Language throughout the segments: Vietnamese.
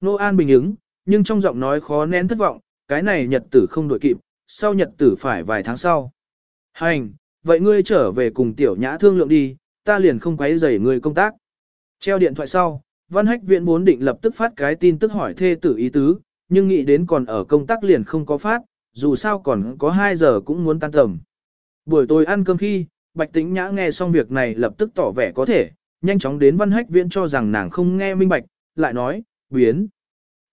Nô An bình ứng, nhưng trong giọng nói khó nén thất vọng, cái này nhật tử không đổi kịp, sau nhật tử phải vài tháng sau. Hành, vậy ngươi trở về cùng tiểu nhã thương lượng đi, ta liền không quấy rầy ngươi công tác. Treo điện thoại sau, Văn Hách Viễn vốn định lập tức phát cái tin tức hỏi thê tử ý tứ, nhưng nghĩ đến còn ở công tác liền không có phát, dù sao còn có 2 giờ cũng muốn tan tầm. Buổi tối ăn cơm khi, Bạch Tĩnh Nhã nghe xong việc này lập tức tỏ vẻ có thể, nhanh chóng đến Văn Hách Viễn cho rằng nàng không nghe minh bạch, lại nói, biến.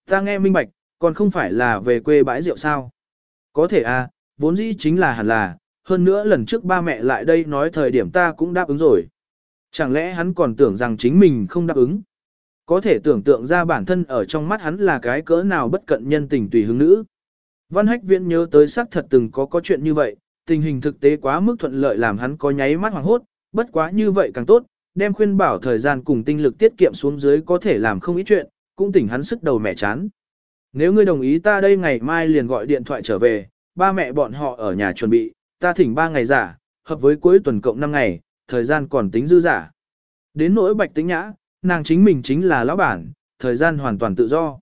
Ta nghe minh bạch, còn không phải là về quê bãi rượu sao. Có thể à, vốn dĩ chính là hẳn là, hơn nữa lần trước ba mẹ lại đây nói thời điểm ta cũng đáp ứng rồi. Chẳng lẽ hắn còn tưởng rằng chính mình không đáp ứng? Có thể tưởng tượng ra bản thân ở trong mắt hắn là cái cỡ nào bất cận nhân tình tùy hứng nữ. Văn Hách Viễn nhớ tới xác thật từng có có chuyện như vậy, tình hình thực tế quá mức thuận lợi làm hắn có nháy mắt hoảng hốt, bất quá như vậy càng tốt, đem khuyên bảo thời gian cùng tinh lực tiết kiệm xuống dưới có thể làm không ít chuyện, cũng tỉnh hắn sức đầu mẹ chán. Nếu ngươi đồng ý ta đây ngày mai liền gọi điện thoại trở về, ba mẹ bọn họ ở nhà chuẩn bị, ta thỉnh ba ngày giả, hợp với cuối tuần cộng 5 ngày, thời gian còn tính dư giả. Đến nỗi bạch tính nhã, nàng chính mình chính là lão bản, thời gian hoàn toàn tự do.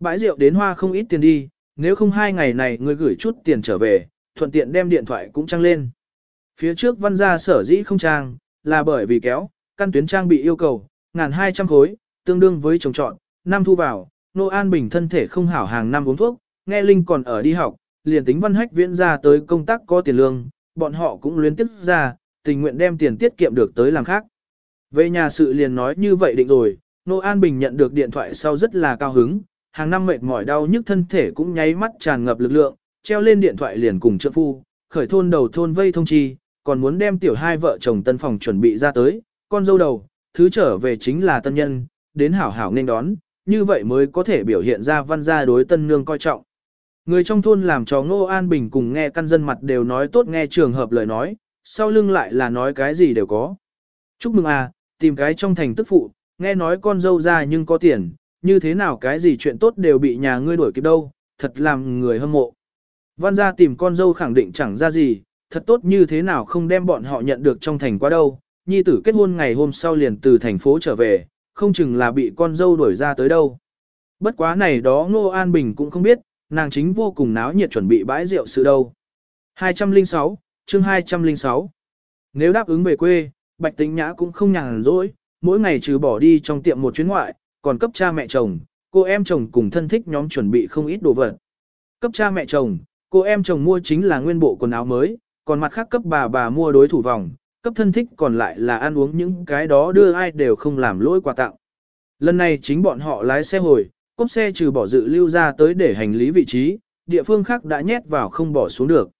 Bãi rượu đến hoa không ít tiền đi, nếu không hai ngày này ngươi gửi chút tiền trở về, thuận tiện đem điện thoại cũng trăng lên. Phía trước văn gia sở dĩ không trang, là bởi vì kéo, căn tuyến trang bị yêu cầu, ngàn hai trăm khối, tương đương với trồng trọn, năm thu vào, Nô An Bình thân thể không hảo hàng năm uống thuốc, nghe Linh còn ở đi học, liền tính văn hách viễn ra tới công tác có tiền lương, bọn họ cũng luyến tiếp ra, tình nguyện đem tiền tiết kiệm được tới làm khác. Về nhà sự liền nói như vậy định rồi, Nô An Bình nhận được điện thoại sau rất là cao hứng, hàng năm mệt mỏi đau nhức thân thể cũng nháy mắt tràn ngập lực lượng, treo lên điện thoại liền cùng trợ phu, khởi thôn đầu thôn vây thông chi, còn muốn đem tiểu hai vợ chồng tân phòng chuẩn bị ra tới, con dâu đầu, thứ trở về chính là tân nhân, đến hảo hảo nên đón, như vậy mới có thể biểu hiện ra văn gia đối tân nương coi trọng. Người trong thôn làm cho Ngô An Bình cùng nghe căn dân mặt đều nói tốt nghe trường hợp lời nói, sau lưng lại là nói cái gì đều có. Chúc mừng à, tìm cái trong thành tức phụ, nghe nói con dâu ra nhưng có tiền, như thế nào cái gì chuyện tốt đều bị nhà ngươi đuổi kịp đâu, thật làm người hâm mộ. Văn gia tìm con dâu khẳng định chẳng ra gì, thật tốt như thế nào không đem bọn họ nhận được trong thành quá đâu, nhi tử kết hôn ngày hôm sau liền từ thành phố trở về, không chừng là bị con dâu đuổi ra tới đâu. Bất quá này đó Ngô An Bình cũng không biết, nàng chính vô cùng náo nhiệt chuẩn bị bãi rượu sự đâu. 206, chương 206 Nếu đáp ứng về quê, Bạch Tĩnh Nhã cũng không nhàn rỗi, mỗi ngày trừ bỏ đi trong tiệm một chuyến ngoại, còn cấp cha mẹ chồng, cô em chồng cùng thân thích nhóm chuẩn bị không ít đồ vật. Cấp cha mẹ chồng, cô em chồng mua chính là nguyên bộ quần áo mới, còn mặt khác cấp bà bà mua đối thủ vòng, cấp thân thích còn lại là ăn uống những cái đó đưa ai đều không làm lỗi quà tặng. Lần này chính bọn họ lái xe hồi, cốp xe trừ bỏ dự lưu ra tới để hành lý vị trí, địa phương khác đã nhét vào không bỏ xuống được.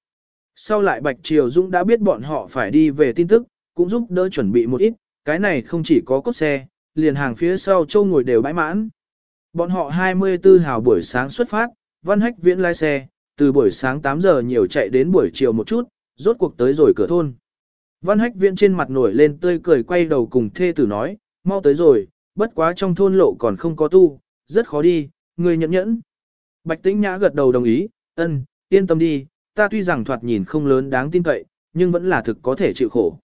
Sau lại Bạch Triều Dũng đã biết bọn họ phải đi về tin tức, cũng giúp đỡ chuẩn bị một ít, cái này không chỉ có cốp xe, liền hàng phía sau châu ngồi đều bãi mãn. Bọn họ 24 hào buổi sáng xuất phát, văn hách viễn lái xe, từ buổi sáng 8 giờ nhiều chạy đến buổi chiều một chút, rốt cuộc tới rồi cửa thôn. Văn hách viễn trên mặt nổi lên tươi cười quay đầu cùng thê tử nói, mau tới rồi, bất quá trong thôn lộ còn không có tu, rất khó đi, người nhẫn nhẫn. Bạch tĩnh nhã gật đầu đồng ý, ân, yên tâm đi, ta tuy rằng thoạt nhìn không lớn đáng tin cậy, nhưng vẫn là thực có thể chịu khổ.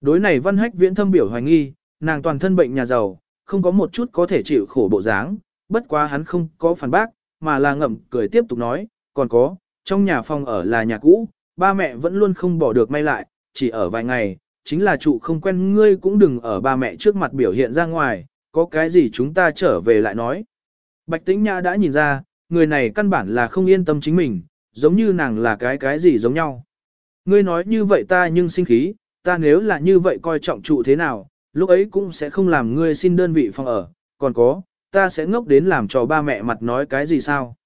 Đối này văn hách viễn thâm biểu hoài nghi, nàng toàn thân bệnh nhà giàu, không có một chút có thể chịu khổ bộ dáng, bất quá hắn không có phản bác, mà là ngậm cười tiếp tục nói, còn có, trong nhà phòng ở là nhà cũ, ba mẹ vẫn luôn không bỏ được may lại, chỉ ở vài ngày, chính là trụ không quen ngươi cũng đừng ở ba mẹ trước mặt biểu hiện ra ngoài, có cái gì chúng ta trở về lại nói. Bạch Tĩnh Nhã đã nhìn ra, người này căn bản là không yên tâm chính mình, giống như nàng là cái cái gì giống nhau. Ngươi nói như vậy ta nhưng sinh khí, ta nếu là như vậy coi trọng trụ thế nào, lúc ấy cũng sẽ không làm ngươi xin đơn vị phòng ở, còn có, ta sẽ ngốc đến làm cho ba mẹ mặt nói cái gì sao.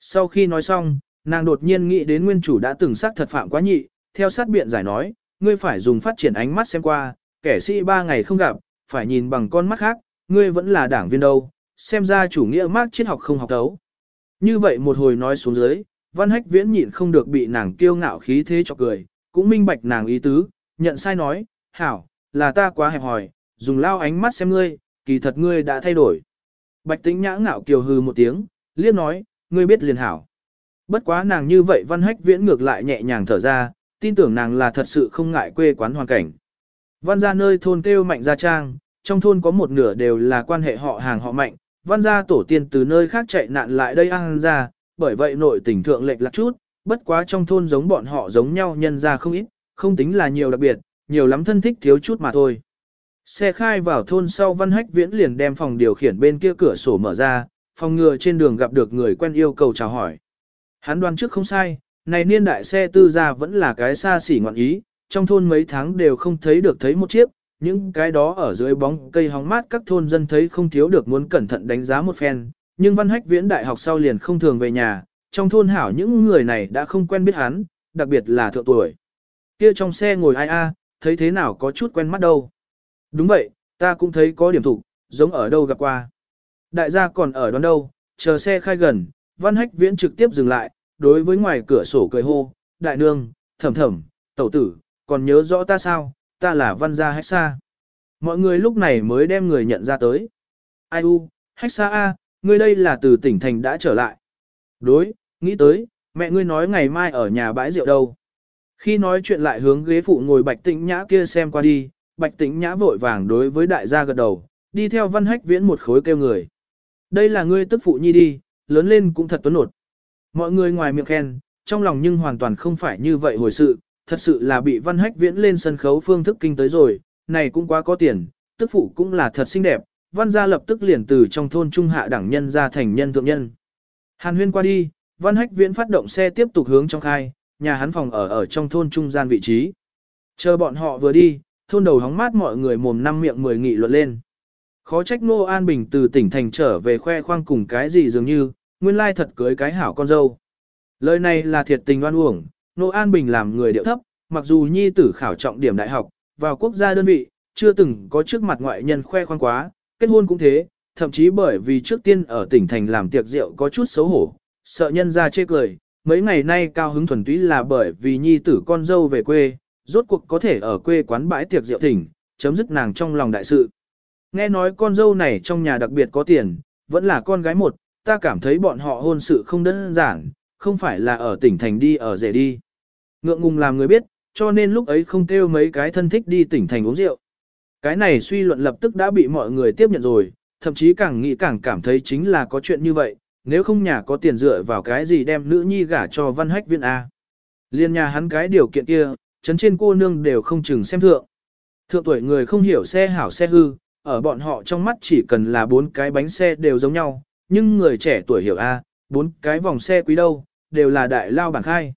Sau khi nói xong, nàng đột nhiên nghĩ đến nguyên chủ đã từng sát thật phạm quá nhị, theo sát biện giải nói, ngươi phải dùng phát triển ánh mắt xem qua, kẻ sĩ ba ngày không gặp, phải nhìn bằng con mắt khác, ngươi vẫn là đảng viên đâu, xem ra chủ nghĩa mác triết học không học đấu. Như vậy một hồi nói xuống dưới, văn hách viễn nhịn không được bị nàng kiêu ngạo khí thế cho cười, cũng minh bạch nàng ý tứ, nhận sai nói, hảo, là ta quá hẹp hòi, dùng lao ánh mắt xem ngươi, kỳ thật ngươi đã thay đổi. Bạch tĩnh nhã ngạo kiều hư một tiếng, liên nói, ngươi biết liền hảo. Bất quá nàng như vậy văn hách viễn ngược lại nhẹ nhàng thở ra, tin tưởng nàng là thật sự không ngại quê quán hoàn cảnh. Văn gia nơi thôn kêu mạnh gia trang, trong thôn có một nửa đều là quan hệ họ hàng họ mạnh, văn gia tổ tiên từ nơi khác chạy nạn lại đây ăn ra, bởi vậy nội tình thượng lệch lạc chút, bất quá trong thôn giống bọn họ giống nhau nhân ra không ít, không tính là nhiều đặc biệt, nhiều lắm thân thích thiếu chút mà thôi. Xe khai vào thôn sau văn hách viễn liền đem phòng điều khiển bên kia cửa sổ mở ra, phòng ngừa trên đường gặp được người quen yêu cầu chào hỏi. Hắn đoan trước không sai, này niên đại xe tư gia vẫn là cái xa xỉ ngoạn ý, trong thôn mấy tháng đều không thấy được thấy một chiếc, những cái đó ở dưới bóng cây hóng mát các thôn dân thấy không thiếu được muốn cẩn thận đánh giá một phen, nhưng văn hách viễn đại học sau liền không thường về nhà, trong thôn hảo những người này đã không quen biết hắn, đặc biệt là thượng tuổi. Kia trong xe ngồi ai a, thấy thế nào có chút quen mắt đâu. Đúng vậy, ta cũng thấy có điểm thủ, giống ở đâu gặp qua. Đại gia còn ở đón đâu, chờ xe khai gần, văn hách viễn trực tiếp dừng lại, đối với ngoài cửa sổ cười hô, đại nương, thầm thầm, tẩu tử, còn nhớ rõ ta sao, ta là văn gia hách xa. Mọi người lúc này mới đem người nhận ra tới. Ai u, hách xa a, ngươi đây là từ tỉnh thành đã trở lại. Đối, nghĩ tới, mẹ ngươi nói ngày mai ở nhà bãi rượu đâu. Khi nói chuyện lại hướng ghế phụ ngồi bạch tĩnh nhã kia xem qua đi, bạch tĩnh nhã vội vàng đối với đại gia gật đầu, đi theo văn hách viễn một khối kêu người. Đây là ngươi tức phụ nhi đi, lớn lên cũng thật tuấn nột. Mọi người ngoài miệng khen, trong lòng nhưng hoàn toàn không phải như vậy hồi sự, thật sự là bị văn hách viễn lên sân khấu phương thức kinh tới rồi, này cũng quá có tiền, tức phụ cũng là thật xinh đẹp, văn gia lập tức liền từ trong thôn trung hạ đẳng nhân ra thành nhân thượng nhân. Hàn huyên qua đi, văn hách viễn phát động xe tiếp tục hướng trong khai, nhà hắn phòng ở ở trong thôn trung gian vị trí. Chờ bọn họ vừa đi, thôn đầu hóng mát mọi người mồm năm miệng mười nghị luận lên. Khó trách Ngô An Bình từ tỉnh thành trở về khoe khoang cùng cái gì dường như, nguyên lai thật cưới cái hảo con dâu. Lời này là thiệt tình oan uổng, nô An Bình làm người điệu thấp, mặc dù nhi tử khảo trọng điểm đại học, vào quốc gia đơn vị, chưa từng có trước mặt ngoại nhân khoe khoang quá, kết hôn cũng thế, thậm chí bởi vì trước tiên ở tỉnh thành làm tiệc rượu có chút xấu hổ, sợ nhân ra chê cười, mấy ngày nay cao hứng thuần túy là bởi vì nhi tử con dâu về quê, rốt cuộc có thể ở quê quán bãi tiệc rượu thỉnh, chấm dứt nàng trong lòng đại sự. Nghe nói con dâu này trong nhà đặc biệt có tiền, vẫn là con gái một, ta cảm thấy bọn họ hôn sự không đơn giản, không phải là ở tỉnh thành đi ở rể đi. Ngượng ngùng làm người biết, cho nên lúc ấy không kêu mấy cái thân thích đi tỉnh thành uống rượu. Cái này suy luận lập tức đã bị mọi người tiếp nhận rồi, thậm chí càng nghĩ càng cảm thấy chính là có chuyện như vậy, nếu không nhà có tiền dựa vào cái gì đem nữ nhi gả cho văn hách viên A. Liên nhà hắn cái điều kiện kia, chấn trên cô nương đều không chừng xem thượng. Thượng tuổi người không hiểu xe hảo xe hư, ở bọn họ trong mắt chỉ cần là bốn cái bánh xe đều giống nhau, nhưng người trẻ tuổi hiểu A, bốn cái vòng xe quý đâu, đều là đại lao bản khai.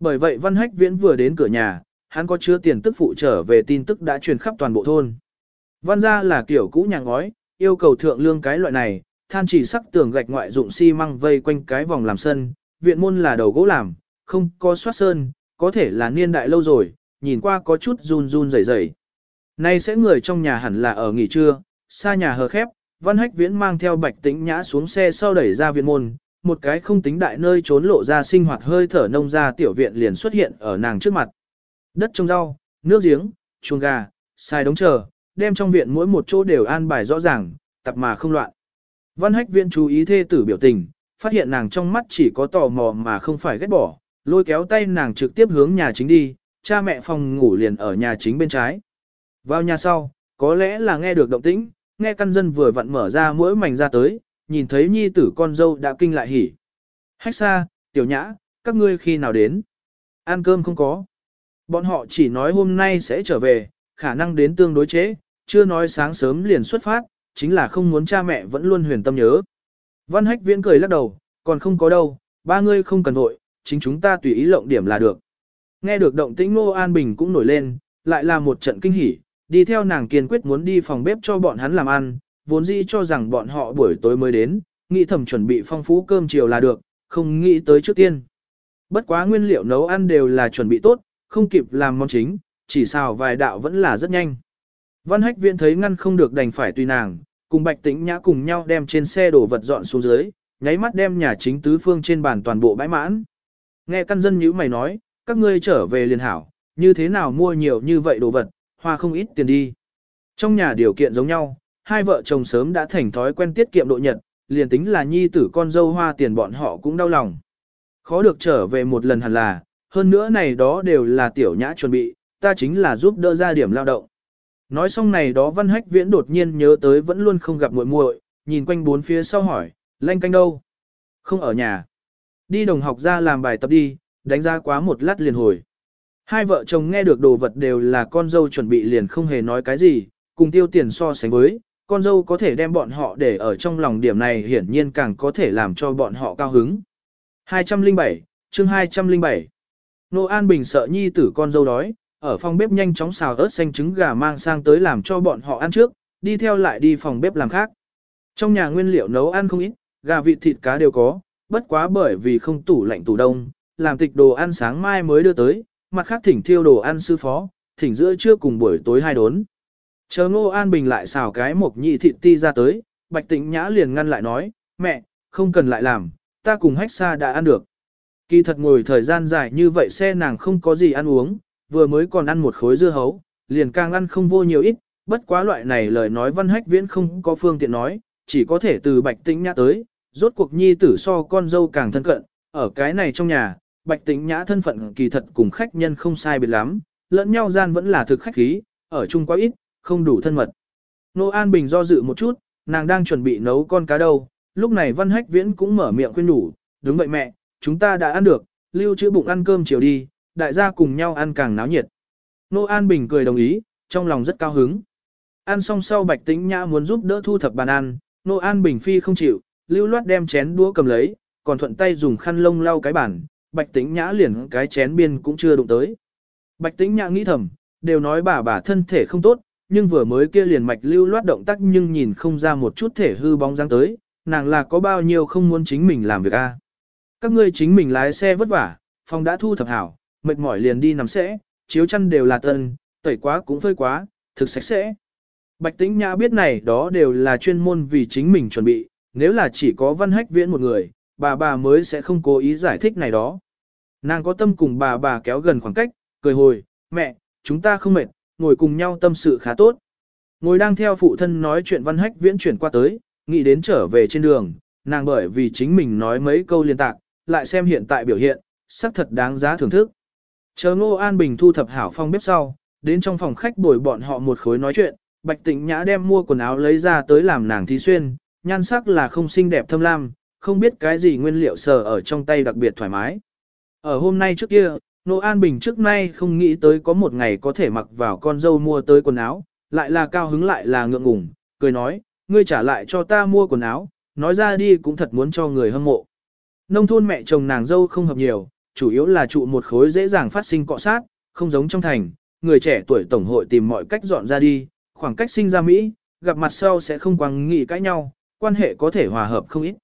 Bởi vậy văn hách viễn vừa đến cửa nhà, hắn có chứa tiền tức phụ trở về tin tức đã truyền khắp toàn bộ thôn. Văn gia là kiểu cũ nhà ngói, yêu cầu thượng lương cái loại này, than chỉ sắc tường gạch ngoại dụng xi măng vây quanh cái vòng làm sân, viện môn là đầu gỗ làm, không có soát sơn, có thể là niên đại lâu rồi, nhìn qua có chút run run rẩy rẩy. Nay sẽ người trong nhà hẳn là ở nghỉ trưa, xa nhà hờ khép, Văn Hách Viễn mang theo Bạch Tĩnh Nhã xuống xe sau đẩy ra viện môn, một cái không tính đại nơi trốn lộ ra sinh hoạt hơi thở nông ra tiểu viện liền xuất hiện ở nàng trước mặt. Đất trồng rau, nước giếng, chuồng gà, xài đống chờ, đem trong viện mỗi một chỗ đều an bài rõ ràng, tập mà không loạn. Văn Hách Viễn chú ý thê tử biểu tình, phát hiện nàng trong mắt chỉ có tò mò mà không phải ghét bỏ, lôi kéo tay nàng trực tiếp hướng nhà chính đi, cha mẹ phòng ngủ liền ở nhà chính bên trái. Vào nhà sau, có lẽ là nghe được động tĩnh, nghe căn dân vừa vặn mở ra mỗi mảnh ra tới, nhìn thấy nhi tử con dâu đã kinh lại hỉ. Hách xa, tiểu nhã, các ngươi khi nào đến? Ăn cơm không có. Bọn họ chỉ nói hôm nay sẽ trở về, khả năng đến tương đối chế, chưa nói sáng sớm liền xuất phát, chính là không muốn cha mẹ vẫn luôn huyền tâm nhớ. Văn hách viễn cười lắc đầu, còn không có đâu, ba ngươi không cần vội, chính chúng ta tùy ý lộng điểm là được. Nghe được động tĩnh Ngô An Bình cũng nổi lên, lại là một trận kinh hỉ, đi theo nàng kiên quyết muốn đi phòng bếp cho bọn hắn làm ăn, vốn dĩ cho rằng bọn họ buổi tối mới đến, nghĩ thầm chuẩn bị phong phú cơm chiều là được, không nghĩ tới trước tiên. Bất quá nguyên liệu nấu ăn đều là chuẩn bị tốt, không kịp làm món chính, chỉ xào vài đạo vẫn là rất nhanh. Văn hách viện thấy ngăn không được đành phải tùy nàng, cùng bạch tĩnh nhã cùng nhau đem trên xe đổ vật dọn xuống dưới, nháy mắt đem nhà chính tứ phương trên bàn toàn bộ bãi mãn. Nghe căn dân như mày nói, các ngươi trở về liền hảo, như thế nào mua nhiều như vậy đồ vật, hoa không ít tiền đi. Trong nhà điều kiện giống nhau, hai vợ chồng sớm đã thành thói quen tiết kiệm độ nhật, liền tính là nhi tử con dâu hoa tiền bọn họ cũng đau lòng. Khó được trở về một lần hẳn là, hơn nữa này đó đều là tiểu nhã chuẩn bị, ta chính là giúp đỡ ra điểm lao động. Nói xong này đó văn hách viễn đột nhiên nhớ tới vẫn luôn không gặp muội muội, nhìn quanh bốn phía sau hỏi, lanh canh đâu? Không ở nhà. Đi đồng học ra làm bài tập đi, đánh ra quá một lát liền hồi. Hai vợ chồng nghe được đồ vật đều là con dâu chuẩn bị liền không hề nói cái gì, cùng tiêu tiền so sánh với, con dâu có thể đem bọn họ để ở trong lòng điểm này hiển nhiên càng có thể làm cho bọn họ cao hứng. 207, chương 207 Nô An Bình sợ nhi tử con dâu đói, ở phòng bếp nhanh chóng xào ớt xanh trứng gà mang sang tới làm cho bọn họ ăn trước, đi theo lại đi phòng bếp làm khác. Trong nhà nguyên liệu nấu ăn không ít, gà vịt thịt cá đều có, bất quá bởi vì không tủ lạnh tủ đông, làm tịch đồ ăn sáng mai mới đưa tới, mặt khác thỉnh thiêu đồ ăn sư phó, thỉnh giữa trưa cùng buổi tối hai đốn. Chờ Ngô An Bình lại xào cái mộc nhị thịt ti ra tới, Bạch Tĩnh Nhã liền ngăn lại nói, mẹ, không cần lại làm, ta cùng hách xa đã ăn được. Kỳ thật ngồi thời gian dài như vậy xe nàng không có gì ăn uống, vừa mới còn ăn một khối dưa hấu, liền càng ăn không vô nhiều ít, bất quá loại này lời nói văn hách viễn không có phương tiện nói, chỉ có thể từ Bạch Tĩnh Nhã tới, rốt cuộc nhi tử so con dâu càng thân cận, ở cái này trong nhà, Bạch Tĩnh Nhã thân phận kỳ thật cùng khách nhân không sai biệt lắm, lẫn nhau gian vẫn là thực khách khí, ở chung quá ít, không đủ thân mật. Nô An Bình do dự một chút, nàng đang chuẩn bị nấu con cá đâu, lúc này Văn Hách Viễn cũng mở miệng khuyên nhủ, đúng vậy mẹ, chúng ta đã ăn được, lưu trữ bụng ăn cơm chiều đi, đại gia cùng nhau ăn càng náo nhiệt. Nô An Bình cười đồng ý, trong lòng rất cao hứng. Ăn xong sau Bạch Tĩnh Nhã muốn giúp đỡ thu thập bàn ăn, Nô An Bình phi không chịu, lưu loát đem chén đũa cầm lấy, còn thuận tay dùng khăn lông lau cái bàn, Bạch Tĩnh Nhã liền cái chén biên cũng chưa đụng tới. Bạch Tĩnh Nhã nghĩ thầm, đều nói bà bà thân thể không tốt, nhưng vừa mới kia liền mạch lưu loát động tác nhưng nhìn không ra một chút thể hư bóng dáng tới, nàng là có bao nhiêu không muốn chính mình làm việc a. Các ngươi chính mình lái xe vất vả, phòng đã thu thập hảo, mệt mỏi liền đi nằm sẽ, chiếu chăn đều là tân, tẩy quá cũng phơi quá, thực sạch sẽ. Bạch Tĩnh Nhã biết này đó đều là chuyên môn vì chính mình chuẩn bị, nếu là chỉ có văn hách viễn một người, bà bà mới sẽ không cố ý giải thích này đó. Nàng có tâm cùng bà bà kéo gần khoảng cách, cười hồi, mẹ, chúng ta không mệt, ngồi cùng nhau tâm sự khá tốt. Ngồi đang theo phụ thân nói chuyện văn hách viễn chuyển qua tới, nghĩ đến trở về trên đường, nàng bởi vì chính mình nói mấy câu liên tạc, lại xem hiện tại biểu hiện, sắc thật đáng giá thưởng thức. Chờ Ngô An Bình thu thập hảo phong bếp sau, đến trong phòng khách bồi bọn họ một khối nói chuyện, Bạch Tịnh Nhã đem mua quần áo lấy ra tới làm nàng Thi xuyên, nhan sắc là không xinh đẹp thâm lam, không biết cái gì nguyên liệu sờ ở trong tay đặc biệt thoải mái. Ở hôm nay trước kia, Nô An Bình trước nay không nghĩ tới có một ngày có thể mặc vào con dâu mua tới quần áo, lại là cao hứng lại là ngượng ngùng, cười nói, ngươi trả lại cho ta mua quần áo, nói ra đi cũng thật muốn cho người hâm mộ. Nông thôn mẹ chồng nàng dâu không hợp nhiều, chủ yếu là trụ một khối dễ dàng phát sinh cọ sát, không giống trong thành, người trẻ tuổi tổng hội tìm mọi cách dọn ra đi, khoảng cách sinh ra Mỹ, gặp mặt sau sẽ không quăng nghị cãi nhau, quan hệ có thể hòa hợp không ít.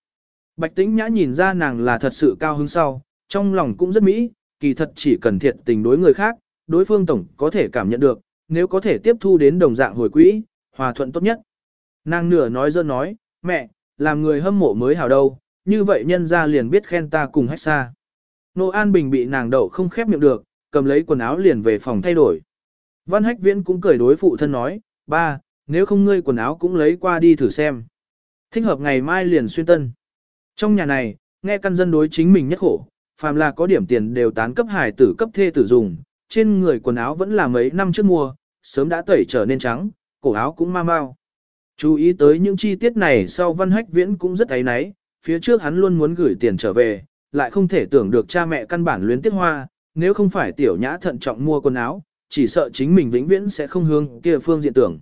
Bạch tĩnh nhã nhìn ra nàng là thật sự cao hứng sau, trong lòng cũng rất Mỹ, kỳ thật chỉ cần thiệt tình đối người khác, đối phương tổng có thể cảm nhận được, nếu có thể tiếp thu đến đồng dạng hồi quỹ, hòa thuận tốt nhất. Nàng nửa nói dơ nói, mẹ, làm người hâm mộ mới hào đâu, như vậy nhân ra liền biết khen ta cùng hách xa. Nô An Bình bị nàng đậu không khép miệng được, cầm lấy quần áo liền về phòng thay đổi. Văn Hách Viễn cũng cười đối phụ thân nói, ba, nếu không ngươi quần áo cũng lấy qua đi thử xem. Thích hợp ngày mai liền xuyên tân. Trong nhà này, nghe căn dân đối chính mình nhất khổ, phàm là có điểm tiền đều tán cấp hải tử cấp thê tử dùng, trên người quần áo vẫn là mấy năm trước mua, sớm đã tẩy trở nên trắng, cổ áo cũng ma mau. Chú ý tới những chi tiết này sau văn hách viễn cũng rất ấy náy, phía trước hắn luôn muốn gửi tiền trở về, lại không thể tưởng được cha mẹ căn bản luyến tiếc hoa, nếu không phải tiểu nhã thận trọng mua quần áo, chỉ sợ chính mình vĩnh viễn sẽ không hướng kia phương diện tưởng.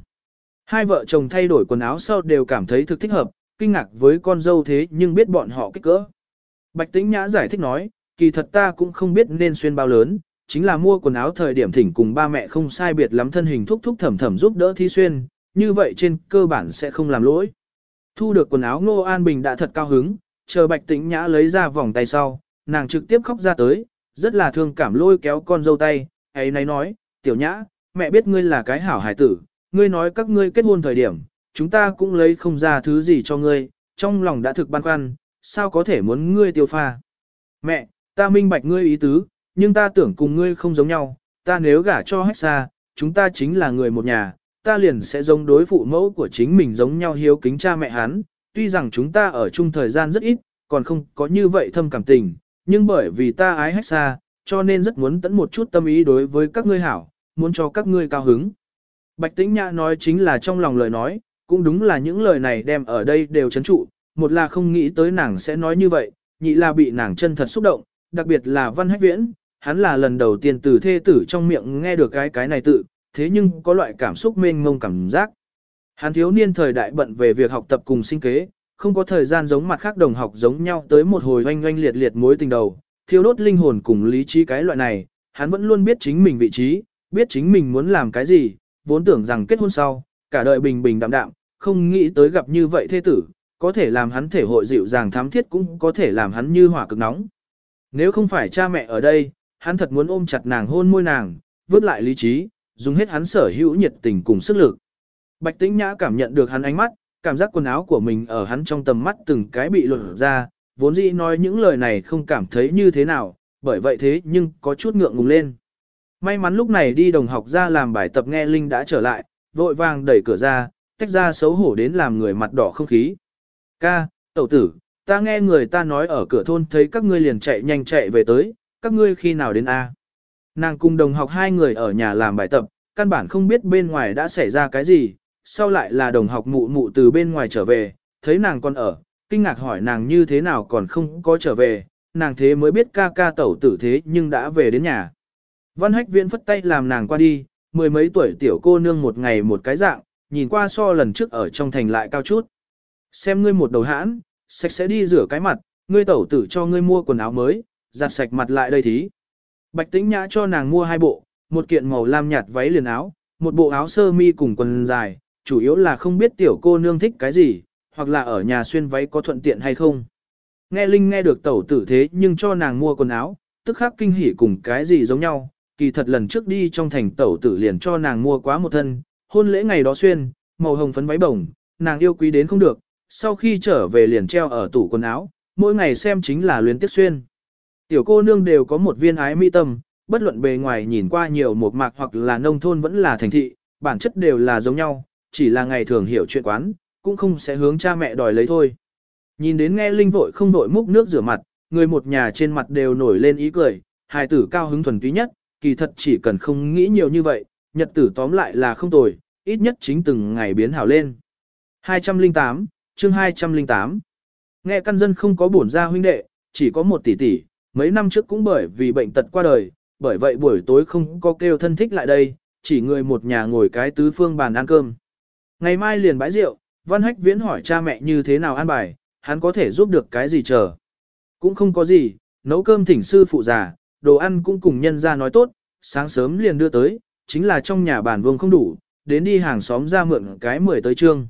Hai vợ chồng thay đổi quần áo sau đều cảm thấy thực thích hợp, kinh ngạc với con dâu thế nhưng biết bọn họ kích cỡ. Bạch Tĩnh Nhã giải thích nói, kỳ thật ta cũng không biết nên xuyên bao lớn, chính là mua quần áo thời điểm thỉnh cùng ba mẹ không sai biệt lắm thân hình thúc thúc thầm thầm giúp đỡ thi xuyên, như vậy trên cơ bản sẽ không làm lỗi. Thu được quần áo Ngô An Bình đã thật cao hứng, chờ Bạch Tĩnh Nhã lấy ra vòng tay sau, nàng trực tiếp khóc ra tới, rất là thương cảm lôi kéo con dâu tay, ấy nấy nói, tiểu nhã, mẹ biết ngươi là cái hảo hải tử, ngươi nói các ngươi kết hôn thời điểm, chúng ta cũng lấy không ra thứ gì cho ngươi, trong lòng đã thực băn khoăn, sao có thể muốn ngươi tiêu pha. Mẹ, ta minh bạch ngươi ý tứ, nhưng ta tưởng cùng ngươi không giống nhau, ta nếu gả cho hách xa, chúng ta chính là người một nhà, ta liền sẽ giống đối phụ mẫu của chính mình giống nhau hiếu kính cha mẹ hắn, tuy rằng chúng ta ở chung thời gian rất ít, còn không có như vậy thâm cảm tình, nhưng bởi vì ta ái hách xa, cho nên rất muốn tẫn một chút tâm ý đối với các ngươi hảo, muốn cho các ngươi cao hứng. Bạch Tĩnh Nhã nói chính là trong lòng lời nói, cũng đúng là những lời này đem ở đây đều chấn trụ, một là không nghĩ tới nàng sẽ nói như vậy, nhị là bị nàng chân thật xúc động, đặc biệt là văn hách viễn, hắn là lần đầu tiên từ thê tử trong miệng nghe được cái cái này tự, thế nhưng có loại cảm xúc mênh mông cảm giác. Hắn thiếu niên thời đại bận về việc học tập cùng sinh kế, không có thời gian giống mặt khác đồng học giống nhau tới một hồi oanh oanh liệt liệt mối tình đầu, thiêu đốt linh hồn cùng lý trí cái loại này, hắn vẫn luôn biết chính mình vị trí, biết chính mình muốn làm cái gì, vốn tưởng rằng kết hôn sau, cả đời bình bình đạm đạm, không nghĩ tới gặp như vậy thế tử, có thể làm hắn thể hội dịu dàng thám thiết cũng có thể làm hắn như hỏa cực nóng. Nếu không phải cha mẹ ở đây, hắn thật muốn ôm chặt nàng hôn môi nàng, vứt lại lý trí, dùng hết hắn sở hữu nhiệt tình cùng sức lực. Bạch Tĩnh Nhã cảm nhận được hắn ánh mắt, cảm giác quần áo của mình ở hắn trong tầm mắt từng cái bị lột ra, vốn dĩ nói những lời này không cảm thấy như thế nào, bởi vậy thế nhưng có chút ngượng ngùng lên. May mắn lúc này đi đồng học ra làm bài tập nghe Linh đã trở lại, vội vàng đẩy cửa ra, tách ra xấu hổ đến làm người mặt đỏ không khí. Ca, tẩu tử, ta nghe người ta nói ở cửa thôn thấy các ngươi liền chạy nhanh chạy về tới, các ngươi khi nào đến A. Nàng cùng đồng học hai người ở nhà làm bài tập, căn bản không biết bên ngoài đã xảy ra cái gì, sau lại là đồng học mụ mụ từ bên ngoài trở về, thấy nàng còn ở, kinh ngạc hỏi nàng như thế nào còn không có trở về, nàng thế mới biết ca ca tẩu tử thế nhưng đã về đến nhà. Văn hách viễn phất tay làm nàng qua đi, mười mấy tuổi tiểu cô nương một ngày một cái dạng, nhìn qua so lần trước ở trong thành lại cao chút. Xem ngươi một đầu hãn, sạch sẽ đi rửa cái mặt, ngươi tẩu tử cho ngươi mua quần áo mới, giặt sạch mặt lại đây thí. Bạch tĩnh nhã cho nàng mua hai bộ, một kiện màu lam nhạt váy liền áo, một bộ áo sơ mi cùng quần dài, chủ yếu là không biết tiểu cô nương thích cái gì, hoặc là ở nhà xuyên váy có thuận tiện hay không. Nghe Linh nghe được tẩu tử thế nhưng cho nàng mua quần áo, tức khắc kinh hỉ cùng cái gì giống nhau, kỳ thật lần trước đi trong thành tẩu tử liền cho nàng mua quá một thân, hôn lễ ngày đó xuyên, màu hồng phấn váy bồng, nàng yêu quý đến không được, sau khi trở về liền treo ở tủ quần áo, mỗi ngày xem chính là luyến tiếc xuyên. Tiểu cô nương đều có một viên ái mỹ tâm, bất luận bề ngoài nhìn qua nhiều một mạc hoặc là nông thôn vẫn là thành thị, bản chất đều là giống nhau, chỉ là ngày thường hiểu chuyện quán, cũng không sẽ hướng cha mẹ đòi lấy thôi. Nhìn đến nghe Linh vội không vội múc nước rửa mặt, người một nhà trên mặt đều nổi lên ý cười, hài tử cao hứng thuần túy nhất, kỳ thật chỉ cần không nghĩ nhiều như vậy, nhật tử tóm lại là không tồi, ít nhất chính từng ngày biến hảo lên. 208, chương 208 Nghe căn dân không có bổn ra huynh đệ, chỉ có một tỷ tỷ, mấy năm trước cũng bởi vì bệnh tật qua đời, bởi vậy buổi tối không có kêu thân thích lại đây, chỉ người một nhà ngồi cái tứ phương bàn ăn cơm. Ngày mai liền bãi rượu, Văn Hách Viễn hỏi cha mẹ như thế nào ăn bài, hắn có thể giúp được cái gì chờ. Cũng không có gì, nấu cơm thỉnh sư phụ già, đồ ăn cũng cùng nhân ra nói tốt, sáng sớm liền đưa tới, chính là trong nhà bàn vương không đủ, đến đi hàng xóm ra mượn cái mười tới trương.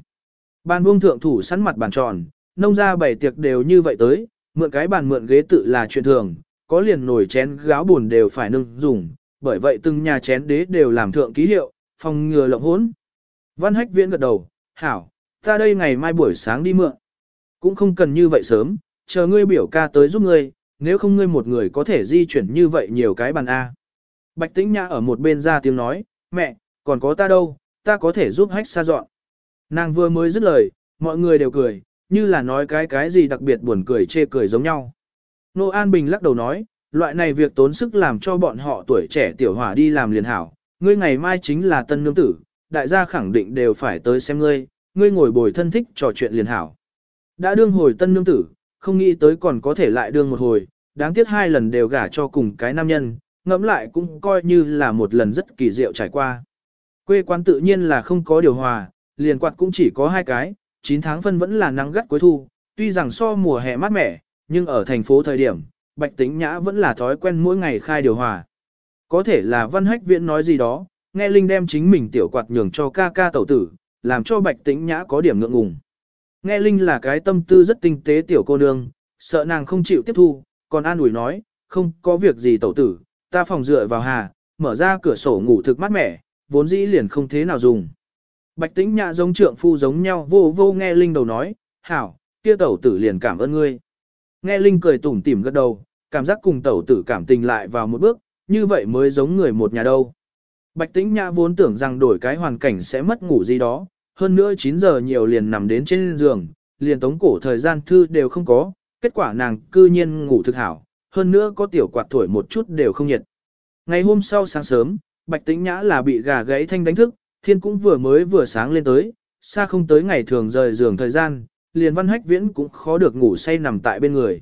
Bàn vương thượng thủ sẵn mặt bàn tròn, nông ra bảy tiệc đều như vậy tới, mượn cái bàn mượn ghế tự là chuyện thường, có liền nổi chén gáo buồn đều phải nâng dùng, bởi vậy từng nhà chén đế đều làm thượng ký hiệu, phòng ngừa lộng hỗn. Văn hách viễn gật đầu, hảo, ta đây ngày mai buổi sáng đi mượn. Cũng không cần như vậy sớm, chờ ngươi biểu ca tới giúp ngươi, nếu không ngươi một người có thể di chuyển như vậy nhiều cái bàn A. Bạch tĩnh nhã ở một bên ra tiếng nói, mẹ, còn có ta đâu, ta có thể giúp hách xa dọn. Nàng vừa mới dứt lời, mọi người đều cười, như là nói cái cái gì đặc biệt buồn cười chê cười giống nhau. Nô An Bình lắc đầu nói, loại này việc tốn sức làm cho bọn họ tuổi trẻ tiểu hỏa đi làm liền hảo, ngươi ngày mai chính là tân nương tử, đại gia khẳng định đều phải tới xem ngươi, ngươi ngồi bồi thân thích trò chuyện liền hảo. Đã đương hồi tân nương tử, không nghĩ tới còn có thể lại đương một hồi, đáng tiếc hai lần đều gả cho cùng cái nam nhân, ngẫm lại cũng coi như là một lần rất kỳ diệu trải qua. Quê quán tự nhiên là không có điều hòa, liền quạt cũng chỉ có hai cái, 9 tháng phân vẫn là nắng gắt cuối thu, tuy rằng so mùa hè mát mẻ, nhưng ở thành phố thời điểm, Bạch Tĩnh Nhã vẫn là thói quen mỗi ngày khai điều hòa. Có thể là Văn Hách Viễn nói gì đó, nghe Linh đem chính mình tiểu quạt nhường cho ca ca tẩu tử, làm cho Bạch Tĩnh Nhã có điểm ngượng ngùng. Nghe Linh là cái tâm tư rất tinh tế tiểu cô nương, sợ nàng không chịu tiếp thu, còn an ủi nói, không có việc gì tẩu tử, ta phòng dựa vào hà, mở ra cửa sổ ngủ thực mát mẻ, vốn dĩ liền không thế nào dùng. Bạch Tĩnh Nhã giống trượng phu giống nhau vô vô nghe Linh đầu nói, hảo, kia tẩu tử liền cảm ơn ngươi. Nghe Linh cười tủm tỉm gật đầu, cảm giác cùng tẩu tử cảm tình lại vào một bước, như vậy mới giống người một nhà đâu. Bạch Tĩnh Nhã vốn tưởng rằng đổi cái hoàn cảnh sẽ mất ngủ gì đó, hơn nữa 9 giờ nhiều liền nằm đến trên giường, liền tống cổ thời gian thư đều không có, kết quả nàng cư nhiên ngủ thực hảo, hơn nữa có tiểu quạt thổi một chút đều không nhiệt. Ngày hôm sau sáng sớm, Bạch Tĩnh Nhã là bị gà gãy thanh đánh thức, thiên cũng vừa mới vừa sáng lên tới, xa không tới ngày thường rời giường thời gian, liền văn hách viễn cũng khó được ngủ say nằm tại bên người.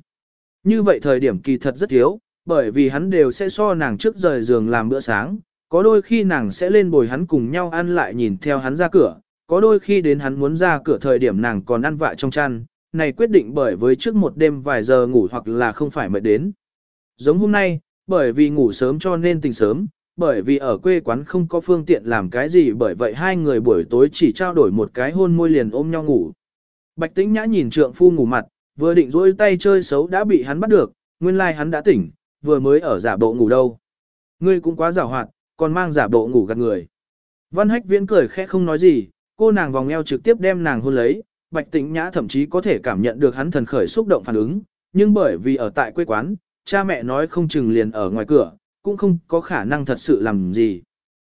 Như vậy thời điểm kỳ thật rất thiếu, bởi vì hắn đều sẽ so nàng trước rời giường làm bữa sáng, có đôi khi nàng sẽ lên bồi hắn cùng nhau ăn lại nhìn theo hắn ra cửa, có đôi khi đến hắn muốn ra cửa thời điểm nàng còn ăn vạ trong chăn, này quyết định bởi với trước một đêm vài giờ ngủ hoặc là không phải mệt đến. Giống hôm nay, bởi vì ngủ sớm cho nên tỉnh sớm, bởi vì ở quê quán không có phương tiện làm cái gì bởi vậy hai người buổi tối chỉ trao đổi một cái hôn môi liền ôm nhau ngủ. Bạch tĩnh nhã nhìn trượng phu ngủ mặt, vừa định rỗi tay chơi xấu đã bị hắn bắt được, nguyên lai like hắn đã tỉnh, vừa mới ở giả bộ ngủ đâu. Ngươi cũng quá giả hoạt, còn mang giả bộ ngủ gạt người. Văn hách viễn cười khẽ không nói gì, cô nàng vòng eo trực tiếp đem nàng hôn lấy, bạch tĩnh nhã thậm chí có thể cảm nhận được hắn thần khởi xúc động phản ứng, nhưng bởi vì ở tại quê quán, cha mẹ nói không chừng liền ở ngoài cửa, cũng không có khả năng thật sự làm gì.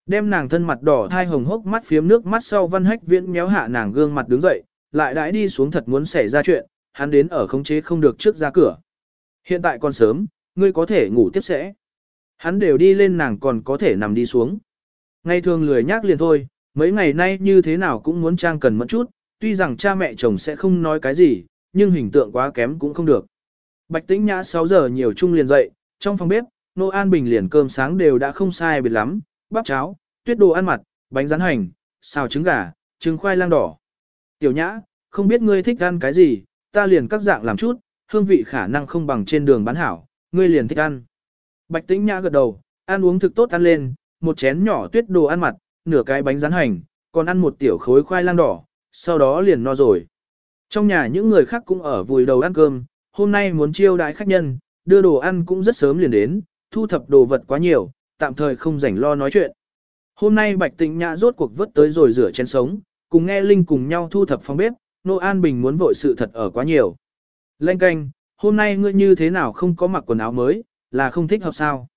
Đem nàng thân mặt đỏ thai hồng hốc mắt phiếm nước mắt sau văn hách viễn méo hạ nàng gương mặt đứng dậy, lại đãi đi xuống thật muốn xảy ra chuyện, hắn đến ở khống chế không được trước ra cửa. Hiện tại còn sớm, ngươi có thể ngủ tiếp sẽ. Hắn đều đi lên nàng còn có thể nằm đi xuống. Ngày thường lười nhác liền thôi, mấy ngày nay như thế nào cũng muốn trang cần mẫn chút, tuy rằng cha mẹ chồng sẽ không nói cái gì, nhưng hình tượng quá kém cũng không được. Bạch tĩnh nhã 6 giờ nhiều chung liền dậy, trong phòng bếp, Nô An Bình liền cơm sáng đều đã không sai biệt lắm, bắp cháo, tuyết đồ ăn mặt, bánh rán hành, xào trứng gà, trứng khoai lang đỏ. Tiểu nhã, không biết ngươi thích ăn cái gì, ta liền các dạng làm chút, hương vị khả năng không bằng trên đường bán hảo, ngươi liền thích ăn. Bạch tĩnh nhã gật đầu, ăn uống thực tốt ăn lên, một chén nhỏ tuyết đồ ăn mặt, nửa cái bánh rán hành, còn ăn một tiểu khối khoai lang đỏ, sau đó liền no rồi. Trong nhà những người khác cũng ở vùi đầu ăn cơm, hôm nay muốn chiêu đãi khách nhân, đưa đồ ăn cũng rất sớm liền đến, thu thập đồ vật quá nhiều, tạm thời không rảnh lo nói chuyện. Hôm nay Bạch tịnh Nhã rốt cuộc vớt tới rồi rửa chén sống, cùng nghe Linh cùng nhau thu thập phòng bếp, Nô An Bình muốn vội sự thật ở quá nhiều. Lênh canh, hôm nay ngươi như thế nào không có mặc quần áo mới, là không thích hợp sao?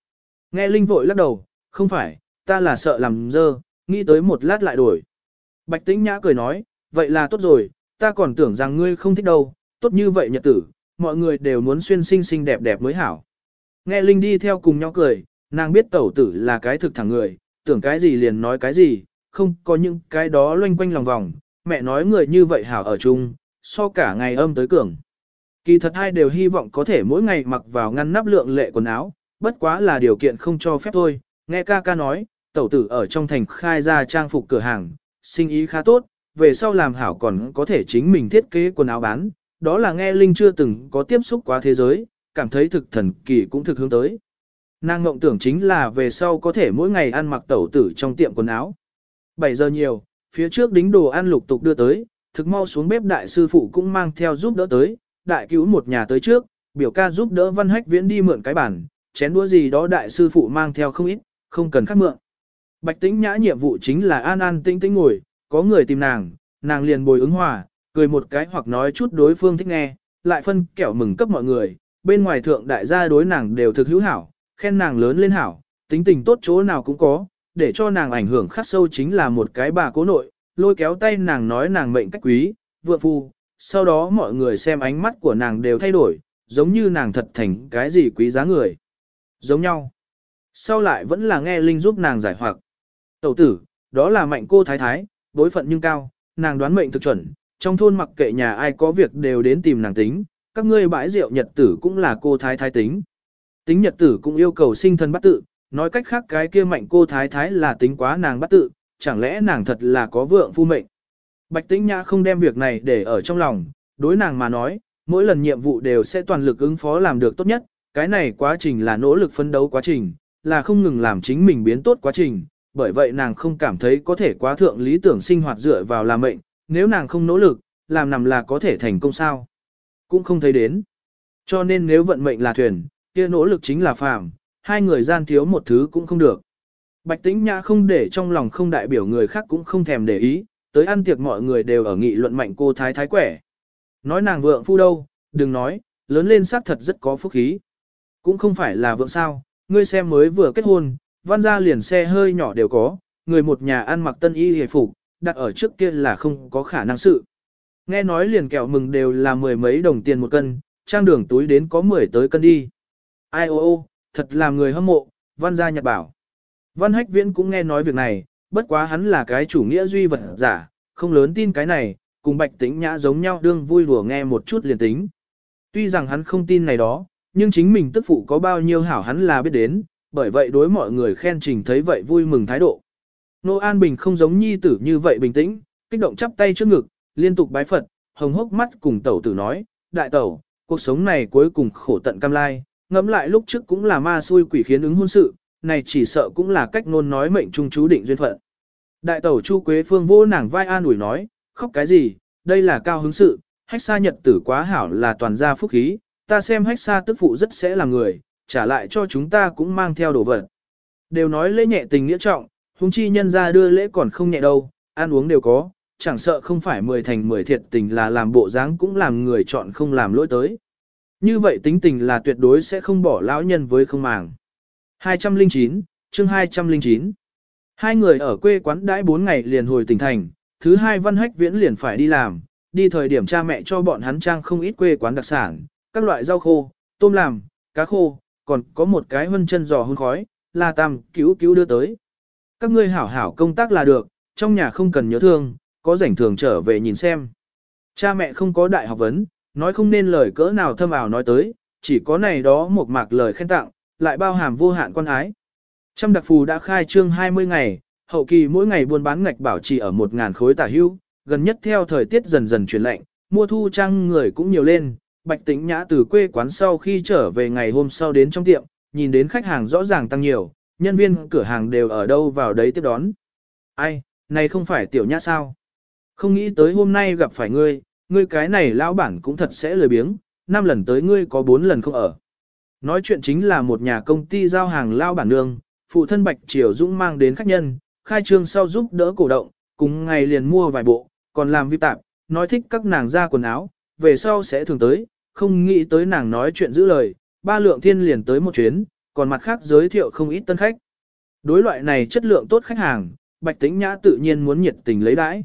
Nghe Linh vội lắc đầu, không phải, ta là sợ làm dơ, nghĩ tới một lát lại đổi. Bạch Tĩnh Nhã cười nói, vậy là tốt rồi, ta còn tưởng rằng ngươi không thích đâu, tốt như vậy nhật tử, mọi người đều muốn xuyên xinh xinh đẹp đẹp mới hảo. Nghe Linh đi theo cùng nhau cười, nàng biết tẩu tử là cái thực thẳng người, tưởng cái gì liền nói cái gì, không có những cái đó loanh quanh lòng vòng, mẹ nói người như vậy hảo ở chung, so cả ngày âm tới cường. Kỳ thật hai đều hy vọng có thể mỗi ngày mặc vào ngăn nắp lượng lệ quần áo, bất quá là điều kiện không cho phép thôi, nghe ca ca nói, tẩu tử ở trong thành khai ra trang phục cửa hàng, sinh ý khá tốt, về sau làm hảo còn có thể chính mình thiết kế quần áo bán, đó là nghe Linh chưa từng có tiếp xúc quá thế giới, cảm thấy thực thần kỳ cũng thực hướng tới. Nàng ngộng tưởng chính là về sau có thể mỗi ngày ăn mặc tẩu tử trong tiệm quần áo. 7 giờ nhiều, phía trước đính đồ ăn lục tục đưa tới, thực mau xuống bếp đại sư phụ cũng mang theo giúp đỡ tới, đại cứu một nhà tới trước, biểu ca giúp đỡ văn hách viễn đi mượn cái bản, chén đũa gì đó đại sư phụ mang theo không ít, không cần khác mượn. Bạch tĩnh nhã nhiệm vụ chính là an an tĩnh tĩnh ngồi, có người tìm nàng, nàng liền bồi ứng hòa, cười một cái hoặc nói chút đối phương thích nghe, lại phân kẹo mừng cấp mọi người, bên ngoài thượng đại gia đối nàng đều thực hữu hảo, khen nàng lớn lên hảo, tính tình tốt chỗ nào cũng có, để cho nàng ảnh hưởng khắc sâu chính là một cái bà cố nội, lôi kéo tay nàng nói nàng mệnh cách quý, vượng phu, sau đó mọi người xem ánh mắt của nàng đều thay đổi, giống như nàng thật thành cái gì quý giá người. Giống nhau. Sau lại vẫn là nghe Linh giúp nàng giải hoặc. Tẩu tử, đó là mạnh cô thái thái, bối phận nhưng cao, nàng đoán mệnh thực chuẩn, trong thôn mặc kệ nhà ai có việc đều đến tìm nàng tính, các ngươi bãi rượu nhật tử cũng là cô thái thái tính. Tính nhật tử cũng yêu cầu sinh thân bắt tự, nói cách khác cái kia mạnh cô thái thái là tính quá nàng bắt tự, chẳng lẽ nàng thật là có vượng phu mệnh. Bạch tĩnh nhã không đem việc này để ở trong lòng, đối nàng mà nói, mỗi lần nhiệm vụ đều sẽ toàn lực ứng phó làm được tốt nhất, cái này quá trình là nỗ lực phấn đấu quá trình, là không ngừng làm chính mình biến tốt quá trình, bởi vậy nàng không cảm thấy có thể quá thượng lý tưởng sinh hoạt dựa vào làm mệnh, nếu nàng không nỗ lực, làm nằm là có thể thành công sao. Cũng không thấy đến. Cho nên nếu vận mệnh là thuyền, kia nỗ lực chính là phàm, hai người gian thiếu một thứ cũng không được. Bạch tĩnh nhã không để trong lòng không đại biểu người khác cũng không thèm để ý, tới ăn tiệc mọi người đều ở nghị luận mạnh cô thái thái quẻ. Nói nàng vượng phu đâu, đừng nói, lớn lên xác thật rất có phúc khí. Cũng không phải là vượng sao, ngươi xem mới vừa kết hôn, văn gia liền xe hơi nhỏ đều có, người một nhà ăn mặc tân y hề phục, đặt ở trước kia là không có khả năng sự. Nghe nói liền kẹo mừng đều là mười mấy đồng tiền một cân, trang đường túi đến có mười tới cân đi. Ai ô ô, thật là người hâm mộ, văn gia nhật bảo. Văn hách viễn cũng nghe nói việc này, bất quá hắn là cái chủ nghĩa duy vật giả, không lớn tin cái này, cùng bạch tĩnh nhã giống nhau đương vui đùa nghe một chút liền tính. Tuy rằng hắn không tin này đó, nhưng chính mình tức phụ có bao nhiêu hảo hắn là biết đến, bởi vậy đối mọi người khen trình thấy vậy vui mừng thái độ. Nô An Bình không giống nhi tử như vậy bình tĩnh, kích động chắp tay trước ngực, liên tục bái Phật, hồng hốc mắt cùng tẩu tử nói, đại tẩu, cuộc sống này cuối cùng khổ tận cam lai, ngẫm lại lúc trước cũng là ma xui quỷ khiến ứng hôn sự, này chỉ sợ cũng là cách ngôn nói mệnh trung chú định duyên phận. Đại tẩu Chu Quế Phương vô nàng vai an ủi nói, khóc cái gì, đây là cao hứng sự, hách xa nhật tử quá hảo là toàn gia phúc khí, ta xem hách xa tức phụ rất sẽ là người, trả lại cho chúng ta cũng mang theo đồ vật. Đều nói lễ nhẹ tình nghĩa trọng, huống chi nhân ra đưa lễ còn không nhẹ đâu, ăn uống đều có, chẳng sợ không phải mười thành mười thiệt tình là làm bộ dáng cũng làm người chọn không làm lỗi tới. Như vậy tính tình là tuyệt đối sẽ không bỏ lão nhân với không màng. 209, chương 209 Hai người ở quê quán đãi 4 ngày liền hồi tỉnh thành, thứ hai văn hách viễn liền phải đi làm, đi thời điểm cha mẹ cho bọn hắn trang không ít quê quán đặc sản, các loại rau khô, tôm làm, cá khô, còn có một cái hân chân giò hôn khói, là tam cứu cứu đưa tới. Các ngươi hảo hảo công tác là được, trong nhà không cần nhớ thương, có rảnh thường trở về nhìn xem. Cha mẹ không có đại học vấn, nói không nên lời cỡ nào thâm ảo nói tới, chỉ có này đó một mạc lời khen tặng, lại bao hàm vô hạn quan ái. Trăm đặc phù đã khai trương 20 ngày, hậu kỳ mỗi ngày buôn bán ngạch bảo trì ở 1.000 khối tả hưu, gần nhất theo thời tiết dần dần chuyển lạnh, mua thu trang người cũng nhiều lên, bạch tĩnh nhã từ quê quán sau khi trở về ngày hôm sau đến trong tiệm, nhìn đến khách hàng rõ ràng tăng nhiều, nhân viên cửa hàng đều ở đâu vào đấy tiếp đón. Ai, này không phải tiểu nhã sao? Không nghĩ tới hôm nay gặp phải ngươi, ngươi cái này lão bản cũng thật sẽ lười biếng, năm lần tới ngươi có bốn lần không ở. Nói chuyện chính là một nhà công ty giao hàng lao bản nương, phụ thân Bạch Triều Dũng mang đến khách nhân, khai trương sau giúp đỡ cổ động, cùng ngày liền mua vài bộ, còn làm vi tạp, nói thích các nàng ra quần áo, về sau sẽ thường tới, không nghĩ tới nàng nói chuyện giữ lời, ba lượng thiên liền tới một chuyến, còn mặt khác giới thiệu không ít tân khách. Đối loại này chất lượng tốt khách hàng, Bạch Tĩnh Nhã tự nhiên muốn nhiệt tình lấy đãi.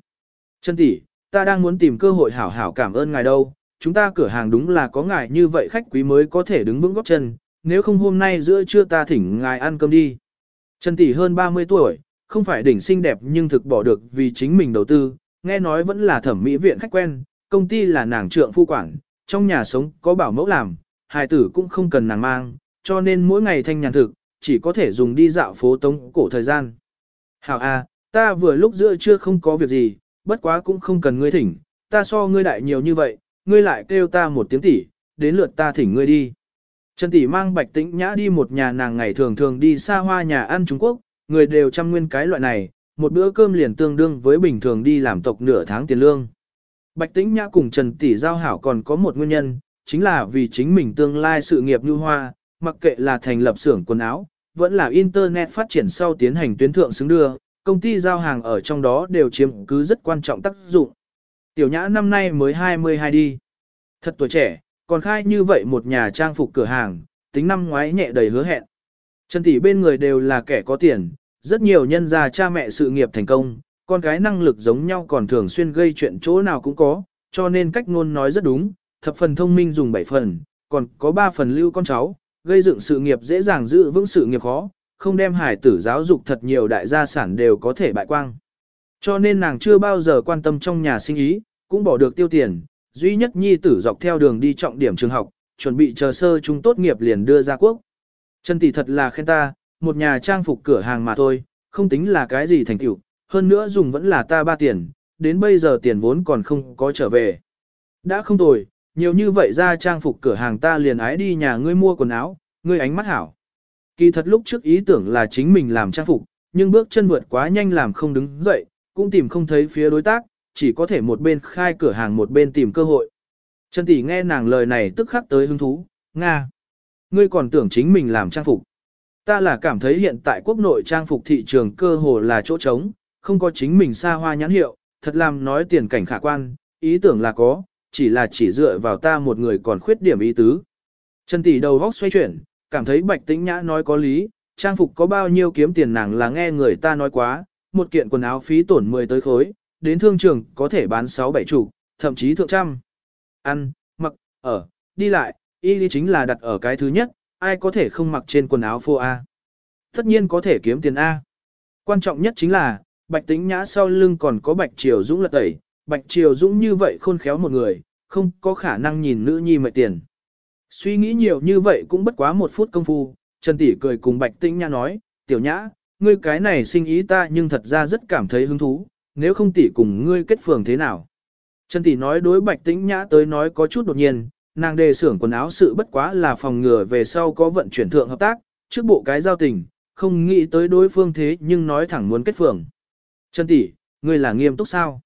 Chân tỷ, ta đang muốn tìm cơ hội hảo hảo cảm ơn ngài đâu, chúng ta cửa hàng đúng là có ngài như vậy khách quý mới có thể đứng vững góp chân, nếu không hôm nay giữa trưa ta thỉnh ngài ăn cơm đi. Trần tỷ hơn 30 tuổi, không phải đỉnh xinh đẹp nhưng thực bỏ được vì chính mình đầu tư, nghe nói vẫn là thẩm mỹ viện khách quen, công ty là nàng trượng phu quản, trong nhà sống có bảo mẫu làm, hài tử cũng không cần nàng mang, cho nên mỗi ngày thanh nhàn thực, chỉ có thể dùng đi dạo phố tống cổ thời gian. Hảo a, ta vừa lúc giữa trưa không có việc gì, bất quá cũng không cần ngươi thỉnh, ta so ngươi đại nhiều như vậy, ngươi lại kêu ta một tiếng tỷ, đến lượt ta thỉnh ngươi đi. Trần tỷ mang bạch tĩnh nhã đi một nhà nàng ngày thường thường đi xa hoa nhà ăn Trung Quốc, người đều trăm nguyên cái loại này, một bữa cơm liền tương đương với bình thường đi làm tộc nửa tháng tiền lương. Bạch tĩnh nhã cùng Trần tỷ giao hảo còn có một nguyên nhân, chính là vì chính mình tương lai sự nghiệp như hoa, mặc kệ là thành lập xưởng quần áo, vẫn là internet phát triển sau tiến hành tuyến thượng xứng đưa, công ty giao hàng ở trong đó đều chiếm cứ rất quan trọng tác dụng. Tiểu nhã năm nay mới 22 đi. Thật tuổi trẻ, còn khai như vậy một nhà trang phục cửa hàng, tính năm ngoái nhẹ đầy hứa hẹn. Trần tỷ bên người đều là kẻ có tiền, rất nhiều nhân gia cha mẹ sự nghiệp thành công, con cái năng lực giống nhau còn thường xuyên gây chuyện chỗ nào cũng có, cho nên cách ngôn nói rất đúng, thập phần thông minh dùng 7 phần, còn có 3 phần lưu con cháu, gây dựng sự nghiệp dễ dàng giữ vững sự nghiệp khó, không đem hải tử giáo dục thật nhiều đại gia sản đều có thể bại quang. Cho nên nàng chưa bao giờ quan tâm trong nhà sinh ý, cũng bỏ được tiêu tiền, duy nhất nhi tử dọc theo đường đi trọng điểm trường học, chuẩn bị chờ sơ trung tốt nghiệp liền đưa ra quốc. Trần tỷ thật là khen ta, một nhà trang phục cửa hàng mà thôi, không tính là cái gì thành tựu, hơn nữa dùng vẫn là ta ba tiền, đến bây giờ tiền vốn còn không có trở về. Đã không tồi, nhiều như vậy ra trang phục cửa hàng ta liền ái đi nhà ngươi mua quần áo, ngươi ánh mắt hảo. Kỳ thật lúc trước ý tưởng là chính mình làm trang phục, nhưng bước chân vượt quá nhanh làm không đứng dậy, cũng tìm không thấy phía đối tác, chỉ có thể một bên khai cửa hàng một bên tìm cơ hội. Trần Tỷ nghe nàng lời này tức khắc tới hứng thú, Nga. Ngươi còn tưởng chính mình làm trang phục. Ta là cảm thấy hiện tại quốc nội trang phục thị trường cơ hồ là chỗ trống, không có chính mình xa hoa nhãn hiệu, thật làm nói tiền cảnh khả quan, ý tưởng là có, chỉ là chỉ dựa vào ta một người còn khuyết điểm ý tứ. Trần Tỷ đầu góc xoay chuyển, cảm thấy Bạch Tĩnh Nhã nói có lý, trang phục có bao nhiêu kiếm tiền nàng là nghe người ta nói quá, một kiện quần áo phí tổn 10 tới khối, đến thương trường có thể bán 6 7 chục, thậm chí thượng trăm. Ăn, mặc, ở, đi lại, y lý chính là đặt ở cái thứ nhất, ai có thể không mặc trên quần áo phô A. Tất nhiên có thể kiếm tiền A. Quan trọng nhất chính là, Bạch Tĩnh Nhã sau lưng còn có Bạch Triều Dũng lật tẩy, Bạch Triều Dũng như vậy khôn khéo một người, không có khả năng nhìn nữ nhi mệt tiền. Suy nghĩ nhiều như vậy cũng bất quá một phút công phu, Trần Tỷ cười cùng Bạch Tĩnh Nhã nói, tiểu nhã, ngươi cái này sinh ý ta nhưng thật ra rất cảm thấy hứng thú, nếu không tỷ cùng ngươi kết phường thế nào. Trần Tỷ nói đối Bạch Tĩnh Nhã tới nói có chút đột nhiên, nàng đề xưởng quần áo sự bất quá là phòng ngừa về sau có vận chuyển thượng hợp tác, trước bộ cái giao tình, không nghĩ tới đối phương thế nhưng nói thẳng muốn kết phường. Trần Tỷ, ngươi là nghiêm túc sao?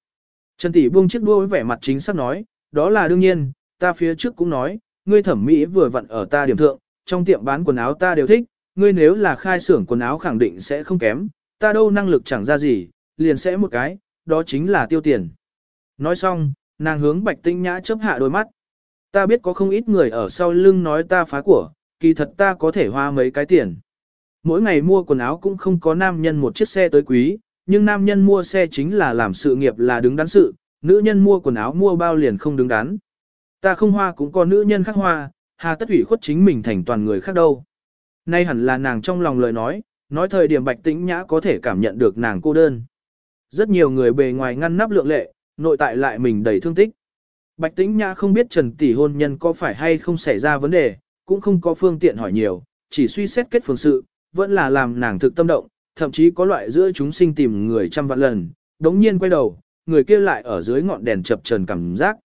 Trần Tỷ buông chiếc đuôi vẻ mặt chính xác nói, đó là đương nhiên, ta phía trước cũng nói, ngươi thẩm mỹ vừa vặn ở ta điểm thượng, trong tiệm bán quần áo ta đều thích, ngươi nếu là khai xưởng quần áo khẳng định sẽ không kém, ta đâu năng lực chẳng ra gì, liền sẽ một cái, đó chính là tiêu tiền. Nói xong, nàng hướng Bạch Tinh Nhã chớp hạ đôi mắt. Ta biết có không ít người ở sau lưng nói ta phá của, kỳ thật ta có thể hoa mấy cái tiền. Mỗi ngày mua quần áo cũng không có nam nhân một chiếc xe tới quý, nhưng nam nhân mua xe chính là làm sự nghiệp là đứng đắn sự, nữ nhân mua quần áo mua bao liền không đứng đắn. Ta không hoa cũng có nữ nhân khác hoa, hà tất ủy khuất chính mình thành toàn người khác đâu. Nay hẳn là nàng trong lòng lời nói, nói thời điểm bạch tĩnh nhã có thể cảm nhận được nàng cô đơn. Rất nhiều người bề ngoài ngăn nắp lượng lệ, nội tại lại mình đầy thương tích. Bạch tĩnh nhã không biết trần tỷ hôn nhân có phải hay không xảy ra vấn đề, cũng không có phương tiện hỏi nhiều, chỉ suy xét kết phương sự, vẫn là làm nàng thực tâm động, thậm chí có loại giữa chúng sinh tìm người trăm vạn lần, đống nhiên quay đầu, người kia lại ở dưới ngọn đèn chập trần cảm giác.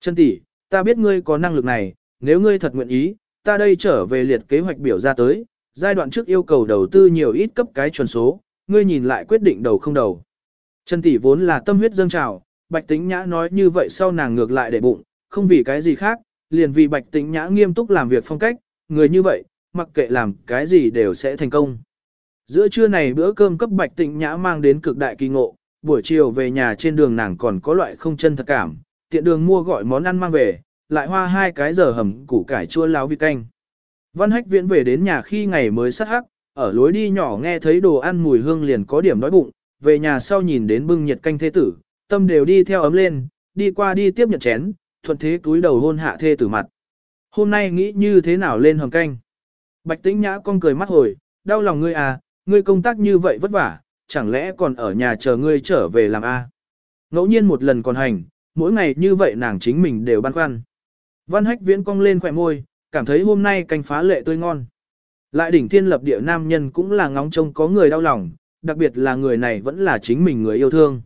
Chân tỷ, ta biết ngươi có năng lực này, nếu ngươi thật nguyện ý, ta đây trở về liệt kế hoạch biểu ra tới, giai đoạn trước yêu cầu đầu tư nhiều ít cấp cái chuẩn số, ngươi nhìn lại quyết định đầu không đầu. Chân tỷ vốn là tâm huyết dâng trào, Bạch Tĩnh Nhã nói như vậy sau nàng ngược lại để bụng, không vì cái gì khác, liền vì Bạch Tĩnh Nhã nghiêm túc làm việc phong cách, người như vậy, mặc kệ làm cái gì đều sẽ thành công. Giữa trưa này bữa cơm cấp Bạch tịnh Nhã mang đến cực đại kỳ ngộ, buổi chiều về nhà trên đường nàng còn có loại không chân thật cảm, tiện đường mua gọi món ăn mang về, lại hoa hai cái giờ hầm củ cải chua láo vịt canh. Văn hách viễn về đến nhà khi ngày mới sắt hắc, ở lối đi nhỏ nghe thấy đồ ăn mùi hương liền có điểm đói bụng, về nhà sau nhìn đến bưng nhiệt canh thế tử, tâm đều đi theo ấm lên, đi qua đi tiếp nhận chén, thuận thế túi đầu hôn hạ thê tử mặt. Hôm nay nghĩ như thế nào lên hầm canh? Bạch tĩnh nhã con cười mắt hồi, đau lòng ngươi à, ngươi công tác như vậy vất vả, chẳng lẽ còn ở nhà chờ ngươi trở về làm a? À? Ngẫu nhiên một lần còn hành, mỗi ngày như vậy nàng chính mình đều băn khoăn. Văn hách viễn cong lên khỏe môi, cảm thấy hôm nay canh phá lệ tươi ngon. Lại đỉnh thiên lập địa nam nhân cũng là ngóng trông có người đau lòng, đặc biệt là người này vẫn là chính mình người yêu thương.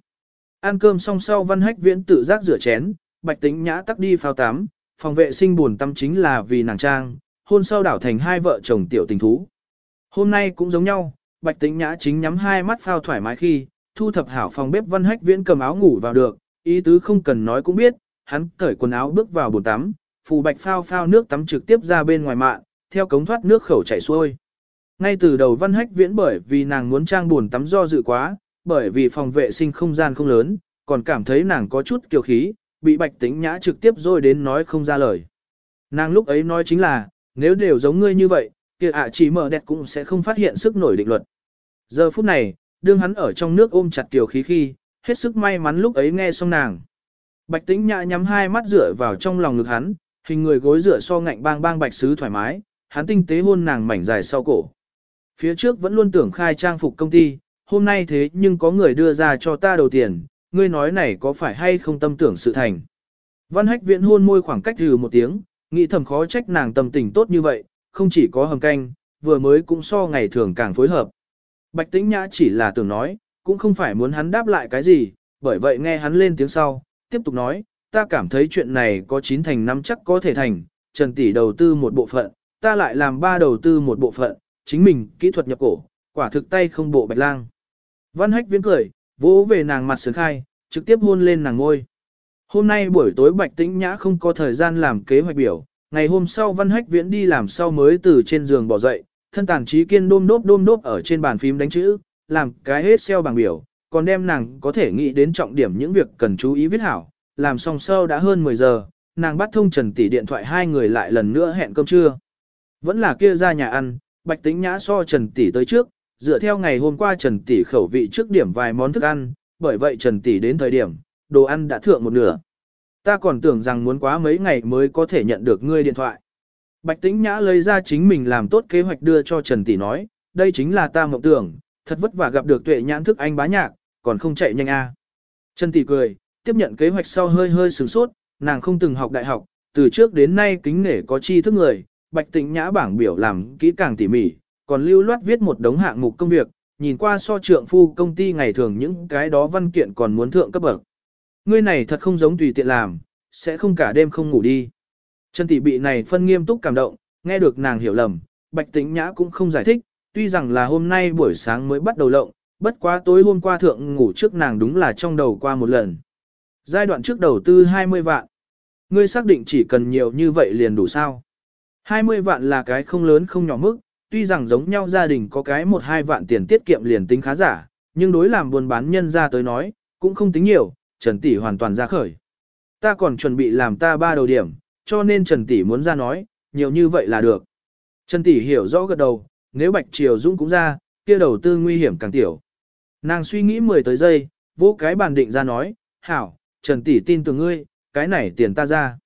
Ăn cơm xong sau văn hách viễn tự giác rửa chén, bạch tính nhã tắc đi phao tắm, phòng vệ sinh buồn tâm chính là vì nàng trang, hôn sau đảo thành hai vợ chồng tiểu tình thú. Hôm nay cũng giống nhau, bạch Tĩnh nhã chính nhắm hai mắt phao thoải mái khi, thu thập hảo phòng bếp văn hách viễn cầm áo ngủ vào được, ý tứ không cần nói cũng biết, hắn cởi quần áo bước vào bồn tắm, phù bạch phao phao nước tắm trực tiếp ra bên ngoài mạng, theo cống thoát nước khẩu chảy xuôi. Ngay từ đầu văn hách viễn bởi vì nàng muốn trang bồn tắm do dự quá, bởi vì phòng vệ sinh không gian không lớn, còn cảm thấy nàng có chút kiều khí, bị bạch Tĩnh nhã trực tiếp rồi đến nói không ra lời. Nàng lúc ấy nói chính là, nếu đều giống ngươi như vậy, kia ạ chỉ mở đẹp cũng sẽ không phát hiện sức nổi định luật. Giờ phút này, đương hắn ở trong nước ôm chặt tiểu khí khi, hết sức may mắn lúc ấy nghe xong nàng. Bạch tĩnh nhã nhắm hai mắt rửa vào trong lòng ngực hắn, hình người gối rửa so ngạnh bang bang bạch sứ thoải mái, hắn tinh tế hôn nàng mảnh dài sau cổ. Phía trước vẫn luôn tưởng khai trang phục công ty, hôm nay thế nhưng có người đưa ra cho ta đầu tiền, ngươi nói này có phải hay không tâm tưởng sự thành. Văn hách viện hôn môi khoảng cách trừ một tiếng, nghĩ thầm khó trách nàng tâm tình tốt như vậy, không chỉ có hầm canh, vừa mới cũng so ngày thường càng phối hợp. Bạch tĩnh nhã chỉ là tưởng nói, cũng không phải muốn hắn đáp lại cái gì, bởi vậy nghe hắn lên tiếng sau, tiếp tục nói, ta cảm thấy chuyện này có chín thành năm chắc có thể thành, Trần Tỷ đầu tư một bộ phận, ta lại làm ba đầu tư một bộ phận, chính mình kỹ thuật nhập cổ, quả thực tay không bộ bạch lang. Văn hách viễn cười, vỗ về nàng mặt sướng khai, trực tiếp hôn lên nàng ngôi. Hôm nay buổi tối bạch tĩnh nhã không có thời gian làm kế hoạch biểu, ngày hôm sau văn hách viễn đi làm sau mới từ trên giường bỏ dậy, thân tàn trí kiên đôm đốp đôm đốp ở trên bàn phím đánh chữ, làm cái hết xeo bảng biểu, còn đem nàng có thể nghĩ đến trọng điểm những việc cần chú ý viết hảo, làm xong sau đã hơn 10 giờ, nàng bắt thông Trần Tỷ điện thoại hai người lại lần nữa hẹn cơm trưa. Vẫn là kia ra nhà ăn, Bạch Tĩnh Nhã so Trần Tỷ tới trước, dựa theo ngày hôm qua Trần Tỷ khẩu vị trước điểm vài món thức ăn, bởi vậy Trần Tỷ đến thời điểm, đồ ăn đã thượng một nửa. Ta còn tưởng rằng muốn quá mấy ngày mới có thể nhận được ngươi điện thoại. Bạch Tĩnh Nhã lấy ra chính mình làm tốt kế hoạch đưa cho Trần Tỷ nói, đây chính là ta mộng tưởng, thật vất vả gặp được tuệ nhãn thức anh bá nhạc, còn không chạy nhanh a. Trần Tỷ cười, tiếp nhận kế hoạch sau hơi hơi sửng sốt, nàng không từng học đại học, từ trước đến nay kính nể có tri thức người, Bạch Tĩnh Nhã bảng biểu làm kỹ càng tỉ mỉ, còn lưu loát viết một đống hạng mục công việc, nhìn qua so trượng phu công ty ngày thường những cái đó văn kiện còn muốn thượng cấp bậc. Ngươi này thật không giống tùy tiện làm, sẽ không cả đêm không ngủ đi. Trần Tỷ bị này phân nghiêm túc cảm động, nghe được nàng hiểu lầm, Bạch Tĩnh Nhã cũng không giải thích, tuy rằng là hôm nay buổi sáng mới bắt đầu lộng, bất quá tối hôm qua thượng ngủ trước nàng đúng là trong đầu qua một lần. Giai đoạn trước đầu tư 20 vạn. Ngươi xác định chỉ cần nhiều như vậy liền đủ sao? 20 vạn là cái không lớn không nhỏ mức, tuy rằng giống nhau gia đình có cái 1-2 vạn tiền tiết kiệm liền tính khá giả, nhưng đối làm buôn bán nhân ra tới nói, cũng không tính nhiều, Trần Tỷ hoàn toàn ra khởi. Ta còn chuẩn bị làm ta ba đầu điểm, cho nên Trần Tỷ muốn ra nói, nhiều như vậy là được. Trần Tỷ hiểu rõ gật đầu, nếu Bạch Triều Dũng cũng ra, kia đầu tư nguy hiểm càng tiểu. Nàng suy nghĩ 10 tới giây, vỗ cái bàn định ra nói, hảo, Trần Tỷ tin tưởng ngươi, cái này tiền ta ra.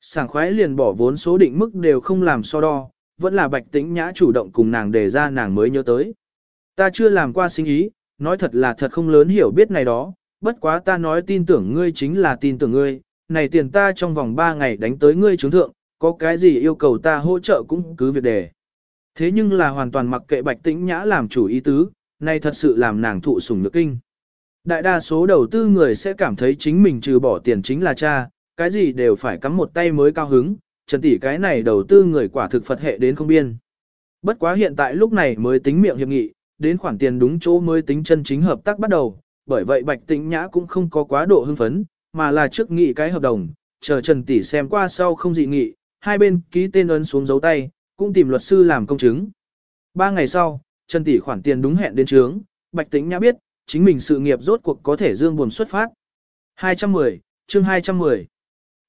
Sảng khoái liền bỏ vốn số định mức đều không làm so đo, vẫn là Bạch Tĩnh Nhã chủ động cùng nàng đề ra nàng mới nhớ tới. Ta chưa làm qua sinh ý, nói thật là thật không lớn hiểu biết này đó, bất quá ta nói tin tưởng ngươi chính là tin tưởng ngươi, này tiền ta trong vòng 3 ngày đánh tới ngươi chứng thượng, có cái gì yêu cầu ta hỗ trợ cũng cứ việc đề. Thế nhưng là hoàn toàn mặc kệ Bạch Tĩnh Nhã làm chủ ý tứ, này thật sự làm nàng thụ sủng nước kinh. Đại đa số đầu tư người sẽ cảm thấy chính mình trừ bỏ tiền chính là cha, cái gì đều phải cắm một tay mới cao hứng, Trần tỷ cái này đầu tư người quả thực Phật hệ đến không biên. Bất quá hiện tại lúc này mới tính miệng hiệp nghị, đến khoản tiền đúng chỗ mới tính chân chính hợp tác bắt đầu, bởi vậy Bạch Tĩnh Nhã cũng không có quá độ hưng phấn, mà là trước nghị cái hợp đồng, chờ Trần tỷ xem qua sau không dị nghị, hai bên ký tên ấn xuống dấu tay, cũng tìm luật sư làm công chứng. Ba ngày sau, Trần tỷ khoản tiền đúng hẹn đến trướng, Bạch Tĩnh Nhã biết, chính mình sự nghiệp rốt cuộc có thể dương buồn xuất phát. 210, chương 210.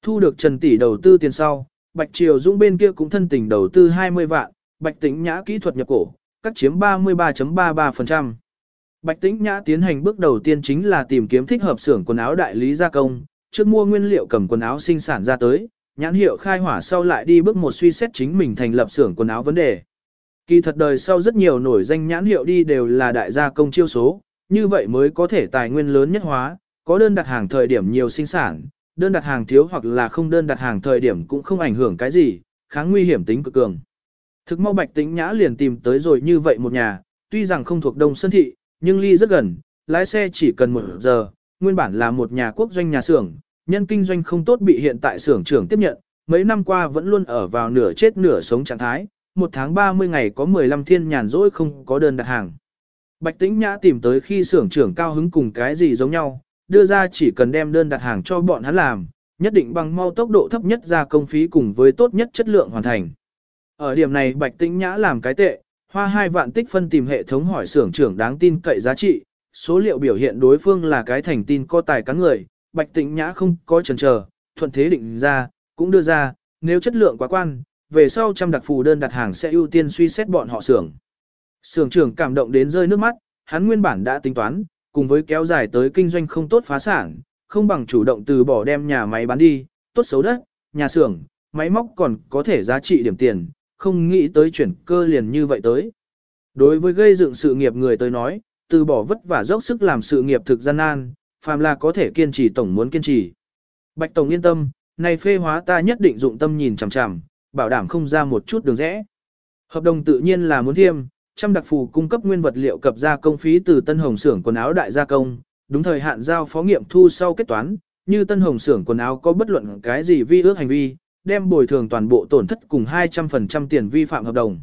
Thu được Trần tỷ đầu tư tiền sau, Bạch Triều Dũng bên kia cũng thân tình đầu tư 20 vạn, Bạch Tĩnh Nhã kỹ thuật nhập cổ, cắt chiếm 33.33%. Bạch Tĩnh Nhã tiến hành bước đầu tiên chính là tìm kiếm thích hợp xưởng quần áo đại lý gia công, trước mua nguyên liệu cầm quần áo sinh sản ra tới, nhãn hiệu khai hỏa sau lại đi bước một suy xét chính mình thành lập xưởng quần áo vấn đề. Kỳ thật đời sau rất nhiều nổi danh nhãn hiệu đi đều là đại gia công chiêu số, như vậy mới có thể tài nguyên lớn nhất hóa, có đơn đặt hàng thời điểm nhiều sinh sản, đơn đặt hàng thiếu hoặc là không đơn đặt hàng thời điểm cũng không ảnh hưởng cái gì, kháng nguy hiểm tính cực cường. Thực mau bạch Tĩnh nhã liền tìm tới rồi như vậy một nhà, tuy rằng không thuộc đông Sơn thị, nhưng ly rất gần, lái xe chỉ cần một giờ, nguyên bản là một nhà quốc doanh nhà xưởng, nhân kinh doanh không tốt bị hiện tại xưởng trưởng tiếp nhận, mấy năm qua vẫn luôn ở vào nửa chết nửa sống trạng thái, một tháng 30 ngày có 15 thiên nhàn rỗi không có đơn đặt hàng. Bạch Tĩnh Nhã tìm tới khi xưởng trưởng cao hứng cùng cái gì giống nhau, đưa ra chỉ cần đem đơn đặt hàng cho bọn hắn làm, nhất định bằng mau tốc độ thấp nhất ra công phí cùng với tốt nhất chất lượng hoàn thành. Ở điểm này Bạch Tĩnh Nhã làm cái tệ, hoa hai vạn tích phân tìm hệ thống hỏi xưởng trưởng đáng tin cậy giá trị, số liệu biểu hiện đối phương là cái thành tin co tài cán người, Bạch tịnh Nhã không có chần chờ, thuận thế định ra, cũng đưa ra, nếu chất lượng quá quan, về sau trăm đặc phù đơn đặt hàng sẽ ưu tiên suy xét bọn họ xưởng. Xưởng trưởng cảm động đến rơi nước mắt, hắn nguyên bản đã tính toán, cùng với kéo dài tới kinh doanh không tốt phá sản, không bằng chủ động từ bỏ đem nhà máy bán đi, tốt xấu đất, nhà xưởng, máy móc còn có thể giá trị điểm tiền, không nghĩ tới chuyển cơ liền như vậy tới. Đối với gây dựng sự nghiệp người tới nói, từ bỏ vất vả dốc sức làm sự nghiệp thực gian nan, phàm là có thể kiên trì tổng muốn kiên trì. Bạch Tổng yên tâm, này phê hóa ta nhất định dụng tâm nhìn chằm chằm, bảo đảm không ra một chút đường rẽ. Hợp đồng tự nhiên là muốn thiêm, trăm đặc phù cung cấp nguyên vật liệu cập gia công phí từ Tân Hồng xưởng quần áo đại gia công, đúng thời hạn giao phó nghiệm thu sau kết toán, như Tân Hồng xưởng quần áo có bất luận cái gì vi ước hành vi, đem bồi thường toàn bộ tổn thất cùng 200% tiền vi phạm hợp đồng.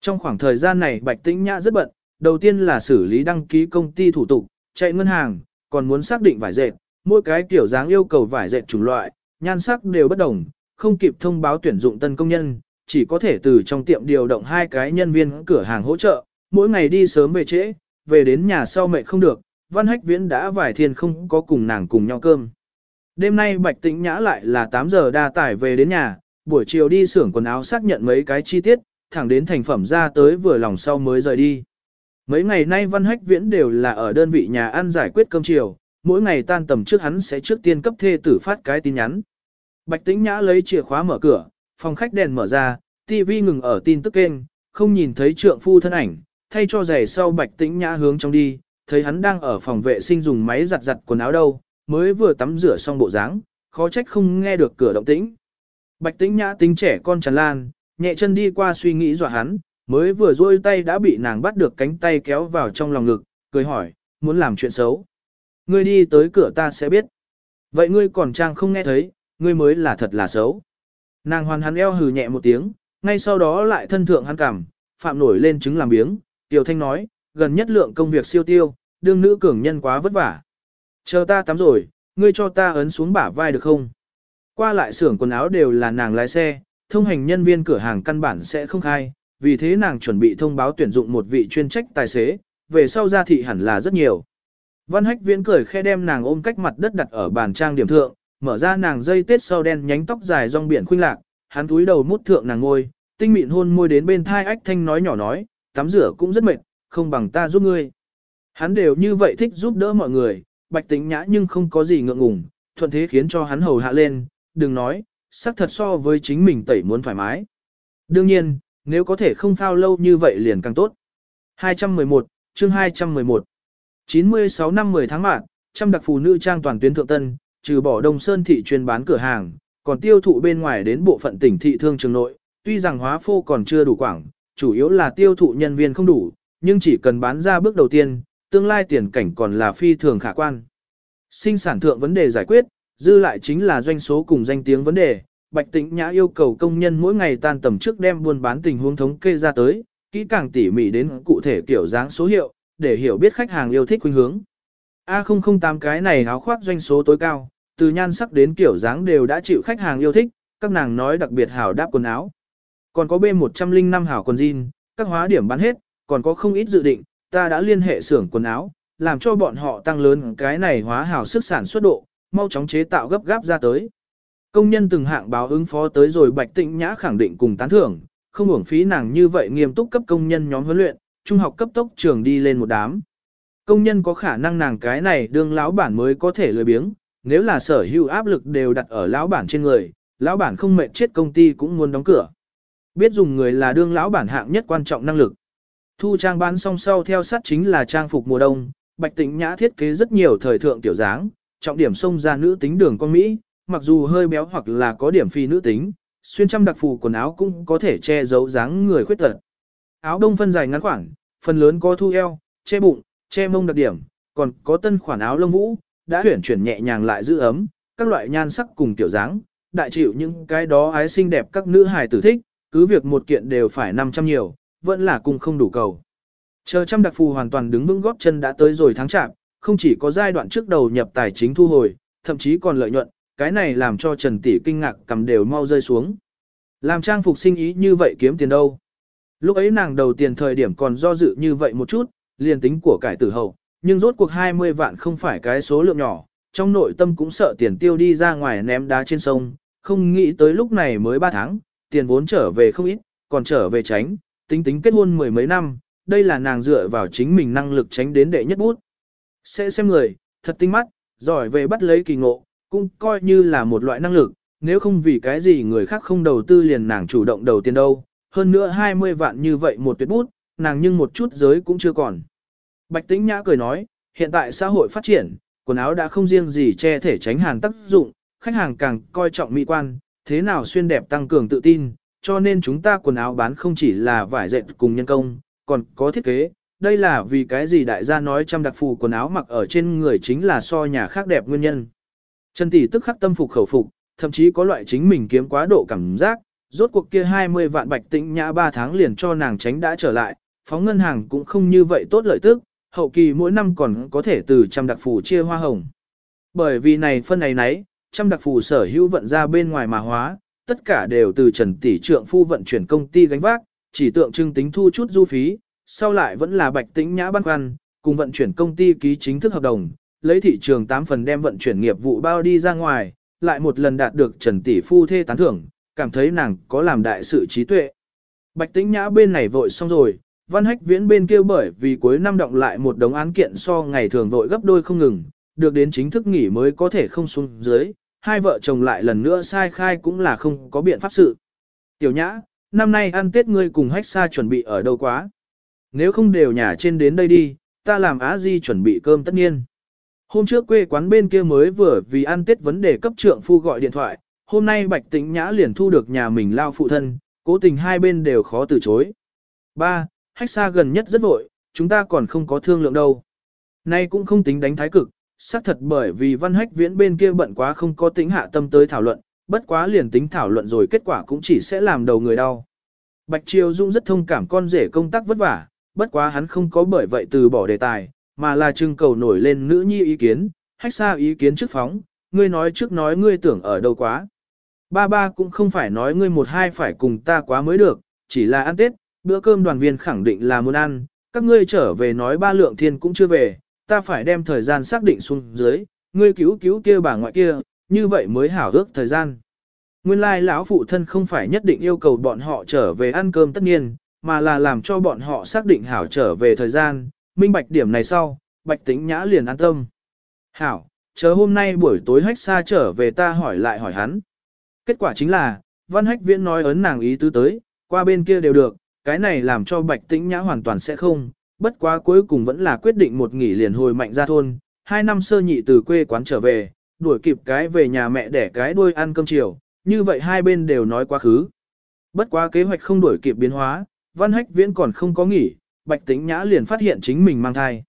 Trong khoảng thời gian này Bạch Tĩnh Nhã rất bận, đầu tiên là xử lý đăng ký công ty thủ tục, chạy ngân hàng, còn muốn xác định vải dệt, mỗi cái kiểu dáng yêu cầu vải dệt chủng loại, nhan sắc đều bất đồng, không kịp thông báo tuyển dụng tân công nhân, chỉ có thể từ trong tiệm điều động hai cái nhân viên cửa hàng hỗ trợ, mỗi ngày đi sớm về trễ, về đến nhà sau mệt không được, Văn Hách Viễn đã vài thiên không có cùng nàng cùng nhau cơm. Đêm nay Bạch Tĩnh Nhã lại là 8 giờ đa tải về đến nhà, buổi chiều đi xưởng quần áo xác nhận mấy cái chi tiết, thẳng đến thành phẩm ra tới vừa lòng sau mới rời đi. Mấy ngày nay Văn Hách Viễn đều là ở đơn vị nhà ăn giải quyết cơm chiều, mỗi ngày tan tầm trước hắn sẽ trước tiên cấp thê tử phát cái tin nhắn. Bạch Tĩnh Nhã lấy chìa khóa mở cửa, phòng khách đèn mở ra, TV ngừng ở tin tức kênh, không nhìn thấy trượng phu thân ảnh, thay cho giày sau Bạch Tĩnh Nhã hướng trong đi, thấy hắn đang ở phòng vệ sinh dùng máy giặt giặt quần áo đâu, mới vừa tắm rửa xong bộ dáng, khó trách không nghe được cửa động tĩnh. Bạch tĩnh nhã tính trẻ con tràn lan, nhẹ chân đi qua suy nghĩ dọa hắn, mới vừa rôi tay đã bị nàng bắt được cánh tay kéo vào trong lòng ngực, cười hỏi, muốn làm chuyện xấu. Ngươi đi tới cửa ta sẽ biết. Vậy ngươi còn trang không nghe thấy, ngươi mới là thật là xấu. Nàng hoàn hắn eo hừ nhẹ một tiếng, ngay sau đó lại thân thượng hắn cảm, phạm nổi lên chứng làm biếng, Tiểu Thanh nói, gần nhất lượng công việc siêu tiêu, đương nữ cường nhân quá vất vả. Chờ ta tắm rồi, ngươi cho ta ấn xuống bả vai được không? Qua lại xưởng quần áo đều là nàng lái xe, thông hành nhân viên cửa hàng căn bản sẽ không khai, vì thế nàng chuẩn bị thông báo tuyển dụng một vị chuyên trách tài xế, về sau gia thị hẳn là rất nhiều. Văn hách viễn cười khe đem nàng ôm cách mặt đất đặt ở bàn trang điểm thượng, mở ra nàng dây tết sau đen nhánh tóc dài rong biển khuynh lạc, hắn túi đầu mút thượng nàng ngôi, tinh mịn hôn môi đến bên thai ách thanh nói nhỏ nói, tắm rửa cũng rất mệt, không bằng ta giúp ngươi. Hắn đều như vậy thích giúp đỡ mọi người, bạch tính nhã nhưng không có gì ngượng ngùng, thuận thế khiến cho hắn hầu hạ lên, đừng nói, sắc thật so với chính mình tẩy muốn thoải mái. Đương nhiên, nếu có thể không phao lâu như vậy liền càng tốt. 211, chương 211 96 năm 10 tháng mạng, trăm đặc phụ nữ trang toàn tuyến thượng tân, trừ bỏ Đông Sơn thị chuyên bán cửa hàng, còn tiêu thụ bên ngoài đến bộ phận tỉnh thị thương trường nội, tuy rằng hóa phô còn chưa đủ quảng, chủ yếu là tiêu thụ nhân viên không đủ, nhưng chỉ cần bán ra bước đầu tiên, tương lai tiền cảnh còn là phi thường khả quan. Sinh sản thượng vấn đề giải quyết, dư lại chính là doanh số cùng danh tiếng vấn đề. Bạch Tĩnh Nhã yêu cầu công nhân mỗi ngày tan tầm trước đem buôn bán tình huống thống kê ra tới, kỹ càng tỉ mỉ đến cụ thể kiểu dáng số hiệu, để hiểu biết khách hàng yêu thích khuynh hướng. A008 cái này áo khoác doanh số tối cao, từ nhan sắc đến kiểu dáng đều đã chịu khách hàng yêu thích, các nàng nói đặc biệt hảo đáp quần áo. Còn có B105 hảo quần jean, các hóa điểm bán hết, còn có không ít dự định, ta đã liên hệ xưởng quần áo, làm cho bọn họ tăng lớn cái này hóa hảo sức sản xuất độ, mau chóng chế tạo gấp gáp ra tới. Công nhân từng hạng báo ứng phó tới rồi Bạch Tịnh Nhã khẳng định cùng tán thưởng, không uổng phí nàng như vậy nghiêm túc cấp công nhân nhóm huấn luyện, trung học cấp tốc trường đi lên một đám. Công nhân có khả năng nàng cái này đương lão bản mới có thể lười biếng, nếu là sở hữu áp lực đều đặt ở lão bản trên người, lão bản không mệt chết công ty cũng muốn đóng cửa. Biết dùng người là đương lão bản hạng nhất quan trọng năng lực. Thu trang bán xong sau theo sát chính là trang phục mùa đông, Bạch Tịnh Nhã thiết kế rất nhiều thời thượng tiểu dáng, trọng điểm xông ra nữ tính đường con Mỹ, mặc dù hơi béo hoặc là có điểm phi nữ tính, xuyên trăm đặc phù quần áo cũng có thể che giấu dáng người khuyết tật. Áo đông phân dài ngắn khoảng, phần lớn có thu eo, che bụng, che mông đặc điểm, còn có tân khoản áo lông vũ, đã chuyển chuyển nhẹ nhàng lại giữ ấm, các loại nhan sắc cùng tiểu dáng, đại chịu những cái đó ái xinh đẹp các nữ hài tử thích, cứ việc một kiện đều phải 500 nhiều, vẫn là cung không đủ cầu. Chờ trăm đặc phù hoàn toàn đứng vững góp chân đã tới rồi tháng chạp, không chỉ có giai đoạn trước đầu nhập tài chính thu hồi, thậm chí còn lợi nhuận, cái này làm cho Trần Tỷ kinh ngạc cầm đều mau rơi xuống. Làm trang phục sinh ý như vậy kiếm tiền đâu? Lúc ấy nàng đầu tiền thời điểm còn do dự như vậy một chút, liền tính của cải tử hậu, nhưng rốt cuộc 20 vạn không phải cái số lượng nhỏ, trong nội tâm cũng sợ tiền tiêu đi ra ngoài ném đá trên sông, không nghĩ tới lúc này mới 3 tháng, tiền vốn trở về không ít, còn trở về tránh, tính tính kết hôn mười mấy năm, đây là nàng dựa vào chính mình năng lực tránh đến đệ nhất bút. Sẽ xem người, thật tinh mắt, giỏi về bắt lấy kỳ ngộ, cũng coi như là một loại năng lực, nếu không vì cái gì người khác không đầu tư liền nàng chủ động đầu tiên đâu, hơn nữa 20 vạn như vậy một tuyệt bút, nàng nhưng một chút giới cũng chưa còn. Bạch Tĩnh Nhã cười nói, hiện tại xã hội phát triển, quần áo đã không riêng gì che thể tránh hàng tác dụng, khách hàng càng coi trọng mỹ quan, thế nào xuyên đẹp tăng cường tự tin, cho nên chúng ta quần áo bán không chỉ là vải dệt cùng nhân công, còn có thiết kế. Đây là vì cái gì đại gia nói trăm đặc phù quần áo mặc ở trên người chính là so nhà khác đẹp nguyên nhân. Trần Tỷ tức khắc tâm phục khẩu phục, thậm chí có loại chính mình kiếm quá độ cảm giác, rốt cuộc kia 20 vạn bạch tĩnh nhã 3 tháng liền cho nàng tránh đã trở lại, phóng ngân hàng cũng không như vậy tốt lợi tức, hậu kỳ mỗi năm còn có thể từ trăm đặc phù chia hoa hồng. Bởi vì này phân này nấy, trăm đặc phù sở hữu vận ra bên ngoài mà hóa, tất cả đều từ Trần Tỷ trượng phu vận chuyển công ty gánh vác, chỉ tượng trưng tính thu chút du phí, sau lại vẫn là bạch tĩnh nhã băn khoăn, cùng vận chuyển công ty ký chính thức hợp đồng, lấy thị trường 8 phần đem vận chuyển nghiệp vụ bao đi ra ngoài, lại một lần đạt được Trần Tỷ phu thê tán thưởng, cảm thấy nàng có làm đại sự trí tuệ. Bạch tĩnh nhã bên này vội xong rồi, văn hách viễn bên kia bởi vì cuối năm động lại một đống án kiện so ngày thường vội gấp đôi không ngừng, được đến chính thức nghỉ mới có thể không xuống dưới, hai vợ chồng lại lần nữa sai khai cũng là không có biện pháp sự. Tiểu nhã, năm nay ăn tết ngươi cùng hách xa chuẩn bị ở đâu quá. Nếu không đều nhà trên đến đây đi, ta làm á di chuẩn bị cơm tất nhiên. Hôm trước quê quán bên kia mới vừa vì ăn tết vấn đề cấp trượng phu gọi điện thoại, hôm nay Bạch Tĩnh Nhã liền thu được nhà mình lao phụ thân, cố tình hai bên đều khó từ chối. Ba, hách xa gần nhất rất vội, chúng ta còn không có thương lượng đâu. Nay cũng không tính đánh thái cực, xác thật bởi vì văn hách viễn bên kia bận quá không có tính hạ tâm tới thảo luận, bất quá liền tính thảo luận rồi kết quả cũng chỉ sẽ làm đầu người đau. Bạch Triều Dung rất thông cảm con rể công tác vất vả, bất quá hắn không có bởi vậy từ bỏ đề tài, mà là trưng cầu nổi lên nữ nhi ý kiến, hách xa ý kiến trước phóng, ngươi nói trước nói ngươi tưởng ở đâu quá. Ba ba cũng không phải nói ngươi một hai phải cùng ta quá mới được, chỉ là ăn Tết, bữa cơm đoàn viên khẳng định là muốn ăn, các ngươi trở về nói ba lượng thiên cũng chưa về, ta phải đem thời gian xác định xuống dưới, ngươi cứu cứu kia bà ngoại kia, như vậy mới hảo ước thời gian. Nguyên lai lão phụ thân không phải nhất định yêu cầu bọn họ trở về ăn cơm tất nhiên, mà là làm cho bọn họ xác định hảo trở về thời gian, minh bạch điểm này sau, bạch tính nhã liền an tâm. Hảo, chờ hôm nay buổi tối hách xa trở về ta hỏi lại hỏi hắn. Kết quả chính là, văn hách viễn nói ấn nàng ý tứ tới, qua bên kia đều được, cái này làm cho bạch tĩnh nhã hoàn toàn sẽ không, bất quá cuối cùng vẫn là quyết định một nghỉ liền hồi mạnh ra thôn, hai năm sơ nhị từ quê quán trở về, đuổi kịp cái về nhà mẹ để cái đuôi ăn cơm chiều, như vậy hai bên đều nói quá khứ. Bất quá kế hoạch không đuổi kịp biến hóa, văn hách viễn còn không có nghỉ, bạch tĩnh nhã liền phát hiện chính mình mang thai.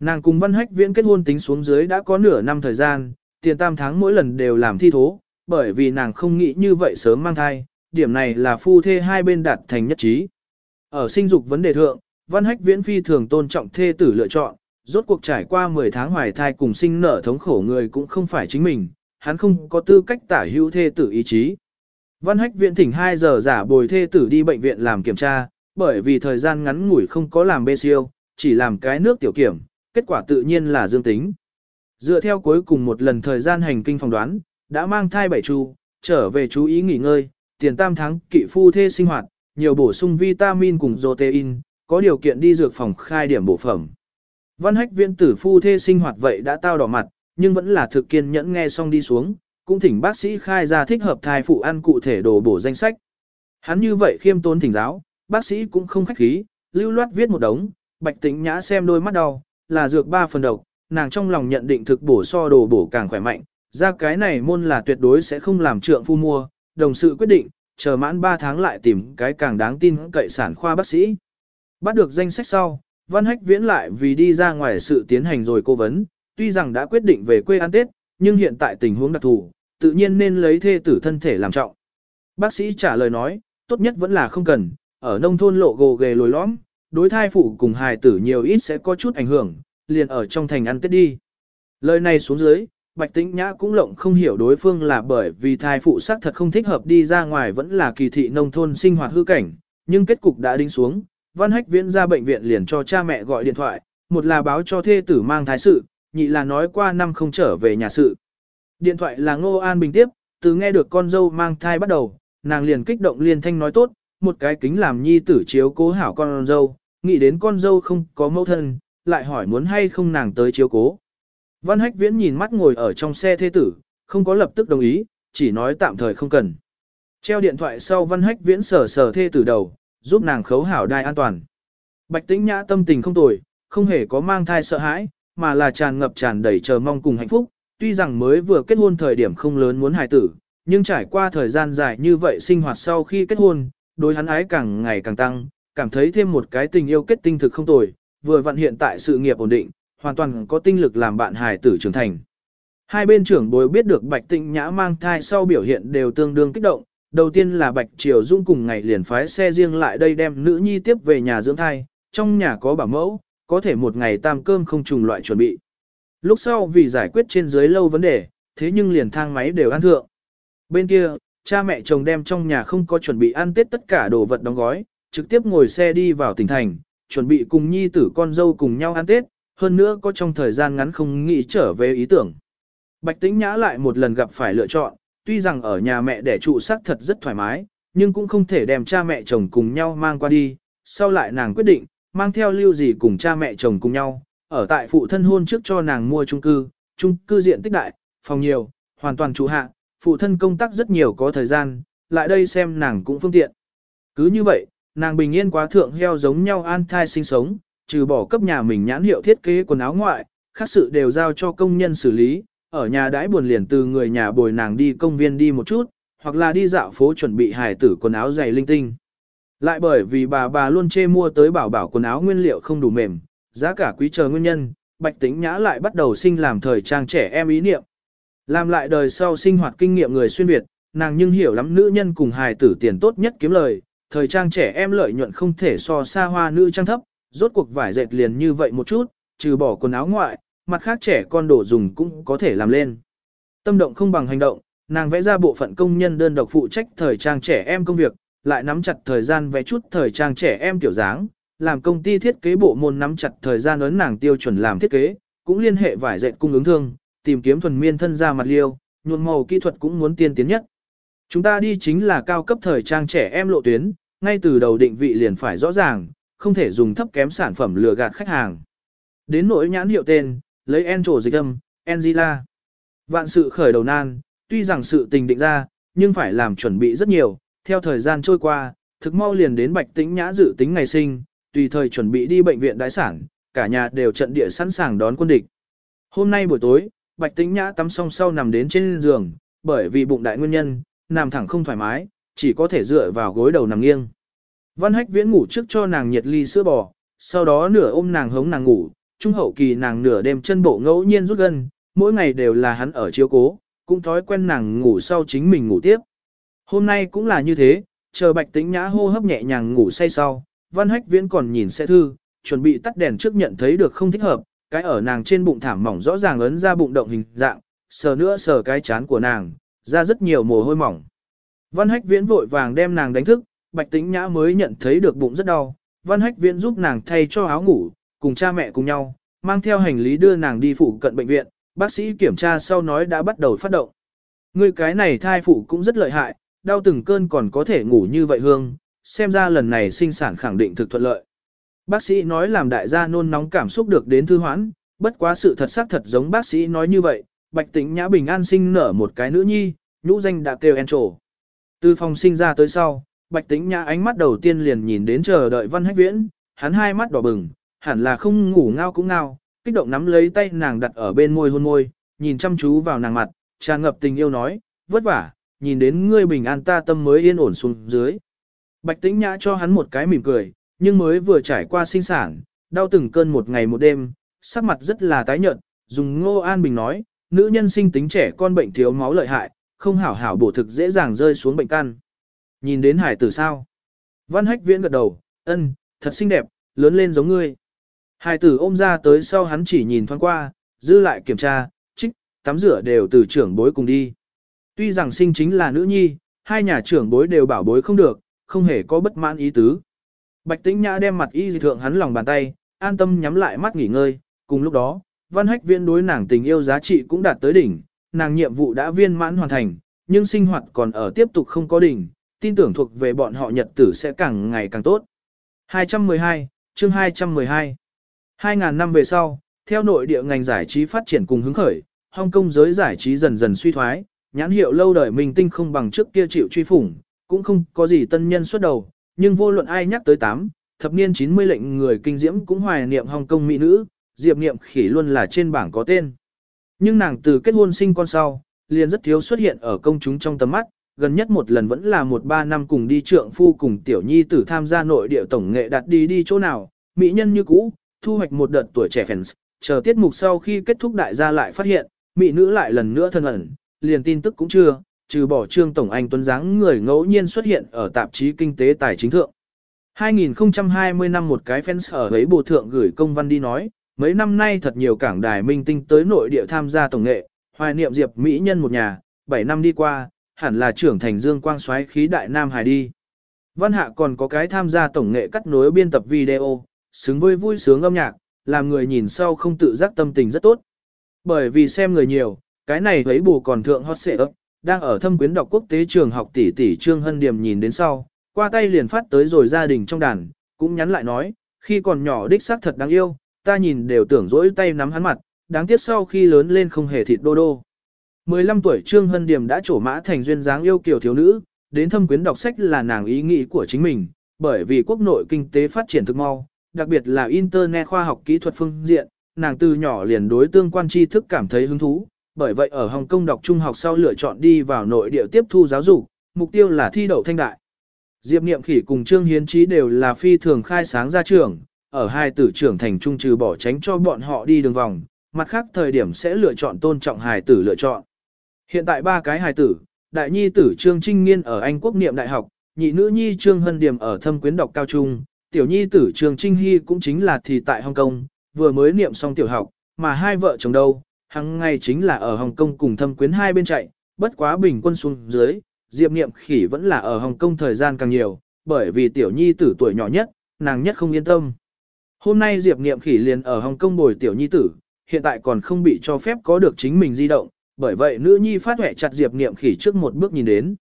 Nàng cùng văn hách viễn kết hôn tính xuống dưới đã có nửa năm thời gian, tiền tam tháng mỗi lần đều làm thi thố, bởi vì nàng không nghĩ như vậy sớm mang thai, điểm này là phu thê hai bên đạt thành nhất trí. Ở sinh dục vấn đề thượng, văn hách viễn phi thường tôn trọng thê tử lựa chọn, rốt cuộc trải qua 10 tháng hoài thai cùng sinh nở thống khổ người cũng không phải chính mình, hắn không có tư cách tả hữu thê tử ý chí. Văn hách viễn thỉnh 2 giờ giả bồi thê tử đi bệnh viện làm kiểm tra, bởi vì thời gian ngắn ngủi không có làm bê siêu, chỉ làm cái nước tiểu kiểm, kết quả tự nhiên là dương tính. Dựa theo cuối cùng một lần thời gian hành kinh phỏng đoán, đã mang thai bảy chu, trở về chú ý nghỉ ngơi, tiền tam tháng kỵ phu thê sinh hoạt, nhiều bổ sung vitamin cùng protein, có điều kiện đi dược phòng khai điểm bổ phẩm. Văn hách viện tử phu thê sinh hoạt vậy đã tao đỏ mặt, nhưng vẫn là thực kiên nhẫn nghe xong đi xuống, cũng thỉnh bác sĩ khai ra thích hợp thai phụ ăn cụ thể đồ bổ danh sách. Hắn như vậy khiêm tốn thỉnh giáo, bác sĩ cũng không khách khí, lưu loát viết một đống, bạch tĩnh nhã xem đôi mắt đau, là dược ba phần độc, nàng trong lòng nhận định thực bổ so đồ bổ càng khỏe mạnh, ra cái này môn là tuyệt đối sẽ không làm trượng phu mua, đồng sự quyết định, chờ mãn 3 tháng lại tìm cái càng đáng tin cậy sản khoa bác sĩ. Bắt được danh sách sau, Văn Hách Viễn lại vì đi ra ngoài sự tiến hành rồi cố vấn, tuy rằng đã quyết định về quê ăn Tết, nhưng hiện tại tình huống đặc thù, tự nhiên nên lấy thê tử thân thể làm trọng. Bác sĩ trả lời nói, tốt nhất vẫn là không cần, ở nông thôn lộ gồ ghề lồi lõm, đối thai phụ cùng hài tử nhiều ít sẽ có chút ảnh hưởng, liền ở trong thành ăn Tết đi. Lời này xuống dưới, Bạch Tĩnh Nhã cũng lộng không hiểu đối phương là bởi vì thai phụ xác thật không thích hợp đi ra ngoài vẫn là kỳ thị nông thôn sinh hoạt hư cảnh, nhưng kết cục đã đính xuống, Văn Hách Viễn ra bệnh viện liền cho cha mẹ gọi điện thoại, một là báo cho thê tử mang thái sự, nhị là nói qua năm không trở về nhà sự. Điện thoại là Ngô An Bình tiếp, từ nghe được con dâu mang thai bắt đầu, nàng liền kích động liên thanh nói tốt, một cái kính làm nhi tử chiếu cố hảo con dâu, nghĩ đến con dâu không có mẫu thân, lại hỏi muốn hay không nàng tới chiếu cố. Văn Hách Viễn nhìn mắt ngồi ở trong xe thê tử, không có lập tức đồng ý, chỉ nói tạm thời không cần. Treo điện thoại sau Văn Hách Viễn sờ sờ thê tử đầu, giúp nàng khấu hảo đai an toàn. Bạch Tĩnh Nhã tâm tình không tồi, không hề có mang thai sợ hãi, mà là tràn ngập tràn đầy chờ mong cùng hạnh phúc. Tuy rằng mới vừa kết hôn thời điểm không lớn muốn hài tử, nhưng trải qua thời gian dài như vậy sinh hoạt sau khi kết hôn, đối hắn ái càng ngày càng tăng, cảm thấy thêm một cái tình yêu kết tinh thực không tồi, vừa vận hiện tại sự nghiệp ổn định, hoàn toàn có tinh lực làm bạn hài tử trưởng thành. Hai bên trưởng bối biết được Bạch Tịnh Nhã mang thai sau biểu hiện đều tương đương kích động, đầu tiên là Bạch Triều Dung cùng ngày liền phái xe riêng lại đây đem nữ nhi tiếp về nhà dưỡng thai, trong nhà có bảo mẫu, có thể một ngày tam cơm không trùng loại chuẩn bị. Lúc sau vì giải quyết trên dưới lâu vấn đề, thế nhưng liền thang máy đều ăn thượng. Bên kia, cha mẹ chồng đem trong nhà không có chuẩn bị ăn tết tất cả đồ vật đóng gói, trực tiếp ngồi xe đi vào tỉnh thành, chuẩn bị cùng nhi tử con dâu cùng nhau ăn tết, hơn nữa có trong thời gian ngắn không nghĩ trở về ý tưởng. Bạch Tĩnh Nhã lại một lần gặp phải lựa chọn, tuy rằng ở nhà mẹ đẻ trụ xác thật rất thoải mái, nhưng cũng không thể đem cha mẹ chồng cùng nhau mang qua đi, sau lại nàng quyết định, mang theo lưu gì cùng cha mẹ chồng cùng nhau, ở tại phụ thân hôn trước cho nàng mua chung cư, chung cư diện tích đại, phòng nhiều, hoàn toàn trụ hạ, phụ thân công tác rất nhiều có thời gian, lại đây xem nàng cũng phương tiện. Cứ như vậy, nàng bình yên quá thượng heo giống nhau an thai sinh sống, trừ bỏ cấp nhà mình nhãn hiệu thiết kế quần áo ngoại, khác sự đều giao cho công nhân xử lý, ở nhà đãi buồn liền từ người nhà bồi nàng đi công viên đi một chút, hoặc là đi dạo phố chuẩn bị hài tử quần áo dày linh tinh. Lại bởi vì bà bà luôn chê mua tới bảo bảo quần áo nguyên liệu không đủ mềm, giá cả quý chờ nguyên nhân, Bạch Tĩnh Nhã lại bắt đầu sinh làm thời trang trẻ em ý niệm. Làm lại đời sau sinh hoạt kinh nghiệm người xuyên Việt, nàng nhưng hiểu lắm nữ nhân cùng hài tử tiền tốt nhất kiếm lời, thời trang trẻ em lợi nhuận không thể so xa hoa nữ trang thấp, rốt cuộc vải dệt liền như vậy một chút, trừ bỏ quần áo ngoại, mặt khác trẻ con đồ dùng cũng có thể làm lên. Tâm động không bằng hành động, nàng vẽ ra bộ phận công nhân đơn độc phụ trách thời trang trẻ em công việc, lại nắm chặt thời gian vẽ chút thời trang trẻ em tiểu dáng, làm công ty thiết kế bộ môn nắm chặt thời gian ấn nàng tiêu chuẩn làm thiết kế, cũng liên hệ vải dệt cung ứng thương, tìm kiếm thuần miên thân ra mặt liêu, nhuộm màu kỹ thuật cũng muốn tiên tiến nhất. Chúng ta đi chính là cao cấp thời trang trẻ em lộ tuyến, ngay từ đầu định vị liền phải rõ ràng, không thể dùng thấp kém sản phẩm lừa gạt khách hàng. Đến nỗi nhãn hiệu tên, lấy en trổ dịch âm, Angela. Vạn sự khởi đầu nan, tuy rằng sự tình định ra, nhưng phải làm chuẩn bị rất nhiều, theo thời gian trôi qua, thực mau liền đến bạch tĩnh nhã dự tính ngày sinh, tùy thời chuẩn bị đi bệnh viện đại sản, cả nhà đều trận địa sẵn sàng đón quân địch. Hôm nay buổi tối, bạch tĩnh nhã tắm xong sau nằm đến trên giường, bởi vì bụng đại nguyên nhân, nằm thẳng không thoải mái, chỉ có thể dựa vào gối đầu nằm nghiêng. Văn hách viễn ngủ trước cho nàng nhiệt ly sữa bò, sau đó nửa ôm nàng hống nàng ngủ, trung hậu kỳ nàng nửa đêm chân bộ ngẫu nhiên rút gân, mỗi ngày đều là hắn ở chiếu cố, cũng thói quen nàng ngủ sau chính mình ngủ tiếp. Hôm nay cũng là như thế, chờ bạch tĩnh nhã hô hấp nhẹ nhàng ngủ say sau, văn hách viễn còn nhìn xe thư, chuẩn bị tắt đèn trước nhận thấy được không thích hợp, cái ở nàng trên bụng thảm mỏng rõ ràng ấn ra bụng động hình dạng, sờ nữa sờ cái chán của nàng, ra rất nhiều mồ hôi mỏng. Văn hách viễn vội vàng đem nàng đánh thức, bạch tĩnh nhã mới nhận thấy được bụng rất đau, văn hách viễn giúp nàng thay cho áo ngủ, cùng cha mẹ cùng nhau, mang theo hành lý đưa nàng đi phụ cận bệnh viện, bác sĩ kiểm tra sau nói đã bắt đầu phát động. Người cái này thai phụ cũng rất lợi hại, đau từng cơn còn có thể ngủ như vậy hương, xem ra lần này sinh sản khẳng định thực thuận lợi. Bác sĩ nói làm đại gia nôn nóng cảm xúc được đến thư hoãn, bất quá sự thật xác thật giống bác sĩ nói như vậy, bạch tĩnh nhã bình an sinh nở một cái nữ nhi, nhũ danh đã kêu en trổ. Từ phòng sinh ra tới sau, bạch tĩnh nhã ánh mắt đầu tiên liền nhìn đến chờ đợi văn hách viễn, hắn hai mắt đỏ bừng, hẳn là không ngủ ngao cũng ngao, kích động nắm lấy tay nàng đặt ở bên môi hôn môi, nhìn chăm chú vào nàng mặt, tràn ngập tình yêu nói, vất vả, nhìn đến ngươi bình an ta tâm mới yên ổn xuống dưới. Bạch tĩnh nhã cho hắn một cái mỉm cười, nhưng mới vừa trải qua sinh sản, đau từng cơn một ngày một đêm, sắc mặt rất là tái nhợt, dùng ngô an bình nói, nữ nhân sinh tính trẻ con bệnh thiếu máu lợi hại, không hảo hảo bổ thực dễ dàng rơi xuống bệnh căn. Nhìn đến hải tử sao? Văn hách viễn gật đầu, ân, thật xinh đẹp, lớn lên giống ngươi. Hải tử ôm ra tới sau hắn chỉ nhìn thoáng qua, dư lại kiểm tra, trích, tắm rửa đều từ trưởng bối cùng đi. Tuy rằng sinh chính là nữ nhi, hai nhà trưởng bối đều bảo bối không được, không hề có bất mãn ý tứ. Bạch tĩnh nhã đem mặt y dị thượng hắn lòng bàn tay, an tâm nhắm lại mắt nghỉ ngơi, cùng lúc đó, văn hách viên đối nàng tình yêu giá trị cũng đạt tới đỉnh, nàng nhiệm vụ đã viên mãn hoàn thành, nhưng sinh hoạt còn ở tiếp tục không có đỉnh, tin tưởng thuộc về bọn họ nhật tử sẽ càng ngày càng tốt. 212, chương 212 2.000 năm về sau, theo nội địa ngành giải trí phát triển cùng hứng khởi, Hong Kong giới giải trí dần dần suy thoái, nhãn hiệu lâu đời minh tinh không bằng trước kia chịu truy phủng, cũng không có gì tân nhân xuất đầu, nhưng vô luận ai nhắc tới 8, thập niên 90 lệnh người kinh diễm cũng hoài niệm Hong Kong mỹ nữ, Diệp Niệm Khỉ luôn là trên bảng có tên. Nhưng nàng từ kết hôn sinh con sau, liền rất thiếu xuất hiện ở công chúng trong tầm mắt, gần nhất một lần vẫn là một ba năm cùng đi trượng phu cùng tiểu nhi tử tham gia nội địa tổng nghệ đặt đi đi chỗ nào, mỹ nhân như cũ, thu hoạch một đợt tuổi trẻ fans, chờ tiết mục sau khi kết thúc đại gia lại phát hiện, mỹ nữ lại lần nữa thân ẩn, liền tin tức cũng chưa, trừ bỏ trương tổng anh tuấn dáng người ngẫu nhiên xuất hiện ở tạp chí kinh tế tài chính thượng. 2020 năm một cái fans ở ấy bộ thượng gửi công văn đi nói, mấy năm nay thật nhiều cảng đài minh tinh tới nội địa tham gia tổng nghệ, hoài niệm diệp mỹ nhân một nhà, 7 năm đi qua, hẳn là trưởng thành dương quang xoáy khí đại nam hải đi. Văn hạ còn có cái tham gia tổng nghệ cắt nối biên tập video, xứng với vui sướng âm nhạc, làm người nhìn sau không tự giác tâm tình rất tốt. Bởi vì xem người nhiều, cái này thấy bù còn thượng hot xệ ấp, đang ở thâm quyến đọc quốc tế trường học tỷ tỷ Trương Hân Điềm nhìn đến sau, qua tay liền phát tới rồi gia đình trong đàn, cũng nhắn lại nói, khi còn nhỏ đích xác thật đáng yêu, ta nhìn đều tưởng dỗi tay nắm hắn mặt, đáng tiếc sau khi lớn lên không hề thịt đô đô. 15 tuổi Trương Hân Điềm đã trổ mã thành duyên dáng yêu kiều thiếu nữ, đến thâm quyến đọc sách là nàng ý nghĩ của chính mình, bởi vì quốc nội kinh tế phát triển thực mau, đặc biệt là Internet khoa học kỹ thuật phương diện, nàng từ nhỏ liền đối tương quan tri thức cảm thấy hứng thú, bởi vậy ở Hồng Kông đọc trung học sau lựa chọn đi vào nội địa tiếp thu giáo dục, mục tiêu là thi đậu thanh đại. Diệp Niệm Khỉ cùng Trương Hiến Trí đều là phi thường khai sáng ra trường, ở hai tử trưởng thành trung trừ bỏ tránh cho bọn họ đi đường vòng, mặt khác thời điểm sẽ lựa chọn tôn trọng hài tử lựa chọn. Hiện tại ba cái hài tử, đại nhi tử Trương Trinh nghiên ở Anh Quốc niệm đại học, nhị nữ nhi Trương Hân Điểm ở thâm quyến đọc cao trung, tiểu nhi tử Trường Trinh Hy cũng chính là thì tại Hồng Kông, vừa mới niệm xong tiểu học, mà hai vợ chồng đâu, hằng ngày chính là ở Hồng Kông cùng thâm quyến hai bên chạy, bất quá bình quân xuống dưới, Diệp Niệm Khỉ vẫn là ở Hồng Kông thời gian càng nhiều, bởi vì tiểu nhi tử tuổi nhỏ nhất, nàng nhất không yên tâm. Hôm nay Diệp Niệm Khỉ liền ở Hồng Kông bồi tiểu nhi tử, hiện tại còn không bị cho phép có được chính mình di động, bởi vậy nữ nhi phát huệ chặt Diệp Niệm Khỉ trước một bước nhìn đến.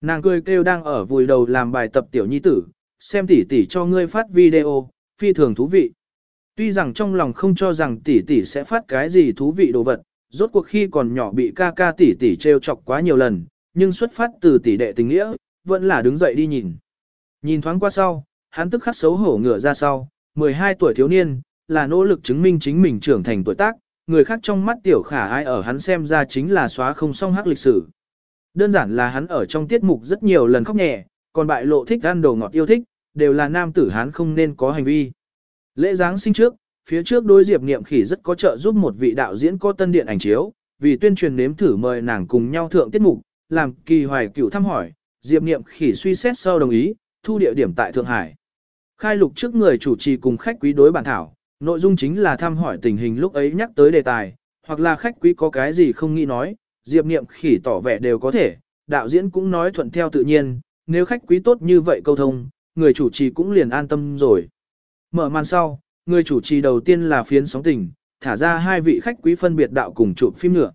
Nàng cười kêu đang ở vùi đầu làm bài tập tiểu nhi tử, xem tỷ tỷ cho ngươi phát video, phi thường thú vị. Tuy rằng trong lòng không cho rằng tỷ tỷ sẽ phát cái gì thú vị đồ vật, rốt cuộc khi còn nhỏ bị ca ca tỷ tỷ trêu chọc quá nhiều lần, nhưng xuất phát từ tỷ đệ tình nghĩa, vẫn là đứng dậy đi nhìn. Nhìn thoáng qua sau, hắn tức khắc xấu hổ ngửa ra sau, 12 tuổi thiếu niên, là nỗ lực chứng minh chính mình trưởng thành tuổi tác, người khác trong mắt tiểu khả ai ở hắn xem ra chính là xóa không song hắc lịch sử. Đơn giản là hắn ở trong tiết mục rất nhiều lần khóc nhẹ, còn bại lộ thích ăn đồ ngọt yêu thích, đều là nam tử hán không nên có hành vi. Lễ Giáng sinh trước, phía trước đối Diệp Niệm Khỉ rất có trợ giúp một vị đạo diễn có tân điện ảnh chiếu, vì tuyên truyền nếm thử mời nàng cùng nhau thượng tiết mục, làm kỳ hoài cựu thăm hỏi, Diệp Niệm Khỉ suy xét sau đồng ý, thu địa điểm tại Thượng Hải. Khai lục trước người chủ trì cùng khách quý đối bản thảo, nội dung chính là thăm hỏi tình hình lúc ấy nhắc tới đề tài, hoặc là khách quý có cái gì không nghĩ nói, Diệp Niệm Khỉ tỏ vẻ đều có thể, đạo diễn cũng nói thuận theo tự nhiên, nếu khách quý tốt như vậy câu thông, người chủ trì cũng liền an tâm rồi. Mở màn sau, người chủ trì đầu tiên là phiến sóng tình, thả ra hai vị khách quý phân biệt đạo cùng chụp phim nữa.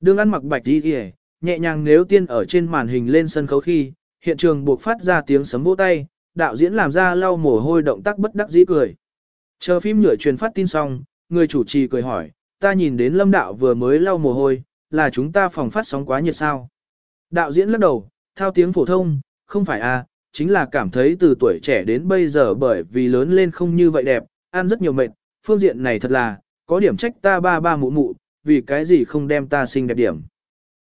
Đường ăn mặc bạch đi kìa, nhẹ nhàng nếu tiên ở trên màn hình lên sân khấu khi, hiện trường buộc phát ra tiếng sấm vỗ tay, đạo diễn làm ra lau mồ hôi động tác bất đắc dĩ cười. Chờ phim nhựa truyền phát tin xong, người chủ trì cười hỏi, ta nhìn đến lâm đạo vừa mới lau mồ hôi, là chúng ta phòng phát sóng quá nhiệt sao. Đạo diễn lắc đầu, thao tiếng phổ thông, không phải à, chính là cảm thấy từ tuổi trẻ đến bây giờ bởi vì lớn lên không như vậy đẹp, ăn rất nhiều mệt, phương diện này thật là, có điểm trách ta ba ba mụ mụ, vì cái gì không đem ta sinh đẹp điểm.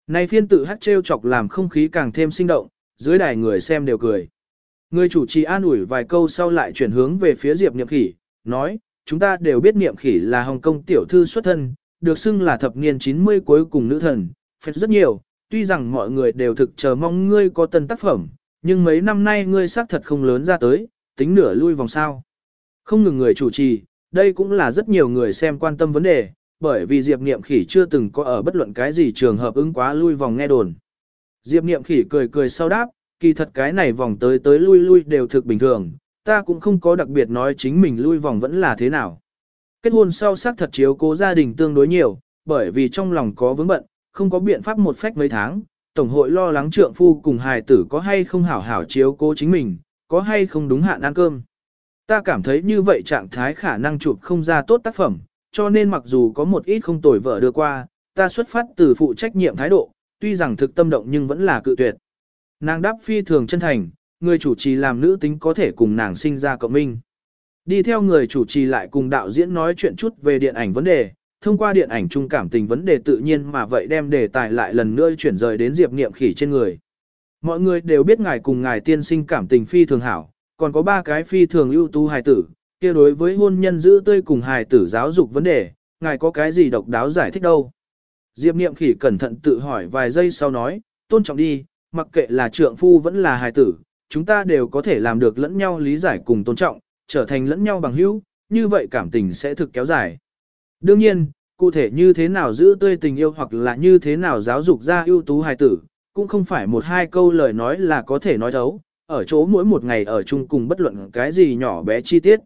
Này phiên tự hát trêu chọc làm không khí càng thêm sinh động, dưới đài người xem đều cười. Người chủ trì an ủi vài câu sau lại chuyển hướng về phía Diệp Niệm Khỉ, nói, chúng ta đều biết Niệm Khỉ là Hồng Kông tiểu thư xuất thân, được xưng là thập niên 90 cuối cùng nữ thần, phép rất nhiều, tuy rằng mọi người đều thực chờ mong ngươi có tân tác phẩm, nhưng mấy năm nay ngươi xác thật không lớn ra tới, tính nửa lui vòng sao. Không ngừng người chủ trì, đây cũng là rất nhiều người xem quan tâm vấn đề, bởi vì Diệp Niệm Khỉ chưa từng có ở bất luận cái gì trường hợp ứng quá lui vòng nghe đồn. Diệp Niệm Khỉ cười cười sau đáp, kỳ thật cái này vòng tới tới lui lui đều thực bình thường, ta cũng không có đặc biệt nói chính mình lui vòng vẫn là thế nào. Kết hôn sau xác thật chiếu cố gia đình tương đối nhiều, bởi vì trong lòng có vướng bận, không có biện pháp một phách mấy tháng, Tổng hội lo lắng trượng phu cùng hài tử có hay không hảo hảo chiếu cố chính mình, có hay không đúng hạn ăn cơm. Ta cảm thấy như vậy trạng thái khả năng chụp không ra tốt tác phẩm, cho nên mặc dù có một ít không tồi vợ đưa qua, ta xuất phát từ phụ trách nhiệm thái độ, tuy rằng thực tâm động nhưng vẫn là cự tuyệt. Nàng đáp phi thường chân thành, người chủ trì làm nữ tính có thể cùng nàng sinh ra cộng minh. Đi theo người chủ trì lại cùng đạo diễn nói chuyện chút về điện ảnh vấn đề, thông qua điện ảnh chung cảm tình vấn đề tự nhiên mà vậy đem đề tài lại lần nữa chuyển rời đến Diệp Niệm Khỉ trên người. Mọi người đều biết ngài cùng ngài tiên sinh cảm tình phi thường hảo, còn có ba cái phi thường ưu tú hài tử, kia đối với hôn nhân giữ tươi cùng hài tử giáo dục vấn đề, ngài có cái gì độc đáo giải thích đâu. Diệp Niệm Khỉ cẩn thận tự hỏi vài giây sau nói, tôn trọng đi, mặc kệ là trượng phu vẫn là hài tử, chúng ta đều có thể làm được lẫn nhau lý giải cùng tôn trọng, trở thành lẫn nhau bằng hữu, như vậy cảm tình sẽ thực kéo dài. Đương nhiên, cụ thể như thế nào giữ tươi tình yêu hoặc là như thế nào giáo dục ra ưu tú hài tử, cũng không phải một hai câu lời nói là có thể nói thấu, ở chỗ mỗi một ngày ở chung cùng bất luận cái gì nhỏ bé chi tiết.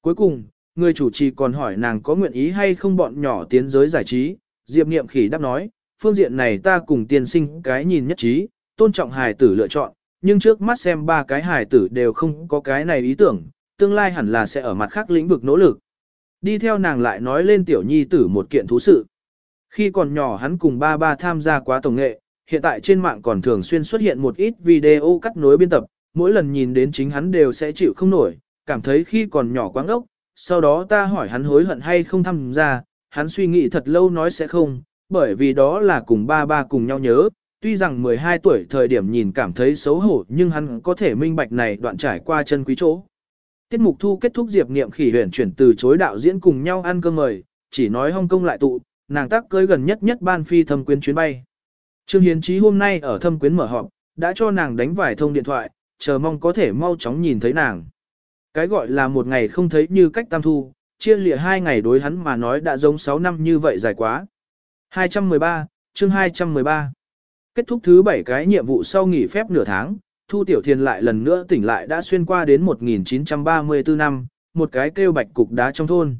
Cuối cùng, người chủ trì còn hỏi nàng có nguyện ý hay không bọn nhỏ tiến giới giải trí, Diệp Niệm Khỉ đáp nói, phương diện này ta cùng tiên sinh cái nhìn nhất trí, tôn trọng hài tử lựa chọn, nhưng trước mắt xem ba cái hài tử đều không có cái này ý tưởng, tương lai hẳn là sẽ ở mặt khác lĩnh vực nỗ lực. Đi theo nàng lại nói lên tiểu nhi tử một kiện thú sự. Khi còn nhỏ hắn cùng ba ba tham gia quá tổng nghệ, hiện tại trên mạng còn thường xuyên xuất hiện một ít video cắt nối biên tập, mỗi lần nhìn đến chính hắn đều sẽ chịu không nổi, cảm thấy khi còn nhỏ quáng ốc, sau đó ta hỏi hắn hối hận hay không tham gia, hắn suy nghĩ thật lâu nói sẽ không, bởi vì đó là cùng ba ba cùng nhau nhớ, tuy rằng 12 tuổi thời điểm nhìn cảm thấy xấu hổ nhưng hắn có thể minh bạch này đoạn trải qua chân quý chỗ. Tiết mục thu kết thúc Diệp Niệm khỉ huyền chuyển từ chối đạo diễn cùng nhau ăn cơm mời, chỉ nói Hong Kong lại tụ, nàng tác cưới gần nhất nhất ban phi thâm quyến chuyến bay. Trương Hiến Chí hôm nay ở thâm quyến mở họp, đã cho nàng đánh vài thông điện thoại, chờ mong có thể mau chóng nhìn thấy nàng. Cái gọi là một ngày không thấy như cách tam thu, chia lịa hai ngày đối hắn mà nói đã giống 6 năm như vậy dài quá. 213, chương 213. Kết thúc thứ 7 cái nhiệm vụ sau nghỉ phép nửa tháng, Thu Tiểu Thiền lại lần nữa tỉnh lại đã xuyên qua đến 1934 năm, một cái kêu bạch cục đá trong thôn.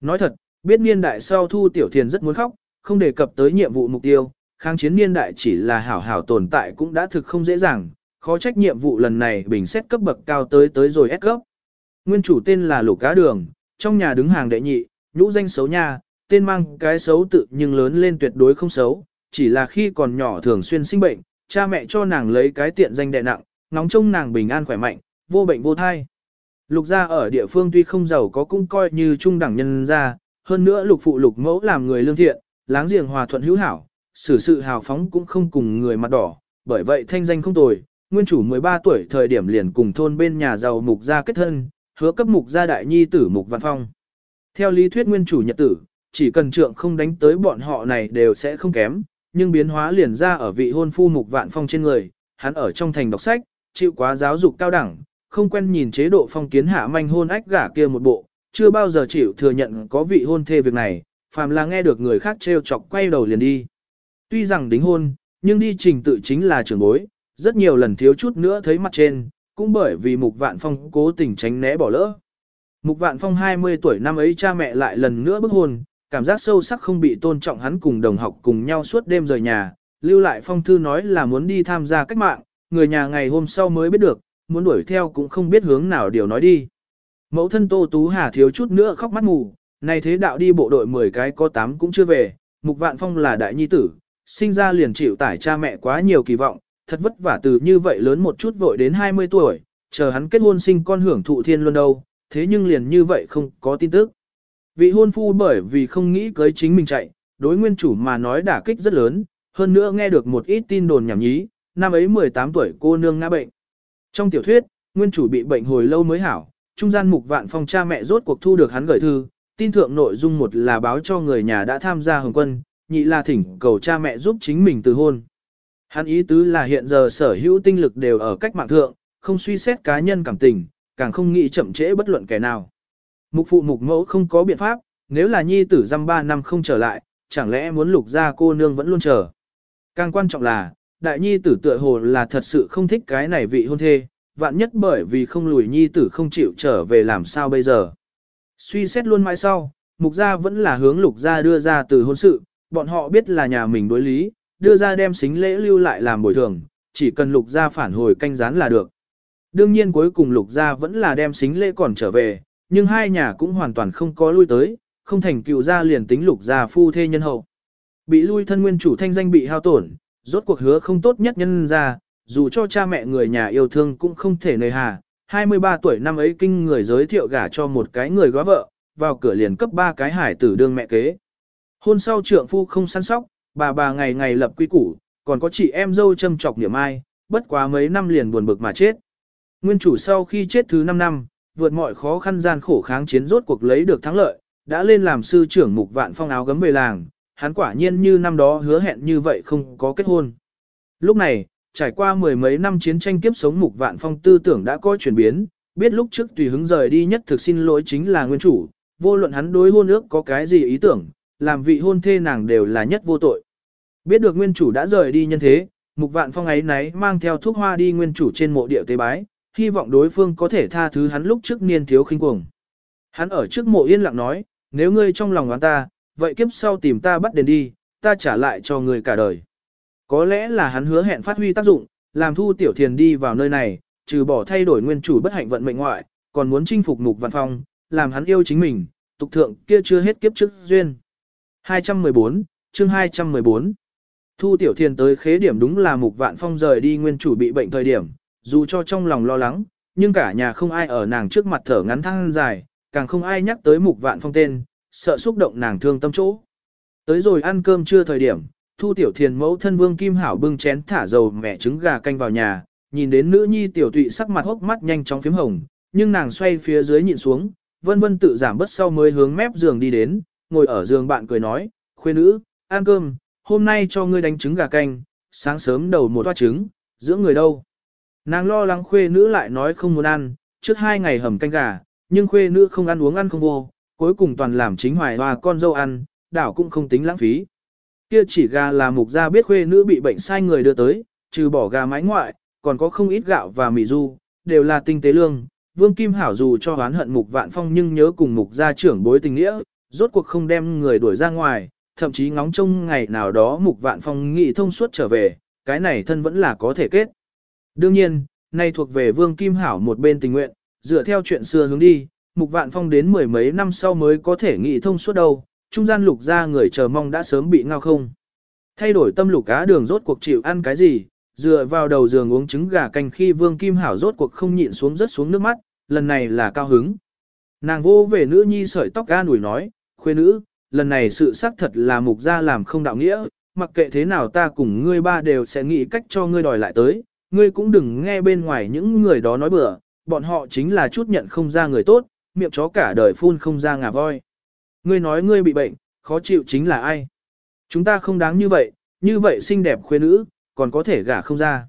Nói thật, biết niên đại sau Thu Tiểu Thiền rất muốn khóc, không đề cập tới nhiệm vụ mục tiêu, kháng chiến niên đại chỉ là hảo hảo tồn tại cũng đã thực không dễ dàng, khó trách nhiệm vụ lần này bình xét cấp bậc cao tới tới rồi ép cấp. Nguyên chủ tên là Lục Cá Đường, trong nhà đứng hàng đệ nhị, nhũ danh xấu nha, tên mang cái xấu tự nhưng lớn lên tuyệt đối không xấu, chỉ là khi còn nhỏ thường xuyên sinh bệnh, cha mẹ cho nàng lấy cái tiện danh đệ nặng, ngóng trông nàng bình an khỏe mạnh, vô bệnh vô thai. Lục gia ở địa phương tuy không giàu có cũng coi như trung đẳng nhân gia, hơn nữa lục phụ lục mẫu làm người lương thiện, láng giềng hòa thuận hữu hảo, xử sự hào phóng cũng không cùng người mặt đỏ, bởi vậy thanh danh không tồi. Nguyên chủ 13 tuổi thời điểm liền cùng thôn bên nhà giàu mục gia kết thân, hứa cấp mục gia đại nhi tử mục văn phong. Theo lý thuyết nguyên chủ nhật tử, chỉ cần trượng không đánh tới bọn họ này đều sẽ không kém, nhưng biến hóa liền ra ở vị hôn phu mục vạn phong trên người, hắn ở trong thành đọc sách, chịu quá giáo dục cao đẳng, không quen nhìn chế độ phong kiến hạ manh hôn ách gả kia một bộ, chưa bao giờ chịu thừa nhận có vị hôn thê việc này, phàm là nghe được người khác trêu chọc quay đầu liền đi. Tuy rằng đính hôn, nhưng đi trình tự chính là trưởng bối, rất nhiều lần thiếu chút nữa thấy mặt trên, cũng bởi vì Mục Vạn Phong cố tình tránh né bỏ lỡ. Mục Vạn Phong 20 tuổi năm ấy cha mẹ lại lần nữa bức hôn, cảm giác sâu sắc không bị tôn trọng hắn cùng đồng học cùng nhau suốt đêm rời nhà, lưu lại phong thư nói là muốn đi tham gia cách mạng, người nhà ngày hôm sau mới biết được, muốn đuổi theo cũng không biết hướng nào điều nói đi. Mẫu thân Tô Tú Hà thiếu chút nữa khóc mắt mù, này thế đạo đi bộ đội 10 cái có 8 cũng chưa về, Mục Vạn Phong là đại nhi tử, sinh ra liền chịu tải cha mẹ quá nhiều kỳ vọng, thật vất vả từ như vậy lớn một chút vội đến 20 tuổi, chờ hắn kết hôn sinh con hưởng thụ thiên luôn đâu, thế nhưng liền như vậy không có tin tức. Vị hôn phu bởi vì không nghĩ cưới chính mình chạy, đối nguyên chủ mà nói đả kích rất lớn, hơn nữa nghe được một ít tin đồn nhảm nhí, năm ấy 18 tuổi cô nương ngã bệnh. Trong tiểu thuyết, nguyên chủ bị bệnh hồi lâu mới hảo, trung gian mục vạn phong cha mẹ rốt cuộc thu được hắn gửi thư, tin thượng nội dung một là báo cho người nhà đã tham gia hồng quân, nhị là thỉnh cầu cha mẹ giúp chính mình từ hôn. Hắn ý tứ là hiện giờ sở hữu tinh lực đều ở cách mạng thượng, không suy xét cá nhân cảm tình, càng không nghĩ chậm trễ bất luận kẻ nào. Mục phụ mục mẫu không có biện pháp, nếu là nhi tử dăm ba năm không trở lại, chẳng lẽ muốn lục ra cô nương vẫn luôn chờ. Càng quan trọng là, đại nhi tử tựa hồ là thật sự không thích cái này vị hôn thê, vạn nhất bởi vì không lùi nhi tử không chịu trở về làm sao bây giờ. Suy xét luôn mãi sau, mục gia vẫn là hướng lục gia đưa ra từ hôn sự, bọn họ biết là nhà mình đối lý, đưa ra đem xính lễ lưu lại làm bồi thường, chỉ cần lục gia phản hồi canh gián là được. Đương nhiên cuối cùng lục gia vẫn là đem xính lễ còn trở về, nhưng hai nhà cũng hoàn toàn không có lui tới, không thành cựu gia liền tính lục gia phu thê nhân hậu. Bị lui thân nguyên chủ thanh danh bị hao tổn, rốt cuộc hứa không tốt nhất nhân ra, dù cho cha mẹ người nhà yêu thương cũng không thể nơi hà. 23 tuổi năm ấy kinh người giới thiệu gả cho một cái người góa vợ, vào cửa liền cấp ba cái hải tử đương mẹ kế. Hôn sau trượng phu không săn sóc, bà bà ngày ngày lập quy củ, còn có chị em dâu châm chọc niệm ai, bất quá mấy năm liền buồn bực mà chết. Nguyên chủ sau khi chết thứ 5 năm, vượt mọi khó khăn gian khổ kháng chiến rốt cuộc lấy được thắng lợi, đã lên làm sư trưởng mục vạn phong áo gấm về làng, hắn quả nhiên như năm đó hứa hẹn như vậy không có kết hôn. Lúc này, trải qua mười mấy năm chiến tranh kiếp sống mục vạn phong tư tưởng đã có chuyển biến, biết lúc trước tùy hứng rời đi nhất thực xin lỗi chính là nguyên chủ, vô luận hắn đối hôn ước có cái gì ý tưởng, làm vị hôn thê nàng đều là nhất vô tội. Biết được nguyên chủ đã rời đi nhân thế, mục vạn phong ấy náy mang theo thuốc hoa đi nguyên chủ trên mộ địa tế bái, hy vọng đối phương có thể tha thứ hắn lúc trước niên thiếu khinh cuồng. Hắn ở trước mộ yên lặng nói, nếu ngươi trong lòng oán ta, vậy kiếp sau tìm ta bắt đền đi, ta trả lại cho ngươi cả đời. Có lẽ là hắn hứa hẹn phát huy tác dụng, làm thu tiểu thiền đi vào nơi này, trừ bỏ thay đổi nguyên chủ bất hạnh vận mệnh ngoại, còn muốn chinh phục mục văn phong, làm hắn yêu chính mình, tục thượng kia chưa hết kiếp trước duyên. 214, chương 214 Thu tiểu thiền tới khế điểm đúng là mục vạn phong rời đi nguyên chủ bị bệnh thời điểm, dù cho trong lòng lo lắng, nhưng cả nhà không ai ở nàng trước mặt thở ngắn thăng dài, càng không ai nhắc tới mục vạn phong tên, sợ xúc động nàng thương tâm chỗ. Tới rồi ăn cơm trưa thời điểm, thu tiểu thiền mẫu thân vương kim hảo bưng chén thả dầu mẹ trứng gà canh vào nhà, nhìn đến nữ nhi tiểu tụy sắc mặt hốc mắt nhanh chóng phím hồng, nhưng nàng xoay phía dưới nhịn xuống, vân vân tự giảm bớt sau mới hướng mép giường đi đến, ngồi ở giường bạn cười nói, khuê nữ, ăn cơm, hôm nay cho ngươi đánh trứng gà canh, sáng sớm đầu một toa trứng, giữa người đâu. Nàng lo lắng khuê nữ lại nói không muốn ăn, trước hai ngày hầm canh gà, nhưng khuê nữ không ăn uống ăn không vô, cuối cùng toàn làm chính hoài hòa con dâu ăn, đảo cũng không tính lãng phí. Kia chỉ gà là mục gia biết khuê nữ bị bệnh sai người đưa tới, trừ bỏ gà mái ngoại, còn có không ít gạo và mì du, đều là tinh tế lương. Vương Kim Hảo dù cho oán hận mục vạn phong nhưng nhớ cùng mục gia trưởng bối tình nghĩa, rốt cuộc không đem người đuổi ra ngoài, thậm chí ngóng trông ngày nào đó mục vạn phong nghị thông suốt trở về, cái này thân vẫn là có thể kết. Đương nhiên, nay thuộc về Vương Kim Hảo một bên tình nguyện, dựa theo chuyện xưa hướng đi, mục vạn phong đến mười mấy năm sau mới có thể nghị thông suốt đâu, trung gian lục ra người chờ mong đã sớm bị ngao không. Thay đổi tâm lục cá đường rốt cuộc chịu ăn cái gì, dựa vào đầu giường uống trứng gà canh khi Vương Kim Hảo rốt cuộc không nhịn xuống rất xuống nước mắt, lần này là cao hứng. Nàng vô về nữ nhi sợi tóc ga nủi nói, khuê nữ, lần này sự xác thật là mục gia làm không đạo nghĩa, mặc kệ thế nào ta cùng ngươi ba đều sẽ nghĩ cách cho ngươi đòi lại tới, ngươi cũng đừng nghe bên ngoài những người đó nói bừa, bọn họ chính là chút nhận không ra người tốt, miệng chó cả đời phun không ra ngà voi. Ngươi nói ngươi bị bệnh, khó chịu chính là ai? Chúng ta không đáng như vậy, như vậy xinh đẹp khuê nữ, còn có thể gả không ra.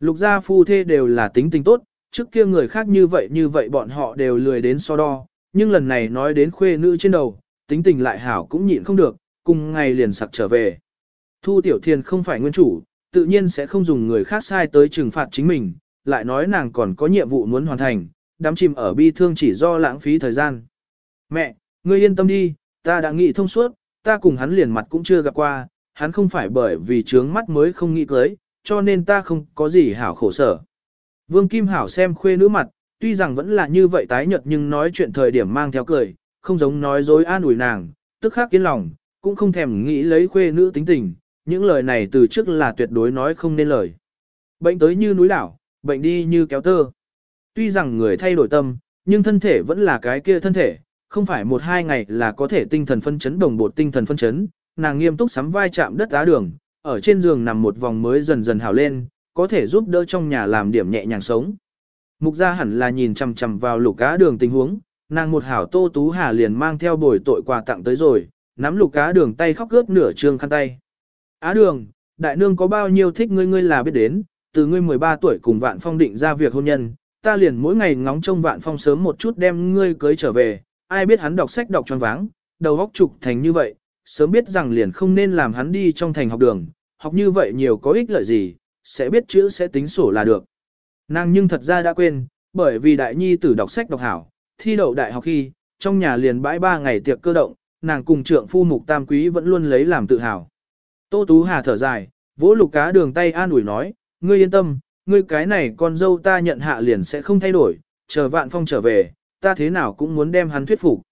Lục gia phu thê đều là tính tình tốt, trước kia người khác như vậy như vậy bọn họ đều lười đến so đo, nhưng lần này nói đến khuê nữ trên đầu, tính tình lại hảo cũng nhịn không được, cùng ngày liền sặc trở về. Thu Tiểu Thiên không phải nguyên chủ, tự nhiên sẽ không dùng người khác sai tới trừng phạt chính mình, lại nói nàng còn có nhiệm vụ muốn hoàn thành, đám chìm ở bi thương chỉ do lãng phí thời gian. Mẹ, ngươi yên tâm đi, ta đã nghĩ thông suốt, ta cùng hắn liền mặt cũng chưa gặp qua, hắn không phải bởi vì trướng mắt mới không nghĩ cưới, cho nên ta không có gì hảo khổ sở. Vương Kim Hảo xem khuê nữ mặt, tuy rằng vẫn là như vậy tái nhợt nhưng nói chuyện thời điểm mang theo cười, không giống nói dối an ủi nàng, tức khắc yên lòng, cũng không thèm nghĩ lấy khuê nữ tính tình, những lời này từ trước là tuyệt đối nói không nên lời. Bệnh tới như núi đảo, bệnh đi như kéo tơ. Tuy rằng người thay đổi tâm, nhưng thân thể vẫn là cái kia thân thể, không phải một hai ngày là có thể tinh thần phân chấn đồng bộ tinh thần phân chấn, nàng nghiêm túc sắm vai chạm đất đá đường, ở trên giường nằm một vòng mới dần dần hào lên, có thể giúp đỡ trong nhà làm điểm nhẹ nhàng sống. Mục gia hẳn là nhìn chằm chằm vào lục cá đường tình huống, nàng một hảo tô tú hà liền mang theo bồi tội quà tặng tới rồi, nắm lục cá đường tay khóc gớt nửa trương khăn tay. Á đường, đại nương có bao nhiêu thích ngươi ngươi là biết đến, từ ngươi 13 tuổi cùng vạn phong định ra việc hôn nhân, ta liền mỗi ngày ngóng trông vạn phong sớm một chút đem ngươi cưới trở về, ai biết hắn đọc sách đọc tròn váng, đầu góc trục thành như vậy, sớm biết rằng liền không nên làm hắn đi trong thành học đường, học như vậy nhiều có ích lợi gì, sẽ biết chữ sẽ tính sổ là được. Nàng nhưng thật ra đã quên, bởi vì đại nhi tử đọc sách đọc hảo, thi đậu đại học khi, trong nhà liền bãi ba ngày tiệc cơ động, nàng cùng trượng phu mục tam quý vẫn luôn lấy làm tự hào. Tô Tú Hà thở dài, vỗ lục cá đường tay an ủi nói, ngươi yên tâm, ngươi cái này con dâu ta nhận hạ liền sẽ không thay đổi, chờ vạn phong trở về, ta thế nào cũng muốn đem hắn thuyết phục.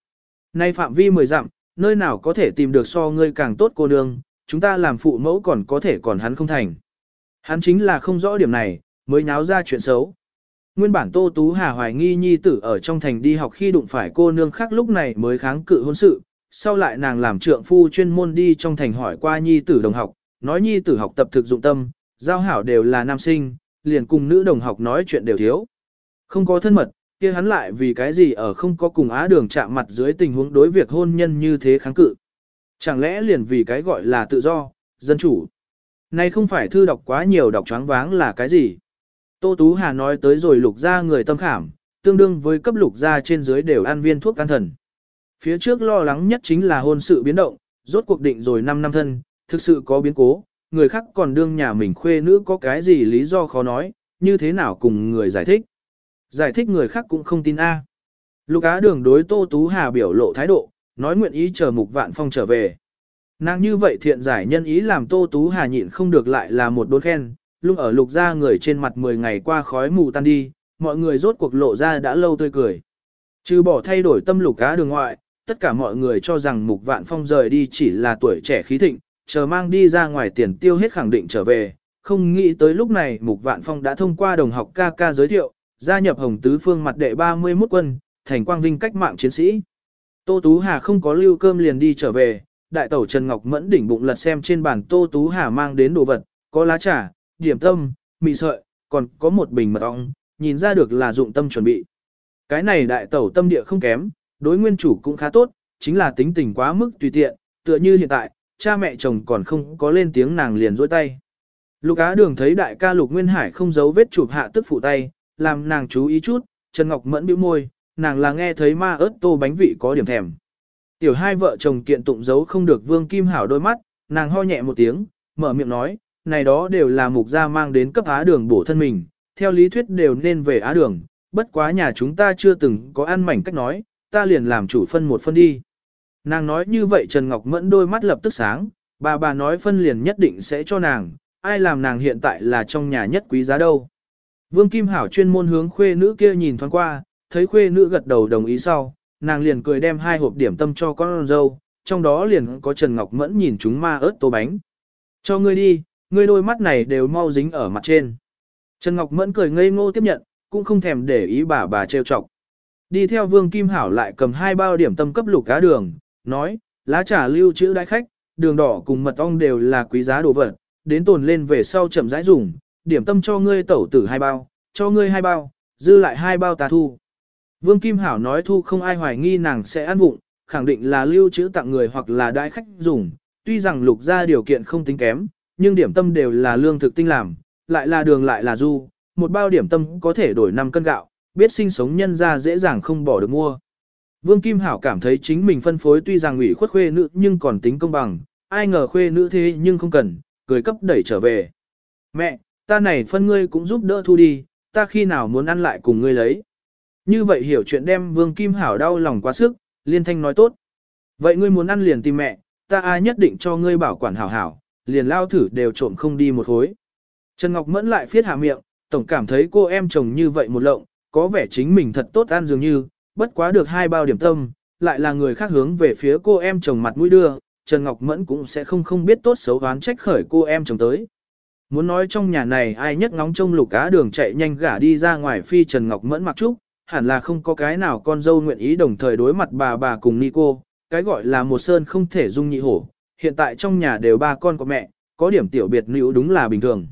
Nay phạm vi mười dặm, nơi nào có thể tìm được so ngươi càng tốt cô nương, chúng ta làm phụ mẫu còn có thể còn hắn không thành. Hắn chính là không rõ điểm này, mới nháo ra chuyện xấu. Nguyên bản Tô Tú Hà hoài nghi nhi tử ở trong thành đi học khi đụng phải cô nương khác lúc này mới kháng cự hôn sự, sau lại nàng làm trượng phu chuyên môn đi trong thành hỏi qua nhi tử đồng học, nói nhi tử học tập thực dụng tâm, giao hảo đều là nam sinh, liền cùng nữ đồng học nói chuyện đều thiếu. Không có thân mật, kia hắn lại vì cái gì ở không có cùng á đường chạm mặt dưới tình huống đối việc hôn nhân như thế kháng cự. Chẳng lẽ liền vì cái gọi là tự do, dân chủ. Này không phải thư đọc quá nhiều đọc choáng váng là cái gì. Tô Tú Hà nói tới rồi lục ra người tâm khảm, tương đương với cấp lục ra trên dưới đều ăn viên thuốc can thần. Phía trước lo lắng nhất chính là hôn sự biến động, rốt cuộc định rồi 5 năm thân, thực sự có biến cố, người khác còn đương nhà mình khuê nữ có cái gì lý do khó nói, như thế nào cùng người giải thích. Giải thích người khác cũng không tin A. Lục Á Đường đối Tô Tú Hà biểu lộ thái độ, nói nguyện ý chờ Mục Vạn Phong trở về. Nàng như vậy thiện giải nhân ý làm Tô Tú Hà nhịn không được lại là một đốn khen, lúc ở lục ra người trên mặt 10 ngày qua khói mù tan đi, mọi người rốt cuộc lộ ra đã lâu tươi cười. Trừ bỏ thay đổi tâm lục cá đường ngoại, tất cả mọi người cho rằng Mục Vạn Phong rời đi chỉ là tuổi trẻ khí thịnh, chờ mang đi ra ngoài tiền tiêu hết khẳng định trở về, không nghĩ tới lúc này Mục Vạn Phong đã thông qua đồng học ca ca giới thiệu, gia nhập Hồng Tứ Phương mặt đệ 31 quân, thành quang vinh cách mạng chiến sĩ. Tô Tú Hà không có lưu cơm liền đi trở về, đại tẩu Trần Ngọc Mẫn đỉnh bụng lật xem trên bàn Tô Tú Hà mang đến đồ vật, có lá trà, điểm tâm, mì sợi, còn có một bình mật ong, nhìn ra được là dụng tâm chuẩn bị. Cái này đại tẩu tâm địa không kém, đối nguyên chủ cũng khá tốt, chính là tính tình quá mức tùy tiện, tựa như hiện tại, cha mẹ chồng còn không có lên tiếng nàng liền dối tay. Lục Á Đường thấy đại ca Lục Nguyên Hải không giấu vết chụp hạ tức phụ tay, làm nàng chú ý chút, Trần Ngọc Mẫn bĩu môi, nàng là nghe thấy ma ớt tô bánh vị có điểm thèm. Tiểu hai vợ chồng kiện tụng giấu không được Vương Kim Hảo đôi mắt, nàng ho nhẹ một tiếng, mở miệng nói, này đó đều là mục gia mang đến cấp Á Đường bổ thân mình, theo lý thuyết đều nên về Á Đường, bất quá nhà chúng ta chưa từng có ăn mảnh cách nói, ta liền làm chủ phân một phân đi. Nàng nói như vậy Trần Ngọc Mẫn đôi mắt lập tức sáng, bà bà nói phân liền nhất định sẽ cho nàng, ai làm nàng hiện tại là trong nhà nhất quý giá đâu. Vương Kim Hảo chuyên môn hướng khuê nữ kia nhìn thoáng qua, thấy khuê nữ gật đầu đồng ý sau, nàng liền cười đem hai hộp điểm tâm cho con dâu, trong đó liền có Trần Ngọc Mẫn nhìn chúng ma ớt tô bánh. Cho ngươi đi, ngươi đôi mắt này đều mau dính ở mặt trên. Trần Ngọc Mẫn cười ngây ngô tiếp nhận, cũng không thèm để ý bà bà trêu chọc. Đi theo Vương Kim Hảo lại cầm hai bao điểm tâm cấp lục cá đường, nói, lá trà lưu trữ đại khách, đường đỏ cùng mật ong đều là quý giá đồ vật, đến tồn lên về sau chậm rãi dùng, điểm tâm cho ngươi tẩu tử hai bao, cho ngươi hai bao, dư lại hai bao ta thu. Vương Kim Hảo nói thu không ai hoài nghi nàng sẽ ăn vụng, khẳng định là lưu trữ tặng người hoặc là đại khách dùng, tuy rằng lục ra điều kiện không tính kém, nhưng điểm tâm đều là lương thực tinh làm, lại là đường lại là du, một bao điểm tâm có thể đổi 5 cân gạo, biết sinh sống nhân ra dễ dàng không bỏ được mua. Vương Kim Hảo cảm thấy chính mình phân phối tuy rằng ủy khuất khuê nữ nhưng còn tính công bằng, ai ngờ khuê nữ thế nhưng không cần, cười cấp đẩy trở về. Mẹ, ta này phân ngươi cũng giúp đỡ thu đi, ta khi nào muốn ăn lại cùng ngươi lấy. Như vậy hiểu chuyện đem Vương Kim Hảo đau lòng quá sức, liên thanh nói tốt. Vậy ngươi muốn ăn liền tìm mẹ, ta ai nhất định cho ngươi bảo quản hảo hảo, liền lao thử đều trộm không đi một hối. Trần Ngọc Mẫn lại phiết hạ miệng, tổng cảm thấy cô em chồng như vậy một lộng, có vẻ chính mình thật tốt ăn dường như, bất quá được hai bao điểm tâm, lại là người khác hướng về phía cô em chồng mặt mũi đưa, Trần Ngọc Mẫn cũng sẽ không không biết tốt xấu oán trách khởi cô em chồng tới. Muốn nói trong nhà này ai nhất ngóng trông lục cá đường chạy nhanh gả đi ra ngoài phi Trần Ngọc Mẫn mặc trúc, hẳn là không có cái nào con dâu nguyện ý đồng thời đối mặt bà bà cùng Nico, cái gọi là một sơn không thể dung nhị hổ, hiện tại trong nhà đều ba con có mẹ, có điểm tiểu biệt nữ đúng là bình thường.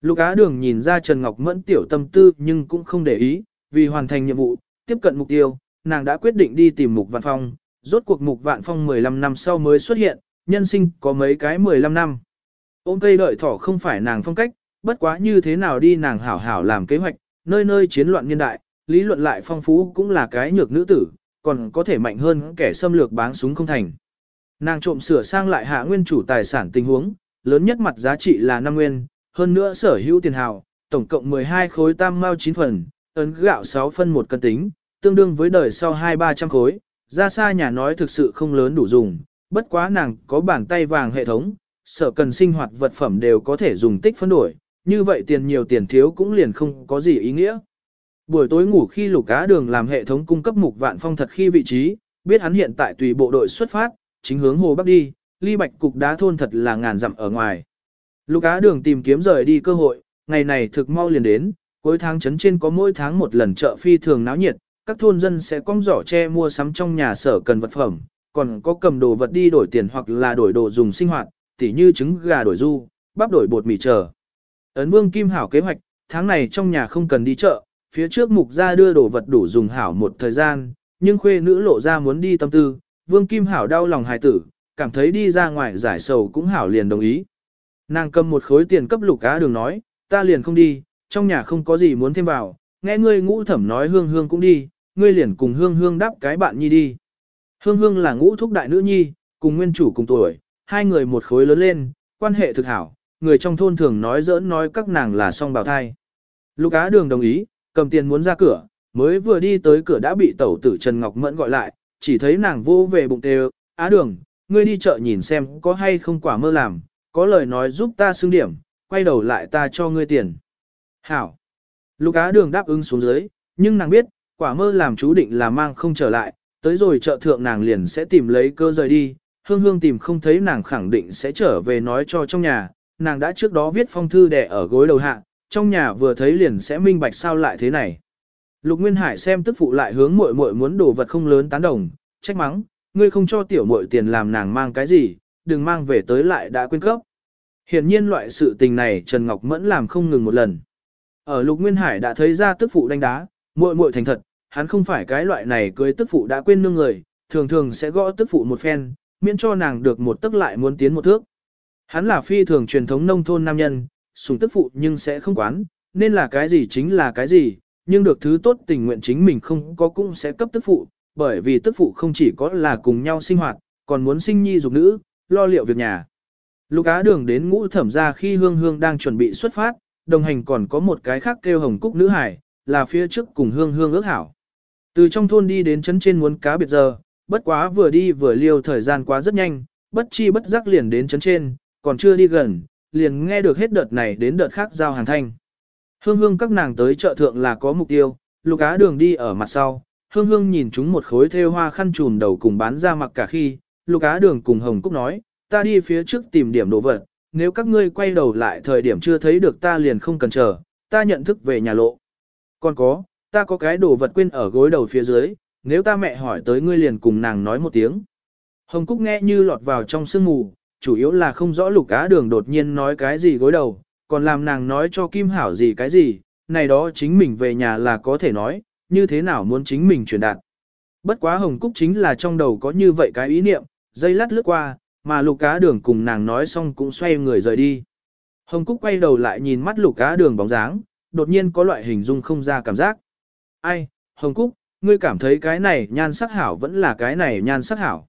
Lục Á Đường nhìn ra Trần Ngọc Mẫn tiểu tâm tư nhưng cũng không để ý, vì hoàn thành nhiệm vụ, tiếp cận mục tiêu, nàng đã quyết định đi tìm Mục Vạn Phong, rốt cuộc Mục Vạn Phong 15 năm sau mới xuất hiện, nhân sinh có mấy cái 15 năm. Ôm cây đợi thỏ không phải nàng phong cách, bất quá như thế nào đi nàng hảo hảo làm kế hoạch, nơi nơi chiến loạn nhân đại, lý luận lại phong phú cũng là cái nhược nữ tử, còn có thể mạnh hơn kẻ xâm lược báng súng không thành. Nàng trộm sửa sang lại hạ nguyên chủ tài sản tình huống, lớn nhất mặt giá trị là 5 nguyên, hơn nữa sở hữu tiền hào, tổng cộng 12 khối tam mao 9 phần, ấn gạo 6 phân một cân tính, tương đương với đời sau 2-300 khối, ra xa nhà nói thực sự không lớn đủ dùng, bất quá nàng có bàn tay vàng hệ thống, sở cần sinh hoạt vật phẩm đều có thể dùng tích phân đổi, như vậy tiền nhiều tiền thiếu cũng liền không có gì ý nghĩa. Buổi tối ngủ khi lục cá đường làm hệ thống cung cấp mục vạn phong thật khi vị trí, biết hắn hiện tại tùy bộ đội xuất phát, chính hướng hồ bắc đi, ly bạch cục đá thôn thật là ngàn dặm ở ngoài. Lục cá đường tìm kiếm rời đi cơ hội, ngày này thực mau liền đến, cuối tháng trấn trên có mỗi tháng một lần chợ phi thường náo nhiệt, các thôn dân sẽ cong giỏ che mua sắm trong nhà sở cần vật phẩm, còn có cầm đồ vật đi đổi tiền hoặc là đổi đồ dùng sinh hoạt, tỉ như trứng gà đổi du, bắp đổi bột mì chờ. Ấn Vương Kim Hảo kế hoạch, tháng này trong nhà không cần đi chợ, phía trước mục ra đưa đồ vật đủ dùng hảo một thời gian, nhưng khuê nữ lộ ra muốn đi tâm tư, Vương Kim Hảo đau lòng hài tử, cảm thấy đi ra ngoài giải sầu cũng hảo liền đồng ý. Nàng cầm một khối tiền cấp lục cá đường nói, ta liền không đi, trong nhà không có gì muốn thêm vào, nghe ngươi ngũ thẩm nói hương hương cũng đi, ngươi liền cùng hương hương đáp cái bạn nhi đi. Hương hương là ngũ thúc đại nữ nhi, cùng nguyên chủ cùng tuổi, hai người một khối lớn lên, quan hệ thực hảo, người trong thôn thường nói giỡn nói các nàng là song bào thai. Lục á đường đồng ý, cầm tiền muốn ra cửa, mới vừa đi tới cửa đã bị tẩu tử Trần Ngọc Mẫn gọi lại, chỉ thấy nàng vô về bụng tê á đường, ngươi đi chợ nhìn xem có hay không quả mơ làm, có lời nói giúp ta xưng điểm, quay đầu lại ta cho ngươi tiền. Hảo. Lục á đường đáp ứng xuống dưới, nhưng nàng biết, quả mơ làm chú định là mang không trở lại, tới rồi chợ thượng nàng liền sẽ tìm lấy cơ rời đi, hương hương tìm không thấy nàng khẳng định sẽ trở về nói cho trong nhà, nàng đã trước đó viết phong thư đẻ ở gối đầu hạ, trong nhà vừa thấy liền sẽ minh bạch sao lại thế này. Lục Nguyên Hải xem tức phụ lại hướng muội muội muốn đồ vật không lớn tán đồng, trách mắng, ngươi không cho tiểu muội tiền làm nàng mang cái gì, đừng mang về tới lại đã quên cấp. Hiển nhiên loại sự tình này Trần Ngọc Mẫn làm không ngừng một lần. Ở Lục Nguyên Hải đã thấy ra tức phụ đánh đá, muội muội thành thật, hắn không phải cái loại này cưới tức phụ đã quên nương người, thường thường sẽ gõ tức phụ một phen, miễn cho nàng được một tức lại muốn tiến một thước. Hắn là phi thường truyền thống nông thôn nam nhân, sùng tức phụ nhưng sẽ không quán, nên là cái gì chính là cái gì, nhưng được thứ tốt tình nguyện chính mình không có cũng sẽ cấp tức phụ, bởi vì tức phụ không chỉ có là cùng nhau sinh hoạt, còn muốn sinh nhi dục nữ, lo liệu việc nhà. Lục á đường đến ngũ thẩm ra khi hương hương đang chuẩn bị xuất phát, đồng hành còn có một cái khác kêu hồng cúc nữ hải, là phía trước cùng hương hương ước hảo. Từ trong thôn đi đến trấn trên muốn cá biệt giờ, bất quá vừa đi vừa liêu thời gian quá rất nhanh, bất chi bất giác liền đến trấn trên, còn chưa đi gần, liền nghe được hết đợt này đến đợt khác giao hàng thanh. Hương hương các nàng tới chợ thượng là có mục tiêu, lục á đường đi ở mặt sau, hương hương nhìn chúng một khối thêu hoa khăn trùm đầu cùng bán ra mặc cả khi, lục á đường cùng hồng cúc nói, ta đi phía trước tìm điểm đồ vật, nếu các ngươi quay đầu lại thời điểm chưa thấy được ta liền không cần chờ, ta nhận thức về nhà lộ. Còn có, ta có cái đồ vật quên ở gối đầu phía dưới, nếu ta mẹ hỏi tới ngươi liền cùng nàng nói một tiếng. Hồng Cúc nghe như lọt vào trong sương mù, chủ yếu là không rõ lục á đường đột nhiên nói cái gì gối đầu, còn làm nàng nói cho Kim Hảo gì cái gì, này đó chính mình về nhà là có thể nói, như thế nào muốn chính mình truyền đạt. Bất quá Hồng Cúc chính là trong đầu có như vậy cái ý niệm, dây lát lướt qua, mà lục cá đường cùng nàng nói xong cũng xoay người rời đi. Hồng Cúc quay đầu lại nhìn mắt lục cá đường bóng dáng, đột nhiên có loại hình dung không ra cảm giác. Ai, Hồng Cúc, ngươi cảm thấy cái này nhan sắc hảo vẫn là cái này nhan sắc hảo.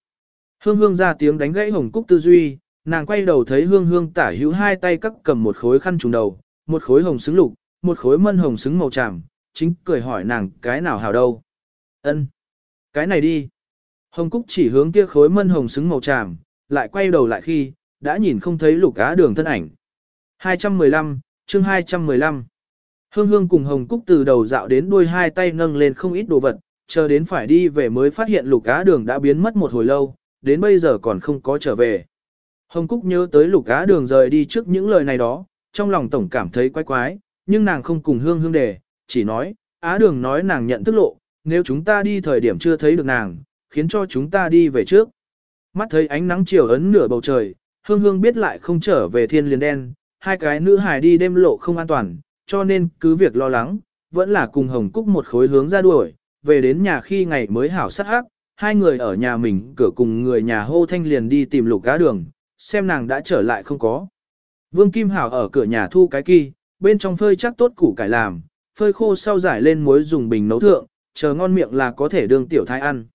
Hương hương ra tiếng đánh gãy Hồng Cúc tư duy, nàng quay đầu thấy hương hương tả hữu hai tay cắt cầm một khối khăn trùng đầu, một khối hồng xứng lục, một khối mân hồng xứng màu tràm, chính cười hỏi nàng cái nào hảo đâu. Ân, Cái này đi. Hồng Cúc chỉ hướng kia khối mân hồng xứng màu tràm, lại quay đầu lại khi, đã nhìn không thấy lục á đường thân ảnh. 215, chương 215. Hương Hương cùng Hồng Cúc từ đầu dạo đến đuôi hai tay nâng lên không ít đồ vật, chờ đến phải đi về mới phát hiện lục á đường đã biến mất một hồi lâu, đến bây giờ còn không có trở về. Hồng Cúc nhớ tới lục á đường rời đi trước những lời này đó, trong lòng tổng cảm thấy quái quái, nhưng nàng không cùng Hương Hương đề, chỉ nói, á đường nói nàng nhận thức lộ, nếu chúng ta đi thời điểm chưa thấy được nàng, khiến cho chúng ta đi về trước. Mắt thấy ánh nắng chiều ấn nửa bầu trời, Hương Hương biết lại không trở về thiên liền đen, hai cái nữ hài đi đêm lộ không an toàn, cho nên cứ việc lo lắng, vẫn là cùng Hồng Cúc một khối hướng ra đuổi, về đến nhà khi ngày mới hảo sát hắc, hai người ở nhà mình cửa cùng người nhà hô thanh liền đi tìm lục cá đường, xem nàng đã trở lại không có. Vương Kim Hảo ở cửa nhà thu cái kỳ, bên trong phơi chắc tốt củ cải làm, phơi khô sau giải lên muối dùng bình nấu thượng, chờ ngon miệng là có thể đương tiểu thái ăn.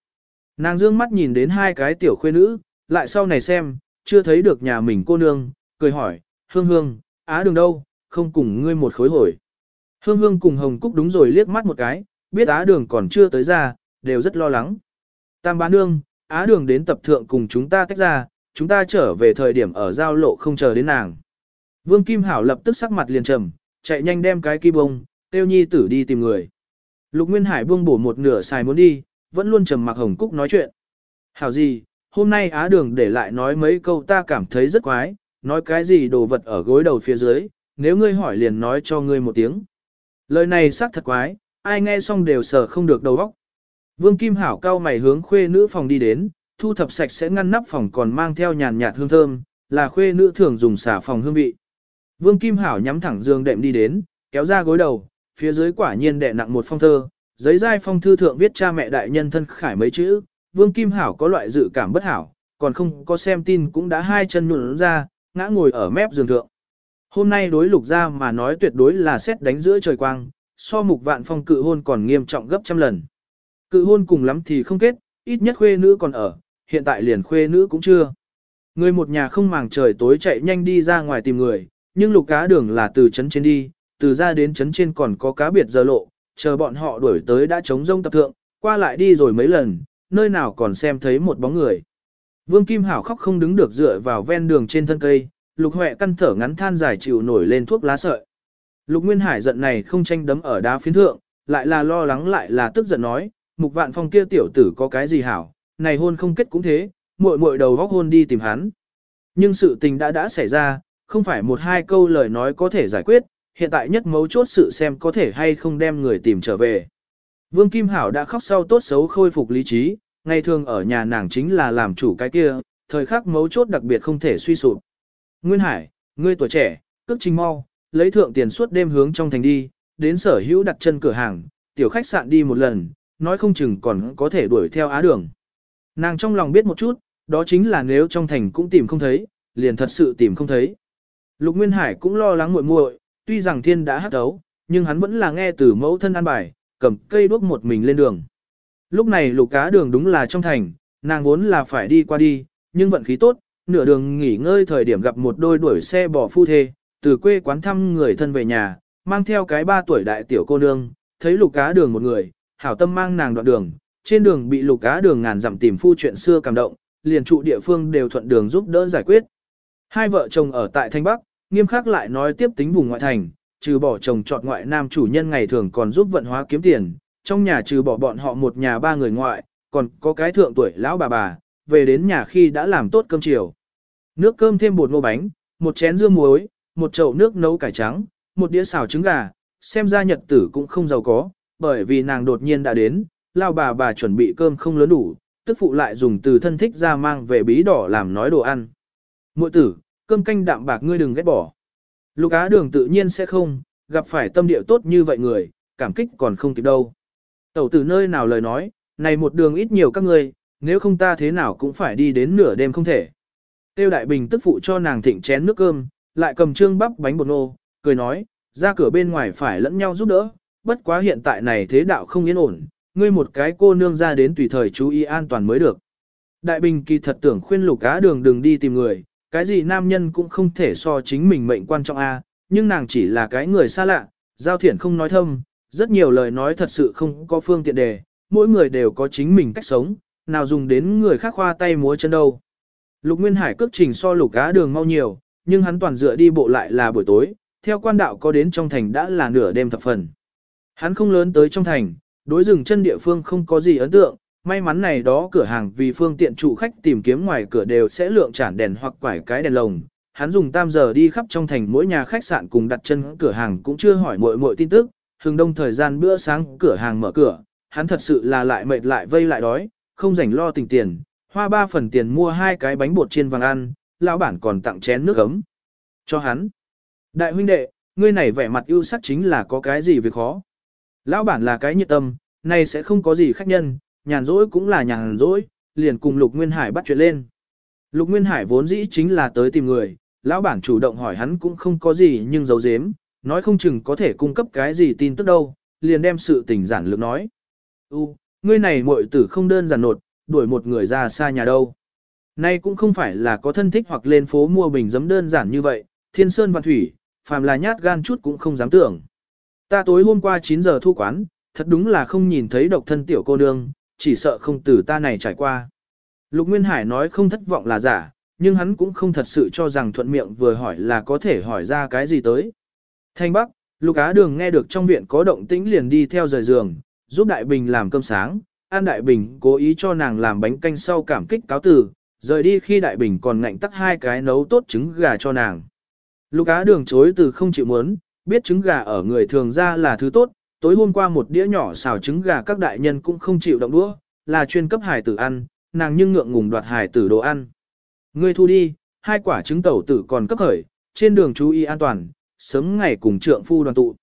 Nàng dương mắt nhìn đến hai cái tiểu khuê nữ, lại sau này xem, chưa thấy được nhà mình cô nương, cười hỏi, hương hương, á đường đâu, không cùng ngươi một khối hồi. Hương hương cùng Hồng Cúc đúng rồi liếc mắt một cái, biết á đường còn chưa tới ra, đều rất lo lắng. Tam bá nương, á đường đến tập thượng cùng chúng ta tách ra, chúng ta trở về thời điểm ở giao lộ không chờ đến nàng. Vương Kim Hảo lập tức sắc mặt liền trầm, chạy nhanh đem cái kim bông, tiêu nhi tử đi tìm người. Lục Nguyên Hải buông bổ một nửa xài muốn đi, vẫn luôn trầm mặc Hồng Cúc nói chuyện. Hảo gì, hôm nay á đường để lại nói mấy câu ta cảm thấy rất quái, nói cái gì đồ vật ở gối đầu phía dưới, nếu ngươi hỏi liền nói cho ngươi một tiếng. Lời này xác thật quái, ai nghe xong đều sợ không được đầu óc. Vương Kim Hảo cao mày hướng khuê nữ phòng đi đến, thu thập sạch sẽ ngăn nắp phòng còn mang theo nhàn nhạt hương thơm, là khuê nữ thường dùng xả phòng hương vị. Vương Kim Hảo nhắm thẳng giường đệm đi đến, kéo ra gối đầu, phía dưới quả nhiên đè nặng một phong thơ, giấy dai phong thư thượng viết cha mẹ đại nhân thân khải mấy chữ, Vương Kim Hảo có loại dự cảm bất hảo, còn không có xem tin cũng đã hai chân nhuộn ra, ngã ngồi ở mép giường thượng. Hôm nay đối lục ra mà nói tuyệt đối là xét đánh giữa trời quang, so mục vạn phong cự hôn còn nghiêm trọng gấp trăm lần. Cự hôn cùng lắm thì không kết, ít nhất khuê nữ còn ở, hiện tại liền khuê nữ cũng chưa. Người một nhà không màng trời tối chạy nhanh đi ra ngoài tìm người, nhưng lục cá đường là từ trấn trên đi, từ ra đến trấn trên còn có cá biệt giờ lộ, chờ bọn họ đuổi tới đã chống rông tập thượng, qua lại đi rồi mấy lần, nơi nào còn xem thấy một bóng người. Vương Kim Hảo khóc không đứng được dựa vào ven đường trên thân cây, Lục Huệ căn thở ngắn than dài chịu nổi lên thuốc lá sợi. Lục Nguyên Hải giận này không tranh đấm ở đá phiến thượng, lại là lo lắng lại là tức giận nói, Mục Vạn Phong kia tiểu tử có cái gì hảo, này hôn không kết cũng thế, muội muội đầu góc hôn đi tìm hắn. Nhưng sự tình đã đã xảy ra, không phải một hai câu lời nói có thể giải quyết, hiện tại nhất mấu chốt sự xem có thể hay không đem người tìm trở về. Vương Kim Hảo đã khóc sau tốt xấu khôi phục lý trí, ngày thường ở nhà nàng chính là làm chủ cái kia, thời khắc mấu chốt đặc biệt không thể suy sụp. Nguyên Hải, ngươi tuổi trẻ, cước trình mau, lấy thượng tiền suốt đêm hướng trong thành đi, đến sở hữu đặt chân cửa hàng, tiểu khách sạn đi một lần, nói không chừng còn có thể đuổi theo á đường. Nàng trong lòng biết một chút, đó chính là nếu trong thành cũng tìm không thấy, liền thật sự tìm không thấy. Lục Nguyên Hải cũng lo lắng muội muội, tuy rằng thiên đã hát tấu, nhưng hắn vẫn là nghe từ mẫu thân an bài, cầm cây đuốc một mình lên đường. Lúc này lục cá đường đúng là trong thành, nàng vốn là phải đi qua đi, nhưng vận khí tốt, nửa đường nghỉ ngơi thời điểm gặp một đôi đuổi xe bỏ phu thê, từ quê quán thăm người thân về nhà, mang theo cái ba tuổi đại tiểu cô nương, thấy lục cá đường một người, hảo tâm mang nàng đoạn đường, trên đường bị lục cá đường ngàn dặm tìm phu chuyện xưa cảm động, liền trụ địa phương đều thuận đường giúp đỡ giải quyết. Hai vợ chồng ở tại Thanh Bắc, nghiêm khắc lại nói tiếp tính vùng ngoại thành, trừ bỏ chồng chọn ngoại nam chủ nhân ngày thường còn giúp vận hóa kiếm tiền, trong nhà trừ bỏ bọn họ một nhà ba người ngoại, còn có cái thượng tuổi lão bà bà, về đến nhà khi đã làm tốt cơm chiều. Nước cơm thêm bột ngô bánh, một chén dưa muối, một chậu nước nấu cải trắng, một đĩa xào trứng gà, xem ra nhật tử cũng không giàu có, bởi vì nàng đột nhiên đã đến, lao bà bà chuẩn bị cơm không lớn đủ, tức phụ lại dùng từ thân thích ra mang về bí đỏ làm nói đồ ăn. Muội tử, cơm canh đạm bạc ngươi đừng ghét bỏ. Lục á đường tự nhiên sẽ không, gặp phải tâm địa tốt như vậy người, cảm kích còn không kịp đâu. Tẩu tử nơi nào lời nói, này một đường ít nhiều các ngươi, nếu không ta thế nào cũng phải đi đến nửa đêm không thể. Tiêu đại bình tức phụ cho nàng thịnh chén nước cơm, lại cầm trương bắp bánh bột nô, cười nói, ra cửa bên ngoài phải lẫn nhau giúp đỡ, bất quá hiện tại này thế đạo không yên ổn, ngươi một cái cô nương ra đến tùy thời chú ý an toàn mới được. Đại bình kỳ thật tưởng khuyên lục á đường đừng đi tìm người, cái gì nam nhân cũng không thể so chính mình mệnh quan trọng a, nhưng nàng chỉ là cái người xa lạ, giao thiển không nói thâm, rất nhiều lời nói thật sự không có phương tiện đề, mỗi người đều có chính mình cách sống, nào dùng đến người khác khoa tay múa chân đâu. Lục Nguyên Hải cước trình so lục á đường mau nhiều, nhưng hắn toàn dựa đi bộ lại là buổi tối, theo quan đạo có đến trong thành đã là nửa đêm thập phần. Hắn không lớn tới trong thành, đối rừng chân địa phương không có gì ấn tượng, may mắn này đó cửa hàng vì phương tiện chủ khách tìm kiếm ngoài cửa đều sẽ lượng chản đèn hoặc quải cái đèn lồng. Hắn dùng tam giờ đi khắp trong thành mỗi nhà khách sạn cùng đặt chân cửa hàng cũng chưa hỏi mọi mọi tin tức, hừng đông thời gian bữa sáng cửa hàng mở cửa, hắn thật sự là lại mệt lại vây lại đói, không rảnh lo tình tiền, hoa ba phần tiền mua hai cái bánh bột chiên vàng ăn, lão bản còn tặng chén nước ấm cho hắn. Đại huynh đệ, ngươi này vẻ mặt ưu sắc chính là có cái gì việc khó. Lão bản là cái nhiệt tâm, này sẽ không có gì khách nhân, nhàn rỗi cũng là nhàn rỗi, liền cùng Lục Nguyên Hải bắt chuyện lên. Lục Nguyên Hải vốn dĩ chính là tới tìm người, lão bản chủ động hỏi hắn cũng không có gì nhưng giấu giếm, nói không chừng có thể cung cấp cái gì tin tức đâu, liền đem sự tình giản lược nói. U, ngươi này muội tử không đơn giản nột, đuổi một người ra xa nhà đâu. Nay cũng không phải là có thân thích hoặc lên phố mua bình giấm đơn giản như vậy, thiên sơn và thủy, phàm là nhát gan chút cũng không dám tưởng. Ta tối hôm qua 9 giờ thu quán, thật đúng là không nhìn thấy độc thân tiểu cô nương, chỉ sợ không từ ta này trải qua. Lục Nguyên Hải nói không thất vọng là giả, nhưng hắn cũng không thật sự cho rằng thuận miệng vừa hỏi là có thể hỏi ra cái gì tới. Thanh Bắc, Lục Á Đường nghe được trong viện có động tĩnh liền đi theo rời giường, giúp Đại Bình làm cơm sáng, An Đại Bình cố ý cho nàng làm bánh canh sau cảm kích cáo từ, rời đi khi Đại Bình còn ngạnh tắc hai cái nấu tốt trứng gà cho nàng. Lục Á Đường chối từ không chịu muốn, biết trứng gà ở người thường ra là thứ tốt, tối hôm qua một đĩa nhỏ xào trứng gà các đại nhân cũng không chịu động đũa, là chuyên cấp hải tử ăn, nàng nhưng ngượng ngùng đoạt hải tử đồ ăn. Ngươi thu đi, hai quả trứng tẩu tử còn cấp khởi, trên đường chú ý an toàn, sớm ngày cùng trượng phu đoàn tụ.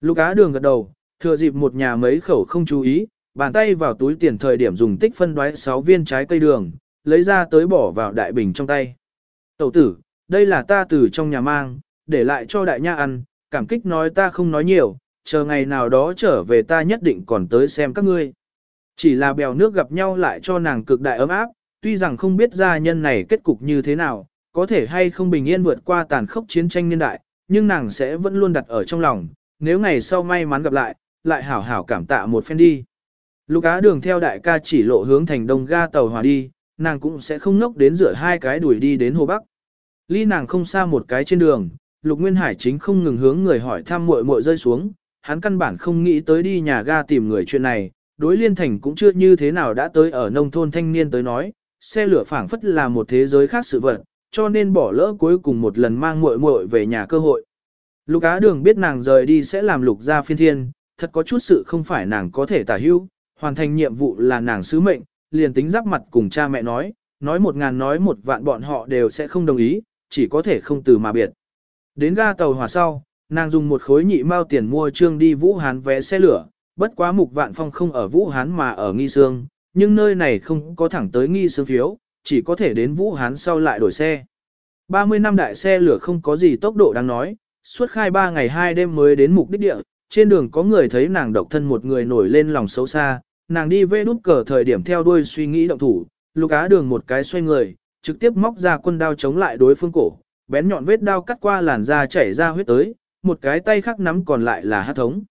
Lục Á Đường gật đầu, thừa dịp một nhà mấy khẩu không chú ý, bàn tay vào túi tiền thời điểm dùng tích phân đoái 6 viên trái cây đường, lấy ra tới bỏ vào đại bình trong tay. Tẩu tử, đây là ta từ trong nhà mang, để lại cho đại nha ăn, cảm kích nói ta không nói nhiều, chờ ngày nào đó trở về ta nhất định còn tới xem các ngươi. Chỉ là bèo nước gặp nhau lại cho nàng cực đại ấm áp, tuy rằng không biết gia nhân này kết cục như thế nào, có thể hay không bình yên vượt qua tàn khốc chiến tranh niên đại, nhưng nàng sẽ vẫn luôn đặt ở trong lòng, nếu ngày sau may mắn gặp lại, lại hảo hảo cảm tạ một phen đi. Lục á đường theo đại ca chỉ lộ hướng thành đông ga tàu hòa đi, nàng cũng sẽ không nốc đến rửa hai cái đuổi đi đến Hồ Bắc. Ly nàng không xa một cái trên đường, Lục Nguyên Hải chính không ngừng hướng người hỏi thăm muội muội rơi xuống, hắn căn bản không nghĩ tới đi nhà ga tìm người chuyện này, đối liên thành cũng chưa như thế nào đã tới ở nông thôn thanh niên tới nói, xe lửa phảng phất là một thế giới khác sự vật, cho nên bỏ lỡ cuối cùng một lần mang muội muội về nhà cơ hội. Lục Á Đường biết nàng rời đi sẽ làm lục ra phiên thiên, thật có chút sự không phải nàng có thể tả hữu, hoàn thành nhiệm vụ là nàng sứ mệnh, liền tính giáp mặt cùng cha mẹ nói, nói một ngàn nói một vạn bọn họ đều sẽ không đồng ý, chỉ có thể không từ mà biệt. Đến ga tàu hỏa sau, nàng dùng một khối nhị mao tiền mua trương đi Vũ Hán vé xe lửa, bất quá mục vạn phong không ở Vũ Hán mà ở Nghi Sương, nhưng nơi này không có thẳng tới Nghi Sương phiếu, chỉ có thể đến Vũ Hán sau lại đổi xe. 30 năm đại xe lửa không có gì tốc độ đáng nói, suốt khai 3 ngày 2 đêm mới đến mục đích địa, trên đường có người thấy nàng độc thân một người nổi lên lòng xấu xa, nàng đi vê đút cờ thời điểm theo đuôi suy nghĩ động thủ, lục á đường một cái xoay người, trực tiếp móc ra quân đao chống lại đối phương cổ, bén nhọn vết đao cắt qua làn da chảy ra huyết tới, một cái tay khác nắm còn lại là hát thống.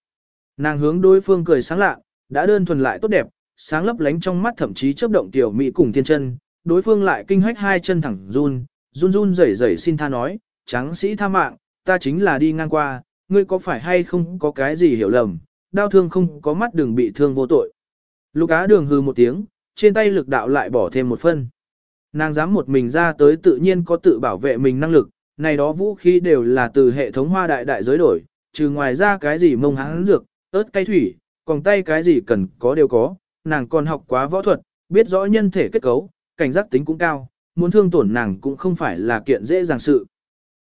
Nàng hướng đối phương cười sáng lạ, đã đơn thuần lại tốt đẹp, sáng lấp lánh trong mắt thậm chí chớp động tiểu mỹ cùng thiên chân, đối phương lại kinh hách hai chân thẳng run, run run rẩy rẩy xin tha nói, tráng sĩ tha mạng, ta chính là đi ngang qua, ngươi có phải hay không có cái gì hiểu lầm, đau thương không có mắt đừng bị thương vô tội. Lục á đường hư một tiếng, trên tay lực đạo lại bỏ thêm một phân. Nàng dám một mình ra tới tự nhiên có tự bảo vệ mình năng lực, này đó vũ khí đều là từ hệ thống hoa đại đại giới đổi, trừ ngoài ra cái gì mông hán dược, ớt cây thủy, còn tay cái gì cần có đều có, nàng còn học quá võ thuật, biết rõ nhân thể kết cấu, cảnh giác tính cũng cao, muốn thương tổn nàng cũng không phải là kiện dễ dàng sự.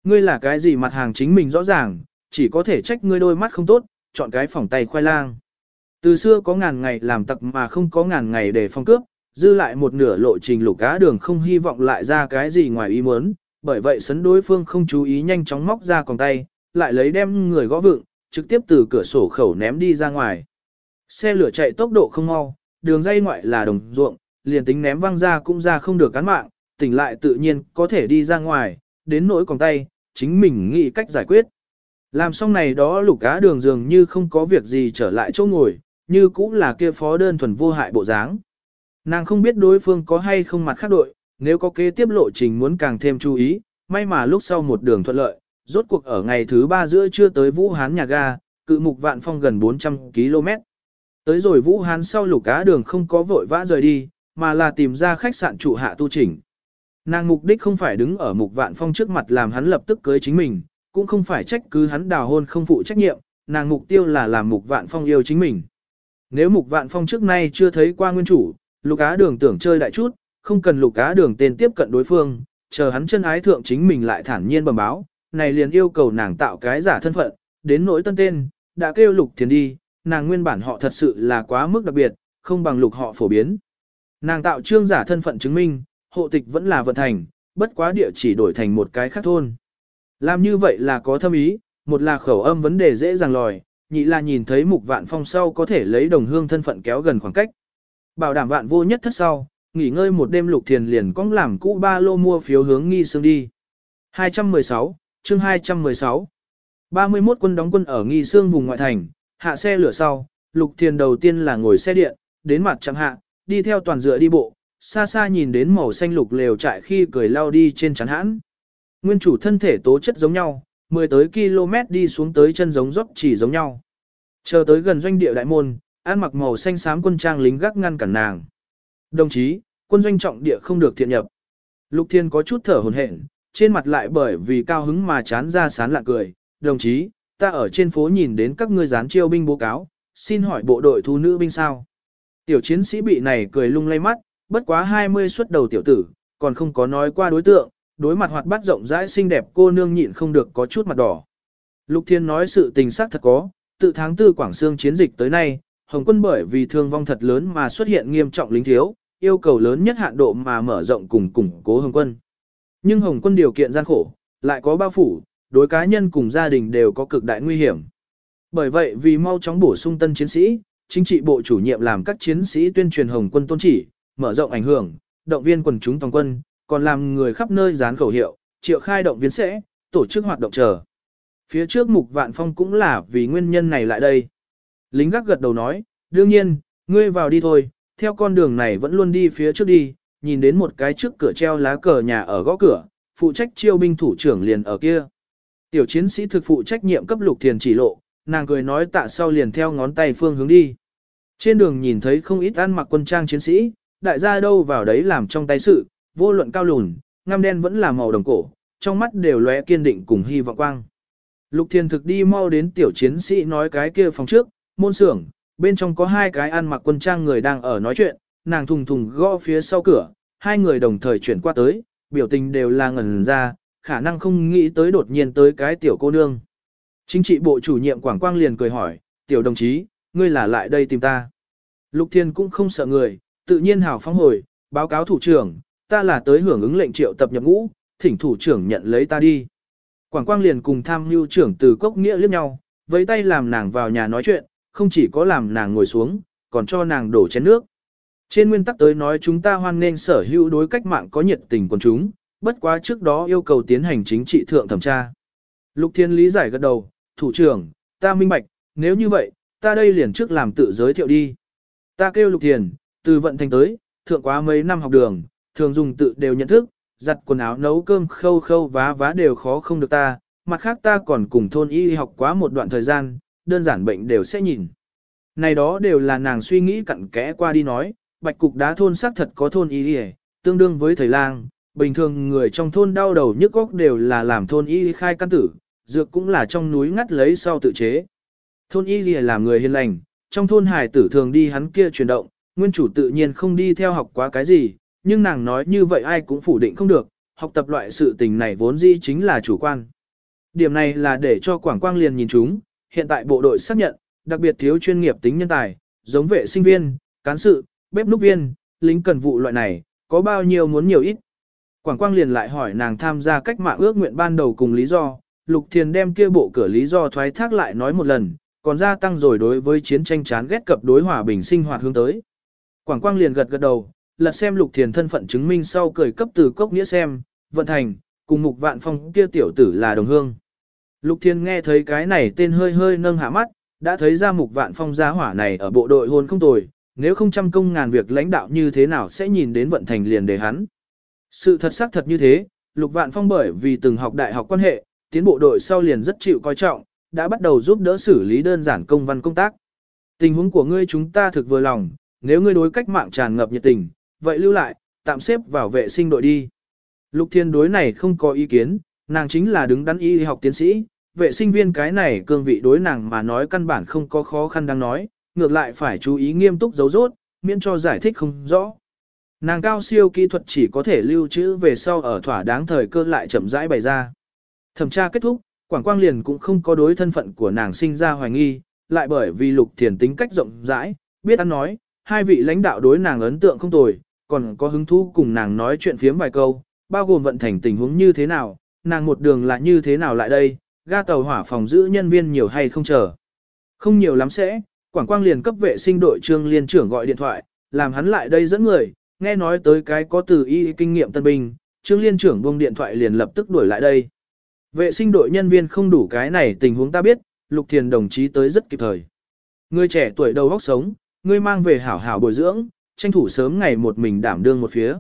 Ngươi là cái gì mặt hàng chính mình rõ ràng, chỉ có thể trách ngươi đôi mắt không tốt, chọn cái phòng tay khoai lang. Từ xưa có ngàn ngày làm tặc mà không có ngàn ngày để phong cướp, dư lại một nửa lộ trình lục cá đường không hy vọng lại ra cái gì ngoài ý muốn, bởi vậy sấn đối phương không chú ý nhanh chóng móc ra còn tay, lại lấy đem người gõ vựng, trực tiếp từ cửa sổ khẩu ném đi ra ngoài. Xe lửa chạy tốc độ không mau, đường dây ngoại là đồng ruộng, liền tính ném văng ra cũng ra không được cán mạng, tỉnh lại tự nhiên có thể đi ra ngoài, đến nỗi còn tay, chính mình nghĩ cách giải quyết. Làm xong này đó lục cá đường dường như không có việc gì trở lại chỗ ngồi, như cũng là kia phó đơn thuần vô hại bộ dáng. Nàng không biết đối phương có hay không mặt khác đội, nếu có kế tiếp lộ trình muốn càng thêm chú ý, may mà lúc sau một đường thuận lợi, rốt cuộc ở ngày thứ ba giữa chưa tới Vũ Hán nhà ga, cự mục vạn phong gần 400 km. Tới rồi Vũ Hán sau lục cá đường không có vội vã rời đi, mà là tìm ra khách sạn trụ hạ tu chỉnh. Nàng mục đích không phải đứng ở mục vạn phong trước mặt làm hắn lập tức cưới chính mình, cũng không phải trách cứ hắn đào hôn không phụ trách nhiệm, nàng mục tiêu là làm mục vạn phong yêu chính mình. Nếu mục vạn phong trước nay chưa thấy qua nguyên chủ, lục á đường tưởng chơi đại chút, không cần lục á đường tên tiếp cận đối phương, chờ hắn chân ái thượng chính mình lại thản nhiên bẩm báo, này liền yêu cầu nàng tạo cái giả thân phận, đến nỗi tân tên, đã kêu lục thiền đi, nàng nguyên bản họ thật sự là quá mức đặc biệt, không bằng lục họ phổ biến. Nàng tạo trương giả thân phận chứng minh, hộ tịch vẫn là vận thành, bất quá địa chỉ đổi thành một cái khác thôn. Làm như vậy là có thâm ý, một là khẩu âm vấn đề dễ dàng lòi, nhị là nhìn thấy mục vạn phong sau có thể lấy đồng hương thân phận kéo gần khoảng cách. Bảo đảm vạn vô nhất thất sau, nghỉ ngơi một đêm lục thiền liền cong làm cũ ba lô mua phiếu hướng nghi sương đi. 216, chương 216. 31 quân đóng quân ở nghi sương vùng ngoại thành, hạ xe lửa sau, lục thiền đầu tiên là ngồi xe điện, đến mặt chẳng hạ, đi theo toàn dựa đi bộ, xa xa nhìn đến màu xanh lục lều trại khi cười lao đi trên chắn hãn. Nguyên chủ thân thể tố chất giống nhau, 10 tới km đi xuống tới chân giống dốc chỉ giống nhau. Chờ tới gần doanh địa đại môn, ăn mặc màu xanh xám quân trang lính gác ngăn cản nàng. Đồng chí, quân doanh trọng địa không được thiện nhập. Lục Thiên có chút thở hổn hển, trên mặt lại bởi vì cao hứng mà chán ra sán lạ cười. Đồng chí, ta ở trên phố nhìn đến các ngươi dán chiêu binh bố cáo, xin hỏi bộ đội thu nữ binh sao? Tiểu chiến sĩ bị này cười lung lay mắt, bất quá 20 xuất đầu tiểu tử, còn không có nói qua đối tượng, đối mặt hoạt bát rộng rãi xinh đẹp cô nương nhịn không được có chút mặt đỏ. Lục Thiên nói sự tình xác thật có, từ tháng tư Quảng Sương chiến dịch tới nay, Hồng quân bởi vì thương vong thật lớn mà xuất hiện nghiêm trọng lính thiếu, yêu cầu lớn nhất hạn độ mà mở rộng cùng củng cố Hồng quân. Nhưng Hồng quân điều kiện gian khổ, lại có bao phủ, đối cá nhân cùng gia đình đều có cực đại nguy hiểm. Bởi vậy vì mau chóng bổ sung tân chiến sĩ, chính trị bộ chủ nhiệm làm các chiến sĩ tuyên truyền Hồng quân tôn chỉ, mở rộng ảnh hưởng, động viên quần chúng toàn quân, còn làm người khắp nơi dán khẩu hiệu, triệu khai động viên sẽ, tổ chức hoạt động chờ. Phía trước mục vạn phong cũng là vì nguyên nhân này lại đây. Lính gác gật đầu nói, đương nhiên, ngươi vào đi thôi, theo con đường này vẫn luôn đi phía trước đi, nhìn đến một cái trước cửa treo lá cờ nhà ở góc cửa, phụ trách chiêu binh thủ trưởng liền ở kia. Tiểu chiến sĩ thực phụ trách nhiệm cấp lục thiền chỉ lộ, nàng cười nói tạ sau liền theo ngón tay phương hướng đi. Trên đường nhìn thấy không ít ăn mặc quân trang chiến sĩ, đại gia đâu vào đấy làm trong tay sự, vô luận cao lùn, ngăm đen vẫn là màu đồng cổ, trong mắt đều lóe kiên định cùng hy vọng quang. Lục Thiên thực đi mau đến tiểu chiến sĩ nói cái kia phòng trước, môn xưởng, bên trong có hai cái ăn mặc quân trang người đang ở nói chuyện, nàng thùng thùng gõ phía sau cửa, hai người đồng thời chuyển qua tới, biểu tình đều là ngẩn ra, khả năng không nghĩ tới đột nhiên tới cái tiểu cô nương. Chính trị bộ chủ nhiệm Quảng Quang liền cười hỏi, tiểu đồng chí, ngươi là lại đây tìm ta. Lục Thiên cũng không sợ người, tự nhiên hào phóng hồi, báo cáo thủ trưởng, ta là tới hưởng ứng lệnh triệu tập nhập ngũ, thỉnh thủ trưởng nhận lấy ta đi. Quảng Quang liền cùng tham mưu trưởng từ cốc nghĩa liếc nhau, với tay làm nàng vào nhà nói chuyện, không chỉ có làm nàng ngồi xuống, còn cho nàng đổ chén nước. Trên nguyên tắc tới nói chúng ta hoan nên sở hữu đối cách mạng có nhiệt tình quần chúng, bất quá trước đó yêu cầu tiến hành chính trị thượng thẩm tra. Lục Thiên lý giải gật đầu, thủ trưởng, ta minh bạch, nếu như vậy, ta đây liền trước làm tự giới thiệu đi. Ta kêu Lục Thiền, từ vận thành tới, thượng quá mấy năm học đường, thường dùng tự đều nhận thức, giặt quần áo nấu cơm khâu khâu vá vá đều khó không được ta, mặt khác ta còn cùng thôn y học quá một đoạn thời gian, đơn giản bệnh đều sẽ nhìn. Này đó đều là nàng suy nghĩ cặn kẽ qua đi nói, bạch cục đá thôn xác thật có thôn y đi tương đương với thầy lang, bình thường người trong thôn đau đầu nhức góc đều là làm thôn y khai căn tử, dược cũng là trong núi ngắt lấy sau tự chế. Thôn y đi làm người hiền lành, trong thôn hải tử thường đi hắn kia chuyển động, nguyên chủ tự nhiên không đi theo học quá cái gì, nhưng nàng nói như vậy ai cũng phủ định không được, học tập loại sự tình này vốn dĩ chính là chủ quan. Điểm này là để cho Quảng Quang liền nhìn chúng, hiện tại bộ đội xác nhận, đặc biệt thiếu chuyên nghiệp tính nhân tài, giống vệ sinh viên, cán sự, bếp núc viên, lính cần vụ loại này, có bao nhiêu muốn nhiều ít. Quảng Quang liền lại hỏi nàng tham gia cách mạng ước nguyện ban đầu cùng lý do, Lục Thiền đem kia bộ cửa lý do thoái thác lại nói một lần, còn gia tăng rồi đối với chiến tranh chán ghét cập đối hòa bình sinh hoạt hướng tới. Quảng Quang liền gật gật đầu, lật xem Lục Thiền thân phận chứng minh sau cười cấp từ cốc nghĩa xem, vận thành, cùng mục vạn phong kia tiểu tử là đồng hương. Lục Thiên nghe thấy cái này tên hơi hơi nâng hạ mắt, đã thấy ra mục vạn phong gia hỏa này ở bộ đội hôn không tồi, nếu không trăm công ngàn việc lãnh đạo như thế nào sẽ nhìn đến vận thành liền để hắn. Sự thật xác thật như thế, Lục Vạn Phong bởi vì từng học đại học quan hệ, tiến bộ đội sau liền rất chịu coi trọng, đã bắt đầu giúp đỡ xử lý đơn giản công văn công tác. Tình huống của ngươi chúng ta thực vừa lòng, nếu ngươi đối cách mạng tràn ngập nhiệt tình, vậy lưu lại, tạm xếp vào vệ sinh đội đi. Lục Thiên đối này không có ý kiến, nàng chính là đứng đắn y học tiến sĩ, vệ sinh viên cái này cương vị đối nàng mà nói căn bản không có khó khăn đang nói, ngược lại phải chú ý nghiêm túc giấu rốt, miễn cho giải thích không rõ. Nàng cao siêu kỹ thuật chỉ có thể lưu trữ về sau ở thỏa đáng thời cơ lại chậm rãi bày ra. Thẩm tra kết thúc, Quảng Quang liền cũng không có đối thân phận của nàng sinh ra hoài nghi, lại bởi vì Lục Thiền tính cách rộng rãi, biết ăn nói, hai vị lãnh đạo đối nàng ấn tượng không tồi, còn có hứng thú cùng nàng nói chuyện phiếm vài câu, bao gồm vận thành tình huống như thế nào, nàng một đường là như thế nào lại đây, ga tàu hỏa phòng giữ nhân viên nhiều hay không chờ. Không nhiều lắm sẽ, Quảng Quang liền cấp vệ sinh đội trương liên trưởng gọi điện thoại, làm hắn lại đây dẫn người, nghe nói tới cái có từ y kinh nghiệm tân binh, trương liên trưởng buông điện thoại liền lập tức đuổi lại đây. Vệ sinh đội nhân viên không đủ cái này tình huống ta biết, Lục Thiền đồng chí tới rất kịp thời. Người trẻ tuổi đầu óc sống, ngươi mang về hảo hảo bồi dưỡng, tranh thủ sớm ngày một mình đảm đương một phía.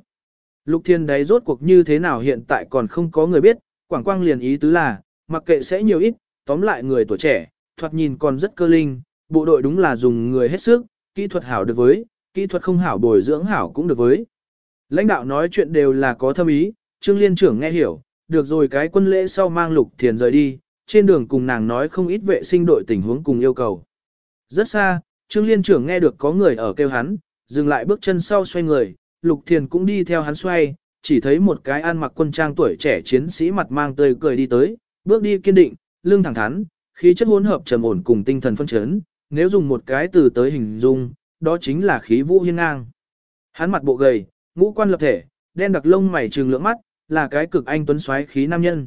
Lục Thiên đấy rốt cuộc như thế nào hiện tại còn không có người biết, Quảng Quang liền ý tứ là, mặc kệ sẽ nhiều ít, tóm lại người tuổi trẻ, thoạt nhìn còn rất cơ linh, bộ đội đúng là dùng người hết sức, kỹ thuật hảo được với, kỹ thuật không hảo bồi dưỡng hảo cũng được với. Lãnh đạo nói chuyện đều là có thâm ý, Trương Liên trưởng nghe hiểu, được rồi cái quân lễ sau mang Lục Thiền rời đi, trên đường cùng nàng nói không ít vệ sinh đội tình huống cùng yêu cầu. Rất xa, Trương Liên trưởng nghe được có người ở kêu hắn, dừng lại bước chân sau xoay người, Lục Thiền cũng đi theo hắn xoay, chỉ thấy một cái ăn mặc quân trang tuổi trẻ chiến sĩ mặt mang tươi cười đi tới, bước đi kiên định, lưng thẳng thắn, khí chất hỗn hợp trầm ổn cùng tinh thần phân chấn, nếu dùng một cái từ tới hình dung, đó chính là khí vũ hiên ngang. Hắn mặt bộ gầy, ngũ quan lập thể, đen đặc lông mày trừng lưỡng mắt, là cái cực anh tuấn xoáy khí nam nhân.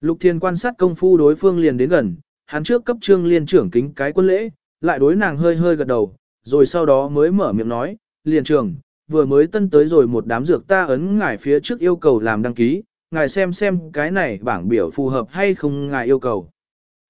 Lục Thiên quan sát công phu đối phương liền đến gần, hắn trước cấp trương liên trưởng kính cái quân lễ, lại đối nàng hơi hơi gật đầu, rồi sau đó mới mở miệng nói, liền trưởng, vừa mới tân tới rồi một đám dược ta ấn ngài phía trước yêu cầu làm đăng ký, ngài xem xem cái này bảng biểu phù hợp hay không ngài yêu cầu.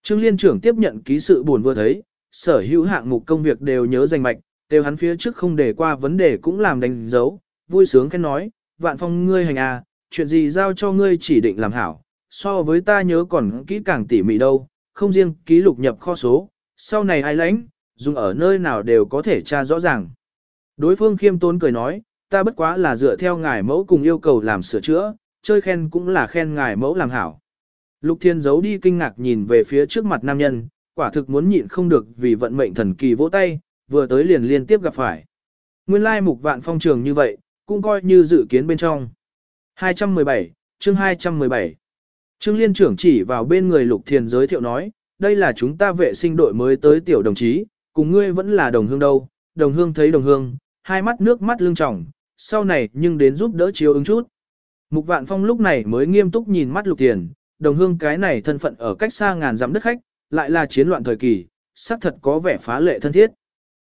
Trương liên trưởng tiếp nhận ký sự buồn vừa thấy, sở hữu hạng mục công việc đều nhớ danh mạch, đều hắn phía trước không để qua vấn đề cũng làm đánh dấu, vui sướng khen nói, vạn phong ngươi hành à, chuyện gì giao cho ngươi chỉ định làm hảo, so với ta nhớ còn kỹ càng tỉ mỉ đâu, không riêng ký lục nhập kho số, sau này ai lãnh, dùng ở nơi nào đều có thể tra rõ ràng. Đối phương khiêm tốn cười nói, ta bất quá là dựa theo ngài mẫu cùng yêu cầu làm sửa chữa, chơi khen cũng là khen ngài mẫu làm hảo. Lục Thiên giấu đi kinh ngạc nhìn về phía trước mặt nam nhân, quả thực muốn nhịn không được vì vận mệnh thần kỳ vỗ tay, vừa tới liền liên tiếp gặp phải. Nguyên lai mục vạn phong trường như vậy, cũng coi như dự kiến bên trong. 217, chương 217. Trương Liên trưởng chỉ vào bên người Lục thiên giới thiệu nói, đây là chúng ta vệ sinh đội mới tới tiểu đồng chí, cùng ngươi vẫn là đồng hương đâu, đồng hương thấy đồng hương, hai mắt nước mắt lưng tròng, sau này nhưng đến giúp đỡ chiếu ứng chút. Mục Vạn Phong lúc này mới nghiêm túc nhìn mắt Lục Thiền, đồng hương cái này thân phận ở cách xa ngàn dặm đất khách, lại là chiến loạn thời kỳ, xác thật có vẻ phá lệ thân thiết.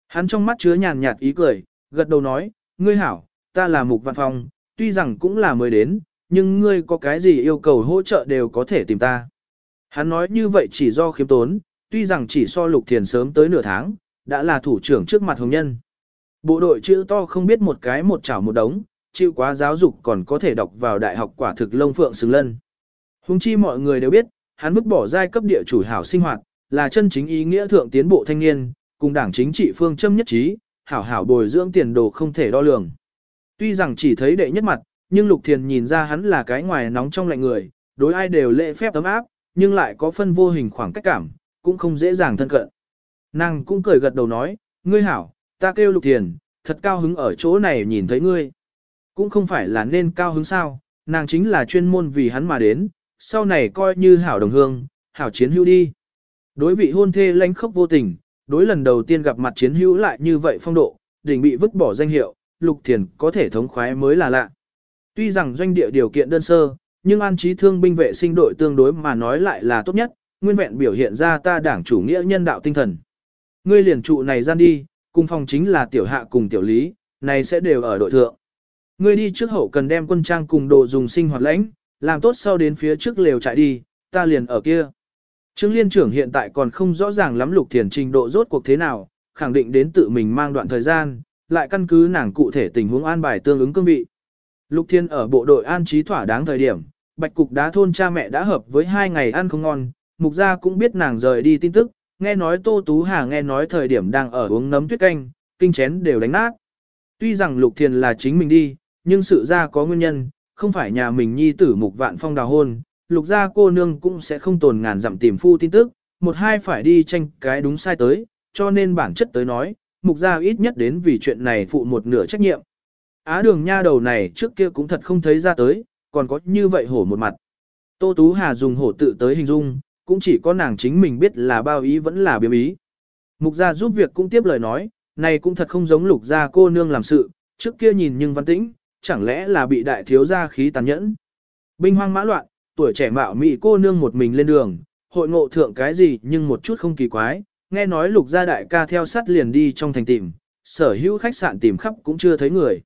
Hắn trong mắt chứa nhàn nhạt ý cười, gật đầu nói, ngươi hảo, ta là Mục Vạn Phong, tuy rằng cũng là mới đến, nhưng ngươi có cái gì yêu cầu hỗ trợ đều có thể tìm ta. Hắn nói như vậy chỉ do khiếm tốn, tuy rằng chỉ so lục thiền sớm tới nửa tháng, đã là thủ trưởng trước mặt hồng nhân. Bộ đội chữ to không biết một cái một chảo một đống, chịu quá giáo dục còn có thể đọc vào đại học quả thực lông phượng xứng lân. Hùng chi mọi người đều biết, hắn vứt bỏ giai cấp địa chủ hảo sinh hoạt, là chân chính ý nghĩa thượng tiến bộ thanh niên, cùng đảng chính trị phương châm nhất trí, hảo hảo bồi dưỡng tiền đồ không thể đo lường. Tuy rằng chỉ thấy đệ nhất mặt, nhưng Lục Thiền nhìn ra hắn là cái ngoài nóng trong lạnh người, đối ai đều lễ phép tấm áp, nhưng lại có phân vô hình khoảng cách cảm, cũng không dễ dàng thân cận. Nàng cũng cười gật đầu nói, ngươi hảo, ta kêu Lục Thiền, thật cao hứng ở chỗ này nhìn thấy ngươi. Cũng không phải là nên cao hứng sao, nàng chính là chuyên môn vì hắn mà đến, sau này coi như hảo đồng hương, hảo chiến hữu đi. Đối vị hôn thê lãnh khốc vô tình, đối lần đầu tiên gặp mặt chiến hữu lại như vậy phong độ, đỉnh bị vứt bỏ danh hiệu, Lục Thiền có thể thống khoái mới là lạ. Tuy rằng doanh địa điều kiện đơn sơ, nhưng an trí thương binh vệ sinh đội tương đối mà nói lại là tốt nhất, nguyên vẹn biểu hiện ra ta đảng chủ nghĩa nhân đạo tinh thần. Ngươi liền trụ này gian đi, cùng phòng chính là tiểu hạ cùng tiểu lý, này sẽ đều ở đội thượng. Ngươi đi trước hậu cần đem quân trang cùng đồ dùng sinh hoạt lãnh, làm tốt sau đến phía trước lều chạy đi, ta liền ở kia. Trương liên trưởng hiện tại còn không rõ ràng lắm lục thiền trình độ rốt cuộc thế nào, khẳng định đến tự mình mang đoạn thời gian, lại căn cứ nàng cụ thể tình huống an bài tương ứng cương vị. Lục Thiên ở bộ đội an trí thỏa đáng thời điểm, bạch cục đá thôn cha mẹ đã hợp với hai ngày ăn không ngon, mục gia cũng biết nàng rời đi tin tức, nghe nói Tô Tú Hà nghe nói thời điểm đang ở uống nấm tuyết canh, kinh chén đều đánh nát. Tuy rằng Lục thiền là chính mình đi, nhưng sự ra có nguyên nhân, không phải nhà mình nhi tử mục vạn phong đào hôn, lục gia cô nương cũng sẽ không tồn ngàn dặm tìm phu tin tức, một hai phải đi tranh cái đúng sai tới, cho nên bản chất tới nói, mục gia ít nhất đến vì chuyện này phụ một nửa trách nhiệm. Á đường nha đầu này trước kia cũng thật không thấy ra tới, còn có như vậy hổ một mặt. Tô Tú Hà dùng hổ tự tới hình dung, cũng chỉ có nàng chính mình biết là bao ý vẫn là biếm ý. Mục gia giúp việc cũng tiếp lời nói, này cũng thật không giống lục gia cô nương làm sự, trước kia nhìn nhưng văn tĩnh, chẳng lẽ là bị đại thiếu gia khí tàn nhẫn. Binh hoang mã loạn, tuổi trẻ mạo mị cô nương một mình lên đường, hội ngộ thượng cái gì nhưng một chút không kỳ quái, nghe nói lục gia đại ca theo sát liền đi trong thành tìm, sở hữu khách sạn tìm khắp cũng chưa thấy người.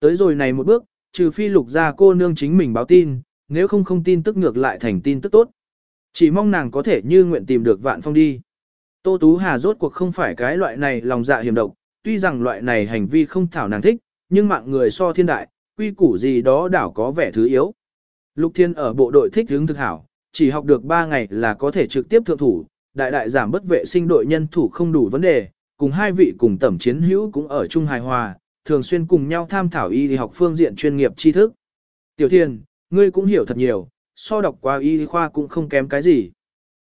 Tới rồi này một bước, trừ phi lục gia cô nương chính mình báo tin, nếu không không tin tức ngược lại thành tin tức tốt. Chỉ mong nàng có thể như nguyện tìm được vạn phong đi. Tô Tú Hà rốt cuộc không phải cái loại này lòng dạ hiểm độc, tuy rằng loại này hành vi không thảo nàng thích, nhưng mạng người so thiên đại, quy củ gì đó đảo có vẻ thứ yếu. Lục Thiên ở bộ đội thích hướng thực hảo, chỉ học được 3 ngày là có thể trực tiếp thượng thủ, đại đại giảm bất vệ sinh đội nhân thủ không đủ vấn đề, cùng hai vị cùng tẩm chiến hữu cũng ở chung hài hòa, thường xuyên cùng nhau tham thảo y học phương diện chuyên nghiệp tri thức. Tiểu Thiên, ngươi cũng hiểu thật nhiều, so đọc qua y khoa cũng không kém cái gì.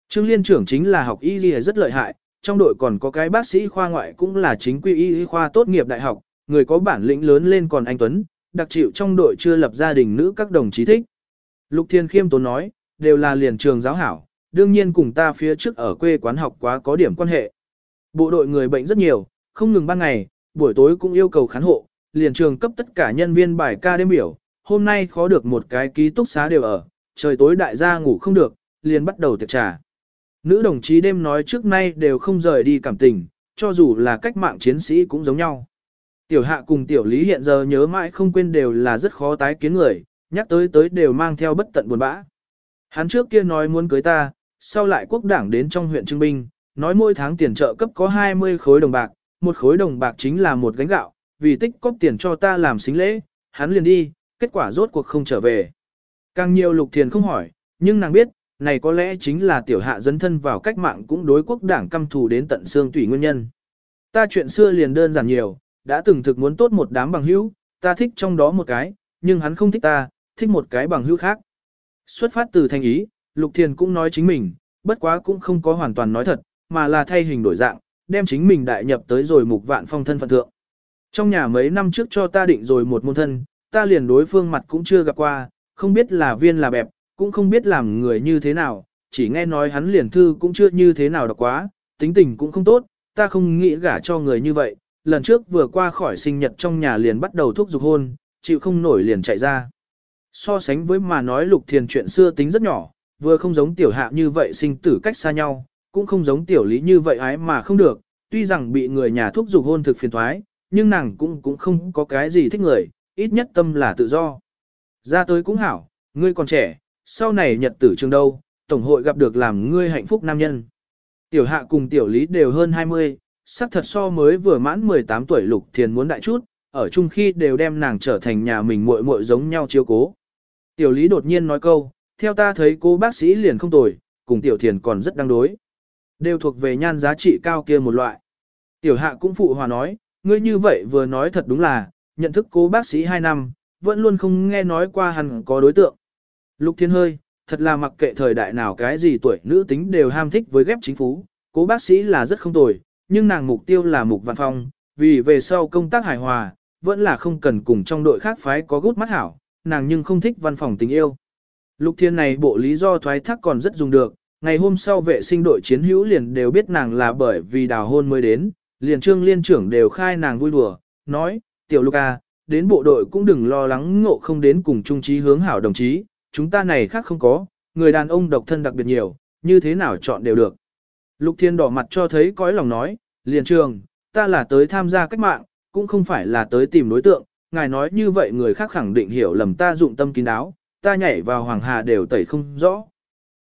Trương Liên trưởng chính là học y rất lợi hại, trong đội còn có cái bác sĩ khoa ngoại cũng là chính quy y khoa tốt nghiệp đại học, người có bản lĩnh lớn lên còn anh Tuấn, đặc chịu trong đội chưa lập gia đình nữ các đồng chí thích. Lục Thiên Khiêm tốn nói, đều là liền trường giáo hảo, đương nhiên cùng ta phía trước ở quê quán học quá có điểm quan hệ. Bộ đội người bệnh rất nhiều, không ngừng ban ngày, buổi tối cũng yêu cầu khán hộ, liền trường cấp tất cả nhân viên bài ca đêm biểu, hôm nay khó được một cái ký túc xá đều ở, trời tối đại gia ngủ không được, liền bắt đầu tiệc trà. Nữ đồng chí đêm nói trước nay đều không rời đi cảm tình, cho dù là cách mạng chiến sĩ cũng giống nhau. Tiểu hạ cùng tiểu lý hiện giờ nhớ mãi không quên đều là rất khó tái kiến người, nhắc tới tới đều mang theo bất tận buồn bã. Hắn trước kia nói muốn cưới ta, sau lại quốc đảng đến trong huyện Trưng Binh, nói mỗi tháng tiền trợ cấp có 20 khối đồng bạc, một khối đồng bạc chính là một gánh gạo, vì tích cóp tiền cho ta làm xính lễ, hắn liền đi, kết quả rốt cuộc không trở về. Càng nhiều lục thiền không hỏi, nhưng nàng biết, này có lẽ chính là tiểu hạ dấn thân vào cách mạng cũng đối quốc đảng căm thù đến tận xương tủy nguyên nhân. Ta chuyện xưa liền đơn giản nhiều, đã từng thực muốn tốt một đám bằng hữu, ta thích trong đó một cái, nhưng hắn không thích ta, thích một cái bằng hữu khác. Xuất phát từ thành ý, Lục Thiền cũng nói chính mình, bất quá cũng không có hoàn toàn nói thật, mà là thay hình đổi dạng, đem chính mình đại nhập tới rồi mục vạn phong thân phận thượng. Trong nhà mấy năm trước cho ta định rồi một môn thân, ta liền đối phương mặt cũng chưa gặp qua, không biết là viên là bẹp, cũng không biết làm người như thế nào, chỉ nghe nói hắn liền thư cũng chưa như thế nào đọc quá, tính tình cũng không tốt, ta không nghĩ gả cho người như vậy, lần trước vừa qua khỏi sinh nhật trong nhà liền bắt đầu thúc giục hôn, chịu không nổi liền chạy ra. So sánh với mà nói lục thiền chuyện xưa tính rất nhỏ, vừa không giống tiểu hạ như vậy sinh tử cách xa nhau, cũng không giống tiểu lý như vậy ái mà không được, tuy rằng bị người nhà thúc giục hôn thực phiền thoái, nhưng nàng cũng cũng không có cái gì thích người, ít nhất tâm là tự do. Ra tới cũng hảo, ngươi còn trẻ, sau này nhật tử trường đâu, tổng hội gặp được làm ngươi hạnh phúc nam nhân. Tiểu hạ cùng tiểu lý đều hơn 20, sắc thật so mới vừa mãn 18 tuổi lục thiền muốn đại chút, ở chung khi đều đem nàng trở thành nhà mình muội muội giống nhau chiếu cố. Tiểu lý đột nhiên nói câu, theo ta thấy cô bác sĩ liền không tồi, cùng tiểu thiền còn rất đang đối. Đều thuộc về nhan giá trị cao kia một loại. Tiểu hạ cũng phụ hòa nói, ngươi như vậy vừa nói thật đúng là, nhận thức cô bác sĩ 2 năm, vẫn luôn không nghe nói qua hắn có đối tượng. Lục thiên hơi, thật là mặc kệ thời đại nào cái gì tuổi nữ tính đều ham thích với ghép chính phú, cố bác sĩ là rất không tồi, nhưng nàng mục tiêu là mục văn phong, vì về sau công tác hài hòa, vẫn là không cần cùng trong đội khác phái có gút mắt hảo, nàng nhưng không thích văn phòng tình yêu. Lục thiên này bộ lý do thoái thác còn rất dùng được, ngày hôm sau vệ sinh đội chiến hữu liền đều biết nàng là bởi vì đào hôn mới đến, liền trương liên trưởng đều khai nàng vui đùa, nói, tiểu lục à, đến bộ đội cũng đừng lo lắng ngộ không đến cùng trung trí hướng hảo đồng chí, chúng ta này khác không có, người đàn ông độc thân đặc biệt nhiều, như thế nào chọn đều được. Lục thiên đỏ mặt cho thấy cõi lòng nói, liền trường, ta là tới tham gia cách mạng, cũng không phải là tới tìm đối tượng, ngài nói như vậy người khác khẳng định hiểu lầm ta dụng tâm kín đáo, ta nhảy vào hoàng hà đều tẩy không rõ.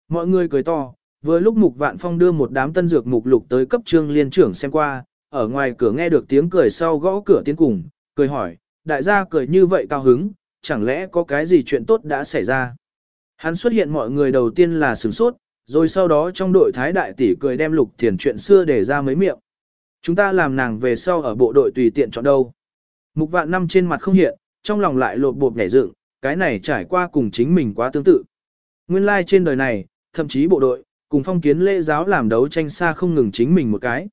Mọi người cười to, vừa lúc mục vạn phong đưa một đám tân dược mục lục tới cấp trương liên trưởng xem qua, ở ngoài cửa nghe được tiếng cười sau gõ cửa tiến cùng, cười hỏi, đại gia cười như vậy cao hứng, chẳng lẽ có cái gì chuyện tốt đã xảy ra. Hắn xuất hiện mọi người đầu tiên là sửng sốt, rồi sau đó trong đội thái đại tỷ cười đem lục thiền chuyện xưa để ra mấy miệng. Chúng ta làm nàng về sau ở bộ đội tùy tiện chọn đâu. Mục vạn năm trên mặt không hiện, trong lòng lại lột bột nhảy dựng, cái này trải qua cùng chính mình quá tương tự. Nguyên lai like trên đời này, thậm chí bộ đội, cùng phong kiến lễ giáo làm đấu tranh xa không ngừng chính mình một cái.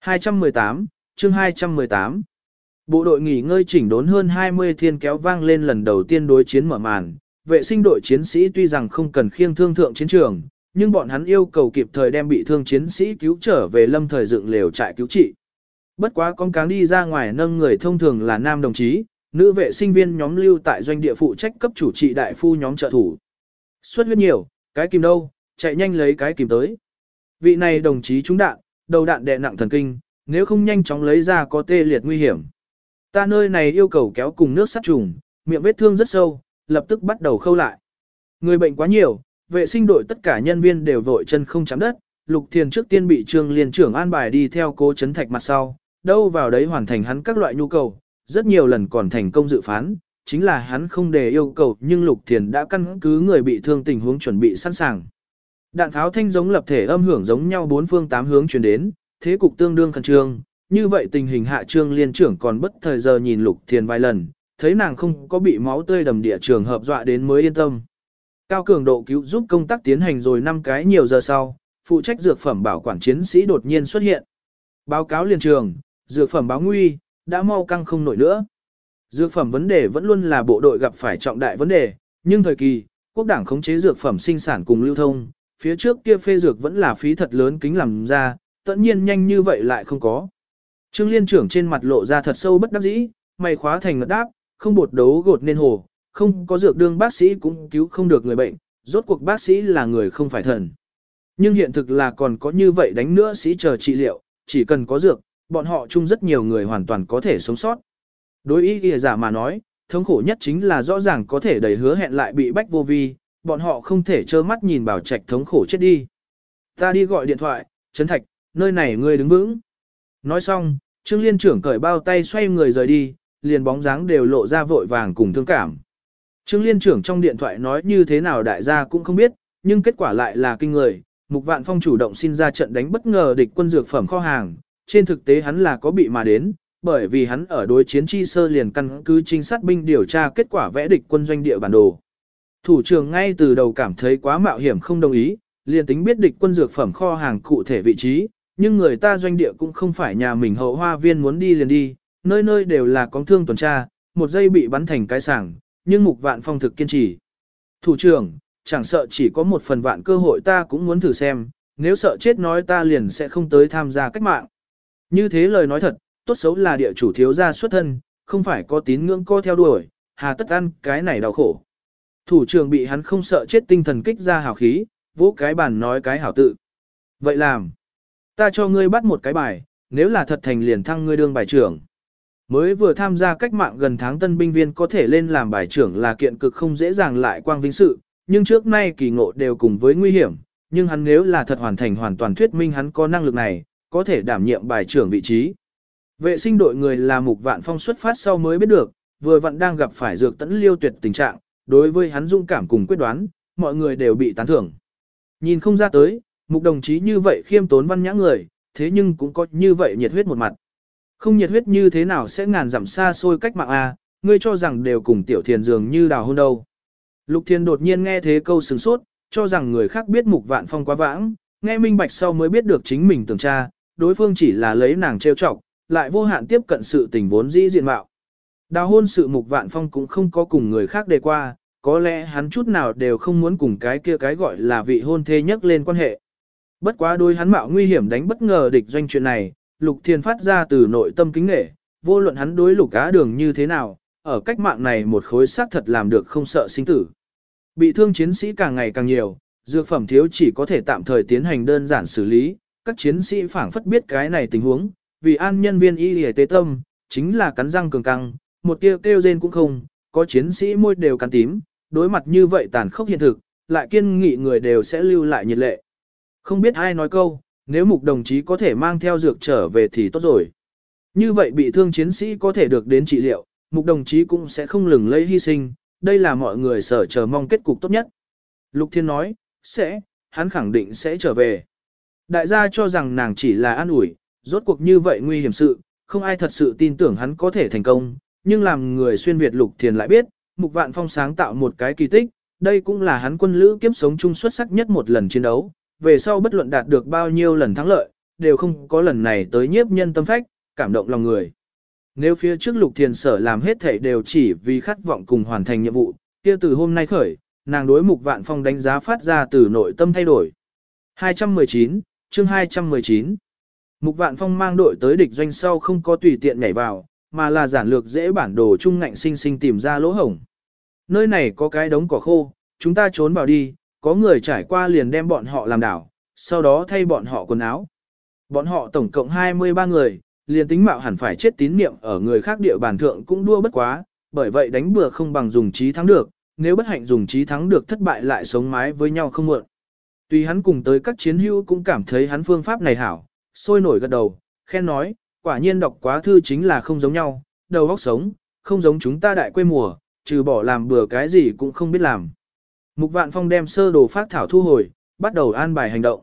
218, chương 218 Bộ đội nghỉ ngơi chỉnh đốn hơn 20 thiên kéo vang lên lần đầu tiên đối chiến mở màn. Vệ sinh đội chiến sĩ tuy rằng không cần khiêng thương thượng chiến trường, nhưng bọn hắn yêu cầu kịp thời đem bị thương chiến sĩ cứu trở về lâm thời dựng lều trại cứu trị. Bất quá con cáng đi ra ngoài nâng người thông thường là nam đồng chí, nữ vệ sinh viên nhóm lưu tại doanh địa phụ trách cấp chủ trị đại phu nhóm trợ thủ. Xuất huyết nhiều, cái kìm đâu, chạy nhanh lấy cái kìm tới. Vị này đồng chí trúng đạn, đầu đạn đè nặng thần kinh, nếu không nhanh chóng lấy ra có tê liệt nguy hiểm. Ta nơi này yêu cầu kéo cùng nước sát trùng, miệng vết thương rất sâu, lập tức bắt đầu khâu lại. Người bệnh quá nhiều, vệ sinh đội tất cả nhân viên đều vội chân không chạm đất, Lục Thiền trước tiên bị trương liên trưởng an bài đi theo cố chấn thạch mặt sau, đâu vào đấy hoàn thành hắn các loại nhu cầu, rất nhiều lần còn thành công dự phán, chính là hắn không đề yêu cầu nhưng Lục Thiền đã căn cứ người bị thương tình huống chuẩn bị sẵn sàng. Đạn pháo thanh giống lập thể âm hưởng giống nhau bốn phương tám hướng truyền đến, thế cục tương đương khẩn trương, như vậy tình hình hạ trương liên trưởng còn bất thời giờ nhìn Lục Thiền vài lần, thấy nàng không có bị máu tươi đầm địa trường hợp dọa đến mới yên tâm. Cao cường độ cứu giúp công tác tiến hành rồi năm cái nhiều giờ sau, phụ trách dược phẩm bảo quản chiến sĩ đột nhiên xuất hiện. Báo cáo liên trường, dược phẩm báo nguy, đã mau căng không nổi nữa. Dược phẩm vấn đề vẫn luôn là bộ đội gặp phải trọng đại vấn đề, nhưng thời kỳ, quốc đảng khống chế dược phẩm sinh sản cùng lưu thông, phía trước kia phê dược vẫn là phí thật lớn kính làm ra, tất nhiên nhanh như vậy lại không có. Trương liên trưởng trên mặt lộ ra thật sâu bất đắc dĩ, mày khóa thành ngật đáp, không bột đấu gột nên hồ, không có dược đương bác sĩ cũng cứu không được người bệnh, rốt cuộc bác sĩ là người không phải thần. Nhưng hiện thực là còn có như vậy đánh nữa sĩ chờ trị liệu, chỉ cần có dược, bọn họ chung rất nhiều người hoàn toàn có thể sống sót. Đối ý ghi giả mà nói, thống khổ nhất chính là rõ ràng có thể đầy hứa hẹn lại bị bách vô vi, bọn họ không thể trơ mắt nhìn bảo trạch thống khổ chết đi. Ta đi gọi điện thoại, Trấn Thạch, nơi này ngươi đứng vững. Nói xong, Trương Liên trưởng cởi bao tay xoay người rời đi, liền bóng dáng đều lộ ra vội vàng cùng thương cảm. Trương Liên trưởng trong điện thoại nói như thế nào đại gia cũng không biết, nhưng kết quả lại là kinh người. Mục Vạn Phong chủ động xin ra trận đánh bất ngờ địch quân dược phẩm kho hàng, trên thực tế hắn là có bị mà đến, bởi vì hắn ở đối chiến chi sơ liền căn cứ trinh sát binh điều tra kết quả vẽ địch quân doanh địa bản đồ. Thủ trưởng ngay từ đầu cảm thấy quá mạo hiểm không đồng ý, liền tính biết địch quân dược phẩm kho hàng cụ thể vị trí, nhưng người ta doanh địa cũng không phải nhà mình hậu hoa viên muốn đi liền đi, nơi nơi đều là có thương tuần tra, một giây bị bắn thành cái sảng, nhưng mục vạn phong thực kiên trì. Thủ trưởng, chẳng sợ chỉ có một phần vạn cơ hội ta cũng muốn thử xem, nếu sợ chết nói ta liền sẽ không tới tham gia cách mạng. Như thế lời nói thật, tốt xấu là địa chủ thiếu gia xuất thân, không phải có tín ngưỡng co theo đuổi, hà tất ăn cái này đau khổ. Thủ trưởng bị hắn không sợ chết tinh thần kích ra hào khí, vỗ cái bàn nói cái hảo tự. Vậy làm, ta cho ngươi bắt một cái bài, nếu là thật thành liền thăng ngươi đương bài trưởng. Mới vừa tham gia cách mạng gần tháng tân binh viên có thể lên làm bài trưởng là kiện cực không dễ dàng lại quang vinh sự, nhưng trước nay kỳ ngộ đều cùng với nguy hiểm, nhưng hắn nếu là thật hoàn thành hoàn toàn thuyết minh hắn có năng lực này, có thể đảm nhiệm bài trưởng vị trí. Vệ sinh đội người là mục vạn phong xuất phát sau mới biết được, vừa vặn đang gặp phải dược tẫn liêu tuyệt tình trạng, đối với hắn dung cảm cùng quyết đoán, mọi người đều bị tán thưởng. Nhìn không ra tới, mục đồng chí như vậy khiêm tốn văn nhã người, thế nhưng cũng có như vậy nhiệt huyết một mặt. Không nhiệt huyết như thế nào sẽ ngàn dặm xa xôi cách mạng A, ngươi cho rằng đều cùng tiểu thiền dường như đào hôn đâu. Lục thiền đột nhiên nghe thế câu sừng sốt, cho rằng người khác biết mục vạn phong quá vãng, nghe minh bạch sau mới biết được chính mình tưởng tra, đối phương chỉ là lấy nàng trêu chọc, lại vô hạn tiếp cận sự tình vốn dĩ diện mạo. Đào hôn sự mục vạn phong cũng không có cùng người khác đề qua, có lẽ hắn chút nào đều không muốn cùng cái kia cái gọi là vị hôn thê nhất lên quan hệ. Bất quá đôi hắn mạo nguy hiểm đánh bất ngờ địch doanh chuyện này, lục thiên phát ra từ nội tâm kính nghệ, vô luận hắn đối lục cá đường như thế nào, ở cách mạng này một khối xác thật làm được không sợ sinh tử. Bị thương chiến sĩ càng ngày càng nhiều, dược phẩm thiếu chỉ có thể tạm thời tiến hành đơn giản xử lý, các chiến sĩ phảng phất biết cái này tình huống, vì an nhân viên y y tế tâm, chính là cắn răng cường căng, một tia kêu rên cũng không, có chiến sĩ môi đều cắn tím, đối mặt như vậy tàn khốc hiện thực, lại kiên nghị người đều sẽ lưu lại nhiệt lệ. Không biết ai nói câu, nếu mục đồng chí có thể mang theo dược trở về thì tốt rồi. Như vậy bị thương chiến sĩ có thể được đến trị liệu, mục đồng chí cũng sẽ không lừng lây hy sinh, đây là mọi người sở chờ mong kết cục tốt nhất. Lục Thiên nói, sẽ, hắn khẳng định sẽ trở về. Đại gia cho rằng nàng chỉ là an ủi, rốt cuộc như vậy nguy hiểm sự, không ai thật sự tin tưởng hắn có thể thành công, nhưng làm người xuyên Việt Lục Thiên lại biết, Mục Vạn Phong sáng tạo một cái kỳ tích, đây cũng là hắn quân lữ kiếp sống chung xuất sắc nhất một lần chiến đấu, về sau bất luận đạt được bao nhiêu lần thắng lợi, đều không có lần này tới nhiếp nhân tâm phách, cảm động lòng người. Nếu phía trước Lục Thiền sở làm hết thảy đều chỉ vì khát vọng cùng hoàn thành nhiệm vụ, kia từ hôm nay khởi, nàng đối Mục Vạn Phong đánh giá phát ra từ nội tâm thay đổi. 219, chương 219 Mục Vạn Phong mang đội tới địch doanh sau không có tùy tiện nhảy vào, mà là giản lược dễ bản đồ trung ngạnh sinh sinh tìm ra lỗ hổng. Nơi này có cái đống cỏ khô, chúng ta trốn vào đi, có người trải qua liền đem bọn họ làm đảo, sau đó thay bọn họ quần áo. Bọn họ tổng cộng 23 người, liền tính mạo hẳn phải chết tín niệm ở người khác địa bàn thượng cũng đua bất quá, bởi vậy đánh bừa không bằng dùng trí thắng được, nếu bất hạnh dùng trí thắng được thất bại lại sống mái với nhau không muộn. Tuy hắn cùng tới các chiến hữu cũng cảm thấy hắn phương pháp này hảo, sôi nổi gật đầu, khen nói, quả nhiên đọc quá thư chính là không giống nhau, đầu óc sống, không giống chúng ta đại quê mùa, trừ bỏ làm bừa cái gì cũng không biết làm. Mục Vạn Phong đem sơ đồ phát thảo thu hồi, bắt đầu an bài hành động.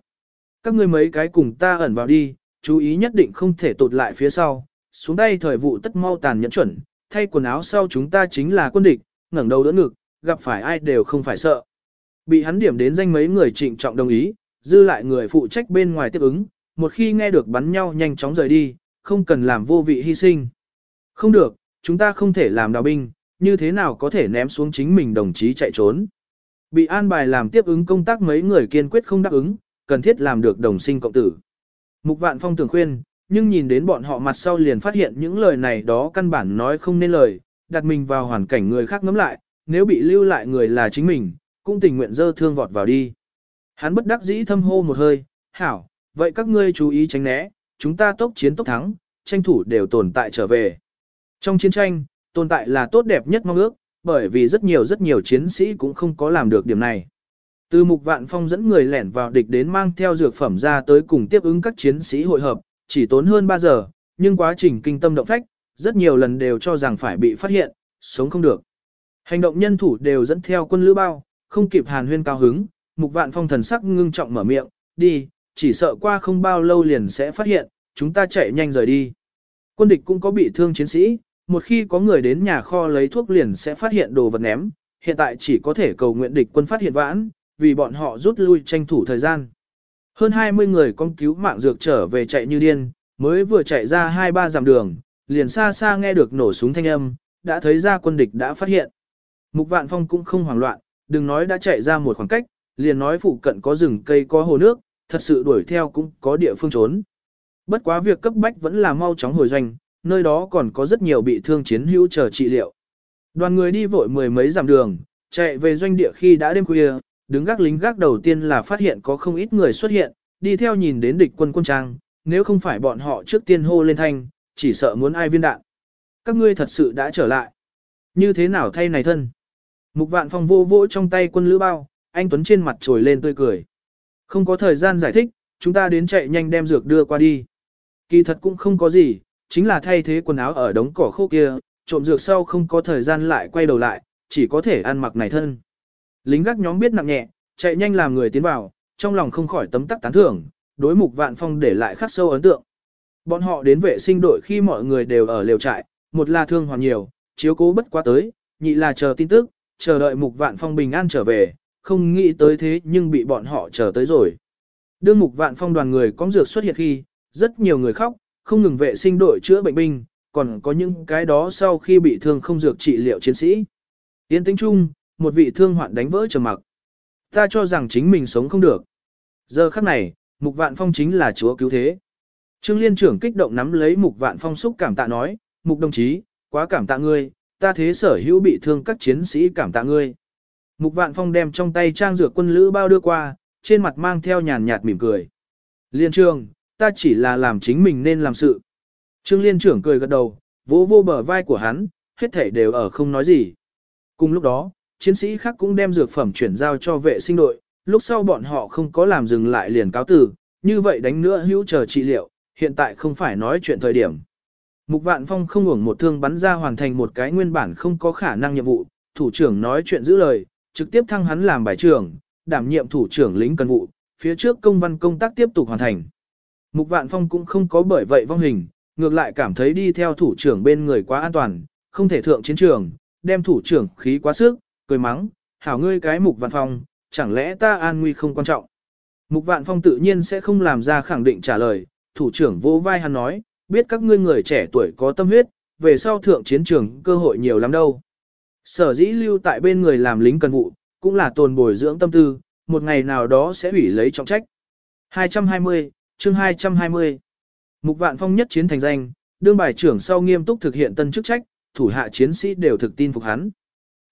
Các ngươi mấy cái cùng ta ẩn vào đi, chú ý nhất định không thể tụt lại phía sau, xuống tay thời vụ tất mau tàn nhẫn chuẩn, thay quần áo sau chúng ta chính là quân địch, ngẩng đầu đỡ ngực, gặp phải ai đều không phải sợ. Bị hắn điểm đến danh mấy người trịnh trọng đồng ý, dư lại người phụ trách bên ngoài tiếp ứng, một khi nghe được bắn nhau nhanh chóng rời đi, không cần làm vô vị hy sinh. Không được, chúng ta không thể làm đào binh, như thế nào có thể ném xuống chính mình đồng chí chạy trốn. Bị an bài làm tiếp ứng công tác mấy người kiên quyết không đáp ứng, cần thiết làm được đồng sinh cộng tử. Mục vạn phong tưởng khuyên, nhưng nhìn đến bọn họ mặt sau liền phát hiện những lời này đó căn bản nói không nên lời, đặt mình vào hoàn cảnh người khác ngẫm lại, nếu bị lưu lại người là chính mình, cũng tình nguyện dơ thương vọt vào đi. Hắn bất đắc dĩ thâm hô một hơi, hảo, vậy các ngươi chú ý tránh né, chúng ta tốc chiến tốc thắng, tranh thủ đều tồn tại trở về. Trong chiến tranh, tồn tại là tốt đẹp nhất mong ước, bởi vì rất nhiều rất nhiều chiến sĩ cũng không có làm được điểm này. Từ mục vạn phong dẫn người lẻn vào địch đến mang theo dược phẩm ra tới cùng tiếp ứng các chiến sĩ hội hợp, chỉ tốn hơn 3 giờ, nhưng quá trình kinh tâm động phách, rất nhiều lần đều cho rằng phải bị phát hiện, sống không được. Hành động nhân thủ đều dẫn theo quân lữ bao, không kịp hàn huyên cao hứng, mục vạn phong thần sắc ngưng trọng mở miệng, đi, chỉ sợ qua không bao lâu liền sẽ phát hiện, chúng ta chạy nhanh rời đi. Quân địch cũng có bị thương chiến sĩ, một khi có người đến nhà kho lấy thuốc liền sẽ phát hiện đồ vật ném, hiện tại chỉ có thể cầu nguyện địch quân phát hiện vãn, vì bọn họ rút lui tranh thủ thời gian. Hơn 20 người con cứu mạng dược trở về chạy như điên, mới vừa chạy ra hai ba dặm đường, liền xa xa nghe được nổ súng thanh âm, đã thấy ra quân địch đã phát hiện. Mục Vạn Phong cũng không hoảng loạn, đừng nói đã chạy ra một khoảng cách, liền nói phụ cận có rừng cây có hồ nước, thật sự đuổi theo cũng có địa phương trốn. Bất quá việc cấp bách vẫn là mau chóng hồi doanh, nơi đó còn có rất nhiều bị thương chiến hữu chờ trị liệu. Đoàn người đi vội mười mấy dặm đường, chạy về doanh địa khi đã đêm khuya, đứng gác lính gác đầu tiên là phát hiện có không ít người xuất hiện, đi theo nhìn đến địch quân quân trang, nếu không phải bọn họ trước tiên hô lên thanh, chỉ sợ muốn ai viên đạn. Các ngươi thật sự đã trở lại. Như thế nào thay này thân? Mục vạn phong vô vỗ trong tay quân lữ bao, anh Tuấn trên mặt trồi lên tươi cười. Không có thời gian giải thích, chúng ta đến chạy nhanh đem dược đưa qua đi. Kỳ thật cũng không có gì, chính là thay thế quần áo ở đống cỏ khô kia, trộm dược sau không có thời gian lại quay đầu lại, chỉ có thể ăn mặc này thân. Lính gác nhóm biết nặng nhẹ, chạy nhanh làm người tiến vào, trong lòng không khỏi tấm tắc tán thưởng, đối mục vạn phong để lại khắc sâu ấn tượng. Bọn họ đến vệ sinh đội khi mọi người đều ở lều trại, một là thương hoàng nhiều, chiếu cố bất quá tới, nhị là chờ tin tức, chờ đợi mục vạn phong bình an trở về, không nghĩ tới thế nhưng bị bọn họ chờ tới rồi. Đương mục vạn phong đoàn người có dược xuất hiện khi, rất nhiều người khóc, không ngừng vệ sinh đội chữa bệnh binh, còn có những cái đó sau khi bị thương không dược trị liệu chiến sĩ. Yên tĩnh chung, một vị thương hoạn đánh vỡ trầm mặc. Ta cho rằng chính mình sống không được. Giờ khắc này, Mục Vạn Phong chính là chúa cứu thế. Trương Liên trưởng kích động nắm lấy Mục Vạn Phong xúc cảm tạ nói, Mục đồng chí, quá cảm tạ ngươi, ta thế sở hữu bị thương các chiến sĩ cảm tạ ngươi. Mục Vạn Phong đem trong tay trang dược quân lữ bao đưa qua, trên mặt mang theo nhàn nhạt mỉm cười. Liên trường, ta chỉ là làm chính mình nên làm sự. Trương Liên trưởng cười gật đầu, vỗ vô bờ vai của hắn, hết thể đều ở không nói gì. Cùng lúc đó, chiến sĩ khác cũng đem dược phẩm chuyển giao cho vệ sinh đội, lúc sau bọn họ không có làm dừng lại liền cáo tử, như vậy đánh nữa hữu chờ trị liệu, hiện tại không phải nói chuyện thời điểm. Mục Vạn Phong không ngủng một thương bắn ra hoàn thành một cái nguyên bản không có khả năng nhiệm vụ, thủ trưởng nói chuyện giữ lời, trực tiếp thăng hắn làm bài trưởng, đảm nhiệm thủ trưởng lính cần vụ, phía trước công văn công tác tiếp tục hoàn thành. Mục Vạn Phong cũng không có bởi vậy vong hình, ngược lại cảm thấy đi theo thủ trưởng bên người quá an toàn, không thể thượng chiến trường, đem thủ trưởng khí quá sức, cười mắng, hảo ngươi cái Mục Vạn Phong, chẳng lẽ ta an nguy không quan trọng. Mục Vạn Phong tự nhiên sẽ không làm ra khẳng định trả lời, thủ trưởng vỗ vai hắn nói, biết các ngươi người trẻ tuổi có tâm huyết, về sau thượng chiến trường cơ hội nhiều lắm đâu. Sở dĩ lưu tại bên người làm lính cần vụ, cũng là tồn bồi dưỡng tâm tư, một ngày nào đó sẽ hủy lấy trọng trách. 220, chương 220 Mục Vạn Phong nhất chiến thành danh, đương bài trưởng sau nghiêm túc thực hiện tân chức trách, thủ hạ chiến sĩ đều thực tin phục hắn.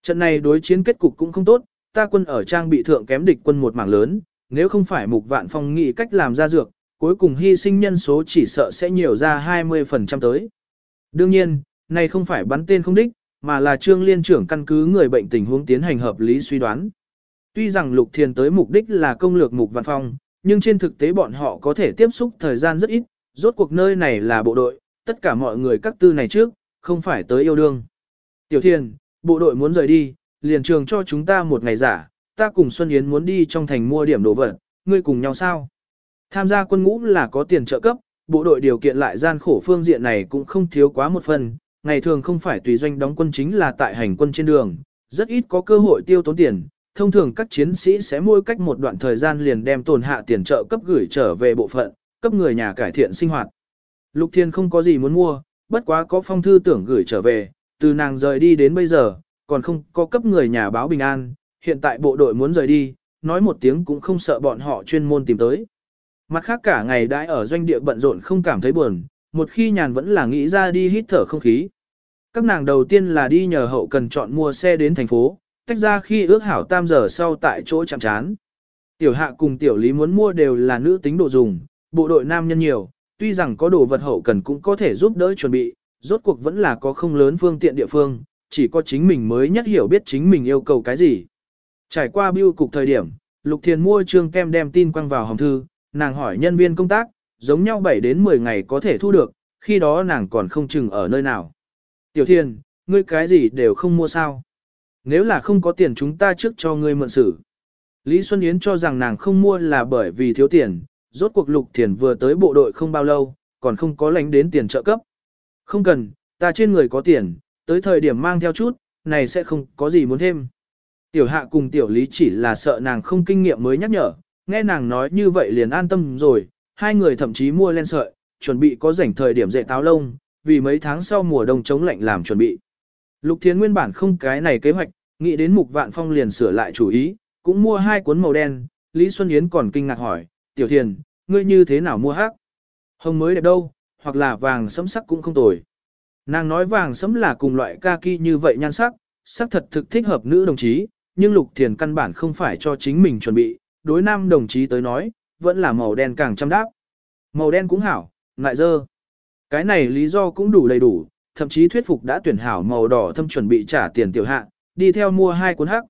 Trận này đối chiến kết cục cũng không tốt, ta quân ở trang bị thượng kém địch quân một mảng lớn, nếu không phải Mục Vạn Phong nghĩ cách làm ra dược, cuối cùng hy sinh nhân số chỉ sợ sẽ nhiều ra 20% tới. Đương nhiên, này không phải bắn tên không đích, mà là trương liên trưởng căn cứ người bệnh tình huống tiến hành hợp lý suy đoán. Tuy rằng Lục Thiền tới mục đích là công lược Mục Vạn Phong, nhưng trên thực tế bọn họ có thể tiếp xúc thời gian rất ít, rốt cuộc nơi này là bộ đội, tất cả mọi người các tư này trước, không phải tới yêu đương. Tiểu Thiên, bộ đội muốn rời đi, liền trường cho chúng ta một ngày giả, ta cùng Xuân Yến muốn đi trong thành mua điểm đồ vật, ngươi cùng nhau sao? Tham gia quân ngũ là có tiền trợ cấp, bộ đội điều kiện lại gian khổ phương diện này cũng không thiếu quá một phần, ngày thường không phải tùy doanh đóng quân chính là tại hành quân trên đường, rất ít có cơ hội tiêu tốn tiền, thông thường các chiến sĩ sẽ mua cách một đoạn thời gian liền đem tồn hạ tiền trợ cấp gửi trở về bộ phận, cấp người nhà cải thiện sinh hoạt. Lục Thiên không có gì muốn mua, bất quá có phong thư tưởng gửi trở về, từ nàng rời đi đến bây giờ, còn không có cấp người nhà báo bình an, hiện tại bộ đội muốn rời đi, nói một tiếng cũng không sợ bọn họ chuyên môn tìm tới. Mặt khác cả ngày đãi ở doanh địa bận rộn không cảm thấy buồn, một khi nhàn vẫn là nghĩ ra đi hít thở không khí. Các nàng đầu tiên là đi nhờ hậu cần chọn mua xe đến thành phố, tách ra khi ước hảo tam giờ sau tại chỗ chạm chán. Tiểu hạ cùng tiểu lý muốn mua đều là nữ tính đồ dùng, bộ đội nam nhân nhiều, tuy rằng có đồ vật hậu cần cũng có thể giúp đỡ chuẩn bị, rốt cuộc vẫn là có không lớn phương tiện địa phương, chỉ có chính mình mới nhất hiểu biết chính mình yêu cầu cái gì. Trải qua biêu cục thời điểm, Lục Thiền mua trương kem đem tin quăng vào hòm thư, nàng hỏi nhân viên công tác, giống nhau 7 đến 10 ngày có thể thu được, khi đó nàng còn không chừng ở nơi nào. Tiểu Thiền, ngươi cái gì đều không mua sao? Nếu là không có tiền chúng ta trước cho ngươi mượn xử. Lý Xuân Yến cho rằng nàng không mua là bởi vì thiếu tiền, rốt cuộc Lục Thiền vừa tới bộ đội không bao lâu, còn không có lãnh đến tiền trợ cấp. Không cần, ta trên người có tiền, tới thời điểm mang theo chút, này sẽ không có gì muốn thêm. Tiểu hạ cùng tiểu lý chỉ là sợ nàng không kinh nghiệm mới nhắc nhở, nghe nàng nói như vậy liền an tâm rồi, hai người thậm chí mua len sợi, chuẩn bị có rảnh thời điểm dạy táo lông, vì mấy tháng sau mùa đông chống lạnh làm chuẩn bị. Lục Thiến nguyên bản không cái này kế hoạch, nghĩ đến Mục Vạn Phong liền sửa lại chủ ý, cũng mua hai cuốn màu đen, Lý Xuân Yến còn kinh ngạc hỏi, Tiểu Thiền, ngươi như thế nào mua hắc? Hồng mới đẹp đâu, hoặc là vàng sẫm sắc cũng không tồi. Nàng nói vàng sẫm là cùng loại kaki như vậy nhan sắc, sắc thật thực thích hợp nữ đồng chí, nhưng Lục Thiền căn bản không phải cho chính mình chuẩn bị, đối nam đồng chí tới nói, vẫn là màu đen càng chăm đáp. Màu đen cũng hảo, ngại dơ. Cái này lý do cũng đủ đầy đủ, thậm chí thuyết phục đã tuyển hảo màu đỏ thâm chuẩn bị trả tiền tiểu hạ, đi theo mua hai cuốn hắc.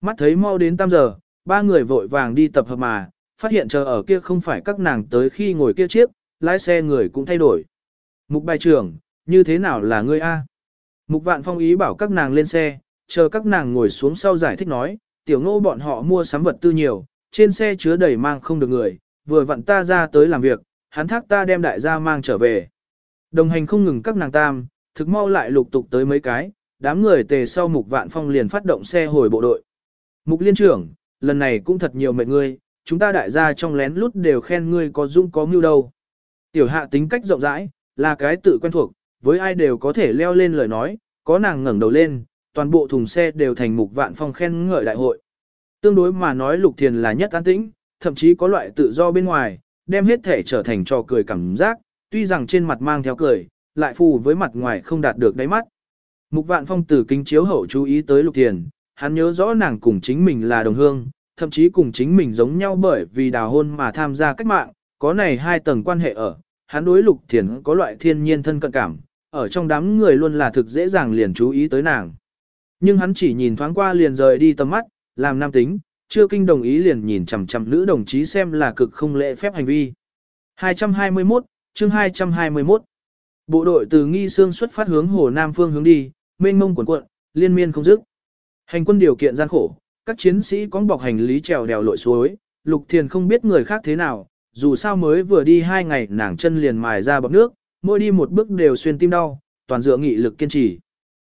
Mắt thấy mau đến 8 giờ, ba người vội vàng đi tập hợp mà, phát hiện chờ ở kia không phải các nàng tới khi ngồi kia chiếc, lái xe người cũng thay đổi. Mục bài trưởng, như thế nào là ngươi A? Mục vạn phong ý bảo các nàng lên xe, chờ các nàng ngồi xuống sau giải thích nói, tiểu ngô bọn họ mua sắm vật tư nhiều, trên xe chứa đầy mang không được người, vừa vặn ta ra tới làm việc, hắn thác ta đem đại gia mang trở về. Đồng hành không ngừng các nàng tam, thực mau lại lục tục tới mấy cái, đám người tề sau mục vạn phong liền phát động xe hồi bộ đội. Mục liên trưởng, lần này cũng thật nhiều mệt ngươi, chúng ta đại gia trong lén lút đều khen ngươi có dung có mưu đâu. Tiểu hạ tính cách rộng rãi, là cái tự quen thuộc, với ai đều có thể leo lên lời nói, có nàng ngẩng đầu lên, toàn bộ thùng xe đều thành mục vạn phong khen ngợi đại hội. Tương đối mà nói lục thiền là nhất an tĩnh, thậm chí có loại tự do bên ngoài, đem hết thể trở thành trò cười cảm giác, tuy rằng trên mặt mang theo cười, lại phù với mặt ngoài không đạt được đáy mắt. Mục vạn phong từ kính chiếu hậu chú ý tới lục thiền, hắn nhớ rõ nàng cùng chính mình là đồng hương, thậm chí cùng chính mình giống nhau bởi vì đào hôn mà tham gia cách mạng, có này hai tầng quan hệ ở, hắn đối lục thiền có loại thiên nhiên thân cận cảm, ở trong đám người luôn là thực dễ dàng liền chú ý tới nàng. Nhưng hắn chỉ nhìn thoáng qua liền rời đi tầm mắt, làm nam tính, chưa kinh đồng ý liền nhìn chằm chằm nữ đồng chí xem là cực không lễ phép hành vi. 221, chương 221 Bộ đội từ Nghi Sương xuất phát hướng Hồ Nam phương hướng đi, mênh mông quần cuộn, liên miên không dứt. Hành quân điều kiện gian khổ, các chiến sĩ cóng bọc hành lý trèo đèo lội suối, Lục Thiền không biết người khác thế nào, dù sao mới vừa đi hai ngày nàng chân liền mài ra bọc nước, mỗi đi một bước đều xuyên tim đau, toàn dựa nghị lực kiên trì.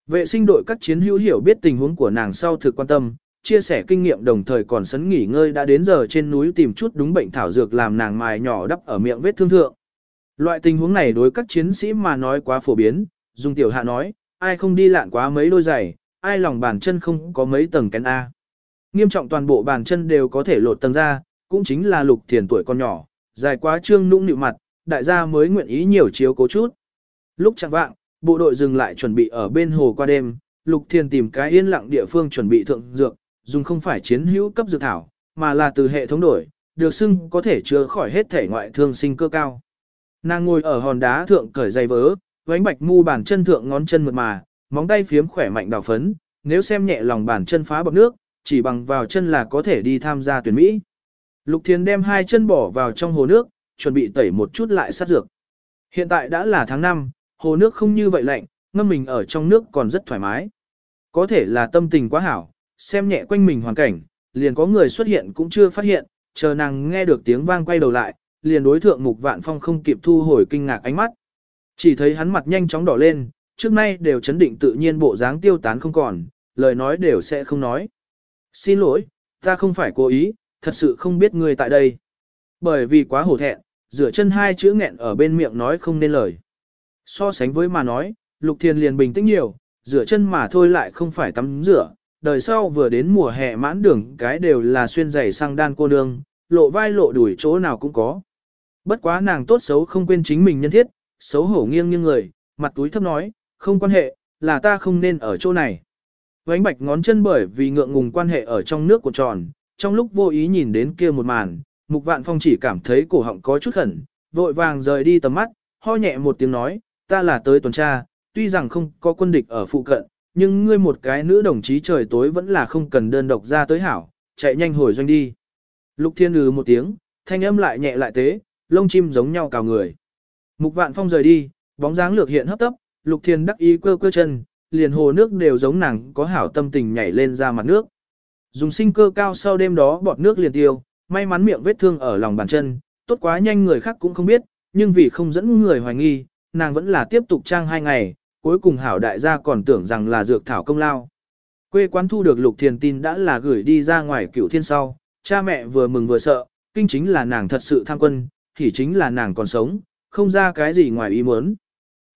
Vệ sinh đội các chiến hữu hiểu biết tình huống của nàng sau thực quan tâm, chia sẻ kinh nghiệm đồng thời còn sấn nghỉ ngơi đã đến giờ trên núi tìm chút đúng bệnh thảo dược làm nàng mài nhỏ đắp ở miệng vết thương thượng. Loại tình huống này đối các chiến sĩ mà nói quá phổ biến, Dung Tiểu Hạ nói, ai không đi lạn quá mấy đôi giày, ai lòng bàn chân không có mấy tầng kén A. Nghiêm trọng toàn bộ bàn chân đều có thể lột tầng ra, cũng chính là lục thiền tuổi con nhỏ, dài quá trương nũng nịu mặt, đại gia mới nguyện ý nhiều chiếu cố chút. Lúc chẳng vạng, bộ đội dừng lại chuẩn bị ở bên hồ qua đêm, lục thiền tìm cái yên lặng địa phương chuẩn bị thượng dược, dùng không phải chiến hữu cấp dược thảo, mà là từ hệ thống đổi, được xưng có thể chữa khỏi hết thể ngoại thương sinh cơ cao. Nàng ngồi ở hòn đá thượng cởi giày vớ, vánh bạch mu bàn chân thượng ngón chân mượt mà, móng tay phiếm khỏe mạnh đào phấn, nếu xem nhẹ lòng bàn chân phá bọc nước, chỉ bằng vào chân là có thể đi tham gia tuyển Mỹ. Lục Thiến đem hai chân bỏ vào trong hồ nước, chuẩn bị tẩy một chút lại sát dược. Hiện tại đã là tháng 5, hồ nước không như vậy lạnh, ngâm mình ở trong nước còn rất thoải mái. Có thể là tâm tình quá hảo, xem nhẹ quanh mình hoàn cảnh, liền có người xuất hiện cũng chưa phát hiện, chờ nàng nghe được tiếng vang quay đầu lại, liền đối thượng Mục Vạn Phong không kịp thu hồi kinh ngạc ánh mắt. Chỉ thấy hắn mặt nhanh chóng đỏ lên, trước nay đều chấn định tự nhiên bộ dáng tiêu tán không còn, lời nói đều sẽ không nói. Xin lỗi, ta không phải cố ý, thật sự không biết ngươi tại đây. Bởi vì quá hổ thẹn, rửa chân hai chữ nghẹn ở bên miệng nói không nên lời. So sánh với mà nói, Lục Thiên liền bình tĩnh nhiều, rửa chân mà thôi lại không phải tắm rửa. Đời sau vừa đến mùa hè mãn đường cái đều là xuyên giày sang đan cô nương, lộ vai lộ đuổi chỗ nào cũng có. Bất quá nàng tốt xấu không quên chính mình nhân thiết, xấu hổ nghiêng nghiêng người, mặt túi thấp nói, không quan hệ, là ta không nên ở chỗ này. Vánh bạch ngón chân bởi vì ngượng ngùng quan hệ ở trong nước của tròn, trong lúc vô ý nhìn đến kia một màn, mục vạn phong chỉ cảm thấy cổ họng có chút khẩn, vội vàng rời đi tầm mắt, ho nhẹ một tiếng nói, ta là tới tuần tra, tuy rằng không có quân địch ở phụ cận, nhưng ngươi một cái nữ đồng chí trời tối vẫn là không cần đơn độc ra tới hảo, chạy nhanh hồi doanh đi. Lục thiên lừ một tiếng, thanh âm lại nhẹ lại tế, lông chim giống nhau cào người. Mục vạn phong rời đi, bóng dáng lược hiện hấp tấp, lục thiên đắc ý quơ quơ chân, liền hồ nước đều giống nàng có hảo tâm tình nhảy lên ra mặt nước. Dùng sinh cơ cao sau đêm đó bọt nước liền tiêu, may mắn miệng vết thương ở lòng bàn chân, tốt quá nhanh người khác cũng không biết, nhưng vì không dẫn người hoài nghi, nàng vẫn là tiếp tục trang hai ngày, cuối cùng hảo đại gia còn tưởng rằng là dược thảo công lao. Quê quán thu được lục thiền tin đã là gửi đi ra ngoài cửu thiên sau, cha mẹ vừa mừng vừa sợ, kinh chính là nàng thật sự tham quân, thì chính là nàng còn sống, không ra cái gì ngoài ý muốn.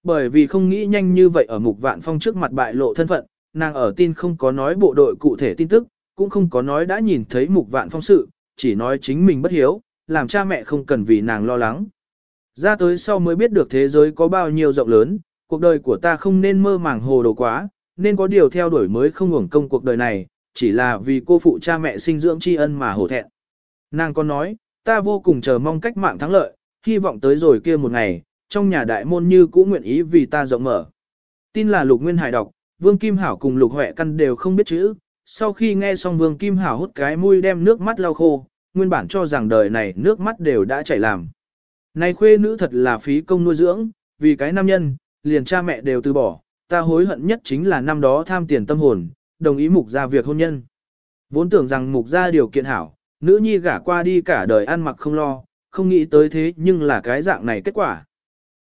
Bởi vì không nghĩ nhanh như vậy ở mục vạn phong trước mặt bại lộ thân phận, nàng ở tin không có nói bộ đội cụ thể tin tức, cũng không có nói đã nhìn thấy mục vạn phong sự, chỉ nói chính mình bất hiếu, làm cha mẹ không cần vì nàng lo lắng. Ra tới sau mới biết được thế giới có bao nhiêu rộng lớn, cuộc đời của ta không nên mơ màng hồ đồ quá, nên có điều theo đuổi mới không hưởng công cuộc đời này, chỉ là vì cô phụ cha mẹ sinh dưỡng tri ân mà hổ thẹn. Nàng còn nói, ta vô cùng chờ mong cách mạng thắng lợi, hy vọng tới rồi kia một ngày, trong nhà đại môn như cũ nguyện ý vì ta rộng mở. Tin là Lục Nguyên Hải đọc, Vương Kim Hảo cùng Lục Huệ Căn đều không biết chữ, sau khi nghe xong Vương Kim Hảo hút cái mũi đem nước mắt lau khô, nguyên bản cho rằng đời này nước mắt đều đã chảy làm. Này khuê nữ thật là phí công nuôi dưỡng, vì cái nam nhân, liền cha mẹ đều từ bỏ, ta hối hận nhất chính là năm đó tham tiền tâm hồn, đồng ý mục ra việc hôn nhân. Vốn tưởng rằng mục ra điều kiện hảo, nữ nhi gả qua đi cả đời ăn mặc không lo, không nghĩ tới thế nhưng là cái dạng này kết quả.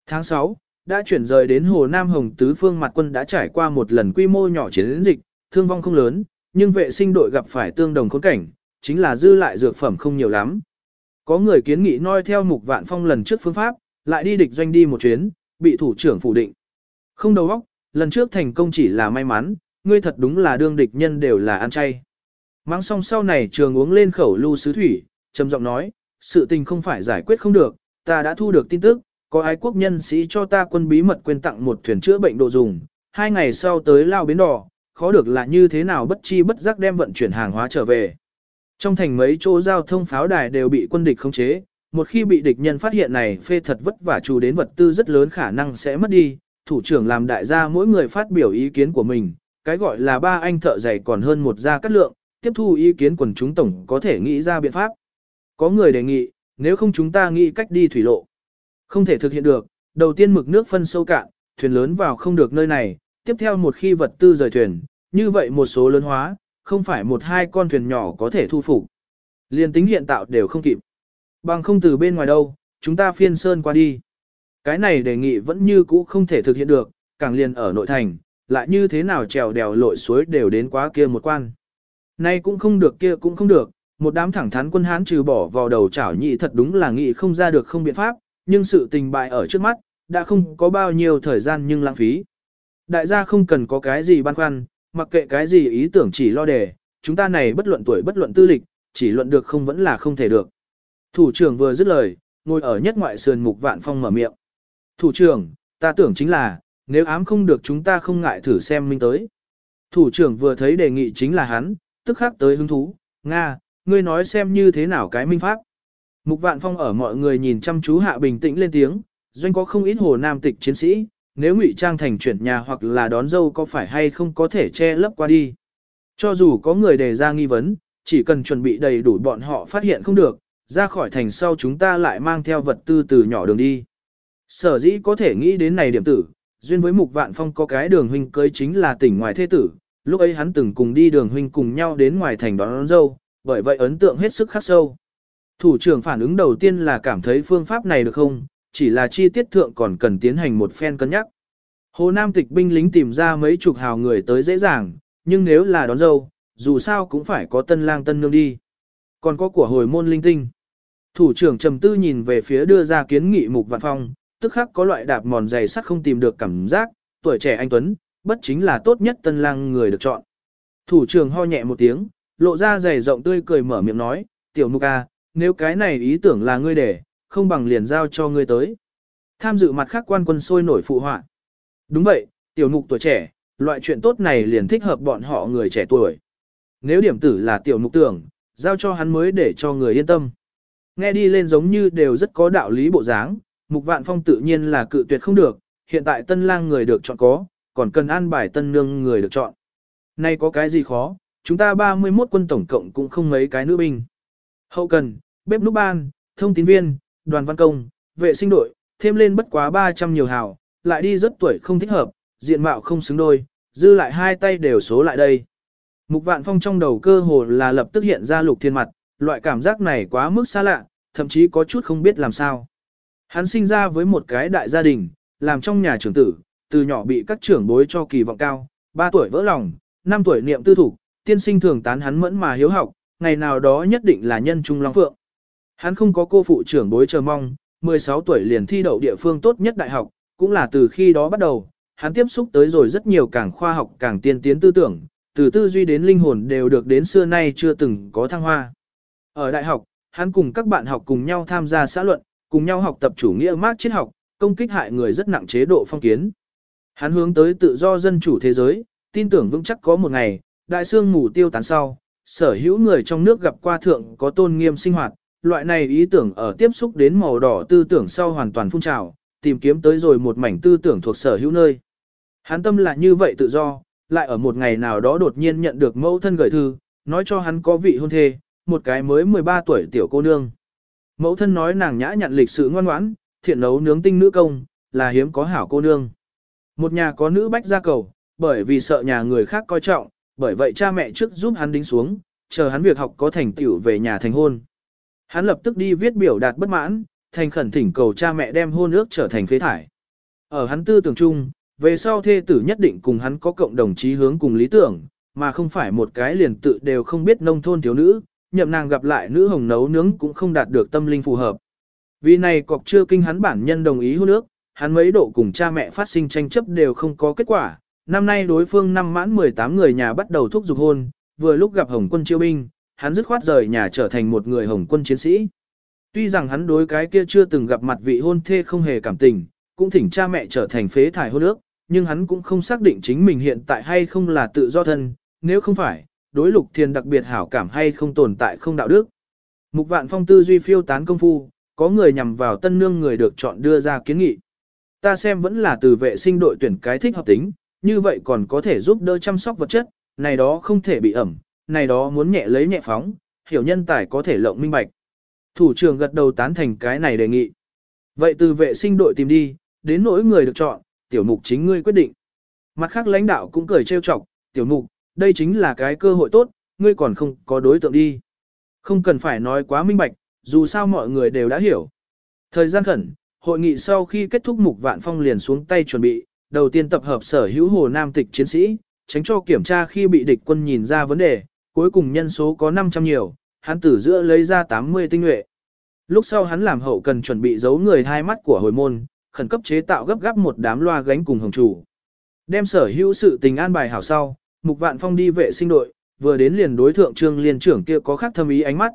Tháng 6, đã chuyển rời đến Hồ Nam Hồng tứ phương mặt quân đã trải qua một lần quy mô nhỏ chiến dịch, thương vong không lớn, nhưng vệ sinh đội gặp phải tương đồng khốn cảnh, chính là dư lại dược phẩm không nhiều lắm. Có người kiến nghị noi theo mục vạn phong lần trước phương pháp, lại đi địch doanh đi một chuyến, bị thủ trưởng phủ định. Không đầu óc, lần trước thành công chỉ là may mắn, ngươi thật đúng là đương địch nhân đều là ăn chay. Mang xong sau này trường uống lên khẩu lưu sứ thủy, trầm giọng nói, sự tình không phải giải quyết không được, ta đã thu được tin tức, có ái quốc nhân sĩ cho ta quân bí mật quên tặng một thuyền chữa bệnh đồ dùng, hai ngày sau tới lao bến đỏ, khó được là như thế nào bất chi bất giác đem vận chuyển hàng hóa trở về. Trong thành mấy chỗ giao thông pháo đài đều bị quân địch khống chế, một khi bị địch nhân phát hiện này phê thật vất vả chủ đến vật tư rất lớn khả năng sẽ mất đi, thủ trưởng làm đại gia mỗi người phát biểu ý kiến của mình, cái gọi là ba anh thợ giày còn hơn một gia cắt lượng, tiếp thu ý kiến quần chúng tổng có thể nghĩ ra biện pháp. Có người đề nghị, nếu không chúng ta nghĩ cách đi thủy lộ. Không thể thực hiện được, đầu tiên mực nước phân sâu cạn, thuyền lớn vào không được nơi này, tiếp theo một khi vật tư rời thuyền, như vậy một số lớn hóa, không phải một hai con thuyền nhỏ có thể thu phục. Liên tính hiện tạo đều không kịp. Bằng không từ bên ngoài đâu, chúng ta phiên sơn qua đi. Cái này đề nghị vẫn như cũ không thể thực hiện được, càng liền ở nội thành, lại như thế nào trèo đèo lội suối đều đến quá kia một quan. Nay cũng không được kia cũng không được, một đám thẳng thắn quân hán trừ bỏ vào đầu chảo nhị thật đúng là nghị không ra được không biện pháp, nhưng sự tình bại ở trước mắt, đã không có bao nhiêu thời gian nhưng lãng phí. Đại gia không cần có cái gì băn khoăn, mặc kệ cái gì ý tưởng chỉ lo đề, chúng ta này bất luận tuổi bất luận tư lịch, chỉ luận được không vẫn là không thể được. Thủ trưởng vừa dứt lời, ngồi ở nhất ngoại sườn mục vạn phong mở miệng. Thủ trưởng, ta tưởng chính là, nếu ám không được chúng ta không ngại thử xem minh tới. Thủ trưởng vừa thấy đề nghị chính là hắn, tức khắc tới hứng thú, Nga, ngươi nói xem như thế nào cái minh pháp. Mục vạn phong ở mọi người nhìn chăm chú hạ bình tĩnh lên tiếng, doanh có không ít hồ nam tịch chiến sĩ, nếu ngụy trang thành chuyển nhà hoặc là đón dâu có phải hay không có thể che lấp qua đi. Cho dù có người đề ra nghi vấn, chỉ cần chuẩn bị đầy đủ bọn họ phát hiện không được, ra khỏi thành sau chúng ta lại mang theo vật tư từ nhỏ đường đi. Sở dĩ có thể nghĩ đến này điểm tử, duyên với mục vạn phong có cái đường huynh cưới chính là tỉnh ngoài thế tử, lúc ấy hắn từng cùng đi đường huynh cùng nhau đến ngoài thành đón, đón dâu, bởi vậy ấn tượng hết sức khắc sâu. Thủ trưởng phản ứng đầu tiên là cảm thấy phương pháp này được không, chỉ là chi tiết thượng còn cần tiến hành một phen cân nhắc. Hồ Nam tịch binh lính tìm ra mấy chục hào người tới dễ dàng, nhưng nếu là đón dâu, dù sao cũng phải có tân lang tân nương đi. Còn có của hồi môn linh tinh. Thủ trưởng trầm tư nhìn về phía đưa ra kiến nghị mục vạn phong, tức khắc có loại đạp mòn dày sắt không tìm được cảm giác, tuổi trẻ anh Tuấn, bất chính là tốt nhất tân lang người được chọn. Thủ trưởng ho nhẹ một tiếng, lộ ra dày rộng tươi cười mở miệng nói, tiểu mục à, nếu cái này ý tưởng là ngươi để, không bằng liền giao cho ngươi tới. Tham dự mặt khác quan quân sôi nổi phụ họa. Đúng vậy, tiểu mục tuổi trẻ, loại chuyện tốt này liền thích hợp bọn họ người trẻ tuổi. Nếu điểm tử là tiểu mục tưởng, giao cho hắn mới để cho người yên tâm. Nghe đi lên giống như đều rất có đạo lý bộ dáng, mục vạn phong tự nhiên là cự tuyệt không được, hiện tại tân lang người được chọn có, còn cần an bài tân nương người được chọn. Nay có cái gì khó, chúng ta 31 quân tổng cộng cũng không mấy cái nữ binh. Hậu cần, bếp núc ban, thông tín viên, đoàn văn công, vệ sinh đội, thêm lên bất quá 300 nhiều hào, lại đi rất tuổi không thích hợp, diện mạo không xứng đôi, dư lại hai tay đều số lại đây. Mục vạn phong trong đầu cơ hồ là lập tức hiện ra lục thiên mặt, loại cảm giác này quá mức xa lạ, thậm chí có chút không biết làm sao. Hắn sinh ra với một cái đại gia đình, làm trong nhà trưởng tử, từ nhỏ bị các trưởng bối cho kỳ vọng cao, 3 tuổi vỡ lòng, 5 tuổi niệm tư thủ, tiên sinh thường tán hắn mẫn mà hiếu học, ngày nào đó nhất định là nhân trung long phượng. Hắn không có cô phụ trưởng bối chờ mong, 16 tuổi liền thi đậu địa phương tốt nhất đại học, cũng là từ khi đó bắt đầu, hắn tiếp xúc tới rồi rất nhiều càng khoa học càng tiên tiến tư tưởng, từ tư duy đến linh hồn đều được đến xưa nay chưa từng có thăng hoa. Ở đại học, hắn cùng các bạn học cùng nhau tham gia xã luận, cùng nhau học tập chủ nghĩa mác triết học, công kích hại người rất nặng chế độ phong kiến. Hắn hướng tới tự do dân chủ thế giới, tin tưởng vững chắc có một ngày, đại sương mù tiêu tán sau, sở hữu người trong nước gặp qua thượng có tôn nghiêm sinh hoạt, loại này ý tưởng ở tiếp xúc đến màu đỏ tư tưởng sau hoàn toàn phun trào, tìm kiếm tới rồi một mảnh tư tưởng thuộc sở hữu nơi. Hắn tâm là như vậy tự do, lại ở một ngày nào đó đột nhiên nhận được mẫu thân gửi thư, nói cho hắn có vị hôn thê, một cái mới 13 tuổi tiểu cô nương. Mẫu thân nói nàng nhã nhặn lịch sự ngoan ngoãn, thiện nấu nướng tinh nữ công, là hiếm có hảo cô nương. Một nhà có nữ bách gia cầu, bởi vì sợ nhà người khác coi trọng, bởi vậy cha mẹ trước giúp hắn đính xuống, chờ hắn việc học có thành tựu về nhà thành hôn. Hắn lập tức đi viết biểu đạt bất mãn, thành khẩn thỉnh cầu cha mẹ đem hôn ước trở thành phế thải. Ở hắn tư tưởng chung, về sau thê tử nhất định cùng hắn có cộng đồng chí hướng cùng lý tưởng, mà không phải một cái liền tự đều không biết nông thôn thiếu nữ, nhậm nàng gặp lại nữ hồng nấu nướng cũng không đạt được tâm linh phù hợp. Vì này cọc chưa kinh hắn bản nhân đồng ý hôn ước, hắn mấy độ cùng cha mẹ phát sinh tranh chấp đều không có kết quả. Năm nay đối phương năm mãn 18 người nhà bắt đầu thúc giục hôn, vừa lúc gặp Hồng quân chiêu binh, hắn dứt khoát rời nhà trở thành một người Hồng quân chiến sĩ. Tuy rằng hắn đối cái kia chưa từng gặp mặt vị hôn thê không hề cảm tình, cũng thỉnh cha mẹ trở thành phế thải hôn ước, nhưng hắn cũng không xác định chính mình hiện tại hay không là tự do thân, nếu không phải, đối lục thiền đặc biệt hảo cảm hay không tồn tại không đạo đức. Mục vạn phong tư duy phiêu tán công phu, có người nhằm vào tân nương người được chọn đưa ra kiến nghị. Ta xem vẫn là từ vệ sinh đội tuyển cái thích hợp tính, như vậy còn có thể giúp đỡ chăm sóc vật chất, này đó không thể bị ẩm, này đó muốn nhẹ lấy nhẹ phóng, hiểu nhân tài có thể lộng minh bạch. Thủ trưởng gật đầu tán thành cái này đề nghị. Vậy từ vệ sinh đội tìm đi, đến nỗi người được chọn, tiểu mục chính ngươi quyết định. Mặt khác lãnh đạo cũng cười trêu chọc, tiểu mục, đây chính là cái cơ hội tốt, ngươi còn không có đối tượng đi. Không cần phải nói quá minh bạch, dù sao mọi người đều đã hiểu. Thời gian khẩn, hội nghị sau khi kết thúc mục vạn phong liền xuống tay chuẩn bị, đầu tiên tập hợp sở hữu hồ nam tịch chiến sĩ, tránh cho kiểm tra khi bị địch quân nhìn ra vấn đề, cuối cùng nhân số có 500 nhiều, hắn từ giữa lấy ra 80 tinh nhuệ. Lúc sau hắn làm hậu cần chuẩn bị giấu người hai mắt của hồi môn, khẩn cấp chế tạo gấp gáp một đám loa gánh cùng hồng chủ. Đem sở hữu sự tình an bài hảo sau, Mục Vạn Phong đi vệ sinh đội, vừa đến liền đối thượng Trương Liên trưởng kia có khác thâm ý ánh mắt.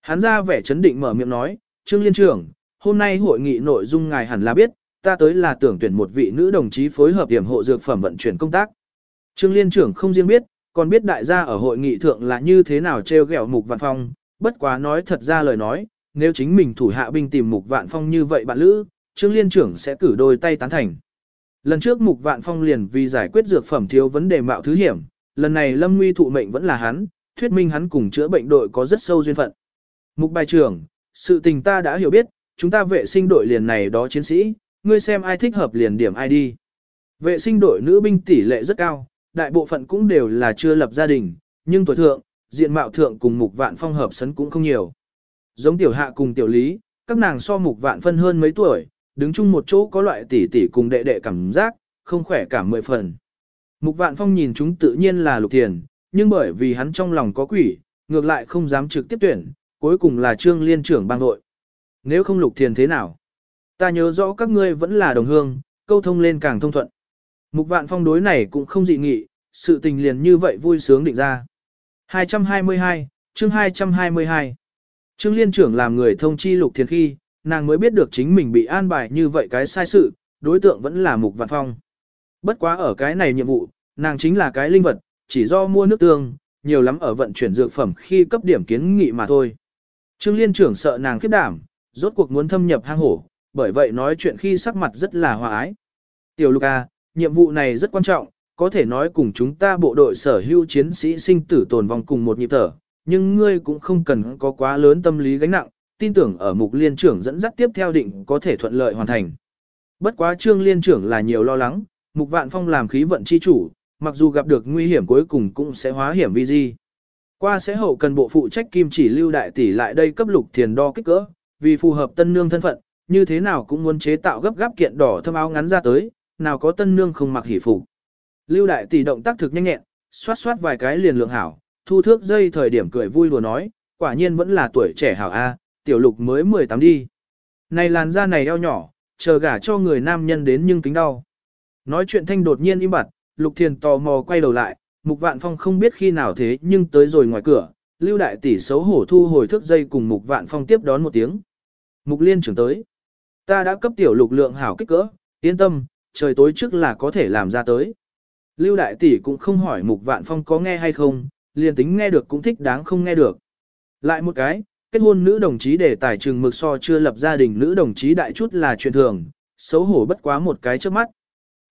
Hắn ra vẻ chấn định mở miệng nói, Trương Liên trưởng, hôm nay hội nghị nội dung ngài hẳn là biết, ta tới là tưởng tuyển một vị nữ đồng chí phối hợp điểm hộ dược phẩm vận chuyển công tác. Trương Liên trưởng không riêng biết, còn biết đại gia ở hội nghị thượng là như thế nào treo gẹo Mục Vạn Phong, bất quá nói thật ra lời nói, nếu chính mình thủ hạ binh tìm Mục Vạn Phong như vậy bạn lữ, Trương Liên trưởng sẽ cử đôi tay tán thành. Lần trước Mục Vạn Phong liền vì giải quyết dược phẩm thiếu vấn đề mạo thứ hiểm, lần này Lâm Nguy thụ mệnh vẫn là hắn, thuyết minh hắn cùng chữa bệnh đội có rất sâu duyên phận. Mục bài trưởng, sự tình ta đã hiểu biết, chúng ta vệ sinh đội liền này đó chiến sĩ, ngươi xem ai thích hợp liền điểm ai đi. Vệ sinh đội nữ binh tỷ lệ rất cao, đại bộ phận cũng đều là chưa lập gia đình, nhưng tuổi thượng, diện mạo thượng cùng Mục Vạn Phong hợp sấn cũng không nhiều. Giống tiểu hạ cùng tiểu lý, các nàng so Mục Vạn phân hơn mấy tuổi, đứng chung một chỗ có loại tỷ tỷ cùng đệ đệ cảm giác, không khỏe cả mười phần. Mục Vạn Phong nhìn chúng tự nhiên là Lục tiền, nhưng bởi vì hắn trong lòng có quỷ, ngược lại không dám trực tiếp tuyển, cuối cùng là Trương Liên trưởng bang đội. Nếu không Lục Thiền thế nào? Ta nhớ rõ các ngươi vẫn là đồng hương, câu thông lên càng thông thuận. Mục Vạn Phong đối này cũng không dị nghị, sự tình liền như vậy vui sướng định ra. 222, chương 222. Trương Liên trưởng làm người thông chi Lục Thiền khi, nàng mới biết được chính mình bị an bài như vậy cái sai sự, đối tượng vẫn là Mục Vạn Phong. Bất quá ở cái này nhiệm vụ, nàng chính là cái linh vật, chỉ do mua nước tương, nhiều lắm ở vận chuyển dược phẩm khi cấp điểm kiến nghị mà thôi. Trương Liên trưởng sợ nàng khiếp đảm, rốt cuộc muốn thâm nhập hang hổ, bởi vậy nói chuyện khi sắc mặt rất là hòa ái. Tiểu Luca, à, nhiệm vụ này rất quan trọng, có thể nói cùng chúng ta bộ đội sở hữu chiến sĩ sinh tử tồn vong cùng một nhịp thở, nhưng ngươi cũng không cần có quá lớn tâm lý gánh nặng, tin tưởng ở mục liên trưởng dẫn dắt tiếp theo định có thể thuận lợi hoàn thành. Bất quá trương liên trưởng là nhiều lo lắng, mục vạn phong làm khí vận chi chủ, mặc dù gặp được nguy hiểm cuối cùng cũng sẽ hóa hiểm vi di. Qua sẽ hậu cần bộ phụ trách kim chỉ lưu đại tỷ lại đây cấp lục thiền đo kích cỡ, vì phù hợp tân nương thân phận, như thế nào cũng muốn chế tạo gấp gáp kiện đỏ thâm áo ngắn ra tới, nào có tân nương không mặc hỉ phục. Lưu đại tỷ động tác thực nhanh nhẹn, xoát xoát vài cái liền lượng hảo, thu thước dây thời điểm cười vui đùa nói, quả nhiên vẫn là tuổi trẻ hảo A, tiểu lục mới 18 đi. Này làn da này eo nhỏ, chờ gả cho người nam nhân đến nhưng kính đau. Nói chuyện thanh đột nhiên im bặt, lục thiền tò mò quay đầu lại, mục vạn phong không biết khi nào thế nhưng tới rồi ngoài cửa, lưu đại tỷ xấu hổ thu hồi thước dây cùng mục vạn phong tiếp đón một tiếng. Mục liên trưởng tới. Ta đã cấp tiểu lục lượng hảo kích cỡ, yên tâm, trời tối trước là có thể làm ra tới. Lưu đại tỷ cũng không hỏi mục vạn phong có nghe hay không, liền tính nghe được cũng thích đáng không nghe được. Lại một cái, kết hôn nữ đồng chí để tài trừng mực so chưa lập gia đình nữ đồng chí đại chút là chuyện thường, xấu hổ bất quá một cái trước mắt.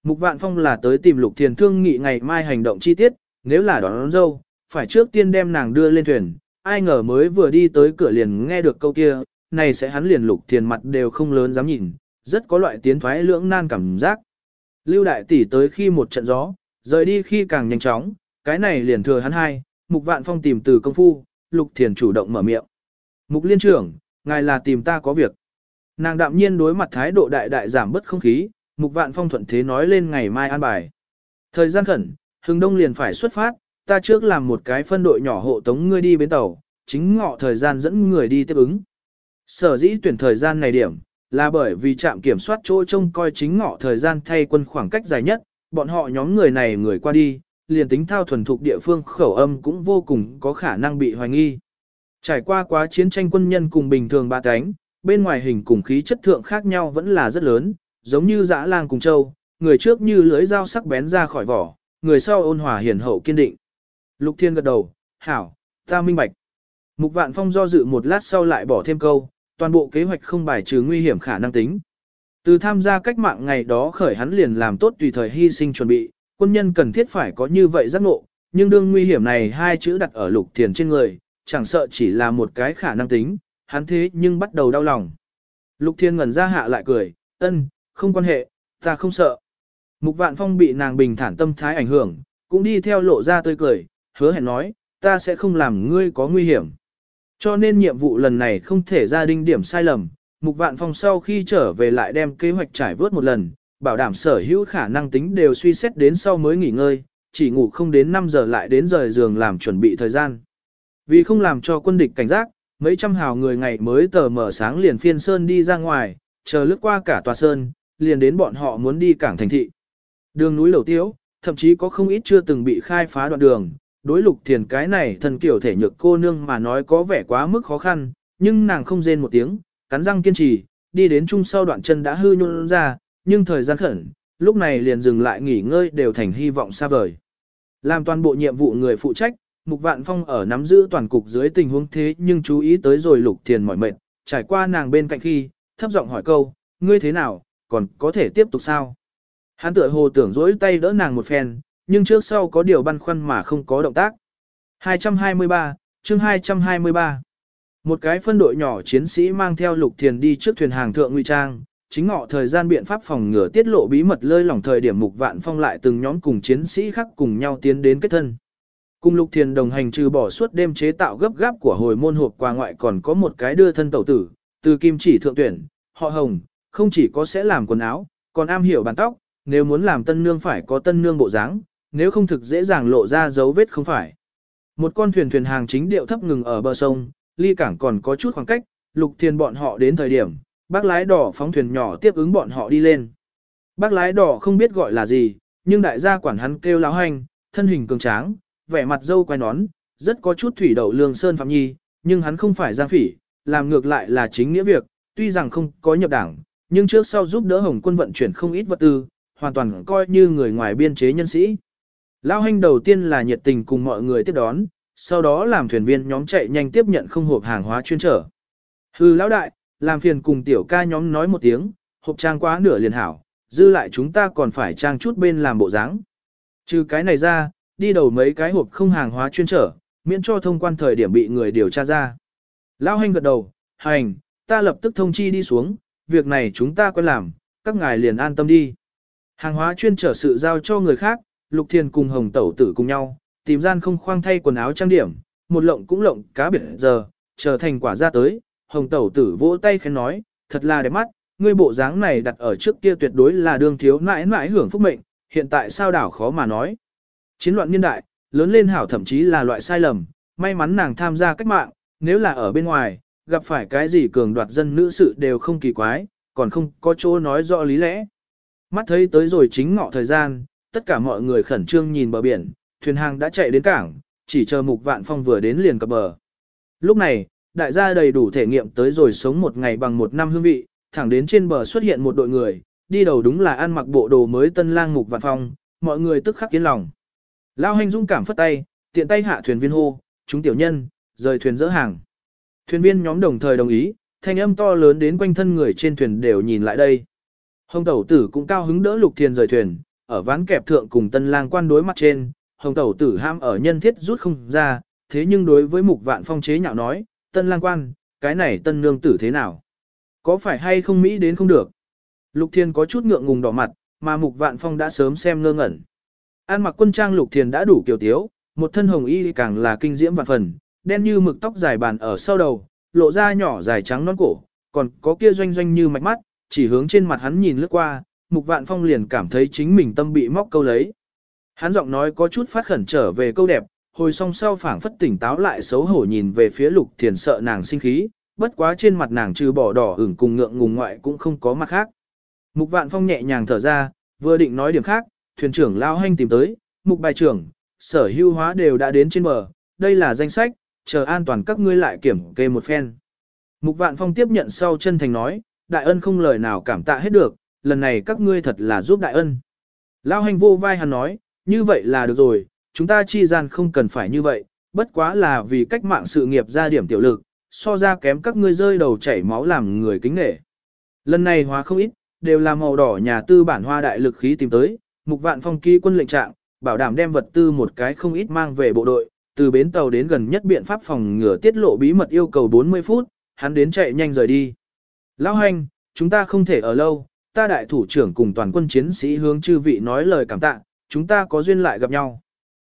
Mục Vạn Phong là tới tìm Lục Thiền thương nghị ngày mai hành động chi tiết, nếu là đón, đón dâu, phải trước tiên đem nàng đưa lên thuyền, ai ngờ mới vừa đi tới cửa liền nghe được câu kia, này sẽ hắn liền Lục Thiền mặt đều không lớn dám nhìn, rất có loại tiến thoái lưỡng nan cảm giác. Lưu đại tỷ tới khi một trận gió, rời đi khi càng nhanh chóng, cái này liền thừa hắn hai, Mục Vạn Phong tìm từ công phu, Lục Thiền chủ động mở miệng. Mục liên trưởng, ngài là tìm ta có việc. Nàng đạm nhiên đối mặt thái độ đại đại giảm bất không khí, Mục Vạn Phong thuận thế nói lên ngày mai an bài. Thời gian khẩn, hừng đông liền phải xuất phát, ta trước làm một cái phân đội nhỏ hộ tống ngươi đi bến tàu, chính ngọ thời gian dẫn người đi tiếp ứng. Sở dĩ tuyển thời gian này điểm, là bởi vì trạm kiểm soát chỗ trông coi chính ngọ thời gian thay quân khoảng cách dài nhất, bọn họ nhóm người này người qua đi, liền tính thao thuần thục địa phương khẩu âm cũng vô cùng có khả năng bị hoài nghi. Trải qua quá chiến tranh quân nhân cùng bình thường ba cánh, bên ngoài hình cùng khí chất thượng khác nhau vẫn là rất lớn, giống như dã lang cùng châu, người trước như lưới dao sắc bén ra khỏi vỏ, người sau ôn hòa hiền hậu kiên định. Lục Thiên gật đầu, hảo, ta minh bạch. Mục Vạn Phong do dự một lát sau lại bỏ thêm câu, toàn bộ kế hoạch không bài trừ nguy hiểm khả năng tính. Từ tham gia cách mạng ngày đó khởi hắn liền làm tốt tùy thời hy sinh chuẩn bị, quân nhân cần thiết phải có như vậy giác ngộ, nhưng đương nguy hiểm này hai chữ đặt ở Lục Thiền trên người, chẳng sợ chỉ là một cái khả năng tính, hắn thế nhưng bắt đầu đau lòng. Lục Thiên ngẩn ra hạ lại cười, ân, không quan hệ, ta không sợ. Mục Vạn Phong bị nàng bình thản tâm thái ảnh hưởng, cũng đi theo lộ ra tươi cười, hứa hẹn nói, ta sẽ không làm ngươi có nguy hiểm. Cho nên nhiệm vụ lần này không thể ra đinh điểm sai lầm, Mục Vạn Phong sau khi trở về lại đem kế hoạch trải vớt một lần, bảo đảm sở hữu khả năng tính đều suy xét đến sau mới nghỉ ngơi, chỉ ngủ không đến 5 giờ lại đến rời giường làm chuẩn bị thời gian. Vì không làm cho quân địch cảnh giác, mấy trăm hào người ngày mới tờ mở sáng liền phiên sơn đi ra ngoài, chờ lướt qua cả tòa sơn, liền đến bọn họ muốn đi cảng thành thị. Đường núi lầu tiếu, thậm chí có không ít chưa từng bị khai phá đoạn đường, đối lục thiền cái này thần kiểu thể nhược cô nương mà nói có vẻ quá mức khó khăn, nhưng nàng không rên một tiếng, cắn răng kiên trì, đi đến chung sau đoạn chân đã hư nhôn ra, nhưng thời gian khẩn, lúc này liền dừng lại nghỉ ngơi đều thành hy vọng xa vời. Làm toàn bộ nhiệm vụ người phụ trách, Mục Vạn Phong ở nắm giữ toàn cục dưới tình huống thế nhưng chú ý tới rồi Lục Thiền mỏi mệt, trải qua nàng bên cạnh khi, thấp giọng hỏi câu, ngươi thế nào, còn có thể tiếp tục sao? Hắn tựa hồ tưởng dỗi tay đỡ nàng một phen, nhưng trước sau có điều băn khoăn mà không có động tác. 223, chương 223 Một cái phân đội nhỏ chiến sĩ mang theo Lục Thiền đi trước thuyền hàng thượng ngụy trang, chính ngọ thời gian biện pháp phòng ngừa tiết lộ bí mật lơi lỏng thời điểm Mục Vạn Phong lại từng nhóm cùng chiến sĩ khác cùng nhau tiến đến kết thân. Cùng Lục Thiền đồng hành trừ bỏ suốt đêm chế tạo gấp gáp của hồi môn hộp quà ngoại còn có một cái đưa thân tẩu tử, từ kim chỉ thượng tuyển, họ hồng, không chỉ có sẽ làm quần áo, còn am hiểu bàn tóc, nếu muốn làm tân nương phải có tân nương bộ dáng, nếu không thực dễ dàng lộ ra dấu vết không phải. Một con thuyền thuyền hàng chính điệu thấp ngừng ở bờ sông, ly cảng còn có chút khoảng cách, Lục Thiền bọn họ đến thời điểm, bác lái đỏ phóng thuyền nhỏ tiếp ứng bọn họ đi lên. Bác lái đỏ không biết gọi là gì, nhưng đại gia quản hắn kêu láo hành, thân hình cường tráng, vẻ mặt dâu quay nón, rất có chút thủy đậu lương sơn phạm nhi, nhưng hắn không phải giang phỉ, làm ngược lại là chính nghĩa việc, tuy rằng không có nhập đảng, nhưng trước sau giúp đỡ Hồng quân vận chuyển không ít vật tư, hoàn toàn coi như người ngoài biên chế nhân sĩ. Lao hành đầu tiên là nhiệt tình cùng mọi người tiếp đón, sau đó làm thuyền viên nhóm chạy nhanh tiếp nhận không hộp hàng hóa chuyên trở. Hư lão đại, làm phiền cùng tiểu ca nhóm nói một tiếng, hộp trang quá nửa liền hảo, dư lại chúng ta còn phải trang chút bên làm bộ dáng. Trừ cái này ra, đi đầu mấy cái hộp không hàng hóa chuyên trở, miễn cho thông quan thời điểm bị người điều tra ra. Lão hành gật đầu, hành, ta lập tức thông chi đi xuống, việc này chúng ta quen làm, các ngài liền an tâm đi. Hàng hóa chuyên trở sự giao cho người khác, Lục Thiên cùng Hồng Tẩu tử cùng nhau, tìm gian không khoang thay quần áo trang điểm, một lộng cũng lộng cá biệt giờ, chờ thành quả ra tới, Hồng Tẩu tử vỗ tay khen nói, thật là đẹp mắt, ngươi bộ dáng này đặt ở trước kia tuyệt đối là đương thiếu nãi nãi hưởng phúc mệnh, hiện tại sao đảo khó mà nói. Chiến loạn niên đại, lớn lên hảo thậm chí là loại sai lầm, may mắn nàng tham gia cách mạng, nếu là ở bên ngoài, gặp phải cái gì cường đoạt dân nữ sự đều không kỳ quái, còn không có chỗ nói rõ lý lẽ. Mắt thấy tới rồi chính ngọ thời gian, tất cả mọi người khẩn trương nhìn bờ biển, thuyền hàng đã chạy đến cảng, chỉ chờ mục vạn phong vừa đến liền cập bờ. Lúc này, đại gia đầy đủ thể nghiệm tới rồi sống một ngày bằng một năm hương vị, thẳng đến trên bờ xuất hiện một đội người, đi đầu đúng là ăn mặc bộ đồ mới tân lang mục vạn phong, mọi người tức khắc kiến lòng. Lao hành dung cảm phất tay, tiện tay hạ thuyền viên hô, chúng tiểu nhân, rời thuyền dỡ hàng. Thuyền viên nhóm đồng thời đồng ý, thanh âm to lớn đến quanh thân người trên thuyền đều nhìn lại đây. Hồng tẩu tử cũng cao hứng đỡ lục thiền rời thuyền, ở ván kẹp thượng cùng tân lang quan đối mặt trên, hồng tẩu tử ham ở nhân thiết rút không ra, thế nhưng đối với mục vạn phong chế nhạo nói, tân lang quan, cái này tân nương tử thế nào? Có phải hay không Mỹ đến không được? Lục Thiên có chút ngượng ngùng đỏ mặt, mà Mục Vạn Phong đã sớm xem ngơ ngẩn. An mặc quân trang Lục Thiên đã đủ kiều tiếu, một thân hồng y càng là kinh diễm vạn phần, đen như mực tóc dài bàn ở sau đầu, lộ ra nhỏ dài trắng non cổ, còn có kia doanh doanh như mạch mắt, chỉ hướng trên mặt hắn nhìn lướt qua, Mục Vạn Phong liền cảm thấy chính mình tâm bị móc câu lấy. Hắn giọng nói có chút phát khẩn trở về câu đẹp, hồi song sau phảng phất tỉnh táo lại xấu hổ nhìn về phía Lục Thiền sợ nàng sinh khí, bất quá trên mặt nàng trừ bỏ đỏ ửng cùng ngượng ngùng ngoại cũng không có mặt khác. Mục Vạn Phong nhẹ nhàng thở ra, vừa định nói điểm khác, thuyền trưởng lao hanh tìm tới, mục bài trưởng, sở hưu hóa đều đã đến trên bờ, đây là danh sách, chờ an toàn các ngươi lại kiểm kê một phen. Mục Vạn Phong tiếp nhận sau chân thành nói, đại ân không lời nào cảm tạ hết được, lần này các ngươi thật là giúp đại ân. Lao hành vô vai hắn nói, như vậy là được rồi, chúng ta chi gian không cần phải như vậy, bất quá là vì cách mạng sự nghiệp ra điểm tiểu lực, so ra kém các ngươi rơi đầu chảy máu làm người kính nể. Lần này hóa không ít, đều là màu đỏ nhà tư bản hoa đại lực khí tìm tới, mục vạn phong ký quân lệnh trạng, bảo đảm đem vật tư một cái không ít mang về bộ đội, từ bến tàu đến gần nhất biện pháp phòng ngừa tiết lộ bí mật yêu cầu 40 phút, hắn đến chạy nhanh rời đi. Lão hành, chúng ta không thể ở lâu, ta đại thủ trưởng cùng toàn quân chiến sĩ hướng chư vị nói lời cảm tạ, chúng ta có duyên lại gặp nhau.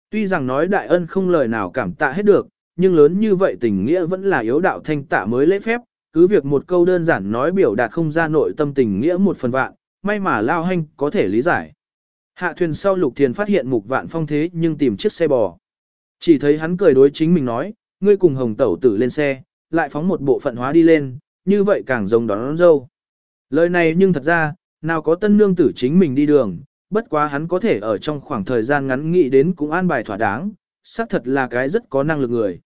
Tuy rằng nói đại ân không lời nào cảm tạ hết được, nhưng lớn như vậy tình nghĩa vẫn là yếu đạo thanh tạ mới lễ phép, cứ việc một câu đơn giản nói biểu đạt không ra nội tâm tình nghĩa một phần vạn, may mà lao hanh có thể lý giải. Hạ thuyền sau lục thiền phát hiện mục vạn phong thế nhưng tìm chiếc xe bò. Chỉ thấy hắn cười đối chính mình nói, ngươi cùng hồng tẩu tử lên xe, lại phóng một bộ phận hóa đi lên, như vậy càng rồng đón, đón dâu. Lời này nhưng thật ra, nào có tân nương tử chính mình đi đường, bất quá hắn có thể ở trong khoảng thời gian ngắn nghĩ đến cũng an bài thỏa đáng, xác thật là cái rất có năng lực người.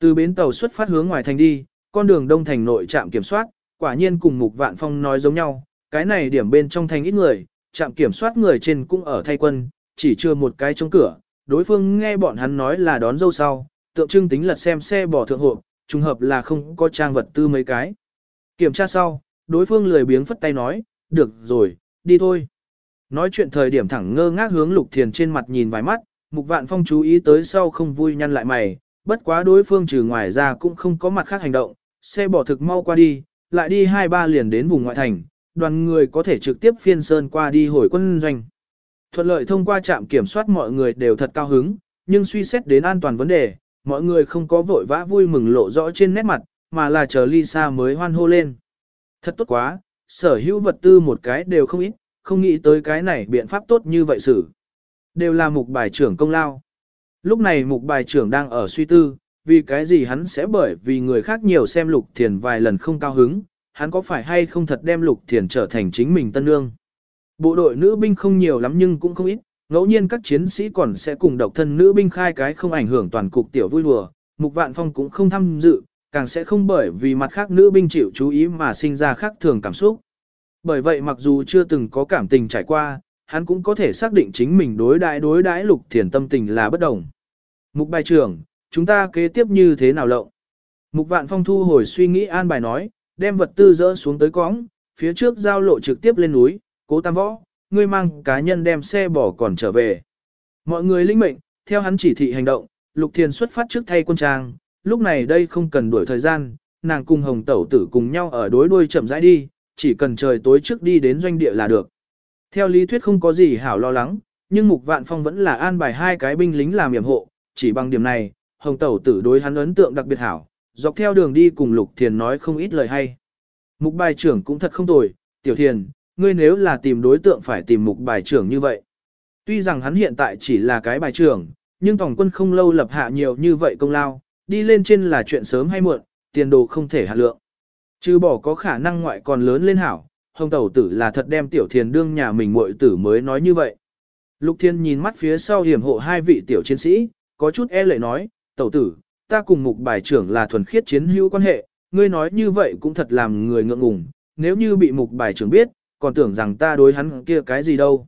Từ bến tàu xuất phát hướng ngoài thành đi, con đường đông thành nội trạm kiểm soát, quả nhiên cùng Mục Vạn Phong nói giống nhau, cái này điểm bên trong thành ít người, trạm kiểm soát người trên cũng ở thay quân, chỉ chưa một cái trong cửa, đối phương nghe bọn hắn nói là đón dâu sau, tượng trưng tính lật xem xe bỏ thượng hộ, trùng hợp là không có trang vật tư mấy cái. Kiểm tra sau, đối phương lười biếng phất tay nói, được rồi, đi thôi. Nói chuyện thời điểm thẳng ngơ ngác hướng Lục Thiền trên mặt nhìn vài mắt, Mục Vạn Phong chú ý tới sau không vui nhăn lại mày, bất quá đối phương trừ ngoài ra cũng không có mặt khác hành động, xe bỏ thực mau qua đi, lại đi hai ba liền đến vùng ngoại thành, đoàn người có thể trực tiếp phiên sơn qua đi hồi quân doanh. Thuận lợi thông qua trạm kiểm soát mọi người đều thật cao hứng, nhưng suy xét đến an toàn vấn đề, mọi người không có vội vã vui mừng lộ rõ trên nét mặt, mà là chờ Lisa mới hoan hô lên. Thật tốt quá, sở hữu vật tư một cái đều không ít, không nghĩ tới cái này biện pháp tốt như vậy xử. Đều là mục bài trưởng công lao. Lúc này mục bài trưởng đang ở suy tư, vì cái gì hắn sẽ bởi vì người khác nhiều xem lục thiền vài lần không cao hứng, hắn có phải hay không thật đem lục thiền trở thành chính mình tân lương. Bộ đội nữ binh không nhiều lắm nhưng cũng không ít, ngẫu nhiên các chiến sĩ còn sẽ cùng độc thân nữ binh khai cái không ảnh hưởng toàn cục tiểu vui đùa, mục vạn phong cũng không tham dự, càng sẽ không bởi vì mặt khác nữ binh chịu chú ý mà sinh ra khác thường cảm xúc. Bởi vậy mặc dù chưa từng có cảm tình trải qua, hắn cũng có thể xác định chính mình đối đãi đối đãi lục thiền tâm tình là bất đồng. Mục bài trưởng, chúng ta kế tiếp như thế nào lộng? Mục vạn phong thu hồi suy nghĩ an bài nói, đem vật tư dỡ xuống tới cõng, phía trước giao lộ trực tiếp lên núi, cố tam võ, ngươi mang cá nhân đem xe bỏ còn trở về. Mọi người linh mệnh, theo hắn chỉ thị hành động, Lục Thiền xuất phát trước thay quân trang, lúc này đây không cần đuổi thời gian, nàng cùng Hồng Tẩu tử cùng nhau ở đối đuôi chậm rãi đi, chỉ cần trời tối trước đi đến doanh địa là được. Theo lý thuyết không có gì hảo lo lắng, nhưng Mục Vạn Phong vẫn là an bài hai cái binh lính làm yểm hộ, chỉ bằng điểm này, Hồng Tẩu tử đối hắn ấn tượng đặc biệt hảo, dọc theo đường đi cùng Lục Thiền nói không ít lời hay. Mục bài trưởng cũng thật không tồi, Tiểu Thiền, ngươi nếu là tìm đối tượng phải tìm mục bài trưởng như vậy. Tuy rằng hắn hiện tại chỉ là cái bài trưởng, nhưng tổng quân không lâu lập hạ nhiều như vậy công lao, đi lên trên là chuyện sớm hay muộn, tiền đồ không thể hạ lượng. Chứ bỏ có khả năng ngoại còn lớn lên hảo, hồng tẩu tử là thật đem tiểu thiền đương nhà mình muội tử mới nói như vậy. Lục thiên nhìn mắt phía sau hiểm hộ hai vị tiểu chiến sĩ, có chút e lệ nói, tẩu tử, ta cùng mục bài trưởng là thuần khiết chiến hữu quan hệ, ngươi nói như vậy cũng thật làm người ngượng ngùng, nếu như bị mục bài trưởng biết, còn tưởng rằng ta đối hắn kia cái gì đâu.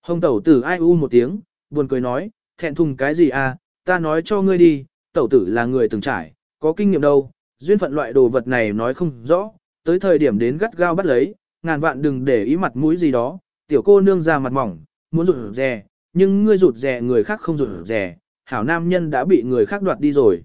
Hồng tẩu tử ai u một tiếng, buồn cười nói, thẹn thùng cái gì à, ta nói cho ngươi đi, tẩu tử là người từng trải, có kinh nghiệm đâu, duyên phận loại đồ vật này nói không rõ, tới thời điểm đến gắt gao bắt lấy, ngàn vạn đừng để ý mặt mũi gì đó, tiểu cô nương ra mặt mỏng, muốn rụt rè, nhưng ngươi rụt rè người khác không rụt rè, hảo nam nhân đã bị người khác đoạt đi rồi.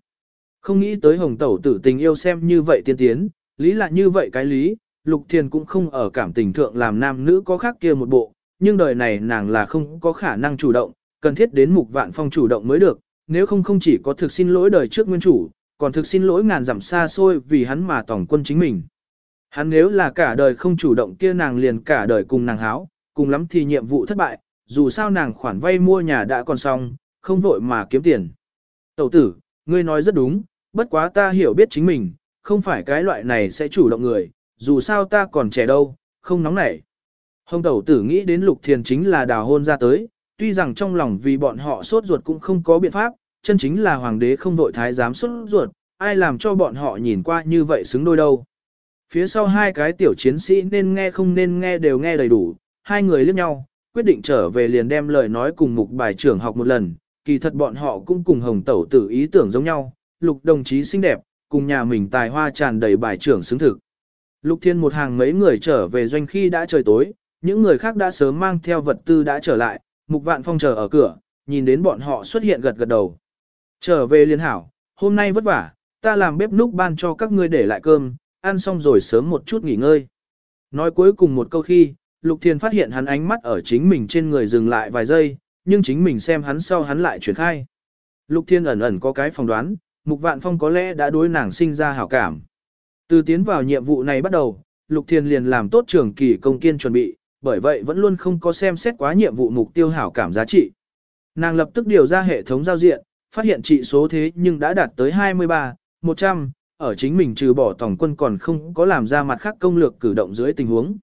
Không nghĩ tới hồng tẩu tử tình yêu xem như vậy tiên tiến, lý là như vậy cái lý, lục thiền cũng không ở cảm tình thượng làm nam nữ có khác kia một bộ, nhưng đời này nàng là không có khả năng chủ động, cần thiết đến mục vạn phong chủ động mới được, nếu không không chỉ có thực xin lỗi đời trước nguyên chủ, còn thực xin lỗi ngàn dặm xa xôi vì hắn mà tổng quân chính mình. Hắn nếu là cả đời không chủ động kia nàng liền cả đời cùng nàng háo, cùng lắm thì nhiệm vụ thất bại, dù sao nàng khoản vay mua nhà đã còn xong, không vội mà kiếm tiền. Tẩu tử, ngươi nói rất đúng, bất quá ta hiểu biết chính mình, không phải cái loại này sẽ chủ động người, dù sao ta còn trẻ đâu, không nóng nảy. Hồng tẩu tử nghĩ đến lục thiền chính là đào hôn ra tới, tuy rằng trong lòng vì bọn họ sốt ruột cũng không có biện pháp, chân chính là hoàng đế không đội thái giám sốt ruột, ai làm cho bọn họ nhìn qua như vậy xứng đôi đâu. Phía sau hai cái tiểu chiến sĩ nên nghe không nên nghe đều nghe đầy đủ, hai người liếc nhau, quyết định trở về liền đem lời nói cùng mục bài trưởng học một lần, kỳ thật bọn họ cũng cùng hồng tẩu tử ý tưởng giống nhau, lục đồng chí xinh đẹp, cùng nhà mình tài hoa tràn đầy bài trưởng xứng thực. Lục thiên một hàng mấy người trở về doanh khi đã trời tối, những người khác đã sớm mang theo vật tư đã trở lại, mục vạn phong chờ ở cửa, nhìn đến bọn họ xuất hiện gật gật đầu. Trở về liên hảo, hôm nay vất vả, ta làm bếp núc ban cho các ngươi để lại cơm, ăn xong rồi sớm một chút nghỉ ngơi. Nói cuối cùng một câu khi, Lục Thiên phát hiện hắn ánh mắt ở chính mình trên người dừng lại vài giây, nhưng chính mình xem hắn sau hắn lại chuyển khai. Lục Thiên ẩn ẩn có cái phỏng đoán, Mục Vạn Phong có lẽ đã đối nàng sinh ra hảo cảm. Từ tiến vào nhiệm vụ này bắt đầu, Lục Thiên liền làm tốt trường kỳ công kiên chuẩn bị, bởi vậy vẫn luôn không có xem xét quá nhiệm vụ mục tiêu hảo cảm giá trị. Nàng lập tức điều ra hệ thống giao diện, phát hiện trị số thế nhưng đã đạt tới 23, 100, ở chính mình trừ bỏ tổng quân còn không có làm ra mặt khác công lược cử động dưới tình huống.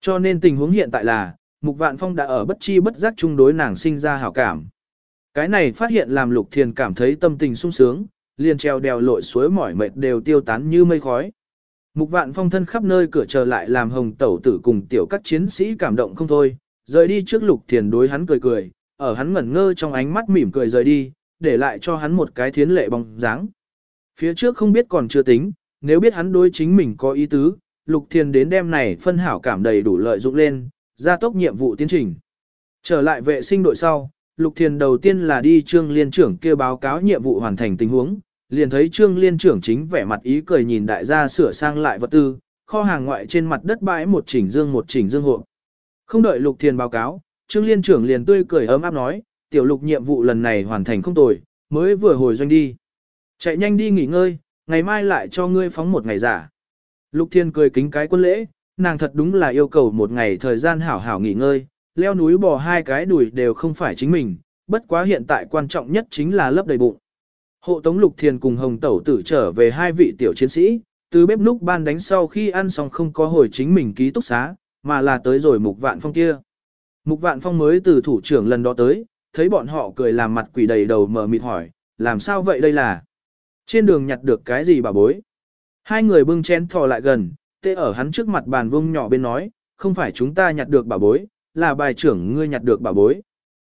Cho nên tình huống hiện tại là, Mục Vạn Phong đã ở bất chi bất giác chung đối nàng sinh ra hảo cảm. Cái này phát hiện làm Lục Thiền cảm thấy tâm tình sung sướng, liền treo đèo lội suối mỏi mệt đều tiêu tán như mây khói. Mục Vạn Phong thân khắp nơi cửa chờ lại làm hồng tẩu tử cùng tiểu các chiến sĩ cảm động không thôi, rời đi trước Lục Thiền đối hắn cười cười, ở hắn ngẩn ngơ trong ánh mắt mỉm cười rời đi, để lại cho hắn một cái thiến lệ bóng dáng. Phía trước không biết còn chưa tính, nếu biết hắn đối chính mình có ý tứ, Lục Thiền đến đêm này phân hảo cảm đầy đủ lợi dụng lên, gia tốc nhiệm vụ tiến trình. Trở lại vệ sinh đội sau, Lục Thiền đầu tiên là đi Trương Liên trưởng kia báo cáo nhiệm vụ hoàn thành tình huống, liền thấy Trương Liên trưởng chính vẻ mặt ý cười nhìn đại gia sửa sang lại vật tư, kho hàng ngoại trên mặt đất bãi một chỉnh dương một chỉnh dương hộ. Không đợi Lục Thiền báo cáo, Trương Liên trưởng liền tươi cười ấm áp nói, tiểu lục nhiệm vụ lần này hoàn thành không tồi, mới vừa hồi doanh đi. Chạy nhanh đi nghỉ ngơi, ngày mai lại cho ngươi phóng một ngày giả. Lục Thiên cười kính cái quân lễ, nàng thật đúng là yêu cầu một ngày thời gian hảo hảo nghỉ ngơi, leo núi bò hai cái đùi đều không phải chính mình, bất quá hiện tại quan trọng nhất chính là lấp đầy bụng. Hộ tống Lục Thiên cùng Hồng Tẩu tử trở về hai vị tiểu chiến sĩ, từ bếp lúc ban đánh sau khi ăn xong không có hồi chính mình ký túc xá, mà là tới rồi Mục Vạn Phong kia. Mục Vạn Phong mới từ thủ trưởng lần đó tới, thấy bọn họ cười làm mặt quỷ đầy đầu mở mịt hỏi, làm sao vậy đây là? Trên đường nhặt được cái gì bà bối? Hai người bưng chén thò lại gần, tê ở hắn trước mặt bàn vung nhỏ bên nói, không phải chúng ta nhặt được bà bối, là bài trưởng ngươi nhặt được bà bối.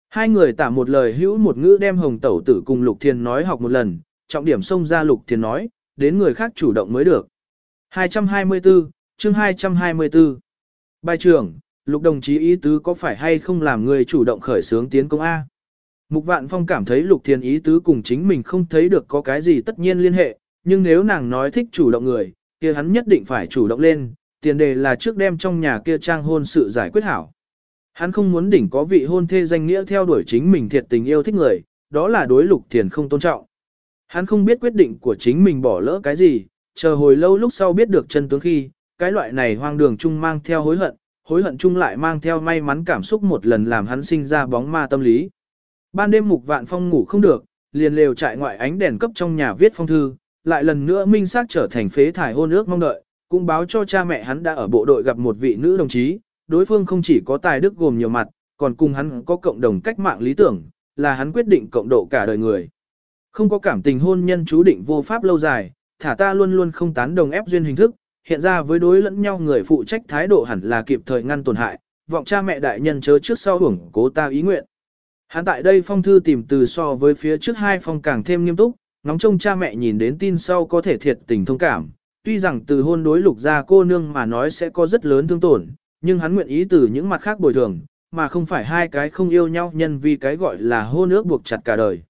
Hai người tả một lời hữu một ngữ đem hồng tẩu tử cùng Lục Thiên nói học một lần, trọng điểm xông ra Lục Thiên nói, đến người khác chủ động mới được. 224, chương 224. Bài trưởng, Lục đồng chí ý tứ có phải hay không làm người chủ động khởi xướng tiến công A? Mục Vạn Phong cảm thấy Lục Thiên ý tứ cùng chính mình không thấy được có cái gì tất nhiên liên hệ, nhưng nếu nàng nói thích chủ động người, kia hắn nhất định phải chủ động lên, tiền đề là trước đem trong nhà kia trang hôn sự giải quyết hảo. Hắn không muốn đỉnh có vị hôn thê danh nghĩa theo đuổi chính mình thiệt tình yêu thích người, đó là đối Lục Thiền không tôn trọng. Hắn không biết quyết định của chính mình bỏ lỡ cái gì, chờ hồi lâu lúc sau biết được chân tướng khi, cái loại này hoang đường chung mang theo hối hận, hối hận chung lại mang theo may mắn cảm xúc một lần làm hắn sinh ra bóng ma tâm lý. Ban đêm Mục Vạn Phong ngủ không được, liền lều trại ngoại ánh đèn cấp trong nhà viết phong thư, lại lần nữa minh xác trở thành phế thải hôn ước mong đợi, cũng báo cho cha mẹ hắn đã ở bộ đội gặp một vị nữ đồng chí, đối phương không chỉ có tài đức gồm nhiều mặt, còn cùng hắn có cộng đồng cách mạng lý tưởng, là hắn quyết định cộng độ cả đời người. Không có cảm tình hôn nhân chú định vô pháp lâu dài, thả ta luôn luôn không tán đồng ép duyên hình thức, hiện ra với đối lẫn nhau người phụ trách thái độ hẳn là kịp thời ngăn tổn hại, vọng cha mẹ đại nhân chớ trước sau hưởng cố ta ý nguyện. Hắn tại đây phong thư tìm từ so với phía trước hai phong càng thêm nghiêm túc, ngóng trông cha mẹ nhìn đến tin sau có thể thiệt tình thông cảm. Tuy rằng từ hôn đối lục gia cô nương mà nói sẽ có rất lớn thương tổn, nhưng hắn nguyện ý từ những mặt khác bồi thường, mà không phải hai cái không yêu nhau nhân vì cái gọi là hôn ước buộc chặt cả đời.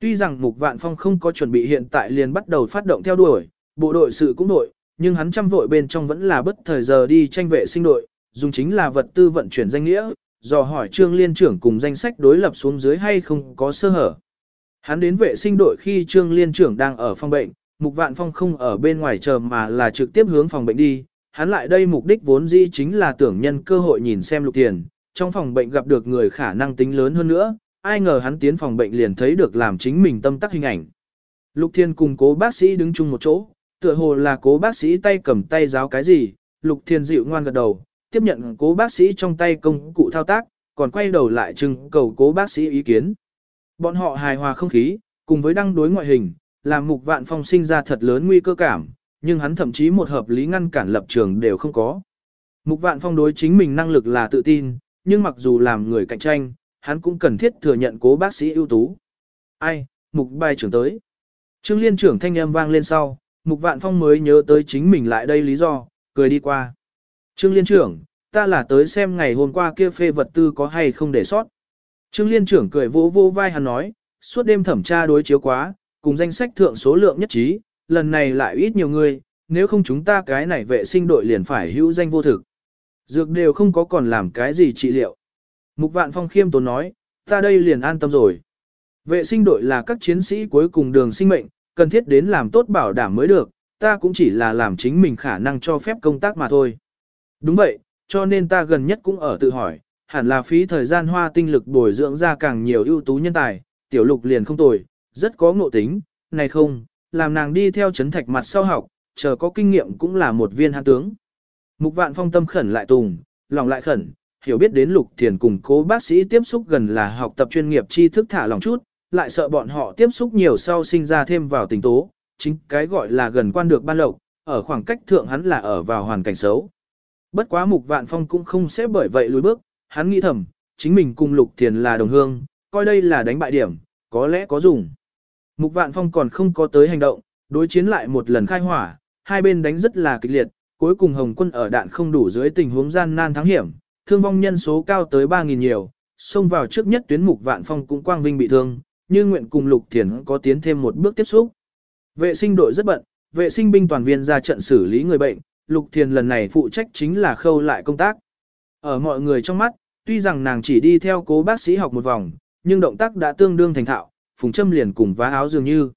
Tuy rằng Mục Vạn Phong không có chuẩn bị hiện tại liền bắt đầu phát động theo đuổi, bộ đội sự cũng đội, nhưng hắn chăm vội bên trong vẫn là bất thời giờ đi tranh vệ sinh đội, dùng chính là vật tư vận chuyển danh nghĩa, dò hỏi trương liên trưởng cùng danh sách đối lập xuống dưới hay không có sơ hở. Hắn đến vệ sinh đội khi trương liên trưởng đang ở phòng bệnh, Mục Vạn Phong không ở bên ngoài chờ mà là trực tiếp hướng phòng bệnh đi, hắn lại đây mục đích vốn dĩ chính là tưởng nhân cơ hội nhìn xem lục tiền, trong phòng bệnh gặp được người khả năng tính lớn hơn nữa, ai ngờ hắn tiến phòng bệnh liền thấy được làm chính mình tâm tắc hình ảnh. Lục Thiên cùng cố bác sĩ đứng chung một chỗ, tựa hồ là cố bác sĩ tay cầm tay giáo cái gì, Lục Thiên dịu ngoan gật đầu, tiếp nhận cố bác sĩ trong tay công cụ thao tác, còn quay đầu lại trưng cầu cố bác sĩ ý kiến. Bọn họ hài hòa không khí, cùng với đăng đối ngoại hình, làm mục vạn phong sinh ra thật lớn nguy cơ cảm, nhưng hắn thậm chí một hợp lý ngăn cản lập trường đều không có. Mục vạn phong đối chính mình năng lực là tự tin, nhưng mặc dù làm người cạnh tranh, hắn cũng cần thiết thừa nhận cố bác sĩ ưu tú. Ai, mục bài trưởng tới. Trương liên trưởng thanh âm vang lên sau, mục vạn phong mới nhớ tới chính mình lại đây lý do, cười đi qua. Trương liên trưởng, ta là tới xem ngày hôm qua kia phê vật tư có hay không để sót. Trương liên trưởng cười vỗ vô vai hắn nói, suốt đêm thẩm tra đối chiếu quá, cùng danh sách thượng số lượng nhất trí, lần này lại ít nhiều người, nếu không chúng ta cái này vệ sinh đội liền phải hữu danh vô thực. Dược đều không có còn làm cái gì trị liệu. Mục vạn phong khiêm tốn nói, ta đây liền an tâm rồi. Vệ sinh đội là các chiến sĩ cuối cùng đường sinh mệnh, cần thiết đến làm tốt bảo đảm mới được, ta cũng chỉ là làm chính mình khả năng cho phép công tác mà thôi. Đúng vậy, cho nên ta gần nhất cũng ở tự hỏi, hẳn là phí thời gian hoa tinh lực bồi dưỡng ra càng nhiều ưu tú nhân tài, tiểu lục liền không tồi, rất có ngộ tính, này không, làm nàng đi theo chấn thạch mặt sau học, chờ có kinh nghiệm cũng là một viên hạ tướng. Mục vạn phong tâm khẩn lại tùng, lòng lại khẩn, hiểu biết đến lục thiền cùng cố bác sĩ tiếp xúc gần là học tập chuyên nghiệp tri thức thả lòng chút, lại sợ bọn họ tiếp xúc nhiều sau sinh ra thêm vào tình tố, chính cái gọi là gần quan được ban lộc, ở khoảng cách thượng hắn là ở vào hoàn cảnh xấu. Bất quá mục vạn phong cũng không sẽ bởi vậy lùi bước, hắn nghĩ thầm, chính mình cùng lục thiền là đồng hương, coi đây là đánh bại điểm, có lẽ có dùng. Mục vạn phong còn không có tới hành động, đối chiến lại một lần khai hỏa, hai bên đánh rất là kịch liệt, cuối cùng Hồng quân ở đạn không đủ dưới tình huống gian nan thắng hiểm, thương vong nhân số cao tới 3.000 nhiều, xông vào trước nhất tuyến mục vạn phong cũng quang vinh bị thương, như nguyện cùng lục thiền có tiến thêm một bước tiếp xúc. Vệ sinh đội rất bận, vệ sinh binh toàn viên ra trận xử lý người bệnh, lục thiền lần này phụ trách chính là khâu lại công tác. Ở mọi người trong mắt, tuy rằng nàng chỉ đi theo cố bác sĩ học một vòng, nhưng động tác đã tương đương thành thạo, phùng châm liền cùng vá áo dường như.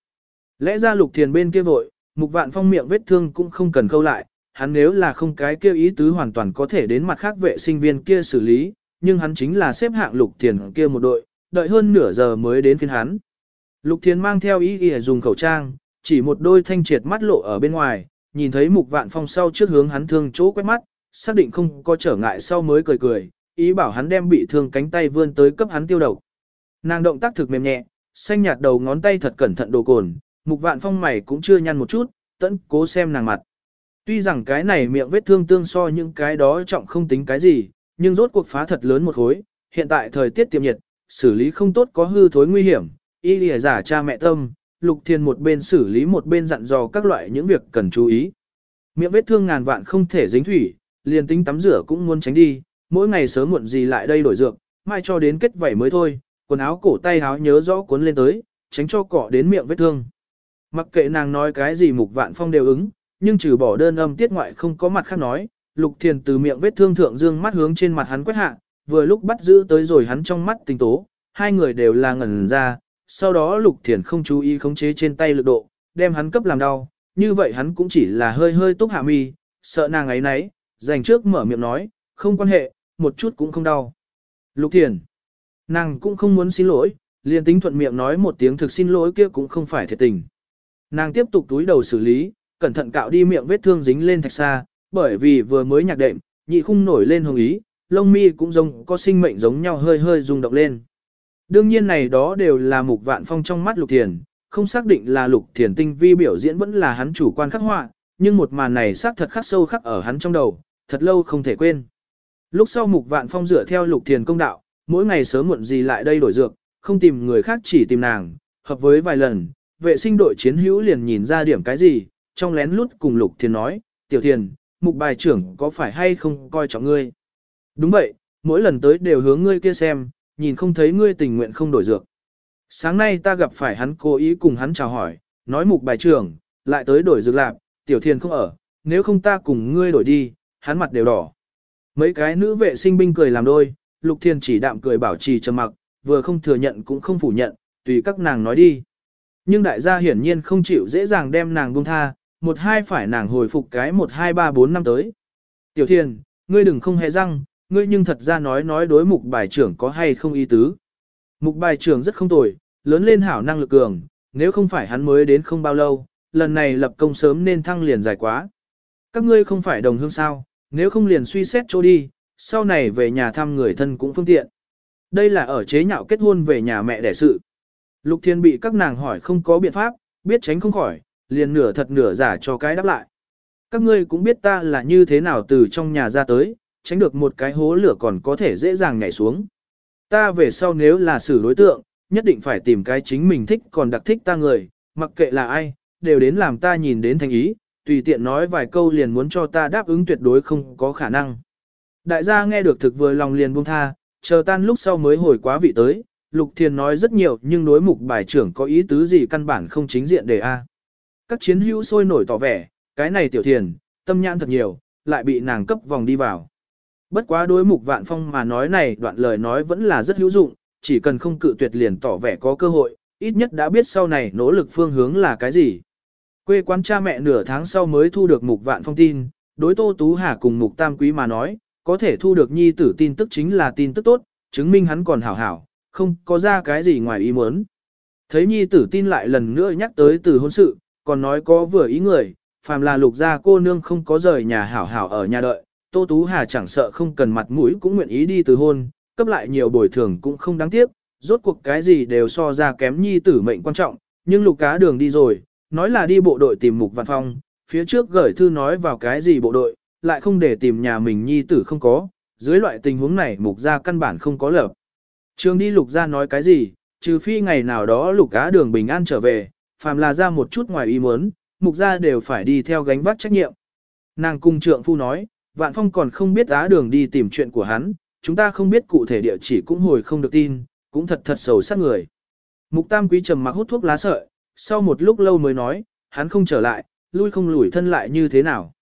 Lẽ ra lục thiền bên kia vội, mục vạn phong miệng vết thương cũng không cần khâu lại, hắn nếu là không cái kêu ý tứ hoàn toàn có thể đến mặt khác vệ sinh viên kia xử lý, nhưng hắn chính là xếp hạng lục thiền kia một đội, đợi hơn nửa giờ mới đến phiên hắn. Lục thiền mang theo ý ý dùng khẩu trang, chỉ một đôi thanh triệt mắt lộ ở bên ngoài, nhìn thấy mục vạn phong sau trước hướng hắn thương chỗ quét mắt, xác định không có trở ngại sau mới cười cười, ý bảo hắn đem bị thương cánh tay vươn tới cấp hắn tiêu độc. Nàng động tác thực mềm nhẹ, xanh nhạt đầu ngón tay thật cẩn thận đồ cồn, mục vạn phong mày cũng chưa nhăn một chút, tẫn cố xem nàng mặt. Tuy rằng cái này miệng vết thương tương so những cái đó trọng không tính cái gì, nhưng rốt cuộc phá thật lớn một khối, hiện tại thời tiết tiệm nhiệt, xử lý không tốt có hư thối nguy hiểm, y lìa giả cha mẹ tâm, lục thiên một bên xử lý một bên dặn dò các loại những việc cần chú ý. Miệng vết thương ngàn vạn không thể dính thủy, liền tính tắm rửa cũng muốn tránh đi, mỗi ngày sớm muộn gì lại đây đổi dược, mai cho đến kết vảy mới thôi, quần áo cổ tay áo nhớ rõ cuốn lên tới, tránh cho cọ đến miệng vết thương. Mặc kệ nàng nói cái gì mục vạn phong đều ứng, nhưng trừ bỏ đơn âm tiết ngoại không có mặt khác nói, lục thiền từ miệng vết thương thượng dương mắt hướng trên mặt hắn quét hạ, vừa lúc bắt giữ tới rồi hắn trong mắt tình tố, hai người đều là ngẩn ra, sau đó lục thiền không chú ý khống chế trên tay lực độ, đem hắn cấp làm đau, như vậy hắn cũng chỉ là hơi hơi túc hạ mi, sợ nàng ấy nấy, dành trước mở miệng nói, không quan hệ, một chút cũng không đau. Lục thiền, nàng cũng không muốn xin lỗi, liền tính thuận miệng nói một tiếng thực xin lỗi kia cũng không phải thiệt tình. Nàng tiếp tục túi đầu xử lý, cẩn thận cạo đi miệng vết thương dính lên thạch xa, bởi vì vừa mới nhạc đệm, nhị khung nổi lên hồng ý, lông mi cũng giống có sinh mệnh giống nhau hơi hơi rung động lên. Đương nhiên này đó đều là mục vạn phong trong mắt lục thiền, không xác định là lục thiền tinh vi biểu diễn vẫn là hắn chủ quan khắc họa, nhưng một màn này xác thật khắc sâu khắc ở hắn trong đầu, thật lâu không thể quên. Lúc sau mục vạn phong dựa theo lục thiền công đạo, mỗi ngày sớm muộn gì lại đây đổi dược, không tìm người khác chỉ tìm nàng, hợp với vài lần, vệ sinh đội chiến hữu liền nhìn ra điểm cái gì, trong lén lút cùng lục thiền nói, tiểu thiền, mục bài trưởng có phải hay không coi trọng ngươi. Đúng vậy, mỗi lần tới đều hướng ngươi kia xem, nhìn không thấy ngươi tình nguyện không đổi dược. Sáng nay ta gặp phải hắn cố ý cùng hắn chào hỏi, nói mục bài trưởng, lại tới đổi dược lạc, tiểu thiền không ở, nếu không ta cùng ngươi đổi đi, hắn mặt đều đỏ. Mấy cái nữ vệ sinh binh cười làm đôi, lục Thiên chỉ đạm cười bảo trì trầm mặc, vừa không thừa nhận cũng không phủ nhận, tùy các nàng nói đi. Nhưng đại gia hiển nhiên không chịu dễ dàng đem nàng buông tha, một hai phải nàng hồi phục cái một hai ba bốn năm tới. Tiểu Thiên, ngươi đừng không hề răng, ngươi nhưng thật ra nói nói đối mục bài trưởng có hay không ý tứ. Mục bài trưởng rất không tồi, lớn lên hảo năng lực cường, nếu không phải hắn mới đến không bao lâu, lần này lập công sớm nên thăng liền dài quá. Các ngươi không phải đồng hương sao, nếu không liền suy xét chỗ đi, sau này về nhà thăm người thân cũng phương tiện. Đây là ở chế nhạo kết hôn về nhà mẹ đẻ sự. Lục Thiên bị các nàng hỏi không có biện pháp, biết tránh không khỏi, liền nửa thật nửa giả cho cái đáp lại. Các ngươi cũng biết ta là như thế nào từ trong nhà ra tới, tránh được một cái hố lửa còn có thể dễ dàng nhảy xuống. Ta về sau nếu là xử đối tượng, nhất định phải tìm cái chính mình thích còn đặc thích ta người, mặc kệ là ai, đều đến làm ta nhìn đến thành ý, tùy tiện nói vài câu liền muốn cho ta đáp ứng tuyệt đối không có khả năng. Đại gia nghe được thực vừa lòng liền buông tha, chờ tan lúc sau mới hồi quá vị tới, Lục Thiền nói rất nhiều nhưng đối mục bài trưởng có ý tứ gì căn bản không chính diện đề A. Các chiến hữu sôi nổi tỏ vẻ, cái này tiểu thiền, tâm nhãn thật nhiều, lại bị nàng cấp vòng đi vào. Bất quá đối mục vạn phong mà nói này đoạn lời nói vẫn là rất hữu dụng, chỉ cần không cự tuyệt liền tỏ vẻ có cơ hội, ít nhất đã biết sau này nỗ lực phương hướng là cái gì. Quê quán cha mẹ nửa tháng sau mới thu được mục vạn phong tin, đối Tô Tú Hà cùng mục tam quý mà nói, có thể thu được nhi tử tin tức chính là tin tức tốt, chứng minh hắn còn hảo hảo, không có ra cái gì ngoài ý muốn. Thấy nhi tử tin lại lần nữa nhắc tới từ hôn sự, còn nói có vừa ý người, phàm là lục gia cô nương không có rời nhà hảo hảo ở nhà đợi, Tô Tú Hà chẳng sợ không cần mặt mũi cũng nguyện ý đi từ hôn, cấp lại nhiều bồi thường cũng không đáng tiếc, rốt cuộc cái gì đều so ra kém nhi tử mệnh quan trọng, nhưng lục cá đường đi rồi, nói là đi bộ đội tìm mục văn phong, phía trước gửi thư nói vào cái gì bộ đội, lại không để tìm nhà mình nhi tử không có, dưới loại tình huống này mục gia căn bản không có lập. Trường đi lục gia nói cái gì, trừ phi ngày nào đó lục cá đường bình an trở về, phàm là ra một chút ngoài ý muốn, mục gia đều phải đi theo gánh vác trách nhiệm. Nàng cung trượng phu nói, vạn phong còn không biết á đường đi tìm chuyện của hắn, chúng ta không biết cụ thể địa chỉ cũng hồi không được tin, cũng thật thật sầu sát người. Mục tam quý trầm mặc hút thuốc lá sợi, sau một lúc lâu mới nói, hắn không trở lại, lui không lủi thân lại như thế nào.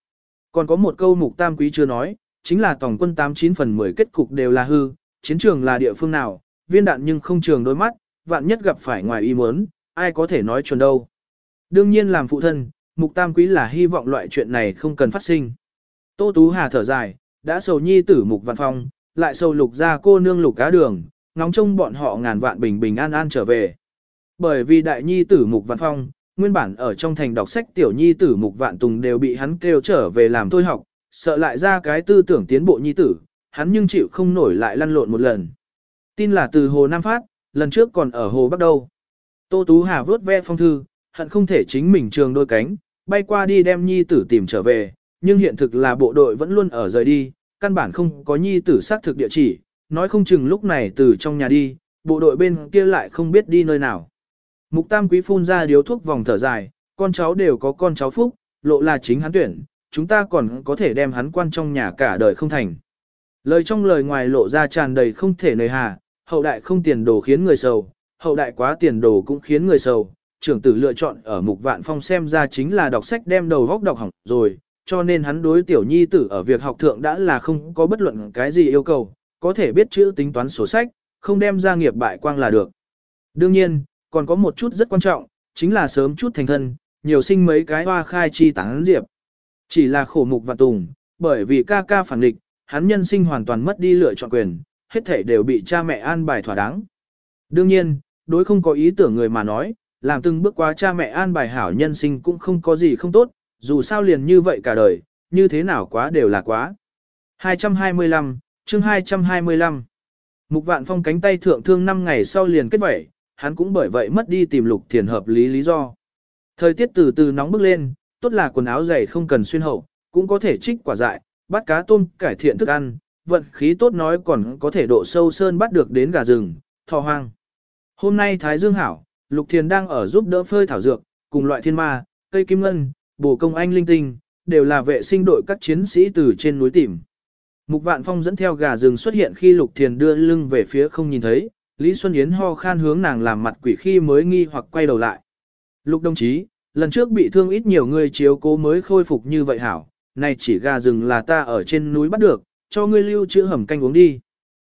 Còn có một câu mục tam quý chưa nói, chính là tổng quân 89 phần 10 kết cục đều là hư, chiến trường là địa phương nào, viên đạn nhưng không trường đôi mắt, vạn nhất gặp phải ngoài ý muốn, ai có thể nói chuẩn đâu. Đương nhiên làm phụ thân, mục tam quý là hy vọng loại chuyện này không cần phát sinh. Tô Tú Hà thở dài, đã sầu nhi tử mục văn phong, lại sầu lục ra cô nương lục cá đường, ngóng trông bọn họ ngàn vạn bình bình an an trở về. Bởi vì đại nhi tử mục văn phong, nguyên bản ở trong thành đọc sách tiểu nhi tử mục vạn tùng đều bị hắn kêu trở về làm thôi học, sợ lại ra cái tư tưởng tiến bộ nhi tử, hắn nhưng chịu không nổi lại lăn lộn một lần. Tin là từ Hồ Nam Phát, lần trước còn ở Hồ Bắc Đâu. Tô Tú Hà vớt ve phong thư, hận không thể chính mình trường đôi cánh, bay qua đi đem nhi tử tìm trở về, nhưng hiện thực là bộ đội vẫn luôn ở rời đi, căn bản không có nhi tử xác thực địa chỉ, nói không chừng lúc này từ trong nhà đi, bộ đội bên kia lại không biết đi nơi nào. Mục Tam Quý phun ra điếu thuốc vòng thở dài, con cháu đều có con cháu phúc, lộ là chính hắn tuyển, chúng ta còn có thể đem hắn quan trong nhà cả đời không thành. Lời trong lời ngoài lộ ra tràn đầy không thể nơi hà, hậu đại không tiền đồ khiến người sầu, hậu đại quá tiền đồ cũng khiến người sầu. Trưởng tử lựa chọn ở mục vạn phong xem ra chính là đọc sách đem đầu góc đọc hỏng rồi, cho nên hắn đối tiểu nhi tử ở việc học thượng đã là không có bất luận cái gì yêu cầu, có thể biết chữ tính toán sổ sách, không đem ra nghiệp bại quang là được. Đương nhiên, còn có một chút rất quan trọng, chính là sớm chút thành thân, nhiều sinh mấy cái hoa khai chi tán diệp. Chỉ là khổ mục và tùng, bởi vì ca ca phản định, hắn nhân sinh hoàn toàn mất đi lựa chọn quyền, hết thể đều bị cha mẹ an bài thỏa đáng. Đương nhiên, đối không có ý tưởng người mà nói, làm từng bước qua cha mẹ an bài hảo nhân sinh cũng không có gì không tốt, dù sao liền như vậy cả đời, như thế nào quá đều là quá. 225, chương 225 Mục vạn phong cánh tay thượng thương 5 ngày sau liền kết vẩy, hắn cũng bởi vậy mất đi tìm lục thiền hợp lý lý do. Thời tiết từ từ nóng bức lên, tốt là quần áo dày không cần xuyên hậu, cũng có thể trích quả dại, bắt cá tôm cải thiện thức ăn, vận khí tốt nói còn có thể độ sâu sơn bắt được đến gà rừng, thò hoang. Hôm nay Thái Dương Hảo, Lục Thiền đang ở giúp đỡ phơi thảo dược, cùng loại thiên ma, cây kim ngân, bổ công anh linh tinh, đều là vệ sinh đội các chiến sĩ từ trên núi tìm. Mục Vạn Phong dẫn theo gà rừng xuất hiện khi Lục Thiền đưa lưng về phía không nhìn thấy, Lý Xuân Yến ho khan hướng nàng làm mặt quỷ khi mới nghi hoặc quay đầu lại. Lục đồng chí, lần trước bị thương ít nhiều người chiếu cố mới khôi phục như vậy hảo, này chỉ gà rừng là ta ở trên núi bắt được, cho ngươi lưu trữ hầm canh uống đi.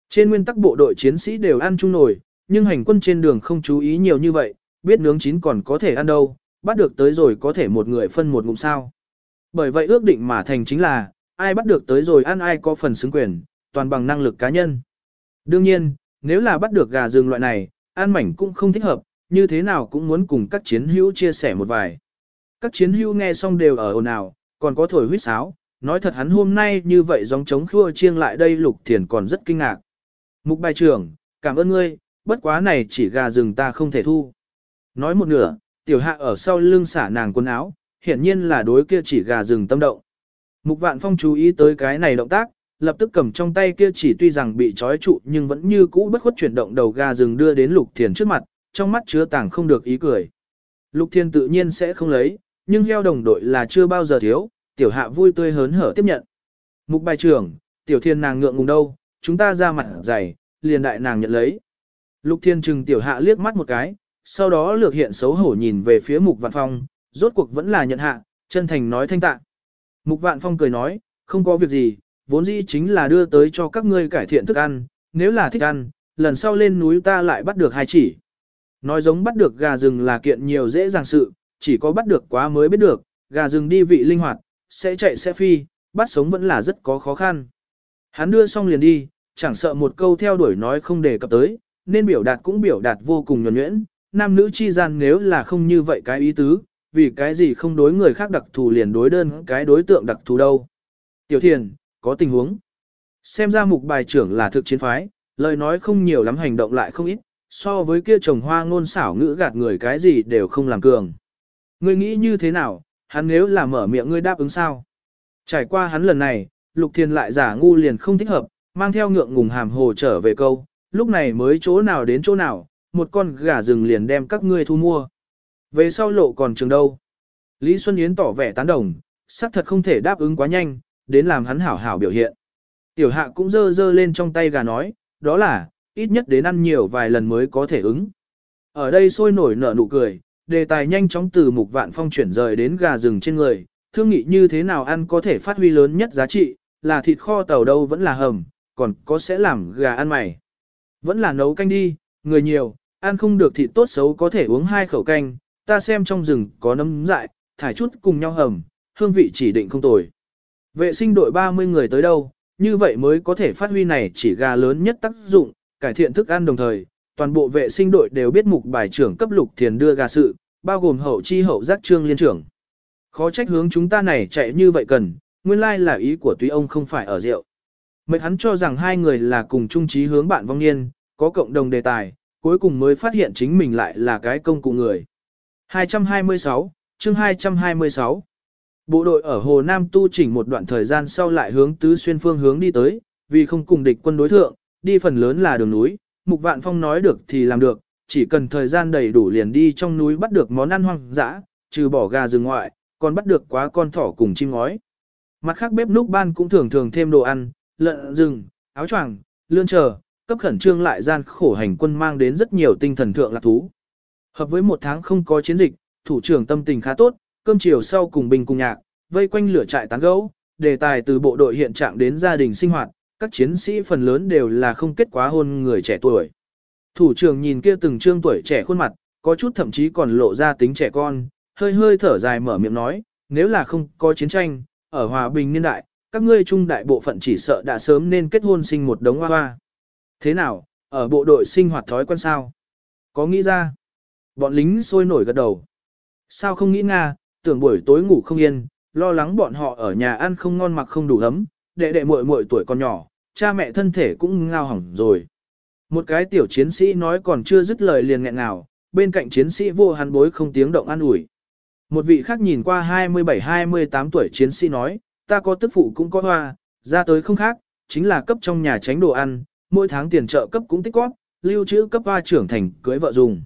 Trên nguyên tắc bộ đội chiến sĩ đều ăn chung nổi, nhưng hành quân trên đường không chú ý nhiều như vậy, biết nướng chín còn có thể ăn đâu, bắt được tới rồi có thể một người phân một ngụm sao. Bởi vậy ước định mà thành chính là, ai bắt được tới rồi ăn ai có phần xứng quyền, toàn bằng năng lực cá nhân. Đương nhiên, nếu là bắt được gà rừng loại này, ăn mảnh cũng không thích hợp, như thế nào cũng muốn cùng các chiến hữu chia sẻ một vài. Các chiến hữu nghe xong đều ở ồn ào, còn có thổi huýt sáo, nói thật hắn hôm nay như vậy giống chống khua chiêng lại đây lục thiền còn rất kinh ngạc. Mục bài trưởng, cảm ơn ngươi, bất quá này chỉ gà rừng ta không thể thu. Nói một nửa, tiểu hạ ở sau lưng xả nàng quần áo, hiển nhiên là đối kia chỉ gà rừng tâm động. Mục vạn phong chú ý tới cái này động tác, lập tức cầm trong tay kia chỉ tuy rằng bị trói trụ nhưng vẫn như cũ bất khuất chuyển động đầu gà rừng đưa đến lục thiền trước mặt, trong mắt chứa tàng không được ý cười. Lục thiền tự nhiên sẽ không lấy, nhưng heo đồng đội là chưa bao giờ thiếu, tiểu hạ vui tươi hớn hở tiếp nhận. Mục bài trưởng, tiểu thiên nàng ngượng ngùng đâu, chúng ta ra mặt dày, liền đại nàng nhận lấy. Lục thiên trừng tiểu hạ liếc mắt một cái, sau đó lược hiện xấu hổ nhìn về phía mục vạn phong, rốt cuộc vẫn là nhận hạ, chân thành nói thanh tạ. Mục vạn phong cười nói, không có việc gì, vốn dĩ chính là đưa tới cho các ngươi cải thiện thức ăn, nếu là thích ăn, lần sau lên núi ta lại bắt được hai chỉ. Nói giống bắt được gà rừng là kiện nhiều dễ dàng sự, chỉ có bắt được quá mới biết được, gà rừng đi vị linh hoạt, sẽ chạy sẽ phi, bắt sống vẫn là rất có khó khăn. Hắn đưa xong liền đi, chẳng sợ một câu theo đuổi nói không đề cập tới, nên biểu đạt cũng biểu đạt vô cùng nhuẩn nhuyễn, nam nữ chi gian nếu là không như vậy cái ý tứ, vì cái gì không đối người khác đặc thù liền đối đơn cái đối tượng đặc thù đâu. Tiểu thiền, có tình huống. Xem ra mục bài trưởng là thực chiến phái, lời nói không nhiều lắm hành động lại không ít, so với kia trồng hoa ngôn xảo ngữ gạt người cái gì đều không làm cường. Ngươi nghĩ như thế nào, hắn nếu là mở miệng ngươi đáp ứng sao? Trải qua hắn lần này, Lục Thiên lại giả ngu liền không thích hợp, mang theo ngượng ngùng hàm hồ trở về câu, lúc này mới chỗ nào đến chỗ nào, một con gà rừng liền đem các ngươi thu mua. Về sau lộ còn trường đâu? Lý Xuân Yến tỏ vẻ tán đồng, xác thật không thể đáp ứng quá nhanh, đến làm hắn hảo hảo biểu hiện. Tiểu hạ cũng dơ dơ lên trong tay gà nói, đó là, ít nhất đến ăn nhiều vài lần mới có thể ứng. Ở đây sôi nổi nở nụ cười, đề tài nhanh chóng từ mục vạn phong chuyển rời đến gà rừng trên người, thương nghị như thế nào ăn có thể phát huy lớn nhất giá trị, là thịt kho tàu đâu vẫn là hầm, còn có sẽ làm gà ăn mày. Vẫn là nấu canh đi, người nhiều, ăn không được thịt tốt xấu có thể uống hai khẩu canh, ta xem trong rừng có nấm dại, thải chút cùng nhau hầm, hương vị chỉ định không tồi. Vệ sinh đội 30 người tới đâu, như vậy mới có thể phát huy này chỉ gà lớn nhất tác dụng, cải thiện thức ăn đồng thời, toàn bộ vệ sinh đội đều biết mục bài trưởng cấp lục thiền đưa gà sự, bao gồm hậu chi hậu giác trương liên trưởng. Khó trách hướng chúng ta này chạy như vậy cần, nguyên lai là ý của túy ông không phải ở rượu. Mệt hắn cho rằng hai người là cùng chung trí hướng bạn vong niên, có cộng đồng đề tài, cuối cùng mới phát hiện chính mình lại là cái công cụ người. 226, chương 226 Bộ đội ở Hồ Nam tu chỉnh một đoạn thời gian sau lại hướng tứ xuyên phương hướng đi tới, vì không cùng địch quân đối thượng, đi phần lớn là đường núi, Mục Vạn Phong nói được thì làm được, chỉ cần thời gian đầy đủ liền đi trong núi bắt được món ăn hoang dã, trừ bỏ gà rừng ngoại, còn bắt được quá con thỏ cùng chim ngói. Mặt khác bếp núc ban cũng thường thường thêm đồ ăn, lợn rừng, áo choàng, lươn chờ, cấp khẩn trương lại gian khổ hành quân mang đến rất nhiều tinh thần thượng lạc thú. Hợp với một tháng không có chiến dịch, thủ trưởng tâm tình khá tốt, cơm chiều sau cùng bình cùng nhạc, vây quanh lửa trại tán gấu, đề tài từ bộ đội hiện trạng đến gia đình sinh hoạt, các chiến sĩ phần lớn đều là không kết quá hôn người trẻ tuổi. Thủ trưởng nhìn kia từng trương tuổi trẻ khuôn mặt, có chút thậm chí còn lộ ra tính trẻ con, hơi hơi thở dài mở miệng nói, nếu là không có chiến tranh, ở hòa bình niên đại, các ngươi trung đại bộ phận chỉ sợ đã sớm nên kết hôn sinh một đống hoa hoa. Thế nào, ở bộ đội sinh hoạt thói quen sao? Có nghĩ ra? Bọn lính sôi nổi gật đầu. Sao không nghĩ Nga, tưởng buổi tối ngủ không yên, lo lắng bọn họ ở nhà ăn không ngon mặc không đủ ấm, đệ đệ muội muội tuổi còn nhỏ, cha mẹ thân thể cũng ngao hỏng rồi. Một cái tiểu chiến sĩ nói còn chưa dứt lời liền nghẹn ngào, bên cạnh chiến sĩ vô hắn bối không tiếng động an ủi. Một vị khác nhìn qua 27-28 tuổi chiến sĩ nói, ta có tức phụ cũng có hoa, ra tới không khác, chính là cấp trong nhà tránh đồ ăn, mỗi tháng tiền trợ cấp cũng tích góp, lưu trữ cấp hoa trưởng thành cưới vợ dùng.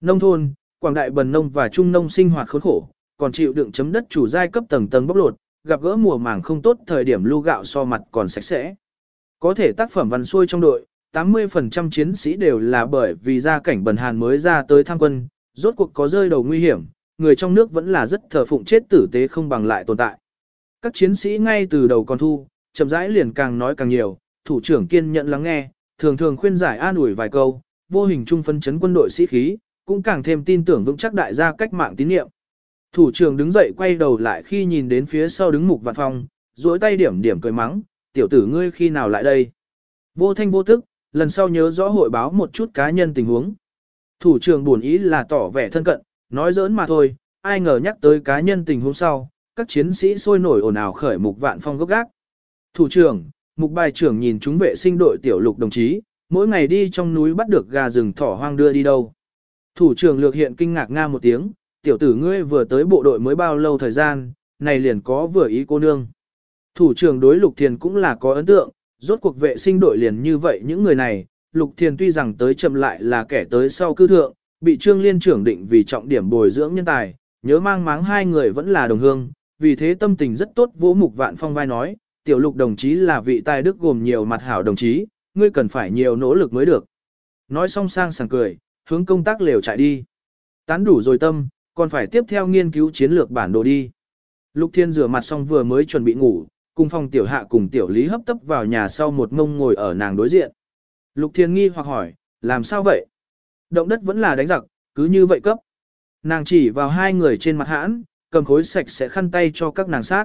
Nông thôn, quảng đại bần nông và trung nông sinh hoạt khốn khổ, còn chịu đựng chấm đất chủ giai cấp tầng tầng bóc lột, gặp gỡ mùa màng không tốt thời điểm lưu gạo so mặt còn sạch sẽ. Có thể tác phẩm văn xuôi trong đội, 80% chiến sĩ đều là bởi vì gia cảnh bần hàn mới ra tới tham quân, rốt cuộc có rơi đầu nguy hiểm, người trong nước vẫn là rất thờ phụng chết tử tế không bằng lại tồn tại. Các chiến sĩ ngay từ đầu còn thu, chậm rãi liền càng nói càng nhiều, thủ trưởng kiên nhẫn lắng nghe, thường thường khuyên giải an ủi vài câu, vô hình trung phân chấn quân đội sĩ khí, cũng càng thêm tin tưởng vững chắc đại gia cách mạng tín nhiệm. Thủ trưởng đứng dậy quay đầu lại khi nhìn đến phía sau đứng mục vạn phong, duỗi tay điểm điểm cười mắng, tiểu tử ngươi khi nào lại đây. Vô thanh vô tức, lần sau nhớ rõ hội báo một chút cá nhân tình huống. Thủ trưởng buồn ý là tỏ vẻ thân cận, nói giỡn mà thôi, ai ngờ nhắc tới cá nhân tình huống sau, các chiến sĩ sôi nổi ồn ào khởi mục vạn phong gốc gác. Thủ trưởng, mục bài trưởng nhìn chúng vệ sinh đội tiểu lục đồng chí, mỗi ngày đi trong núi bắt được gà rừng thỏ hoang đưa đi đâu. Thủ trưởng lược hiện kinh ngạc nga một tiếng, tiểu tử ngươi vừa tới bộ đội mới bao lâu thời gian, này liền có vừa ý cô nương. Thủ trưởng đối lục thiền cũng là có ấn tượng, rốt cuộc vệ sinh đội liền như vậy những người này, lục thiền tuy rằng tới chậm lại là kẻ tới sau cư thượng, bị trương liên trưởng định vì trọng điểm bồi dưỡng nhân tài, nhớ mang máng hai người vẫn là đồng hương, vì thế tâm tình rất tốt vỗ mục vạn phong vai nói, tiểu lục đồng chí là vị tài đức gồm nhiều mặt hảo đồng chí, ngươi cần phải nhiều nỗ lực mới được. Nói xong sang sảng cười, hướng công tác lều chạy đi. Tán đủ rồi tâm, còn phải tiếp theo nghiên cứu chiến lược bản đồ đi. Lục Thiên rửa mặt xong vừa mới chuẩn bị ngủ, cùng phòng tiểu hạ cùng tiểu lý hấp tấp vào nhà sau một ngông ngồi ở nàng đối diện. Lục Thiên nghi hoặc hỏi, làm sao vậy? Động đất vẫn là đánh giặc, cứ như vậy cấp. Nàng chỉ vào hai người trên mặt hãn, cầm khối sạch sẽ khăn tay cho các nàng sát.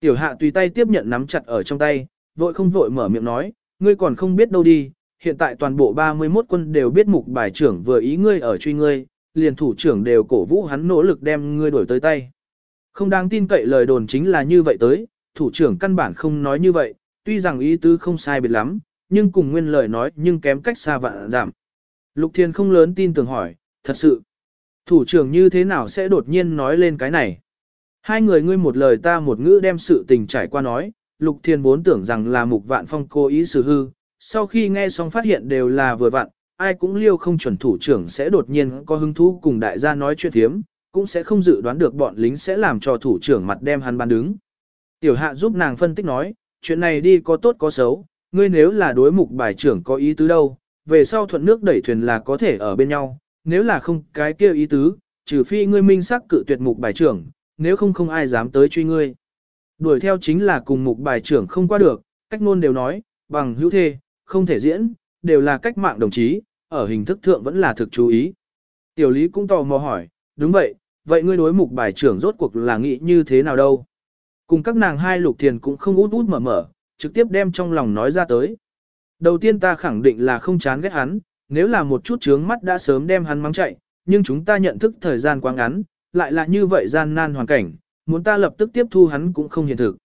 Tiểu hạ tùy tay tiếp nhận nắm chặt ở trong tay, vội không vội mở miệng nói, ngươi còn không biết đâu đi, hiện tại toàn bộ 31 quân đều biết mục bài trưởng vừa ý ngươi ở truy ngươi, liền thủ trưởng đều cổ vũ hắn nỗ lực đem ngươi đổi tới tay. Không đáng tin cậy lời đồn chính là như vậy tới, thủ trưởng căn bản không nói như vậy, tuy rằng ý tứ không sai biệt lắm, nhưng cùng nguyên lời nói nhưng kém cách xa vạn giảm. Lục Thiên không lớn tin tưởng hỏi, thật sự, thủ trưởng như thế nào sẽ đột nhiên nói lên cái này? Hai người ngươi một lời ta một ngữ đem sự tình trải qua nói, Lục Thiên vốn tưởng rằng là mục vạn phong cố ý xử hư, sau khi nghe xong phát hiện đều là vừa vặn, ai cũng liêu không chuẩn thủ trưởng sẽ đột nhiên có hứng thú cùng đại gia nói chuyện thiếm, cũng sẽ không dự đoán được bọn lính sẽ làm cho thủ trưởng mặt đem hắn ban đứng. Tiểu hạ giúp nàng phân tích nói, chuyện này đi có tốt có xấu, ngươi nếu là đối mục bài trưởng có ý tứ đâu, về sau thuận nước đẩy thuyền là có thể ở bên nhau, nếu là không cái kia ý tứ, trừ phi ngươi minh sắc cự tuyệt mục bài trưởng, nếu không không ai dám tới truy ngươi. Đuổi theo chính là cùng mục bài trưởng không qua được, cách ngôn đều nói, bằng hữu thê, không thể diễn, đều là cách mạng đồng chí, ở hình thức thượng vẫn là thực chú ý. Tiểu lý cũng tò mò hỏi, đúng vậy, vậy ngươi đối mục bài trưởng rốt cuộc là nghĩ như thế nào đâu? Cùng các nàng hai lục thiền cũng không út út mở mở, trực tiếp đem trong lòng nói ra tới. Đầu tiên ta khẳng định là không chán ghét hắn, nếu là một chút chướng mắt đã sớm đem hắn mắng chạy, nhưng chúng ta nhận thức thời gian quá ngắn, lại là như vậy gian nan hoàn cảnh, muốn ta lập tức tiếp thu hắn cũng không hiện thực.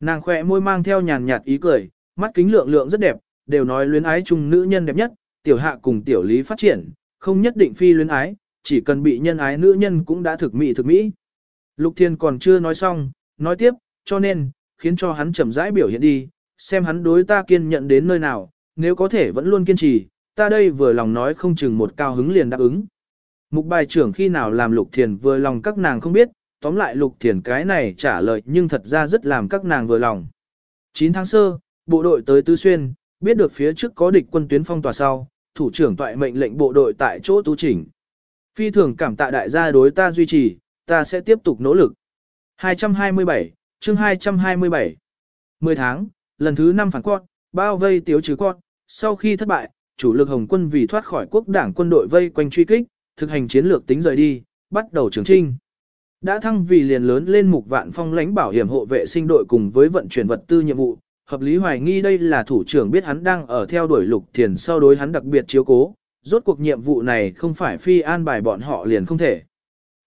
Nàng khỏe môi mang theo nhàn nhạt ý cười, mắt kính lượng lượng rất đẹp, đều nói luyến ái chung nữ nhân đẹp nhất, tiểu hạ cùng tiểu lý phát triển, không nhất định phi luyến ái, chỉ cần bị nhân ái nữ nhân cũng đã thực mỹ thực mỹ. Lục Thiên còn chưa nói xong, nói tiếp, cho nên, khiến cho hắn chậm rãi biểu hiện đi, xem hắn đối ta kiên nhận đến nơi nào, nếu có thể vẫn luôn kiên trì, ta đây vừa lòng nói không chừng một cao hứng liền đáp ứng. Mục bài trưởng khi nào làm Lục Thiền vừa lòng các nàng không biết, tóm lại Lục Thiền cái này trả lời nhưng thật ra rất làm các nàng vừa lòng. 9 tháng sơ, bộ đội tới Tứ Xuyên, biết được phía trước có địch quân tuyến phong tỏa sau, thủ trưởng toại mệnh lệnh bộ đội tại chỗ tu chỉnh. Phi thường cảm tạ đại gia đối ta duy trì, ta sẽ tiếp tục nỗ lực. 227, chương 227. 10 tháng, lần thứ 5 phản quát, bao vây tiếu trừ quát, sau khi thất bại, chủ lực Hồng quân vì thoát khỏi quốc đảng quân đội vây quanh truy kích, thực hành chiến lược tính rời đi, bắt đầu trường trinh. Đã thăng vì liền lớn lên mục vạn phong lãnh bảo hiểm hộ vệ sinh đội cùng với vận chuyển vật tư nhiệm vụ, hợp lý hoài nghi đây là thủ trưởng biết hắn đang ở theo đuổi lục thiền sau đối hắn đặc biệt chiếu cố, rốt cuộc nhiệm vụ này không phải phi an bài bọn họ liền không thể.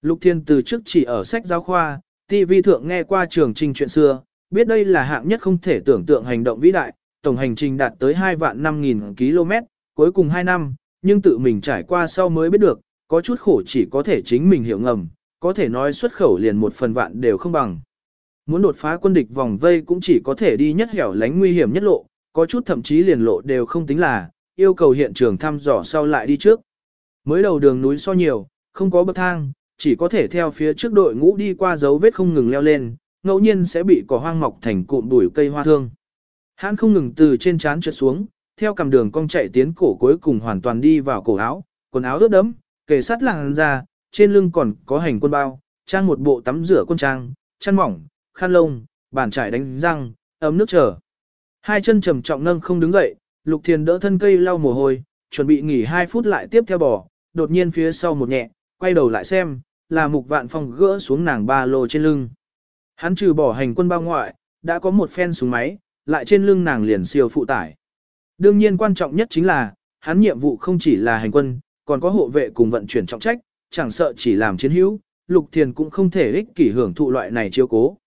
Lục Thiên từ trước chỉ ở sách giáo khoa, TV thượng nghe qua trường trình chuyện xưa, biết đây là hạng nhất không thể tưởng tượng hành động vĩ đại, tổng hành trình đạt tới 2 vạn 5.000 km, cuối cùng 2 năm, nhưng tự mình trải qua sau mới biết được, có chút khổ chỉ có thể chính mình hiểu ngầm, có thể nói xuất khẩu liền một phần vạn đều không bằng. Muốn đột phá quân địch vòng vây cũng chỉ có thể đi nhất hẻo lánh nguy hiểm nhất lộ, có chút thậm chí liền lộ đều không tính là, yêu cầu hiện trường thăm dò sau lại đi trước. Mới đầu đường núi so nhiều, không có bậc thang, chỉ có thể theo phía trước đội ngũ đi qua dấu vết không ngừng leo lên, ngẫu nhiên sẽ bị cỏ hoang mọc thành cụm bụi cây hoa thương. Hãn không ngừng từ trên trán trượt xuống, theo cầm đường cong chạy tiến cổ cuối cùng hoàn toàn đi vào cổ áo, quần áo ướt đẫm, kề sát làng ra, trên lưng còn có hành quân bao, trang một bộ tắm rửa quân trang, chăn mỏng, khăn lông, bàn trải đánh răng, ấm nước chờ. Hai chân trầm trọng nâng không đứng dậy, Lục Thiền đỡ thân cây lau mồ hôi, chuẩn bị nghỉ 2 phút lại tiếp theo bỏ. đột nhiên phía sau một nhẹ, quay đầu lại xem, là Mục Vạn Phong gỡ xuống nàng ba lô trên lưng. Hắn trừ bỏ hành quân bao ngoại, đã có một phen súng máy, lại trên lưng nàng liền siêu phụ tải. Đương nhiên quan trọng nhất chính là, hắn nhiệm vụ không chỉ là hành quân, còn có hộ vệ cùng vận chuyển trọng trách, chẳng sợ chỉ làm chiến hữu, Lục Thiền cũng không thể ích kỷ hưởng thụ loại này chiêu cố.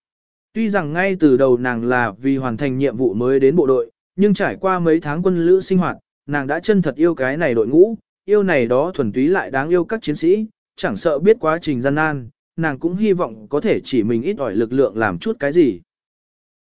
Tuy rằng ngay từ đầu nàng là vì hoàn thành nhiệm vụ mới đến bộ đội, nhưng trải qua mấy tháng quân lữ sinh hoạt, nàng đã chân thật yêu cái này đội ngũ, yêu này đó thuần túy lại đáng yêu các chiến sĩ, chẳng sợ biết quá trình gian nan, nàng cũng hy vọng có thể chỉ mình ít ỏi lực lượng làm chút cái gì.